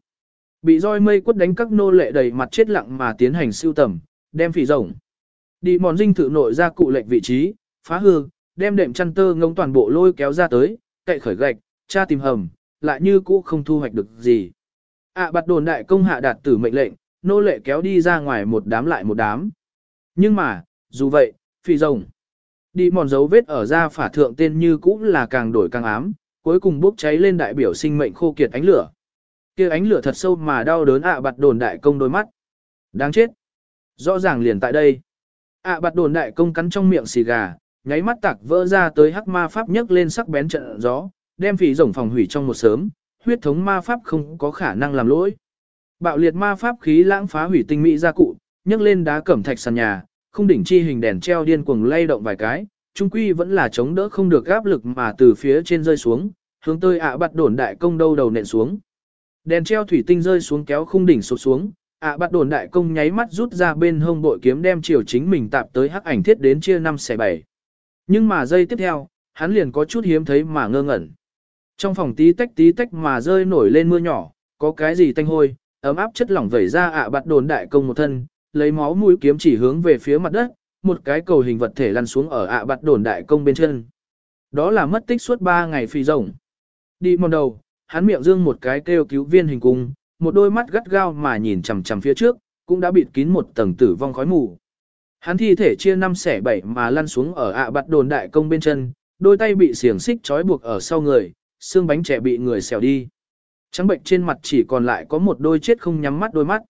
Bị roi mây quất đánh các nô lệ đầy mặt chết lặng mà tiến hành siêu tầm, đem phỉ rồng. Đi mòn dinh thự nội ra cụ lệnh vị trí, phá hư, đem đệm chăn tơ ngông toàn bộ lôi kéo ra tới, cậy khởi gạch, tra tìm hầm, lại như cũ không thu hoạch được gì. ạ à, bạt đồn đại công hạ đạt tử mệnh lệnh, nô lệ kéo đi ra ngoài một đám lại một đám. Nhưng mà, dù vậy, phỉ rồng. Đi mòn dấu vết ở ra phả thượng tên như cũ là càng đổi càng ám, cuối cùng bốc cháy lên đại biểu sinh mệnh khô kiệt ánh lửa. kia ánh lửa thật sâu mà đau đớn ạ à bạt đồn đại công đôi mắt. Đáng chết. Rõ ràng liền tại đây. ạ à bạt đồn đại công cắn trong miệng xì gà, nháy mắt tạc vỡ ra tới hắc ma pháp nhấc lên sắc bén trận gió, đem phỉ rồng phòng hủy trong một sớm, huyết thống ma pháp không có khả năng làm lỗi. Bạo liệt ma pháp khí lãng phá hủy tinh mỹ gia cụ, nhấc lên đá cẩm thạch sàn nhà, không đỉnh chi hình đèn treo điên cuồng lay động vài cái, trung quy vẫn là chống đỡ không được áp lực mà từ phía trên rơi xuống, hướng tới ạ à bạt đồn đại công đâu đầu nện xuống. Đèn treo thủy tinh rơi xuống kéo khung đỉnh sụp xuống, ạ à, bắt đồn đại công nháy mắt rút ra bên hông bội kiếm đem chiều chính mình tạp tới hắc ảnh thiết đến chia năm xẻ bảy. Nhưng mà giây tiếp theo, hắn liền có chút hiếm thấy mà ngơ ngẩn. Trong phòng tí tách tí tách mà rơi nổi lên mưa nhỏ, có cái gì tanh hôi, ấm áp chất lỏng vẩy ra ạ à bắt đồn đại công một thân, lấy máu mũi kiếm chỉ hướng về phía mặt đất, một cái cầu hình vật thể lăn xuống ở ạ à đồn đại công bên chân. Đó là mất tích suốt ba ngày phi rồng. Đi mòn đầu, hắn miệng dương một cái kêu cứu viên hình cung, một đôi mắt gắt gao mà nhìn chằm chằm phía trước, cũng đã bịt kín một tầng tử vong khói mù. Hắn thi thể chia năm xẻ bảy mà lăn xuống ở ạ bạt đồn đại công bên chân, đôi tay bị xiềng xích trói buộc ở sau người, xương bánh trẻ bị người xẻo đi. Trắng bệnh trên mặt chỉ còn lại có một đôi chết không nhắm mắt đôi mắt.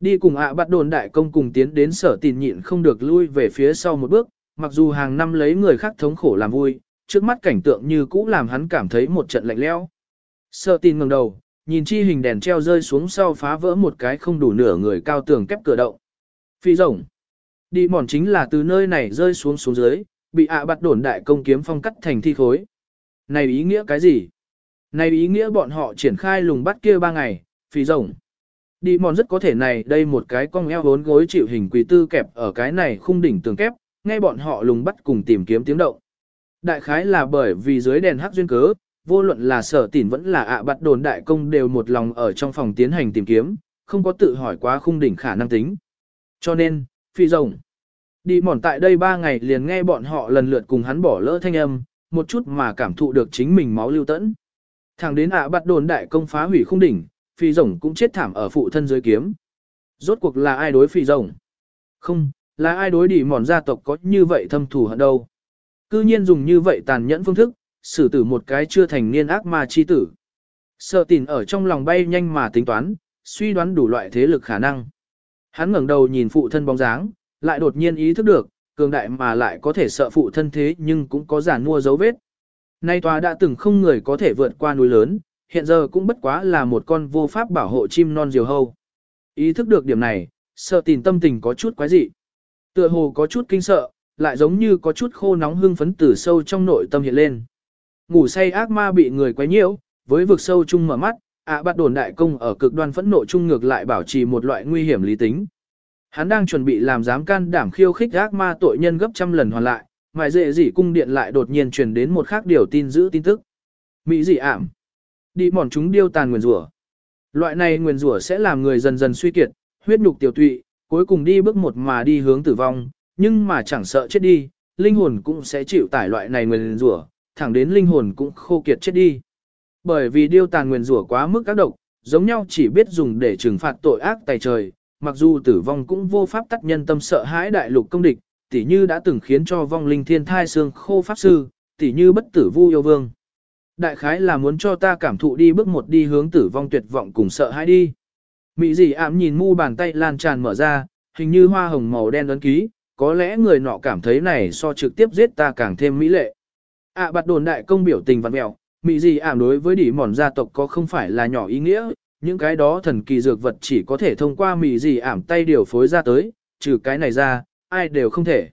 Đi cùng ạ bắt đồn đại công cùng tiến đến sở tìn nhịn không được lui về phía sau một bước, mặc dù hàng năm lấy người khác thống khổ làm vui, trước mắt cảnh tượng như cũ làm hắn cảm thấy một trận lạnh lẽo. Sở tìn ngẩng đầu, nhìn chi hình đèn treo rơi xuống sau phá vỡ một cái không đủ nửa người cao tường kép cửa động. Phi rồng. Đi mòn chính là từ nơi này rơi xuống xuống dưới, bị ạ bắt đồn đại công kiếm phong cắt thành thi khối. Này ý nghĩa cái gì? Này ý nghĩa bọn họ triển khai lùng bắt kia ba ngày, phi rồng. Đi mòn rất có thể này đây một cái cong eo vốn gối chịu hình quỷ tư kẹp ở cái này khung đỉnh tường kép, nghe bọn họ lùng bắt cùng tìm kiếm tiếng động. Đại khái là bởi vì dưới đèn hắc duyên cớ, vô luận là sở tỉn vẫn là ạ bắt đồn đại công đều một lòng ở trong phòng tiến hành tìm kiếm, không có tự hỏi quá khung đỉnh khả năng tính. Cho nên, phi rồng. Đi mòn tại đây ba ngày liền nghe bọn họ lần lượt cùng hắn bỏ lỡ thanh âm, một chút mà cảm thụ được chính mình máu lưu tẫn. Thẳng đến ạ bắt đồn đại công phá hủy khung đỉnh, phi rồng cũng chết thảm ở phụ thân dưới kiếm. Rốt cuộc là ai đối phi rồng? Không, là ai đối đỉ mòn gia tộc có như vậy thâm thù hận đâu. Cư nhiên dùng như vậy tàn nhẫn phương thức, xử tử một cái chưa thành niên ác ma chi tử. Sợ tìn ở trong lòng bay nhanh mà tính toán, suy đoán đủ loại thế lực khả năng. Hắn ngẩng đầu nhìn phụ thân bóng dáng, lại đột nhiên ý thức được, cường đại mà lại có thể sợ phụ thân thế nhưng cũng có giản mua dấu vết. Nay tòa đã từng không người có thể vượt qua núi lớn, hiện giờ cũng bất quá là một con vô pháp bảo hộ chim non diều hâu. Ý thức được điểm này, sợ tình tâm tình có chút quái dị. Tựa hồ có chút kinh sợ, lại giống như có chút khô nóng hưng phấn từ sâu trong nội tâm hiện lên. Ngủ say ác ma bị người quấy nhiễu, với vực sâu chung mở mắt, ạ bắt đồn đại công ở cực đoan phẫn nộ chung ngược lại bảo trì một loại nguy hiểm lý tính. Hắn đang chuẩn bị làm dám can đảm khiêu khích ác ma tội nhân gấp trăm lần hoàn lại, mại dễ dỉ cung điện lại đột nhiên truyền đến một khác điều tin giữ tin tức. Mỹ dị ảm. Đi mòn chúng điêu tàn nguyền rủa. Loại này nguyền rủa sẽ làm người dần dần suy kiệt, huyết nhục tiểu tụy, cuối cùng đi bước một mà đi hướng tử vong, nhưng mà chẳng sợ chết đi, linh hồn cũng sẽ chịu tải loại này nguyền rủa, thẳng đến linh hồn cũng khô kiệt chết đi. Bởi vì điêu tàn nguyền rủa quá mức các độc, giống nhau chỉ biết dùng để trừng phạt tội ác tài trời, mặc dù tử vong cũng vô pháp tắt nhân tâm sợ hãi đại lục công địch, tỉ như đã từng khiến cho vong linh thiên thai xương khô pháp sư, tỉ như bất tử vu yêu vương. Đại khái là muốn cho ta cảm thụ đi bước một đi hướng tử vong tuyệt vọng cùng sợ hãi đi. Mị dị ảm nhìn mu bàn tay lan tràn mở ra, hình như hoa hồng màu đen ấn ký, có lẽ người nọ cảm thấy này so trực tiếp giết ta càng thêm mỹ lệ. à, bạt đồn đại công biểu tình văn mẹo, mị dị ảm đối với đỉ mòn gia tộc có không phải là nhỏ ý nghĩa, những cái đó thần kỳ dược vật chỉ có thể thông qua mị dị ảm tay điều phối ra tới, trừ cái này ra, ai đều không thể.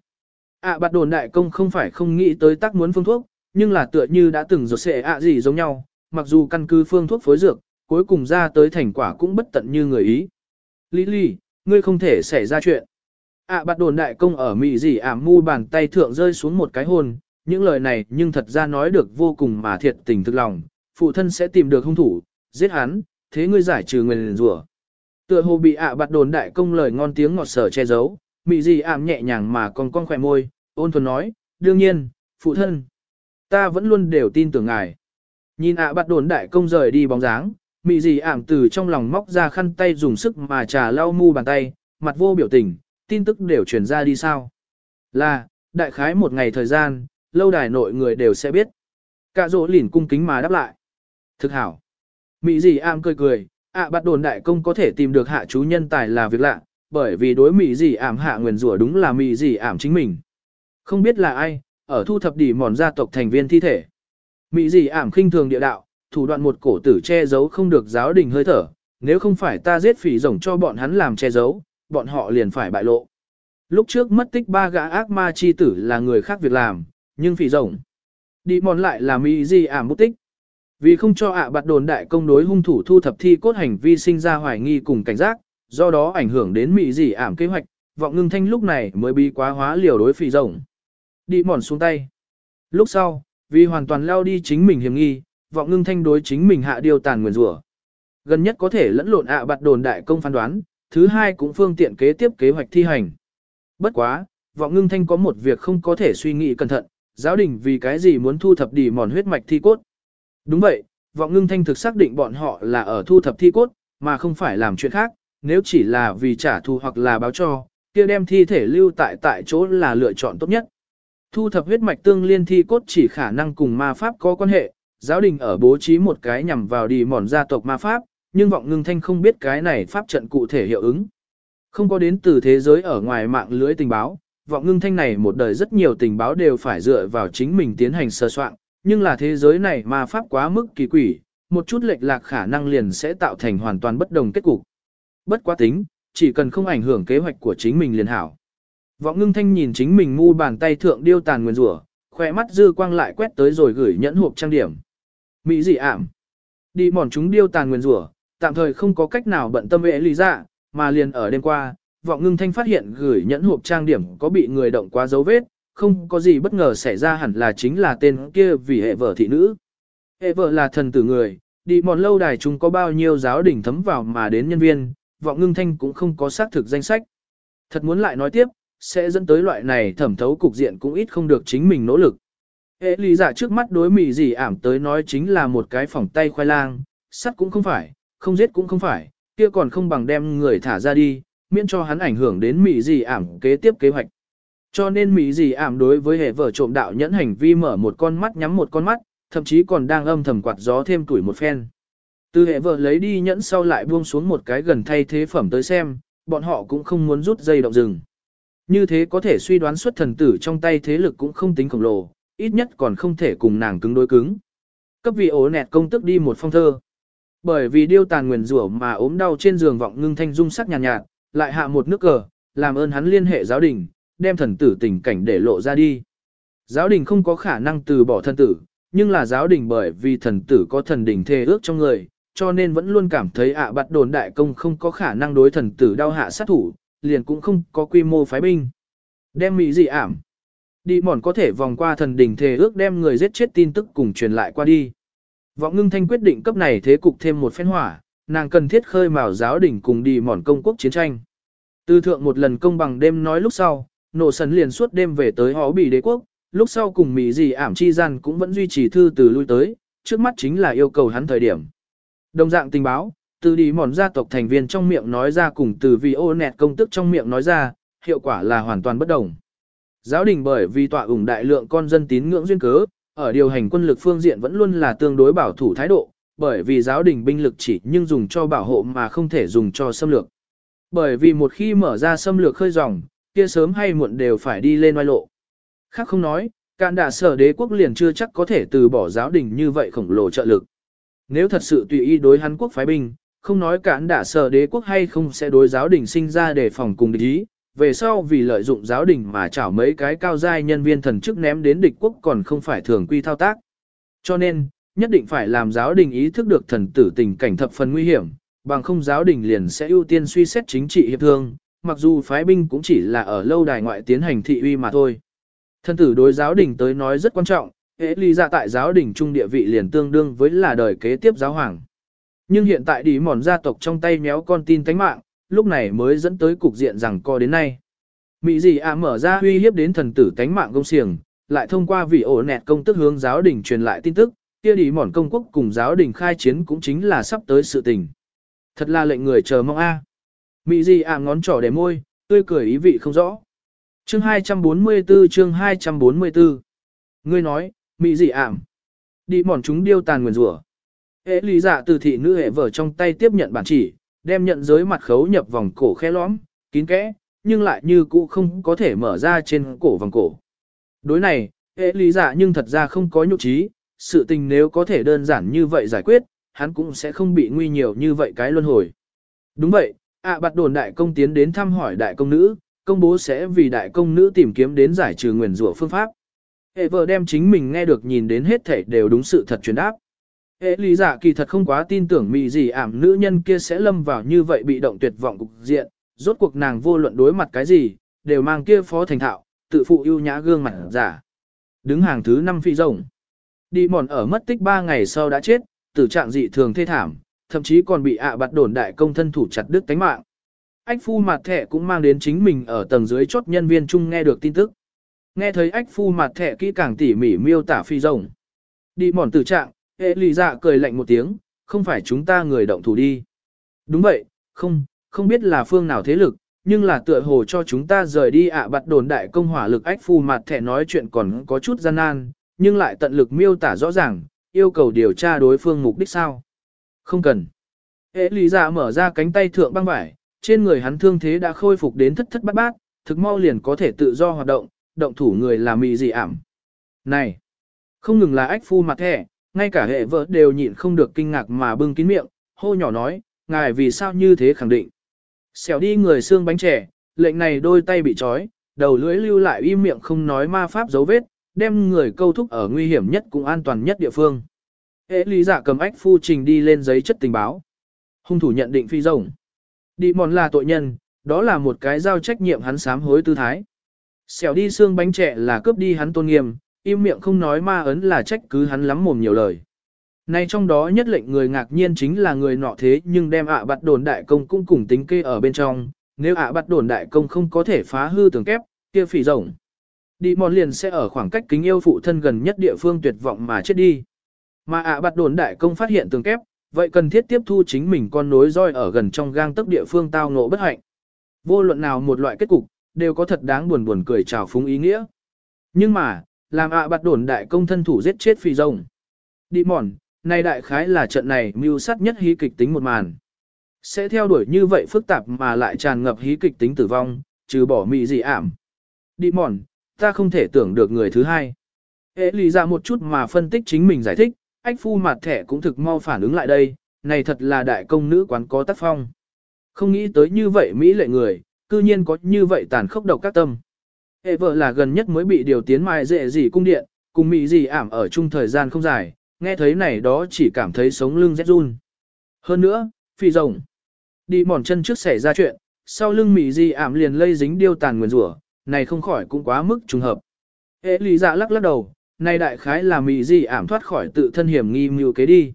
à, bạt đồn đại công không phải không nghĩ tới tác muốn phương thuốc, nhưng là tựa như đã từng rột xệ ạ gì giống nhau, mặc dù căn cứ phương thuốc phối dược, cuối cùng ra tới thành quả cũng bất tận như người ý. Lý Lý, ngươi không thể xảy ra chuyện. ạ à, bạt đồn đại công ở mị gì ảm mu bàn tay thượng rơi xuống một cái hồn, những lời này nhưng thật ra nói được vô cùng mà thiệt tình thực lòng, phụ thân sẽ tìm được hung thủ, giết hắn, thế ngươi giải trừ nguyền rủa. Tựa hồ bị ạ bạt đồn đại công lời ngon tiếng ngọt sở che giấu, mị gì ảm nhẹ nhàng mà còn con khỏe môi, ôn thuần nói, đương nhiên, phụ thân. Ta vẫn luôn đều tin tưởng ngài. Nhìn ạ à bắt đồn đại công rời đi bóng dáng, mị gì ảm từ trong lòng móc ra khăn tay dùng sức mà trà lau mu bàn tay, mặt vô biểu tình, tin tức đều truyền ra đi sao. Là, đại khái một ngày thời gian, lâu đài nội người đều sẽ biết. Cả rỗ lỉn cung kính mà đáp lại. Thực hảo. Mị gì ảm cười cười, ạ à bắt đồn đại công có thể tìm được hạ chú nhân tài là việc lạ, bởi vì đối mị gì ảm hạ nguyền rủa đúng là mị gì ảm chính mình. Không biết là ai, ở thu thập đỉ mòn gia tộc thành viên thi thể. Mỹ dị ảm khinh thường địa đạo, thủ đoạn một cổ tử che giấu không được giáo đình hơi thở, nếu không phải ta giết phỉ rồng cho bọn hắn làm che giấu, bọn họ liền phải bại lộ. Lúc trước mất tích ba gã ác ma chi tử là người khác việc làm, nhưng phỉ rồng đi mòn lại là Mỹ dị ảm mất tích. Vì không cho ạ à bạt đồn đại công đối hung thủ thu thập thi cốt hành vi sinh ra hoài nghi cùng cảnh giác, do đó ảnh hưởng đến Mỹ dị ảm kế hoạch, vọng ngưng thanh lúc này mới bị quá hóa liều đối phỉ rồng. Đi mòn xuống tay. Lúc sau, vì hoàn toàn leo đi chính mình hiểm nghi, vọng ngưng thanh đối chính mình hạ điều tàn nguyền rủa. Gần nhất có thể lẫn lộn ạ à bạt đồn đại công phán đoán, thứ hai cũng phương tiện kế tiếp kế hoạch thi hành. Bất quá, vọng ngưng thanh có một việc không có thể suy nghĩ cẩn thận, giáo đình vì cái gì muốn thu thập đi mòn huyết mạch thi cốt. Đúng vậy, vọng ngưng thanh thực xác định bọn họ là ở thu thập thi cốt, mà không phải làm chuyện khác, nếu chỉ là vì trả thù hoặc là báo cho, kia đem thi thể lưu tại tại chỗ là lựa chọn tốt nhất. Thu thập huyết mạch tương liên thi cốt chỉ khả năng cùng ma pháp có quan hệ, giáo đình ở bố trí một cái nhằm vào đi mòn gia tộc ma pháp, nhưng vọng ngưng thanh không biết cái này pháp trận cụ thể hiệu ứng. Không có đến từ thế giới ở ngoài mạng lưới tình báo, vọng ngưng thanh này một đời rất nhiều tình báo đều phải dựa vào chính mình tiến hành sơ soạn, nhưng là thế giới này ma pháp quá mức kỳ quỷ, một chút lệch lạc khả năng liền sẽ tạo thành hoàn toàn bất đồng kết cục. Bất quá tính, chỉ cần không ảnh hưởng kế hoạch của chính mình liền hảo. Vọng ngưng thanh nhìn chính mình ngu bàn tay thượng điêu tàn nguyên rủa, khỏe mắt dư quang lại quét tới rồi gửi nhẫn hộp trang điểm. Mỹ dị ảm. Đi mòn chúng điêu tàn nguyên rủa, tạm thời không có cách nào bận tâm vệ lý dạ, mà liền ở đêm qua, vọng ngưng thanh phát hiện gửi nhẫn hộp trang điểm có bị người động quá dấu vết, không có gì bất ngờ xảy ra hẳn là chính là tên kia vì hệ vợ thị nữ. Hệ vợ là thần tử người, đi mòn lâu đài chúng có bao nhiêu giáo đỉnh thấm vào mà đến nhân viên, vọng ngưng thanh cũng không có xác thực danh sách. Thật muốn lại nói tiếp, sẽ dẫn tới loại này thẩm thấu cục diện cũng ít không được chính mình nỗ lực. Hệ lý giả trước mắt đối mị gì ảm tới nói chính là một cái phỏng tay khoai lang, sắt cũng không phải, không giết cũng không phải, kia còn không bằng đem người thả ra đi, miễn cho hắn ảnh hưởng đến mị gì ảm kế tiếp kế hoạch. Cho nên mị gì ảm đối với hệ vợ trộm đạo nhẫn hành vi mở một con mắt nhắm một con mắt, thậm chí còn đang âm thầm quạt gió thêm tuổi một phen. Từ hệ vợ lấy đi nhẫn sau lại buông xuống một cái gần thay thế phẩm tới xem, bọn họ cũng không muốn rút dây động rừng. Như thế có thể suy đoán xuất thần tử trong tay thế lực cũng không tính khổng lồ, ít nhất còn không thể cùng nàng cứng đối cứng. Cấp vị ố nẹt công tức đi một phong thơ. Bởi vì điêu tàn nguyền rủa mà ốm đau trên giường vọng ngưng thanh dung sắc nhàn nhạt, nhạt, lại hạ một nước cờ, làm ơn hắn liên hệ giáo đình, đem thần tử tình cảnh để lộ ra đi. Giáo đình không có khả năng từ bỏ thần tử, nhưng là giáo đình bởi vì thần tử có thần đỉnh thề ước trong người, cho nên vẫn luôn cảm thấy ạ à bắt đồn đại công không có khả năng đối thần tử đau hạ sát thủ, liền cũng không có quy mô phái binh. Đem mỹ dị ảm. Đi mòn có thể vòng qua thần đỉnh thề ước đem người giết chết tin tức cùng truyền lại qua đi. Vọng ngưng thanh quyết định cấp này thế cục thêm một phen hỏa, nàng cần thiết khơi mào giáo đỉnh cùng đi mòn công quốc chiến tranh. Tư thượng một lần công bằng đêm nói lúc sau, nổ sấn liền suốt đêm về tới hó bị đế quốc, lúc sau cùng mỹ dị ảm chi gian cũng vẫn duy trì thư từ lui tới, trước mắt chính là yêu cầu hắn thời điểm. Đồng dạng tình báo, từ đi mòn gia tộc thành viên trong miệng nói ra cùng từ vì ô nẹt công tức trong miệng nói ra, hiệu quả là hoàn toàn bất đồng. Giáo đình bởi vì tọa ủng đại lượng con dân tín ngưỡng duyên cớ, ở điều hành quân lực phương diện vẫn luôn là tương đối bảo thủ thái độ, bởi vì giáo đình binh lực chỉ nhưng dùng cho bảo hộ mà không thể dùng cho xâm lược. Bởi vì một khi mở ra xâm lược khơi dòng, kia sớm hay muộn đều phải đi lên oai lộ. Khác không nói, cạn đà sở đế quốc liền chưa chắc có thể từ bỏ giáo đình như vậy khổng lồ trợ lực. Nếu thật sự tùy ý đối hắn quốc phái binh, không nói cản đả sở đế quốc hay không sẽ đối giáo đình sinh ra để phòng cùng địch ý, về sau vì lợi dụng giáo đình mà chảo mấy cái cao giai nhân viên thần chức ném đến địch quốc còn không phải thường quy thao tác. Cho nên, nhất định phải làm giáo đình ý thức được thần tử tình cảnh thập phần nguy hiểm, bằng không giáo đình liền sẽ ưu tiên suy xét chính trị hiệp thương, mặc dù phái binh cũng chỉ là ở lâu đài ngoại tiến hành thị uy mà thôi. Thần tử đối giáo đình tới nói rất quan trọng, hệ ly ra dạ tại giáo đình trung địa vị liền tương đương với là đời kế tiếp giáo hoàng. Nhưng hiện tại đi mòn gia tộc trong tay méo con tin tánh mạng, lúc này mới dẫn tới cục diện rằng co đến nay. Mỹ gì à mở ra uy hiếp đến thần tử tánh mạng công xiềng, lại thông qua vị ổ nẹt công tức hướng giáo đình truyền lại tin tức, kia đi mòn công quốc cùng giáo đình khai chiến cũng chính là sắp tới sự tình. Thật là lệnh người chờ mong a. Mỹ gì à ngón trỏ để môi, tươi cười ý vị không rõ. Chương 244 chương 244 Ngươi nói, Mỹ gì ảm. Đi mòn chúng điêu tàn nguyền rủa. Hệ lý dạ từ thị nữ hệ vở trong tay tiếp nhận bản chỉ, đem nhận giới mặt khấu nhập vòng cổ khe lõm, kín kẽ, nhưng lại như cũ không có thể mở ra trên cổ vòng cổ. Đối này, hệ lý dạ nhưng thật ra không có nhục trí, sự tình nếu có thể đơn giản như vậy giải quyết, hắn cũng sẽ không bị nguy nhiều như vậy cái luân hồi. Đúng vậy, ạ à, bạt đồn đại công tiến đến thăm hỏi đại công nữ, công bố sẽ vì đại công nữ tìm kiếm đến giải trừ nguyền rủa phương pháp. Hệ vợ đem chính mình nghe được nhìn đến hết thể đều đúng sự thật truyền đáp. Hệ lý giả kỳ thật không quá tin tưởng mị gì ảm nữ nhân kia sẽ lâm vào như vậy bị động tuyệt vọng cục diện, rốt cuộc nàng vô luận đối mặt cái gì, đều mang kia phó thành thạo, tự phụ ưu nhã gương mặt giả. Đứng hàng thứ 5 phi rồng. Đi mòn ở mất tích 3 ngày sau đã chết, tử trạng dị thường thê thảm, thậm chí còn bị ạ bạt đồn đại công thân thủ chặt đứt tánh mạng. Ách phu mặt thẻ cũng mang đến chính mình ở tầng dưới chốt nhân viên chung nghe được tin tức. Nghe thấy ách phu mặt thẻ kỹ càng tỉ mỉ miêu tả phi rồng. Đi mòn tử trạng, hệ lì dạ cười lạnh một tiếng, không phải chúng ta người động thủ đi. Đúng vậy, không, không biết là phương nào thế lực, nhưng là tựa hồ cho chúng ta rời đi ạ à bặt đồn đại công hỏa lực ách phu mặt thẻ nói chuyện còn có chút gian nan, nhưng lại tận lực miêu tả rõ ràng, yêu cầu điều tra đối phương mục đích sao. Không cần. Hệ lý dạ mở ra cánh tay thượng băng vải, Trên người hắn thương thế đã khôi phục đến thất thất bát bát, thực mau liền có thể tự do hoạt động, động thủ người là mị dị ảm. Này, không ngừng là ách phu mặt thẻ, ngay cả hệ vợ đều nhịn không được kinh ngạc mà bưng kín miệng, hô nhỏ nói, ngài vì sao như thế khẳng định. Xẻo đi người xương bánh trẻ, lệnh này đôi tay bị trói, đầu lưỡi lưu lại im miệng không nói ma pháp dấu vết, đem người câu thúc ở nguy hiểm nhất cũng an toàn nhất địa phương. Hệ lý giả cầm ách phu trình đi lên giấy chất tình báo. Hung thủ nhận định phi rồng. Đi mòn là tội nhân, đó là một cái giao trách nhiệm hắn sám hối tư thái. Xẻo đi xương bánh trẻ là cướp đi hắn tôn nghiêm, im miệng không nói ma ấn là trách cứ hắn lắm mồm nhiều lời. Nay trong đó nhất lệnh người ngạc nhiên chính là người nọ thế nhưng đem ạ à bắt đồn đại công cũng cùng tính kê ở bên trong, nếu ạ à bắt đồn đại công không có thể phá hư tường kép, kia phỉ rồng. Đi mòn liền sẽ ở khoảng cách kính yêu phụ thân gần nhất địa phương tuyệt vọng mà chết đi. Mà ạ à bắt đồn đại công phát hiện tường kép, vậy cần thiết tiếp thu chính mình con nối roi ở gần trong gang tấc địa phương tao ngộ bất hạnh. Vô luận nào một loại kết cục, đều có thật đáng buồn buồn cười trào phúng ý nghĩa. Nhưng mà, làm ạ bạt đồn đại công thân thủ giết chết phi rồng. Đi mòn, này đại khái là trận này mưu sát nhất hí kịch tính một màn. Sẽ theo đuổi như vậy phức tạp mà lại tràn ngập hí kịch tính tử vong, trừ bỏ mị gì ảm. Đi mòn, ta không thể tưởng được người thứ hai. Ế lý ra một chút mà phân tích chính mình giải thích, ách phu mặt thẻ cũng thực mau phản ứng lại đây, này thật là đại công nữ quán có tác phong. Không nghĩ tới như vậy Mỹ lệ người, cư nhiên có như vậy tàn khốc độc các tâm. Hệ vợ là gần nhất mới bị điều tiến mai dễ gì cung điện, cùng Mỹ gì ảm ở chung thời gian không dài, nghe thấy này đó chỉ cảm thấy sống lưng rét run. Hơn nữa, phi rồng. Đi mòn chân trước xảy ra chuyện, sau lưng Mỹ gì ảm liền lây dính điêu tàn nguyền rủa, này không khỏi cũng quá mức trùng hợp. Hệ lý dạ lắc lắc đầu, này đại khái là Mỹ gì ảm thoát khỏi tự thân hiểm nghi mưu kế đi.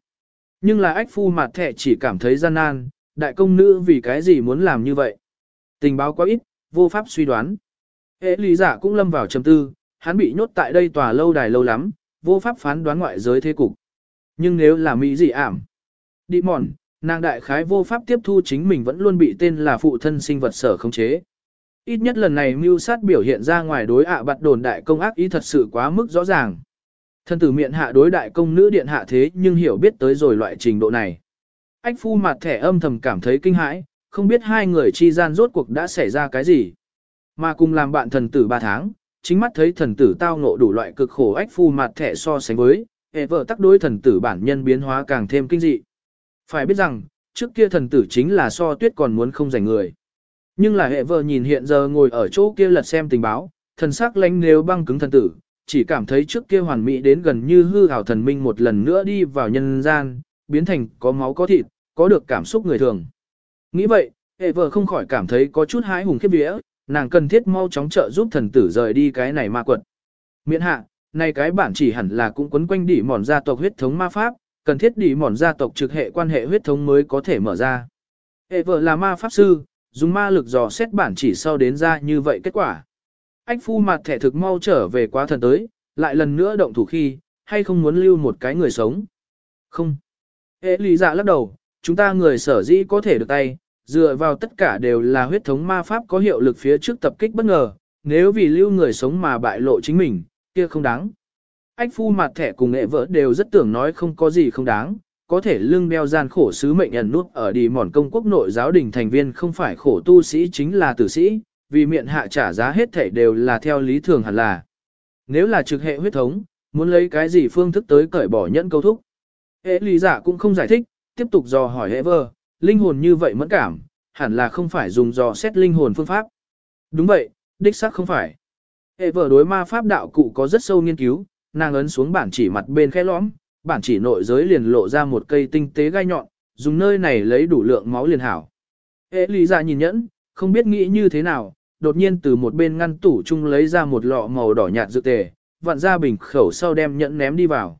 Nhưng là ách phu mặt thẻ chỉ cảm thấy gian nan, đại công nữ vì cái gì muốn làm như vậy. Tình báo quá ít, vô pháp suy đoán. Hệ lý giả cũng lâm vào trầm tư, hắn bị nhốt tại đây tòa lâu đài lâu lắm, vô pháp phán đoán ngoại giới thế cục. Nhưng nếu là Mỹ dị ảm, đi mòn, nàng đại khái vô pháp tiếp thu chính mình vẫn luôn bị tên là phụ thân sinh vật sở khống chế. Ít nhất lần này mưu sát biểu hiện ra ngoài đối ạ bạt đồn đại công ác ý thật sự quá mức rõ ràng. Thân tử miệng hạ đối đại công nữ điện hạ thế nhưng hiểu biết tới rồi loại trình độ này. Ách phu mặt thẻ âm thầm cảm thấy kinh hãi, không biết hai người chi gian rốt cuộc đã xảy ra cái gì. Mà cùng làm bạn thần tử ba tháng, chính mắt thấy thần tử tao ngộ đủ loại cực khổ ách phu mặt thẻ so sánh với, hệ vợ tắc đối thần tử bản nhân biến hóa càng thêm kinh dị. Phải biết rằng, trước kia thần tử chính là so tuyết còn muốn không giành người. Nhưng là hệ vợ nhìn hiện giờ ngồi ở chỗ kia lật xem tình báo, thần sắc lánh nếu băng cứng thần tử, chỉ cảm thấy trước kia hoàn mỹ đến gần như hư ảo thần minh một lần nữa đi vào nhân gian, biến thành có máu có thịt, có được cảm xúc người thường. Nghĩ vậy, hệ vợ không khỏi cảm thấy có chút hái hùng khiếp vía, nàng cần thiết mau chóng trợ giúp thần tử rời đi cái này ma quật. Miễn hạ, này cái bản chỉ hẳn là cũng quấn quanh đỉ mòn gia tộc huyết thống ma pháp, cần thiết đỉ mòn gia tộc trực hệ quan hệ huyết thống mới có thể mở ra. Hệ vợ là ma pháp sư, dùng ma lực dò xét bản chỉ sau đến ra như vậy kết quả. Ách phu mặt thẻ thực mau trở về quá thần tới, lại lần nữa động thủ khi, hay không muốn lưu một cái người sống. Không. Hệ lý dạ lắc đầu, chúng ta người sở dĩ có thể được tay, dựa vào tất cả đều là huyết thống ma pháp có hiệu lực phía trước tập kích bất ngờ, nếu vì lưu người sống mà bại lộ chính mình, kia không đáng. Ách phu mặt thẻ cùng nghệ vỡ đều rất tưởng nói không có gì không đáng, có thể lưng đeo gian khổ sứ mệnh ẩn nút ở đi mòn công quốc nội giáo đình thành viên không phải khổ tu sĩ chính là tử sĩ, vì miệng hạ trả giá hết thể đều là theo lý thường hẳn là. Nếu là trực hệ huyết thống, muốn lấy cái gì phương thức tới cởi bỏ nhẫn câu thúc. Hệ lý giả cũng không giải thích, tiếp tục dò hỏi hệ vơ, linh hồn như vậy mẫn cảm, hẳn là không phải dùng dò xét linh hồn phương pháp. Đúng vậy, đích xác không phải. Hệ vợ đối ma pháp đạo cụ có rất sâu nghiên cứu, nàng ấn xuống bản chỉ mặt bên khe lõm, bản chỉ nội giới liền lộ ra một cây tinh tế gai nhọn, dùng nơi này lấy đủ lượng máu liền hảo. Hệ lý ra dạ nhìn nhẫn, không biết nghĩ như thế nào, đột nhiên từ một bên ngăn tủ chung lấy ra một lọ màu đỏ nhạt dược tề, vặn ra bình khẩu sau đem nhẫn ném đi vào.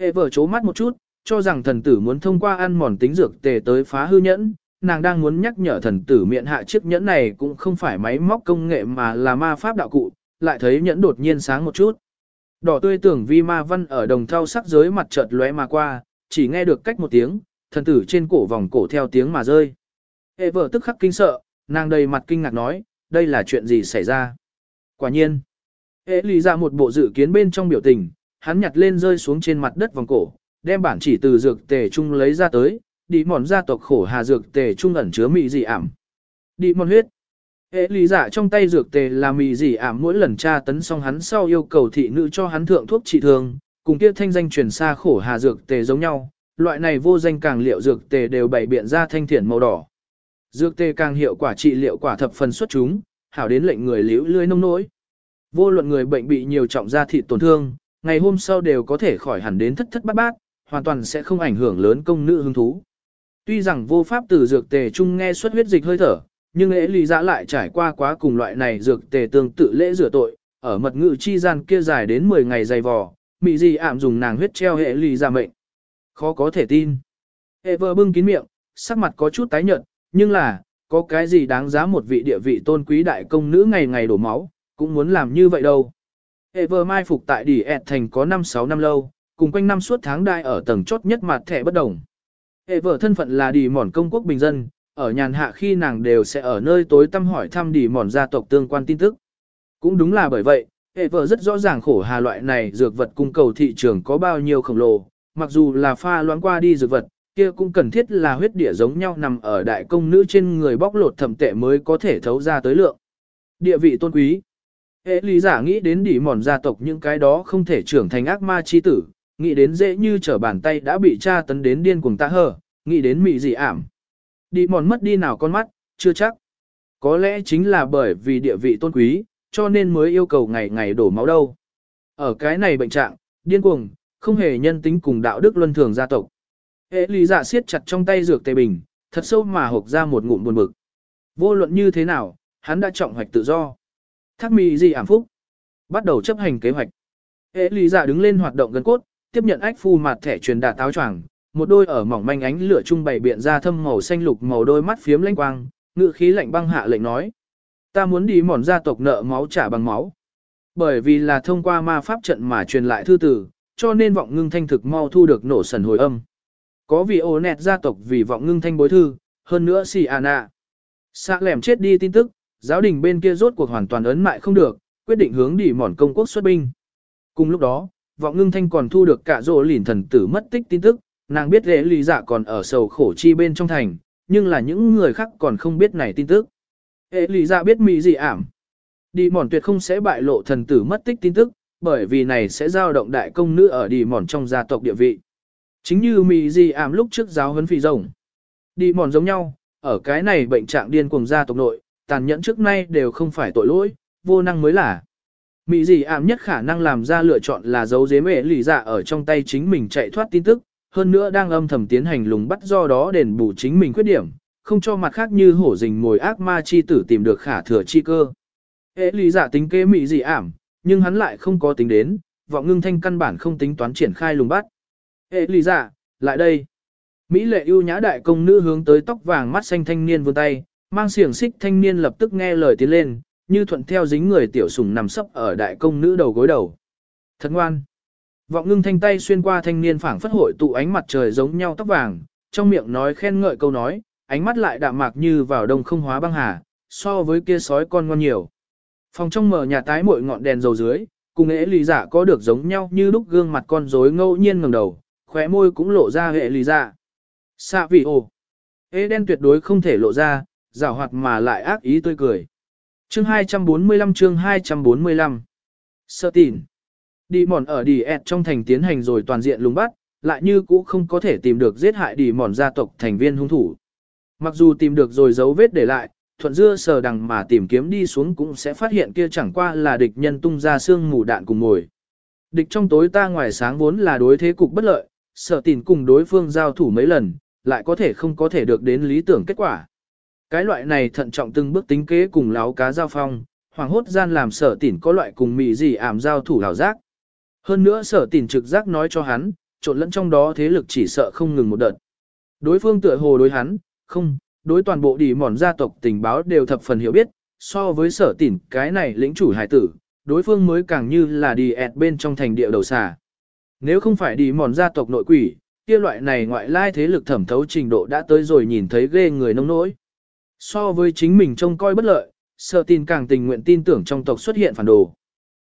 Hệ vợ chố mắt một chút, cho rằng thần tử muốn thông qua ăn mòn tính dược tề tới phá hư nhẫn, nàng đang muốn nhắc nhở thần tử miệng hạ chiếc nhẫn này cũng không phải máy móc công nghệ mà là ma pháp đạo cụ, lại thấy nhẫn đột nhiên sáng một chút. Đỏ tươi tưởng vi ma văn ở đồng thau sắc giới mặt chợt lóe mà qua, chỉ nghe được cách một tiếng, thần tử trên cổ vòng cổ theo tiếng mà rơi. Hệ vợ tức khắc kinh sợ, nàng đầy mặt kinh ngạc nói, đây là chuyện gì xảy ra. Quả nhiên, hệ lì ra một bộ dự kiến bên trong biểu tình, hắn nhặt lên rơi xuống trên mặt đất vòng cổ, đem bản chỉ từ dược tề trung lấy ra tới, đi mòn gia tộc khổ hà dược tề trung ẩn chứa mị dị ảm. Đi mòn huyết. Hệ lý giả trong tay dược tề là mị gì ảm mỗi lần tra tấn xong hắn sau yêu cầu thị nữ cho hắn thượng thuốc trị thương, cùng kia thanh danh truyền xa khổ hà dược tề giống nhau, loại này vô danh càng liệu dược tề đều bày biện ra thanh thiển màu đỏ. Dược tề càng hiệu quả trị liệu quả thập phần xuất chúng, hảo đến lệnh người liễu lưới nông nỗi. Vô luận người bệnh bị nhiều trọng da thịt tổn thương, ngày hôm sau đều có thể khỏi hẳn đến thất thất bát bát, hoàn toàn sẽ không ảnh hưởng lớn công nữ hứng thú. Tuy rằng vô pháp từ dược tề chung nghe xuất huyết dịch hơi thở, nhưng lễ lý giã lại trải qua quá cùng loại này dược tề tương tự lễ rửa tội, ở mật ngự chi gian kia dài đến 10 ngày dày vò, mị gì ảm dùng nàng huyết treo hệ lý ra mệnh. Khó có thể tin. Hệ vợ bưng kín miệng, sắc mặt có chút tái nhợt, nhưng là, có cái gì đáng giá một vị địa vị tôn quý đại công nữ ngày ngày đổ máu, cũng muốn làm như vậy đâu. Hệ vợ mai phục tại đỉ ẹt thành có 5-6 năm lâu, cùng quanh năm suốt tháng đại ở tầng chốt nhất mặt thẻ bất đồng. Hệ vợ thân phận là đi mòn công quốc bình dân, ở nhàn hạ khi nàng đều sẽ ở nơi tối tăm hỏi thăm đi mòn gia tộc tương quan tin tức. Cũng đúng là bởi vậy, hệ vợ rất rõ ràng khổ hà loại này dược vật cung cầu thị trường có bao nhiêu khổng lồ, mặc dù là pha loãng qua đi dược vật, kia cũng cần thiết là huyết địa giống nhau nằm ở đại công nữ trên người bóc lột thẩm tệ mới có thể thấu ra tới lượng. Địa vị tôn quý. Hệ lý giả nghĩ đến đỉ mòn gia tộc những cái đó không thể trưởng thành ác ma chi tử, nghĩ đến dễ như trở bàn tay đã bị tra tấn đến điên cuồng ta hờ, nghĩ đến mị dị ảm. Đi mòn mất đi nào con mắt, chưa chắc. Có lẽ chính là bởi vì địa vị tôn quý, cho nên mới yêu cầu ngày ngày đổ máu đâu. Ở cái này bệnh trạng, điên cuồng, không hề nhân tính cùng đạo đức luân thường gia tộc. Hệ lý giả dạ siết chặt trong tay dược tề bình, thật sâu mà hộc ra một ngụm buồn bực. Vô luận như thế nào, hắn đã trọng hoạch tự do. Thác mì gì ảm phúc. Bắt đầu chấp hành kế hoạch. Hệ lý giả dạ đứng lên hoạt động gần cốt, tiếp nhận ách phu mặt thẻ truyền đạt táo choàng, một đôi ở mỏng manh ánh lửa trung bày biện ra thâm màu xanh lục màu đôi mắt phiếm lanh quang, ngự khí lạnh băng hạ lệnh nói. Ta muốn đi mòn gia tộc nợ máu trả bằng máu. Bởi vì là thông qua ma pháp trận mà truyền lại thư tử, cho nên vọng ngưng thanh thực mau thu được nổ sần hồi âm. Có vị ô nẹt gia tộc vì vọng ngưng thanh bối thư, hơn nữa xì à nạ. Xạ lẻm chết đi tin tức, giáo đình bên kia rốt cuộc hoàn toàn ấn mại không được, quyết định hướng đi mòn công quốc xuất binh. Cùng lúc đó, vọng ngưng thanh còn thu được cả rỗ lìn thần tử mất tích tin tức, nàng biết lễ lý dạ còn ở sầu khổ chi bên trong thành, nhưng là những người khác còn không biết này tin tức. Hệ lý dạ biết mị gì ảm. Đi mòn tuyệt không sẽ bại lộ thần tử mất tích tin tức, bởi vì này sẽ giao động đại công nữ ở đi mòn trong gia tộc địa vị. Chính như mị gì ảm lúc trước giáo huấn phì rồng. Đi mòn giống nhau, ở cái này bệnh trạng điên cuồng gia tộc nội, tàn nhẫn trước nay đều không phải tội lỗi, vô năng mới là. Mỹ gì ảm nhất khả năng làm ra lựa chọn là giấu giếm ế lì dạ ở trong tay chính mình chạy thoát tin tức, hơn nữa đang âm thầm tiến hành lùng bắt do đó đền bù chính mình khuyết điểm, không cho mặt khác như hổ rình mồi ác ma chi tử tìm được khả thừa chi cơ. Ế lì giả tính kế Mỹ gì ảm, nhưng hắn lại không có tính đến, vọng ngưng thanh căn bản không tính toán triển khai lùng bắt. Ế lì giả, lại đây. Mỹ lệ ưu nhã đại công nữ hướng tới tóc vàng mắt xanh thanh niên vươn tay, mang xiềng xích thanh niên lập tức nghe lời tiến lên, như thuận theo dính người tiểu sùng nằm sấp ở đại công nữ đầu gối đầu. Thật ngoan. Vọng ngưng thanh tay xuyên qua thanh niên phảng phất hội tụ ánh mặt trời giống nhau tóc vàng, trong miệng nói khen ngợi câu nói, ánh mắt lại đạm mạc như vào đông không hóa băng hà, so với kia sói con ngon nhiều. Phòng trong mở nhà tái mỗi ngọn đèn dầu dưới, cùng ế lì giả có được giống nhau như lúc gương mặt con rối ngẫu nhiên ngẩng đầu, khóe môi cũng lộ ra hệ lì giả. Xạ vị ồ. Ế đen tuyệt đối không thể lộ ra, rào hoạt mà lại ác ý tươi cười. Chương 245 chương 245 Sơ tỉn Đi mòn ở đi ẹt trong thành tiến hành rồi toàn diện lùng bắt, lại như cũ không có thể tìm được giết hại đi mòn gia tộc thành viên hung thủ. Mặc dù tìm được rồi dấu vết để lại, thuận dưa sờ đằng mà tìm kiếm đi xuống cũng sẽ phát hiện kia chẳng qua là địch nhân tung ra xương mù đạn cùng mồi. Địch trong tối ta ngoài sáng vốn là đối thế cục bất lợi, sợ tìn cùng đối phương giao thủ mấy lần, lại có thể không có thể được đến lý tưởng kết quả. Cái loại này thận trọng từng bước tính kế cùng láo cá giao phong, hoàng hốt gian làm sở tỉn có loại cùng mị gì ảm giao thủ hảo giác. Hơn nữa sở tỉn trực giác nói cho hắn, trộn lẫn trong đó thế lực chỉ sợ không ngừng một đợt. Đối phương tựa hồ đối hắn, không, đối toàn bộ đi mòn gia tộc tình báo đều thập phần hiểu biết, so với sở tỉn cái này lĩnh chủ hải tử, đối phương mới càng như là đi ẹt bên trong thành địa đầu xà. Nếu không phải đi mòn gia tộc nội quỷ, kia loại này ngoại lai thế lực thẩm thấu trình độ đã tới rồi nhìn thấy ghê người nông nỗi. So với chính mình trông coi bất lợi, sợ tin càng tình nguyện tin tưởng trong tộc xuất hiện phản đồ.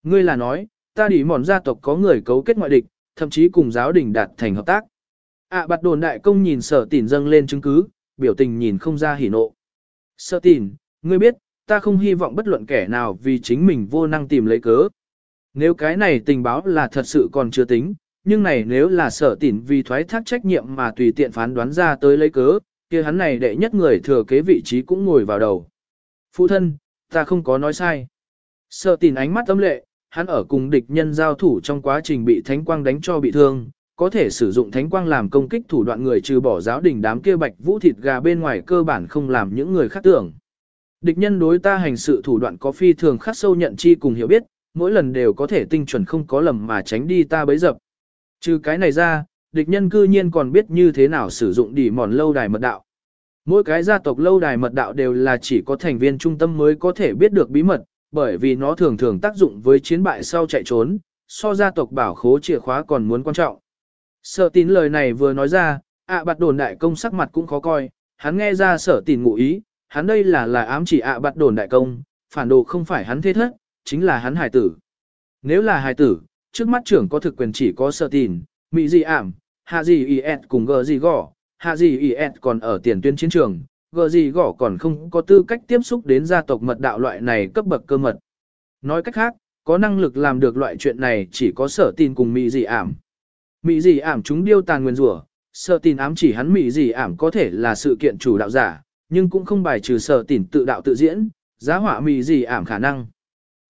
Ngươi là nói, ta đi mòn gia tộc có người cấu kết ngoại địch, thậm chí cùng giáo đình đạt thành hợp tác. ạ à, bạt đồn đại công nhìn sở tỉn dâng lên chứng cứ, biểu tình nhìn không ra hỉ nộ. Sợ tìn, ngươi biết, ta không hy vọng bất luận kẻ nào vì chính mình vô năng tìm lấy cớ. Nếu cái này tình báo là thật sự còn chưa tính, nhưng này nếu là sở tỉn vì thoái thác trách nhiệm mà tùy tiện phán đoán ra tới lấy cớ, kia hắn này đệ nhất người thừa kế vị trí cũng ngồi vào đầu. Phụ thân, ta không có nói sai. sợ tìn ánh mắt âm lệ, hắn ở cùng địch nhân giao thủ trong quá trình bị thánh quang đánh cho bị thương, có thể sử dụng thánh quang làm công kích thủ đoạn người trừ bỏ giáo đình đám kia bạch vũ thịt gà bên ngoài cơ bản không làm những người khác tưởng. Địch nhân đối ta hành sự thủ đoạn có phi thường khắc sâu nhận chi cùng hiểu biết, mỗi lần đều có thể tinh chuẩn không có lầm mà tránh đi ta bấy dập. Trừ cái này ra, địch nhân cư nhiên còn biết như thế nào sử dụng đỉ mòn lâu đài mật đạo. Mỗi cái gia tộc lâu đài mật đạo đều là chỉ có thành viên trung tâm mới có thể biết được bí mật, bởi vì nó thường thường tác dụng với chiến bại sau chạy trốn, so gia tộc bảo khố chìa khóa còn muốn quan trọng. Sở tín lời này vừa nói ra, ạ bạt đồn đại công sắc mặt cũng khó coi, hắn nghe ra sở tín ngụ ý, hắn đây là là ám chỉ ạ bạt đồn đại công, phản đồ không phải hắn thế thất, chính là hắn hải tử. Nếu là hải tử, trước mắt trưởng có thực quyền chỉ có sở tín, mỹ gì ảm, hạ gì y cùng gờ gì gõ, hạ gì y còn ở tiền tuyến chiến trường, gờ gì gõ còn không có tư cách tiếp xúc đến gia tộc mật đạo loại này cấp bậc cơ mật. Nói cách khác, có năng lực làm được loại chuyện này chỉ có sở tin cùng mỹ gì ảm. Mỹ gì ảm chúng điêu tàn nguyên rủa, sở tin ám chỉ hắn mỹ gì ảm có thể là sự kiện chủ đạo giả, nhưng cũng không bài trừ sở tin tự đạo tự diễn, giá hỏa mỹ gì ảm khả năng.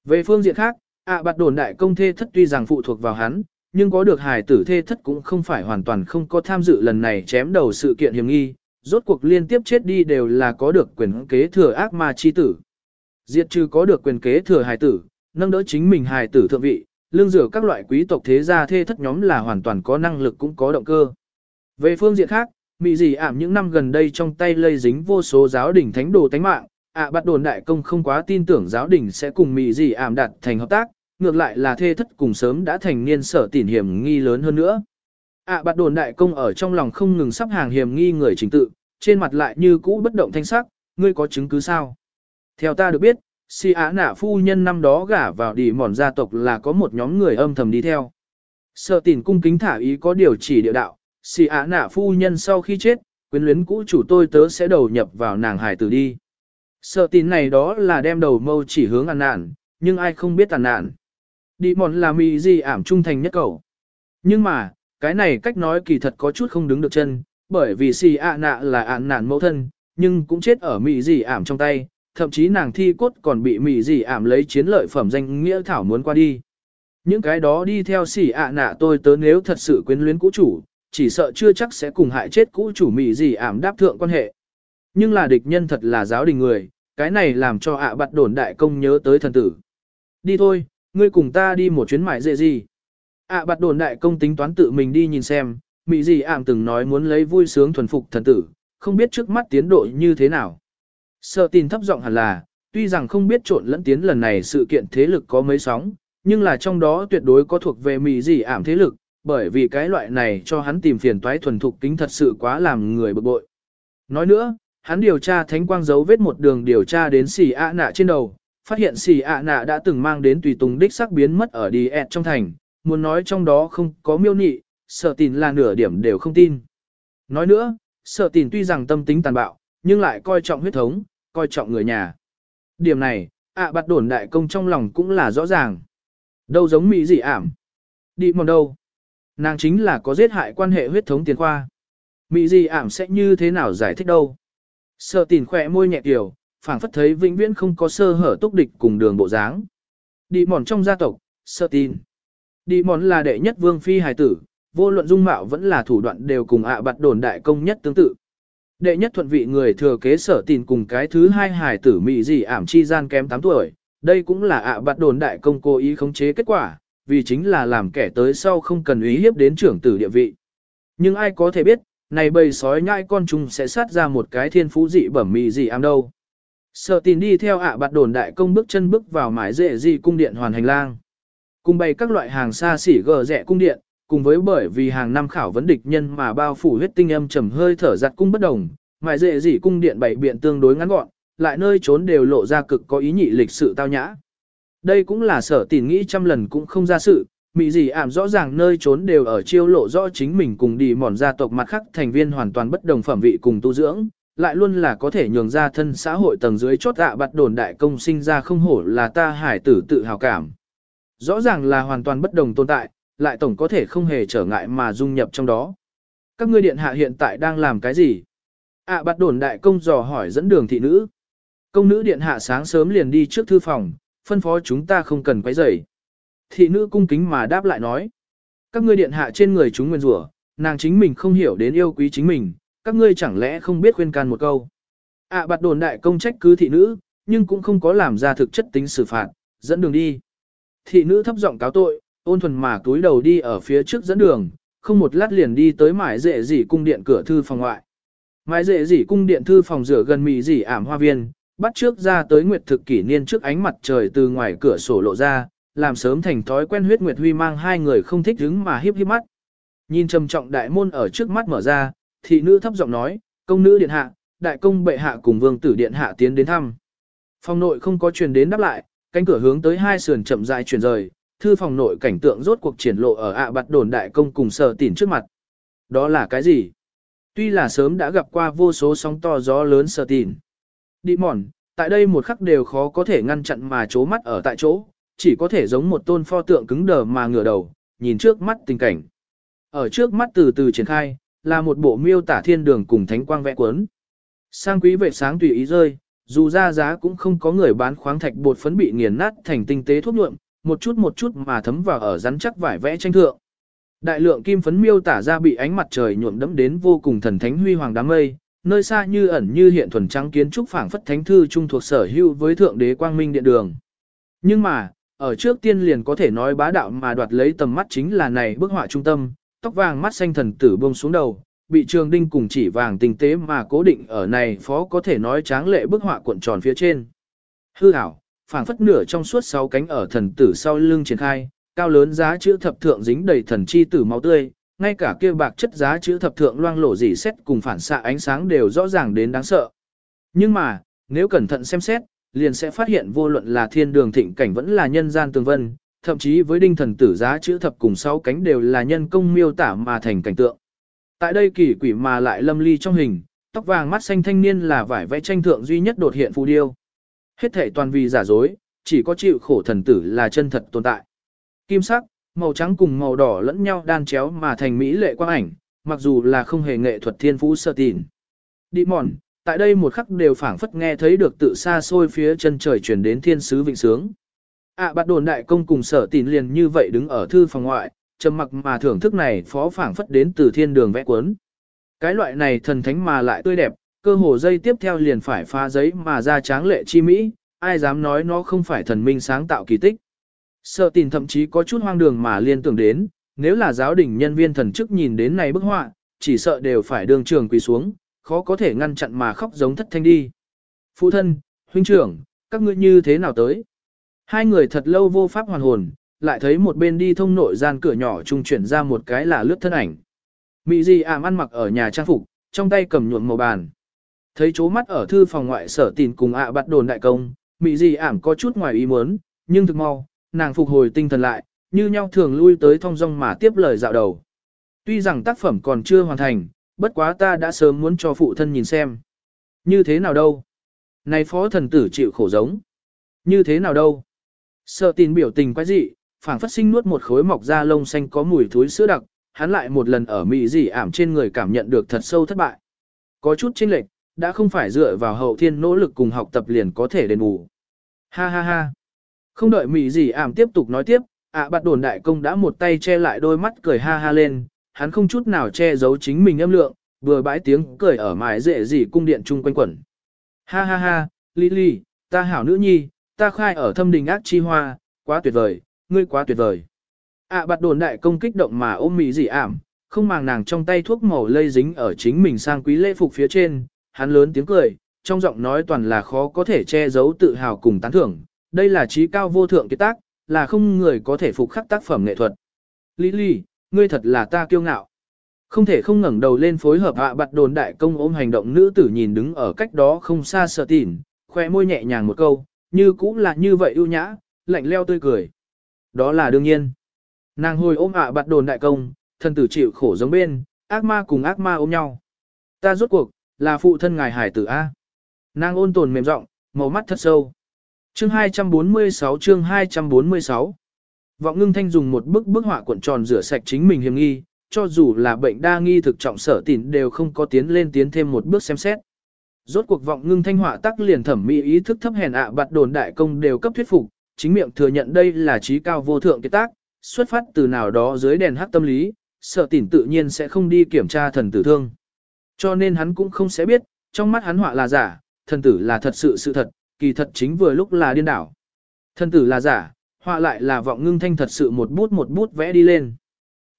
Về phương diện khác, ạ bạt đồn đại công thê thất tuy rằng phụ thuộc vào hắn, nhưng có được hài tử thê thất cũng không phải hoàn toàn không có tham dự lần này chém đầu sự kiện hiểm nghi, rốt cuộc liên tiếp chết đi đều là có được quyền kế thừa ác ma chi tử. Diệt trừ có được quyền kế thừa hài tử, nâng đỡ chính mình hài tử thượng vị, lương rửa các loại quý tộc thế gia thê thất nhóm là hoàn toàn có năng lực cũng có động cơ. Về phương diện khác, mị dì ảm những năm gần đây trong tay lây dính vô số giáo đỉnh thánh đồ tánh mạng, ạ bắt đồn đại công không quá tin tưởng giáo đỉnh sẽ cùng mị dì ảm đạt thành hợp tác, ngược lại là thê thất cùng sớm đã thành niên sở tỉn hiểm nghi lớn hơn nữa. ạ bạt đồn đại công ở trong lòng không ngừng sắp hàng hiểm nghi người chính tự, trên mặt lại như cũ bất động thanh sắc, ngươi có chứng cứ sao? Theo ta được biết, si á nạ phu nhân năm đó gả vào đi mòn gia tộc là có một nhóm người âm thầm đi theo. Sở tỉn cung kính thả ý có điều chỉ địa đạo, si á nạ phu nhân sau khi chết, quyến luyến cũ chủ tôi tớ sẽ đầu nhập vào nàng hải tử đi. Sở tỉn này đó là đem đầu mâu chỉ hướng ăn nạn, nhưng ai không biết tàn nạn. Đi mòn là mì gì ảm trung thành nhất cậu. Nhưng mà, cái này cách nói kỳ thật có chút không đứng được chân, bởi vì xì ạ nạ là ạn nạn mẫu thân, nhưng cũng chết ở mì gì ảm trong tay, thậm chí nàng thi cốt còn bị mì gì ảm lấy chiến lợi phẩm danh nghĩa thảo muốn qua đi. Những cái đó đi theo xì ạ nạ tôi tớ nếu thật sự quyến luyến cũ chủ, chỉ sợ chưa chắc sẽ cùng hại chết cũ chủ mì gì ảm đáp thượng quan hệ. Nhưng là địch nhân thật là giáo đình người, cái này làm cho ạ bắt đồn đại công nhớ tới thần tử. Đi thôi, ngươi cùng ta đi một chuyến mại dễ gì. ạ bạt đồn đại công tính toán tự mình đi nhìn xem, mị gì ảm từng nói muốn lấy vui sướng thuần phục thần tử, không biết trước mắt tiến độ như thế nào. Sợ tin thấp giọng hẳn là, tuy rằng không biết trộn lẫn tiến lần này sự kiện thế lực có mấy sóng, nhưng là trong đó tuyệt đối có thuộc về mị gì ảm thế lực, bởi vì cái loại này cho hắn tìm phiền toái thuần thục kính thật sự quá làm người bực bội. Nói nữa, hắn điều tra thánh quang dấu vết một đường điều tra đến xỉ ạ nạ trên đầu, phát hiện xì ạ nạ đã từng mang đến tùy tùng đích sắc biến mất ở đi ẹt trong thành, muốn nói trong đó không có miêu nị, sợ tin là nửa điểm đều không tin. Nói nữa, sợ tin tuy rằng tâm tính tàn bạo, nhưng lại coi trọng huyết thống, coi trọng người nhà. Điểm này, ạ à bạt đồn đại công trong lòng cũng là rõ ràng. Đâu giống mỹ gì ảm. Đi mòn đâu. Nàng chính là có giết hại quan hệ huyết thống tiền khoa. Mỹ gì ảm sẽ như thế nào giải thích đâu. Sợ tìn khỏe môi nhẹ kiểu, phảng phất thấy vĩnh viễn không có sơ hở túc địch cùng đường bộ dáng. Đi mòn trong gia tộc, sơ tin. Đi mòn là đệ nhất vương phi hài tử, vô luận dung mạo vẫn là thủ đoạn đều cùng ạ bạt đồn đại công nhất tương tự. Đệ nhất thuận vị người thừa kế sở tin cùng cái thứ hai hài tử mị dị ảm chi gian kém 8 tuổi, đây cũng là ạ bạt đồn đại công cố ý khống chế kết quả, vì chính là làm kẻ tới sau không cần ý hiếp đến trưởng tử địa vị. Nhưng ai có thể biết, này bầy sói nhãi con chúng sẽ sát ra một cái thiên phú dị bẩm mị dị ảm đâu. Sở tin đi theo ạ bạt đồn đại công bước chân bước vào mái dễ dị cung điện hoàn hành lang. Cùng bày các loại hàng xa xỉ gờ rẻ cung điện, cùng với bởi vì hàng năm khảo vấn địch nhân mà bao phủ huyết tinh âm trầm hơi thở giặt cung bất đồng, mại dễ dỉ cung điện bảy biện tương đối ngắn gọn, lại nơi trốn đều lộ ra cực có ý nhị lịch sự tao nhã. Đây cũng là sở tỉ nghĩ trăm lần cũng không ra sự, mị gì ảm rõ ràng nơi trốn đều ở chiêu lộ rõ chính mình cùng đi mòn gia tộc mặt khác thành viên hoàn toàn bất đồng phẩm vị cùng tu dưỡng, lại luôn là có thể nhường ra thân xã hội tầng dưới chốt ạ bạt đồn đại công sinh ra không hổ là ta hải tử tự hào cảm. Rõ ràng là hoàn toàn bất đồng tồn tại, lại tổng có thể không hề trở ngại mà dung nhập trong đó. Các ngươi điện hạ hiện tại đang làm cái gì? ạ bạt đồn đại công dò hỏi dẫn đường thị nữ. Công nữ điện hạ sáng sớm liền đi trước thư phòng, phân phó chúng ta không cần quấy rầy. Thị nữ cung kính mà đáp lại nói. Các ngươi điện hạ trên người chúng nguyên rủa, nàng chính mình không hiểu đến yêu quý chính mình, các ngươi chẳng lẽ không biết khuyên can một câu. ạ à, bạt đồn đại công trách cứ thị nữ, nhưng cũng không có làm ra thực chất tính xử phạt, dẫn đường đi. Thị nữ thấp giọng cáo tội, ôn thuần mà túi đầu đi ở phía trước dẫn đường, không một lát liền đi tới mải dệ dỉ cung điện cửa thư phòng ngoại. Mải dệ dỉ cung điện thư phòng rửa gần mị dỉ ảm hoa viên, bắt trước ra tới nguyệt thực kỷ niên trước ánh mặt trời từ ngoài cửa sổ lộ ra, làm sớm thành thói quen huyết nguyệt huy mang hai người không thích đứng mà hiếp hiếp mắt. Nhìn trầm trọng đại môn ở trước mắt mở ra, thị nữ thấp giọng nói, công nữ điện hạ, đại công bệ hạ cùng vương tử điện hạ tiến đến thăm. Phòng nội không có truyền đến đáp lại, cánh cửa hướng tới hai sườn chậm rãi chuyển rời, thư phòng nội cảnh tượng rốt cuộc triển lộ ở ạ bạt đồn đại công cùng sở tỉn trước mặt. Đó là cái gì? Tuy là sớm đã gặp qua vô số sóng to gió lớn sở tỉn. Đi mòn, tại đây một khắc đều khó có thể ngăn chặn mà chố mắt ở tại chỗ, chỉ có thể giống một tôn pho tượng cứng đờ mà ngửa đầu, nhìn trước mắt tình cảnh. Ở trước mắt từ từ triển khai, là một bộ miêu tả thiên đường cùng thánh quang vẽ cuốn. Sang quý vệ sáng tùy ý rơi, dù ra giá cũng không có người bán khoáng thạch bột phấn bị nghiền nát thành tinh tế thuốc nhuộm, một chút một chút mà thấm vào ở rắn chắc vải vẽ tranh thượng. Đại lượng kim phấn miêu tả ra bị ánh mặt trời nhuộm đẫm đến vô cùng thần thánh huy hoàng đám mây, nơi xa như ẩn như hiện thuần trắng kiến trúc phảng phất thánh thư trung thuộc sở hữu với thượng đế quang minh điện đường. Nhưng mà, ở trước tiên liền có thể nói bá đạo mà đoạt lấy tầm mắt chính là này bức họa trung tâm, tóc vàng mắt xanh thần tử buông xuống đầu, bị trường đinh cùng chỉ vàng tinh tế mà cố định ở này phó có thể nói tráng lệ bức họa cuộn tròn phía trên. Hư ảo, phảng phất nửa trong suốt sáu cánh ở thần tử sau lưng triển khai, cao lớn giá chữ thập thượng dính đầy thần chi tử máu tươi, ngay cả kia bạc chất giá chữ thập thượng loang lổ dỉ xét cùng phản xạ ánh sáng đều rõ ràng đến đáng sợ. Nhưng mà, nếu cẩn thận xem xét, liền sẽ phát hiện vô luận là thiên đường thịnh cảnh vẫn là nhân gian tường vân, thậm chí với đinh thần tử giá chữ thập cùng sáu cánh đều là nhân công miêu tả mà thành cảnh tượng. Tại đây kỳ quỷ mà lại lâm ly trong hình, tóc vàng mắt xanh thanh niên là vải vẽ tranh thượng duy nhất đột hiện phù điêu. Hết thể toàn vì giả dối, chỉ có chịu khổ thần tử là chân thật tồn tại. Kim sắc, màu trắng cùng màu đỏ lẫn nhau đan chéo mà thành mỹ lệ quang ảnh, mặc dù là không hề nghệ thuật thiên phú sơ tìn. Đi mòn, tại đây một khắc đều phảng phất nghe thấy được tự xa xôi phía chân trời chuyển đến thiên sứ vịnh sướng ạ à, bạt đồn đại công cùng sở tín liền như vậy đứng ở thư phòng ngoại, trầm mặc mà thưởng thức này phó phảng phất đến từ thiên đường vẽ cuốn. Cái loại này thần thánh mà lại tươi đẹp, cơ hồ dây tiếp theo liền phải phá giấy mà ra tráng lệ chi mỹ, ai dám nói nó không phải thần minh sáng tạo kỳ tích. Sở tìn thậm chí có chút hoang đường mà liên tưởng đến, nếu là giáo đình nhân viên thần chức nhìn đến này bức họa, chỉ sợ đều phải đường trường quỳ xuống, khó có thể ngăn chặn mà khóc giống thất thanh đi. Phụ thân, huynh trưởng, các ngươi như thế nào tới? Hai người thật lâu vô pháp hoàn hồn, lại thấy một bên đi thông nội gian cửa nhỏ trung chuyển ra một cái là lướt thân ảnh. Mị gì ảm ăn mặc ở nhà trang phục, trong tay cầm nhuộm màu bàn. Thấy chố mắt ở thư phòng ngoại sở tìn cùng ạ bắt đồn đại công, mị gì ảm có chút ngoài ý muốn, nhưng thực mau, nàng phục hồi tinh thần lại, như nhau thường lui tới thong dong mà tiếp lời dạo đầu. Tuy rằng tác phẩm còn chưa hoàn thành, bất quá ta đã sớm muốn cho phụ thân nhìn xem. Như thế nào đâu? Này phó thần tử chịu khổ giống. Như thế nào đâu? Sở tin biểu tình quái dị, phảng phất sinh nuốt một khối mọc da lông xanh có mùi thối sữa đặc, hắn lại một lần ở mị dị ảm trên người cảm nhận được thật sâu thất bại. Có chút chênh lệch, đã không phải dựa vào hậu thiên nỗ lực cùng học tập liền có thể đền bù. Ha ha ha. Không đợi mị dị ảm tiếp tục nói tiếp, ạ à, bạt đồn đại công đã một tay che lại đôi mắt cười ha ha lên, hắn không chút nào che giấu chính mình âm lượng, vừa bãi tiếng cười ở mái dễ dị cung điện chung quanh quẩn. Ha ha ha, Lily, ta hảo nữ nhi, ta khai ở thâm đình ác chi hoa, quá tuyệt vời, ngươi quá tuyệt vời. ạ à, bạt đồn đại công kích động mà ôm mỹ dị ảm, không màng nàng trong tay thuốc màu lây dính ở chính mình sang quý lễ phục phía trên, hắn lớn tiếng cười, trong giọng nói toàn là khó có thể che giấu tự hào cùng tán thưởng, đây là trí cao vô thượng kiệt tác, là không người có thể phục khắc tác phẩm nghệ thuật. Lý Lý, ngươi thật là ta kiêu ngạo. Không thể không ngẩng đầu lên phối hợp hạ bạt đồn đại công ôm hành động nữ tử nhìn đứng ở cách đó không xa sợ tỉn, khoe môi nhẹ nhàng một câu, như cũng là như vậy ưu nhã, lạnh leo tươi cười. Đó là đương nhiên. Nàng hồi ôm ạ à bạt đồn đại công, thân tử chịu khổ giống bên, ác ma cùng ác ma ôm nhau. Ta rốt cuộc, là phụ thân ngài hải tử A. Nàng ôn tồn mềm giọng, màu mắt thật sâu. Chương 246 chương 246 Vọng ngưng thanh dùng một bức bức họa cuộn tròn rửa sạch chính mình hiểm nghi, cho dù là bệnh đa nghi thực trọng sở tỉn đều không có tiến lên tiến thêm một bước xem xét. Rốt cuộc vọng ngưng thanh họa tắc liền thẩm mỹ ý thức thấp hèn ạ à bạt đồn đại công đều cấp thuyết phục, chính miệng thừa nhận đây là trí cao vô thượng cái tác, xuất phát từ nào đó dưới đèn hắc tâm lý, sợ tỉnh tự nhiên sẽ không đi kiểm tra thần tử thương. Cho nên hắn cũng không sẽ biết, trong mắt hắn họa là giả, thần tử là thật sự sự thật, kỳ thật chính vừa lúc là điên đảo. Thần tử là giả, họa lại là vọng ngưng thanh thật sự một bút một bút vẽ đi lên.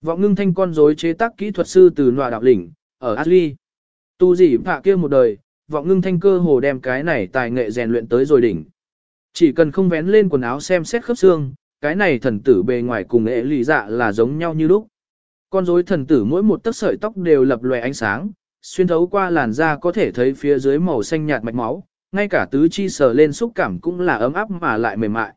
Vọng ngưng thanh con rối chế tác kỹ thuật sư từ nọa đạo lĩnh, ở Ashley. Tu gì phạ kia một đời, vọng ngưng thanh cơ hồ đem cái này tài nghệ rèn luyện tới rồi đỉnh. Chỉ cần không vén lên quần áo xem xét khớp xương, cái này thần tử bề ngoài cùng ệ lì dạ là giống nhau như lúc. Con rối thần tử mỗi một tấc sợi tóc đều lập lòe ánh sáng, xuyên thấu qua làn da có thể thấy phía dưới màu xanh nhạt mạch máu, ngay cả tứ chi sờ lên xúc cảm cũng là ấm áp mà lại mềm mại.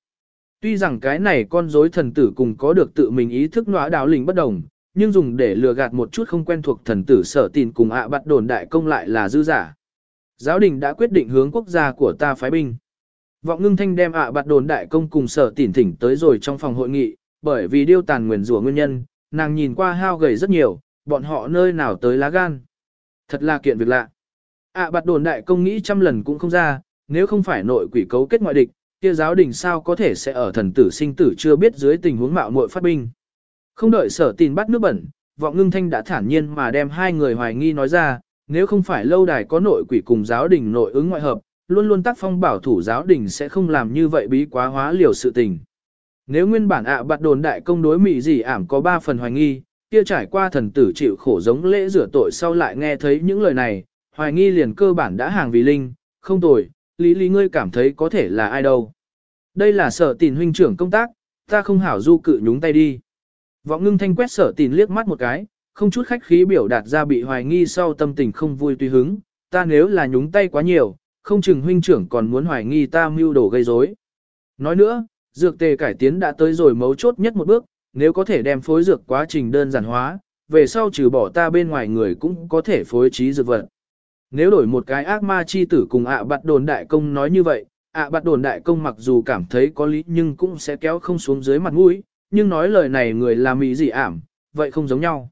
Tuy rằng cái này con rối thần tử cùng có được tự mình ý thức nọa đạo lình bất đồng, nhưng dùng để lừa gạt một chút không quen thuộc thần tử sở tin cùng ạ bắt đồn đại công lại là dư giả. Giáo đình đã quyết định hướng quốc gia của ta phái binh. Vọng ngưng thanh đem ạ bạt đồn đại công cùng sở tỉn thỉnh tới rồi trong phòng hội nghị, bởi vì điêu tàn nguyền rủa nguyên nhân, nàng nhìn qua hao gầy rất nhiều, bọn họ nơi nào tới lá gan. Thật là kiện việc lạ. ạ bạt đồn đại công nghĩ trăm lần cũng không ra, nếu không phải nội quỷ cấu kết ngoại địch, kia giáo đình sao có thể sẽ ở thần tử sinh tử chưa biết dưới tình huống mạo muội phát binh. Không đợi sở tin bắt nước bẩn, vọng ngưng thanh đã thản nhiên mà đem hai người hoài nghi nói ra, nếu không phải lâu đài có nội quỷ cùng giáo đình nội ứng ngoại hợp, luôn luôn tác phong bảo thủ giáo đình sẽ không làm như vậy bí quá hóa liều sự tình. Nếu nguyên bản ạ à bạt đồn đại công đối mỹ gì ảm có ba phần hoài nghi, kia trải qua thần tử chịu khổ giống lễ rửa tội sau lại nghe thấy những lời này, hoài nghi liền cơ bản đã hàng vì linh, không tồi, lý lý ngươi cảm thấy có thể là ai đâu. Đây là sở tình huynh trưởng công tác, ta không hảo du cự nhúng tay đi. Vọng ngưng thanh quét sở tình liếc mắt một cái, không chút khách khí biểu đạt ra bị hoài nghi sau tâm tình không vui tùy hứng, ta nếu là nhúng tay quá nhiều, không chừng huynh trưởng còn muốn hoài nghi ta mưu đồ gây rối. Nói nữa, dược tề cải tiến đã tới rồi mấu chốt nhất một bước, nếu có thể đem phối dược quá trình đơn giản hóa, về sau trừ bỏ ta bên ngoài người cũng có thể phối trí dược vật. Nếu đổi một cái ác ma chi tử cùng ạ à bạt đồn đại công nói như vậy, ạ à bạt đồn đại công mặc dù cảm thấy có lý nhưng cũng sẽ kéo không xuống dưới mặt mũi, nhưng nói lời này người là mỹ gì ảm, vậy không giống nhau.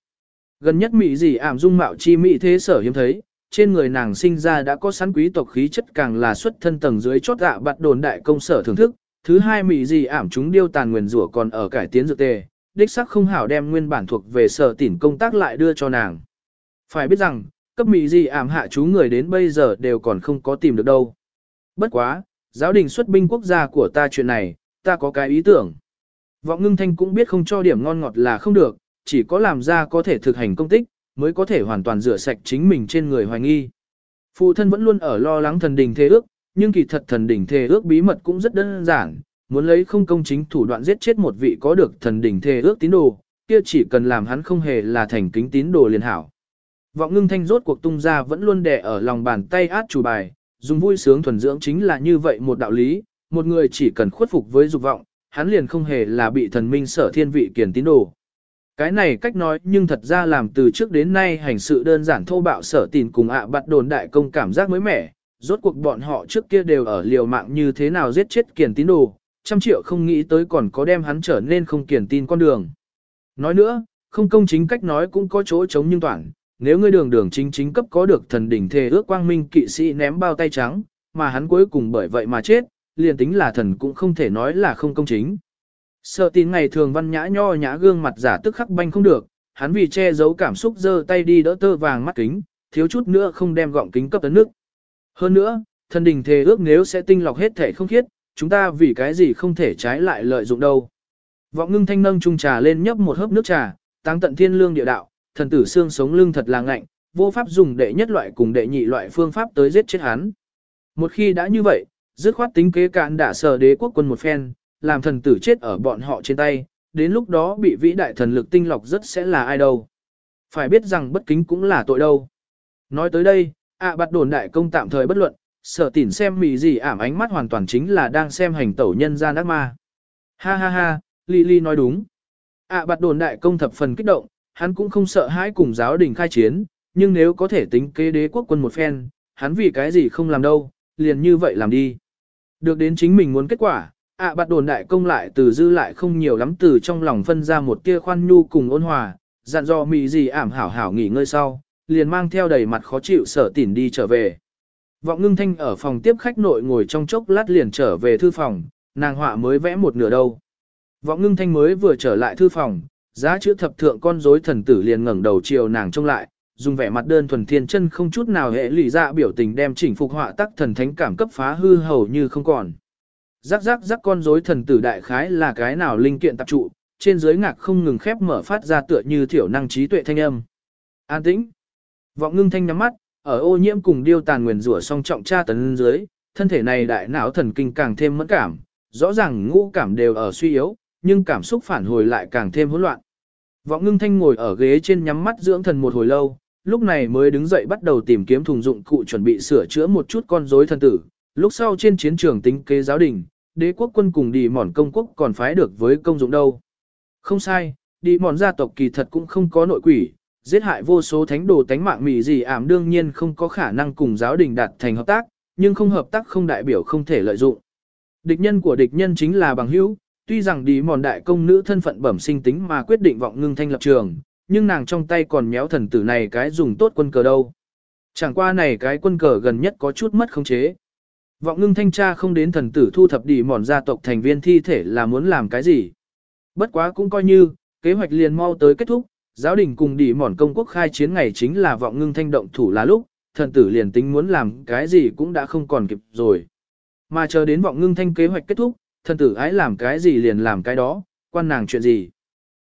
Gần nhất mỹ gì ảm dung mạo chi mỹ thế sở hiếm thấy, trên người nàng sinh ra đã có sẵn quý tộc khí chất càng là xuất thân tầng dưới chót dạ bạt đồn đại công sở thưởng thức. Thứ hai mỹ gì ảm chúng điêu tàn nguyền rủa còn ở cải tiến dược tề, đích sắc không hảo đem nguyên bản thuộc về sở tỉn công tác lại đưa cho nàng. Phải biết rằng, cấp mỹ gì ảm hạ chú người đến bây giờ đều còn không có tìm được đâu. Bất quá, giáo đình xuất binh quốc gia của ta chuyện này, ta có cái ý tưởng. Vọng ngưng thanh cũng biết không cho điểm ngon ngọt là không được, chỉ có làm ra có thể thực hành công tích, mới có thể hoàn toàn rửa sạch chính mình trên người hoài nghi. Phụ thân vẫn luôn ở lo lắng thần đình thế ước, nhưng kỳ thật thần đình thề ước bí mật cũng rất đơn giản, muốn lấy không công chính thủ đoạn giết chết một vị có được thần đình thề ước tín đồ, kia chỉ cần làm hắn không hề là thành kính tín đồ liền hảo. Vọng ngưng thanh rốt cuộc tung ra vẫn luôn đè ở lòng bàn tay át chủ bài, dùng vui sướng thuần dưỡng chính là như vậy một đạo lý, một người chỉ cần khuất phục với dục vọng, hắn liền không hề là bị thần minh sở thiên vị kiền tín đồ. Cái này cách nói nhưng thật ra làm từ trước đến nay hành sự đơn giản thô bạo sở tìn cùng ạ à bắt đồn đại công cảm giác mới mẻ, rốt cuộc bọn họ trước kia đều ở liều mạng như thế nào giết chết kiền tín đồ, trăm triệu không nghĩ tới còn có đem hắn trở nên không kiền tin con đường. Nói nữa, không công chính cách nói cũng có chỗ chống nhưng toàn, nếu ngươi đường đường chính chính cấp có được thần đỉnh thề ước quang minh kỵ sĩ ném bao tay trắng, mà hắn cuối cùng bởi vậy mà chết, liền tính là thần cũng không thể nói là không công chính. Sợ tin ngày thường văn nhã nho nhã gương mặt giả tức khắc banh không được, hắn vì che giấu cảm xúc giơ tay đi đỡ tơ vàng mắt kính, thiếu chút nữa không đem gọng kính cấp tấn nước. Hơn nữa, thần đình thề ước nếu sẽ tinh lọc hết thể không khiết, chúng ta vì cái gì không thể trái lại lợi dụng đâu. Vọng ngưng thanh nâng chung trà lên nhấp một hớp nước trà, tăng tận thiên lương địa đạo, thần tử xương sống lưng thật là ngạnh, vô pháp dùng đệ nhất loại cùng đệ nhị loại phương pháp tới giết chết hắn. Một khi đã như vậy, dứt khoát tính kế cạn đã sở đế quốc quân một phen, làm thần tử chết ở bọn họ trên tay, đến lúc đó bị vĩ đại thần lực tinh lọc rất sẽ là ai đâu. Phải biết rằng bất kính cũng là tội đâu. Nói tới đây, ạ à bắt đồn đại công tạm thời bất luận, sở tỉn xem mì gì ảm ánh mắt hoàn toàn chính là đang xem hành tẩu nhân gian ác ma. Ha ha ha, Lily nói đúng. ạ à bắt đồn đại công thập phần kích động, hắn cũng không sợ hãi cùng giáo đình khai chiến, nhưng nếu có thể tính kế đế quốc quân một phen, hắn vì cái gì không làm đâu, liền như vậy làm đi. Được đến chính mình muốn kết quả, ạ à, bạt đồn đại công lại từ dư lại không nhiều lắm từ trong lòng phân ra một tia khoan nhu cùng ôn hòa, dặn dò mị gì ảm hảo hảo nghỉ ngơi sau, liền mang theo đầy mặt khó chịu sở tỉn đi trở về. Vọng ngưng thanh ở phòng tiếp khách nội ngồi trong chốc lát liền trở về thư phòng, nàng họa mới vẽ một nửa đâu. Vọng ngưng thanh mới vừa trở lại thư phòng, giá chữ thập thượng con rối thần tử liền ngẩng đầu chiều nàng trông lại, dùng vẻ mặt đơn thuần thiên chân không chút nào hệ lụy ra biểu tình đem chỉnh phục họa tắc thần thánh cảm cấp phá hư hầu như không còn. Rắc rắc rắc con rối thần tử đại khái là cái nào linh kiện tập trụ, trên dưới ngạc không ngừng khép mở phát ra tựa như thiểu năng trí tuệ thanh âm. An tĩnh. Vọng ngưng thanh nhắm mắt, ở ô nhiễm cùng điêu tàn nguyền rủa song trọng tra tấn dưới, thân thể này đại não thần kinh càng thêm mẫn cảm, rõ ràng ngũ cảm đều ở suy yếu, nhưng cảm xúc phản hồi lại càng thêm hỗn loạn. Vọng ngưng thanh ngồi ở ghế trên nhắm mắt dưỡng thần một hồi lâu, lúc này mới đứng dậy bắt đầu tìm kiếm thùng dụng cụ chuẩn bị sửa chữa một chút con rối thần tử. Lúc sau trên chiến trường tính kế giáo đình, đế quốc quân cùng đi mòn công quốc còn phái được với công dụng đâu. Không sai, đi mòn gia tộc kỳ thật cũng không có nội quỷ, giết hại vô số thánh đồ tánh mạng mỉ gì ảm đương nhiên không có khả năng cùng giáo đình đạt thành hợp tác, nhưng không hợp tác không đại biểu không thể lợi dụng. Địch nhân của địch nhân chính là bằng hữu, tuy rằng đi mòn đại công nữ thân phận bẩm sinh tính mà quyết định vọng ngưng thanh lập trường, nhưng nàng trong tay còn méo thần tử này cái dùng tốt quân cờ đâu. Chẳng qua này cái quân cờ gần nhất có chút mất khống chế. Vọng ngưng thanh tra không đến thần tử thu thập đi mòn gia tộc thành viên thi thể là muốn làm cái gì. Bất quá cũng coi như, kế hoạch liền mau tới kết thúc, giáo đình cùng đi mòn công quốc khai chiến ngày chính là vọng ngưng thanh động thủ là lúc, thần tử liền tính muốn làm cái gì cũng đã không còn kịp rồi. Mà chờ đến vọng ngưng thanh kế hoạch kết thúc, thần tử ái làm cái gì liền làm cái đó, quan nàng chuyện gì.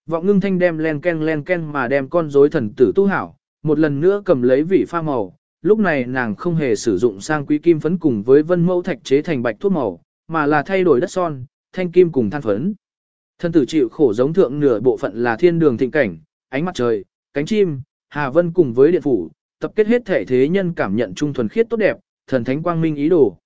Vọng ngưng thanh đem len ken len ken mà đem con rối thần tử tu hảo, một lần nữa cầm lấy vị pha màu, lúc này nàng không hề sử dụng sang quý kim phấn cùng với vân mẫu thạch chế thành bạch thuốc màu, mà là thay đổi đất son, thanh kim cùng than phấn. Thần tử chịu khổ giống thượng nửa bộ phận là thiên đường thịnh cảnh, ánh mặt trời, cánh chim, hà vân cùng với điện phủ, tập kết hết thể thế nhân cảm nhận trung thuần khiết tốt đẹp, thần thánh quang minh ý đồ.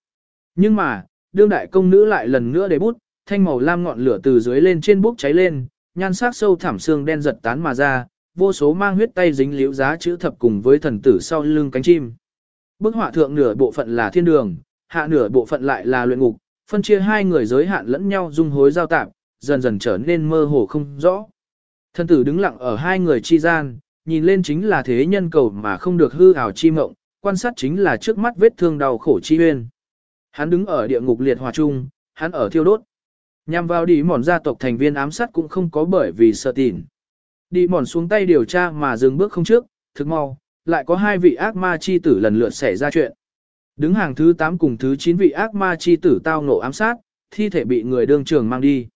Nhưng mà, đương đại công nữ lại lần nữa để bút, thanh màu lam ngọn lửa từ dưới lên trên bốc cháy lên, nhan sắc sâu thảm xương đen giật tán mà ra, vô số mang huyết tay dính liễu giá chữ thập cùng với thần tử sau lưng cánh chim. Bức họa thượng nửa bộ phận là thiên đường, hạ nửa bộ phận lại là luyện ngục, phân chia hai người giới hạn lẫn nhau dung hối giao tạp, dần dần trở nên mơ hồ không rõ. Thần tử đứng lặng ở hai người chi gian, nhìn lên chính là thế nhân cầu mà không được hư ảo chi mộng, quan sát chính là trước mắt vết thương đau khổ chi uyên. Hắn đứng ở địa ngục liệt hòa trung, hắn ở thiêu đốt. Nhằm vào đi mòn gia tộc thành viên ám sát cũng không có bởi vì sợ tỉn. Đi mòn xuống tay điều tra mà dừng bước không trước, thực mau, lại có hai vị ác ma chi tử lần lượt xảy ra chuyện. Đứng hàng thứ 8 cùng thứ 9 vị ác ma chi tử tao nổ ám sát, thi thể bị người đương trường mang đi.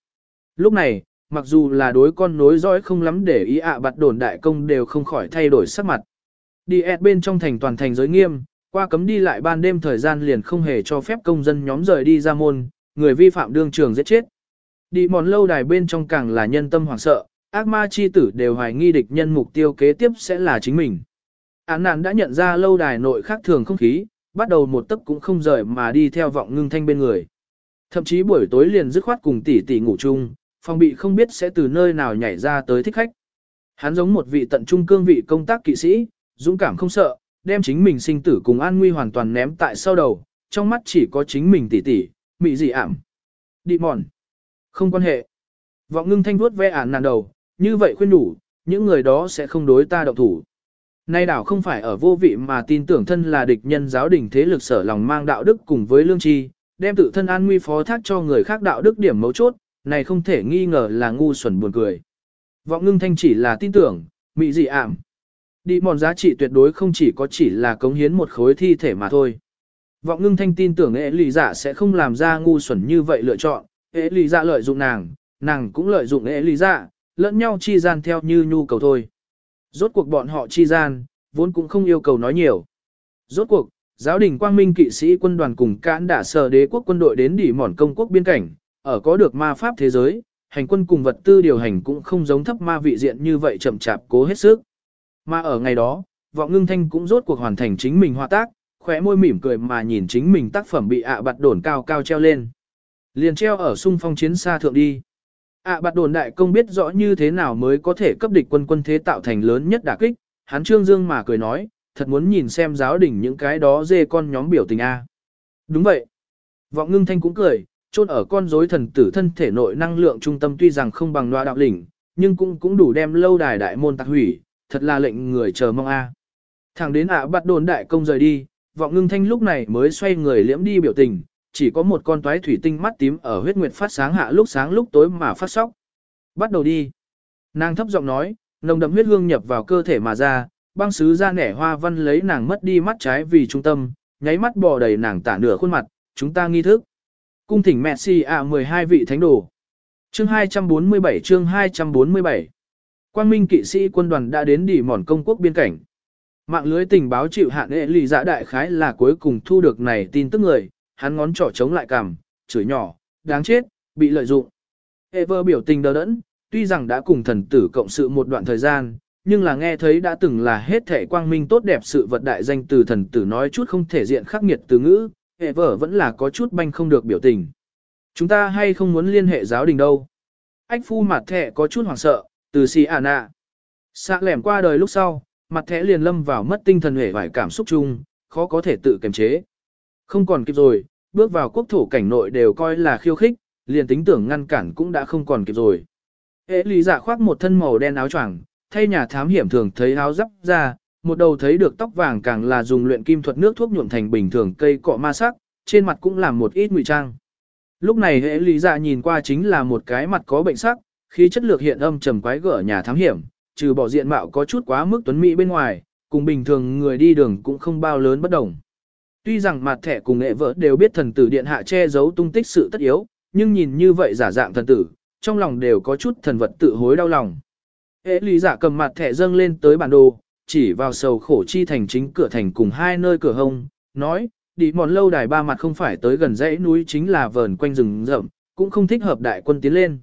Lúc này, mặc dù là đối con nối dõi không lắm để ý ạ bạt đồn đại công đều không khỏi thay đổi sắc mặt. Đi ẹt bên trong thành toàn thành giới nghiêm, qua cấm đi lại ban đêm thời gian liền không hề cho phép công dân nhóm rời đi ra môn, người vi phạm đương trường giết chết. Đi mòn lâu đài bên trong càng là nhân tâm hoảng sợ, ác ma chi tử đều hoài nghi địch nhân mục tiêu kế tiếp sẽ là chính mình. Án nạn đã nhận ra lâu đài nội khác thường không khí, bắt đầu một tấc cũng không rời mà đi theo vọng ngưng thanh bên người. Thậm chí buổi tối liền dứt khoát cùng tỷ tỷ ngủ chung, phòng bị không biết sẽ từ nơi nào nhảy ra tới thích khách. Hắn giống một vị tận trung cương vị công tác kỵ sĩ, dũng cảm không sợ, đem chính mình sinh tử cùng an nguy hoàn toàn ném tại sau đầu, trong mắt chỉ có chính mình tỷ tỷ, mị dị ảm. Đi mòn. Không quan hệ. Vọng ngưng thanh vuốt ve ản nàn đầu, như vậy khuyên đủ, những người đó sẽ không đối ta động thủ. Nay đảo không phải ở vô vị mà tin tưởng thân là địch nhân giáo đình thế lực sở lòng mang đạo đức cùng với lương tri, đem tự thân an nguy phó thác cho người khác đạo đức điểm mấu chốt, này không thể nghi ngờ là ngu xuẩn buồn cười. Vọng ngưng thanh chỉ là tin tưởng, mị dị ảm. Đi mòn giá trị tuyệt đối không chỉ có chỉ là cống hiến một khối thi thể mà thôi. Vọng ngưng thanh tin tưởng ế lì dạ sẽ không làm ra ngu xuẩn như vậy lựa chọn, ế lì dạ lợi dụng nàng, nàng cũng lợi dụng ế lì dạ, lẫn nhau chi gian theo như nhu cầu thôi. Rốt cuộc bọn họ chi gian, vốn cũng không yêu cầu nói nhiều. Rốt cuộc, giáo đình quang minh kỵ sĩ quân đoàn cùng cãn đả sở đế quốc quân đội đến đỉ mòn công quốc biên cảnh, ở có được ma pháp thế giới, hành quân cùng vật tư điều hành cũng không giống thấp ma vị diện như vậy chậm chạp cố hết sức. Mà ở ngày đó, vọng ngưng thanh cũng rốt cuộc hoàn thành chính mình hòa tác, khóe môi mỉm cười mà nhìn chính mình tác phẩm bị ạ à bạt đồn cao cao treo lên. Liền treo ở sung phong chiến xa thượng đi ạ à bạt đồn đại công biết rõ như thế nào mới có thể cấp địch quân quân thế tạo thành lớn nhất đả kích, hắn trương dương mà cười nói, thật muốn nhìn xem giáo đỉnh những cái đó dê con nhóm biểu tình A. Đúng vậy. Vọng ngưng thanh cũng cười, chôn ở con rối thần tử thân thể nội năng lượng trung tâm tuy rằng không bằng loa đạo đỉnh, nhưng cũng cũng đủ đem lâu đài đại môn tạc hủy, thật là lệnh người chờ mong A. Thẳng đến ạ bạt đồn đại công rời đi, vọng ngưng thanh lúc này mới xoay người liễm đi biểu tình, chỉ có một con toái thủy tinh mắt tím ở huyết nguyệt phát sáng hạ lúc sáng lúc tối mà phát sóc. Bắt đầu đi. Nàng thấp giọng nói, nồng đậm huyết hương nhập vào cơ thể mà ra, băng sứ ra nẻ hoa văn lấy nàng mất đi mắt trái vì trung tâm, nháy mắt bò đầy nàng tả nửa khuôn mặt, chúng ta nghi thức. Cung thỉnh Messi ạ 12 vị thánh đồ. Chương 247 chương 247 Quang Minh kỵ sĩ quân đoàn đã đến đỉ mòn công quốc biên cảnh. Mạng lưới tình báo chịu hạn hệ lì dạ đại khái là cuối cùng thu được này tin tức người, hắn ngón trỏ chống lại cằm, chửi nhỏ, đáng chết, bị lợi dụng. Ever biểu tình đờ đẫn, tuy rằng đã cùng thần tử cộng sự một đoạn thời gian, nhưng là nghe thấy đã từng là hết thể quang minh tốt đẹp sự vật đại danh từ thần tử nói chút không thể diện khắc nghiệt từ ngữ, Ever vẫn là có chút banh không được biểu tình. Chúng ta hay không muốn liên hệ giáo đình đâu. Ách phu mặt thẻ có chút hoảng sợ, từ xì ả nạ. Sạ lẻm qua đời lúc sau, mặt thẻ liền lâm vào mất tinh thần hề vài cảm xúc chung, khó có thể tự kiềm chế. Không còn kịp rồi, bước vào quốc thổ cảnh nội đều coi là khiêu khích, liền tính tưởng ngăn cản cũng đã không còn kịp rồi. Hệ lý giả dạ khoác một thân màu đen áo choàng, thay nhà thám hiểm thường thấy áo giáp ra, một đầu thấy được tóc vàng càng là dùng luyện kim thuật nước thuốc nhuộm thành bình thường cây cọ ma sắc, trên mặt cũng làm một ít ngụy trang. Lúc này hệ lý giả dạ nhìn qua chính là một cái mặt có bệnh sắc, khi chất lược hiện âm trầm quái gở nhà thám hiểm, trừ bỏ diện mạo có chút quá mức tuấn mỹ bên ngoài, cùng bình thường người đi đường cũng không bao lớn bất đồng. Tuy rằng mặt thẻ cùng nghệ vợ đều biết thần tử điện hạ che giấu tung tích sự tất yếu, nhưng nhìn như vậy giả dạng thần tử, trong lòng đều có chút thần vật tự hối đau lòng. Hệ lý giả cầm mặt thẻ dâng lên tới bản đồ, chỉ vào sầu khổ chi thành chính cửa thành cùng hai nơi cửa hông, nói, đi mòn lâu đài ba mặt không phải tới gần dãy núi chính là vờn quanh rừng rậm, cũng không thích hợp đại quân tiến lên.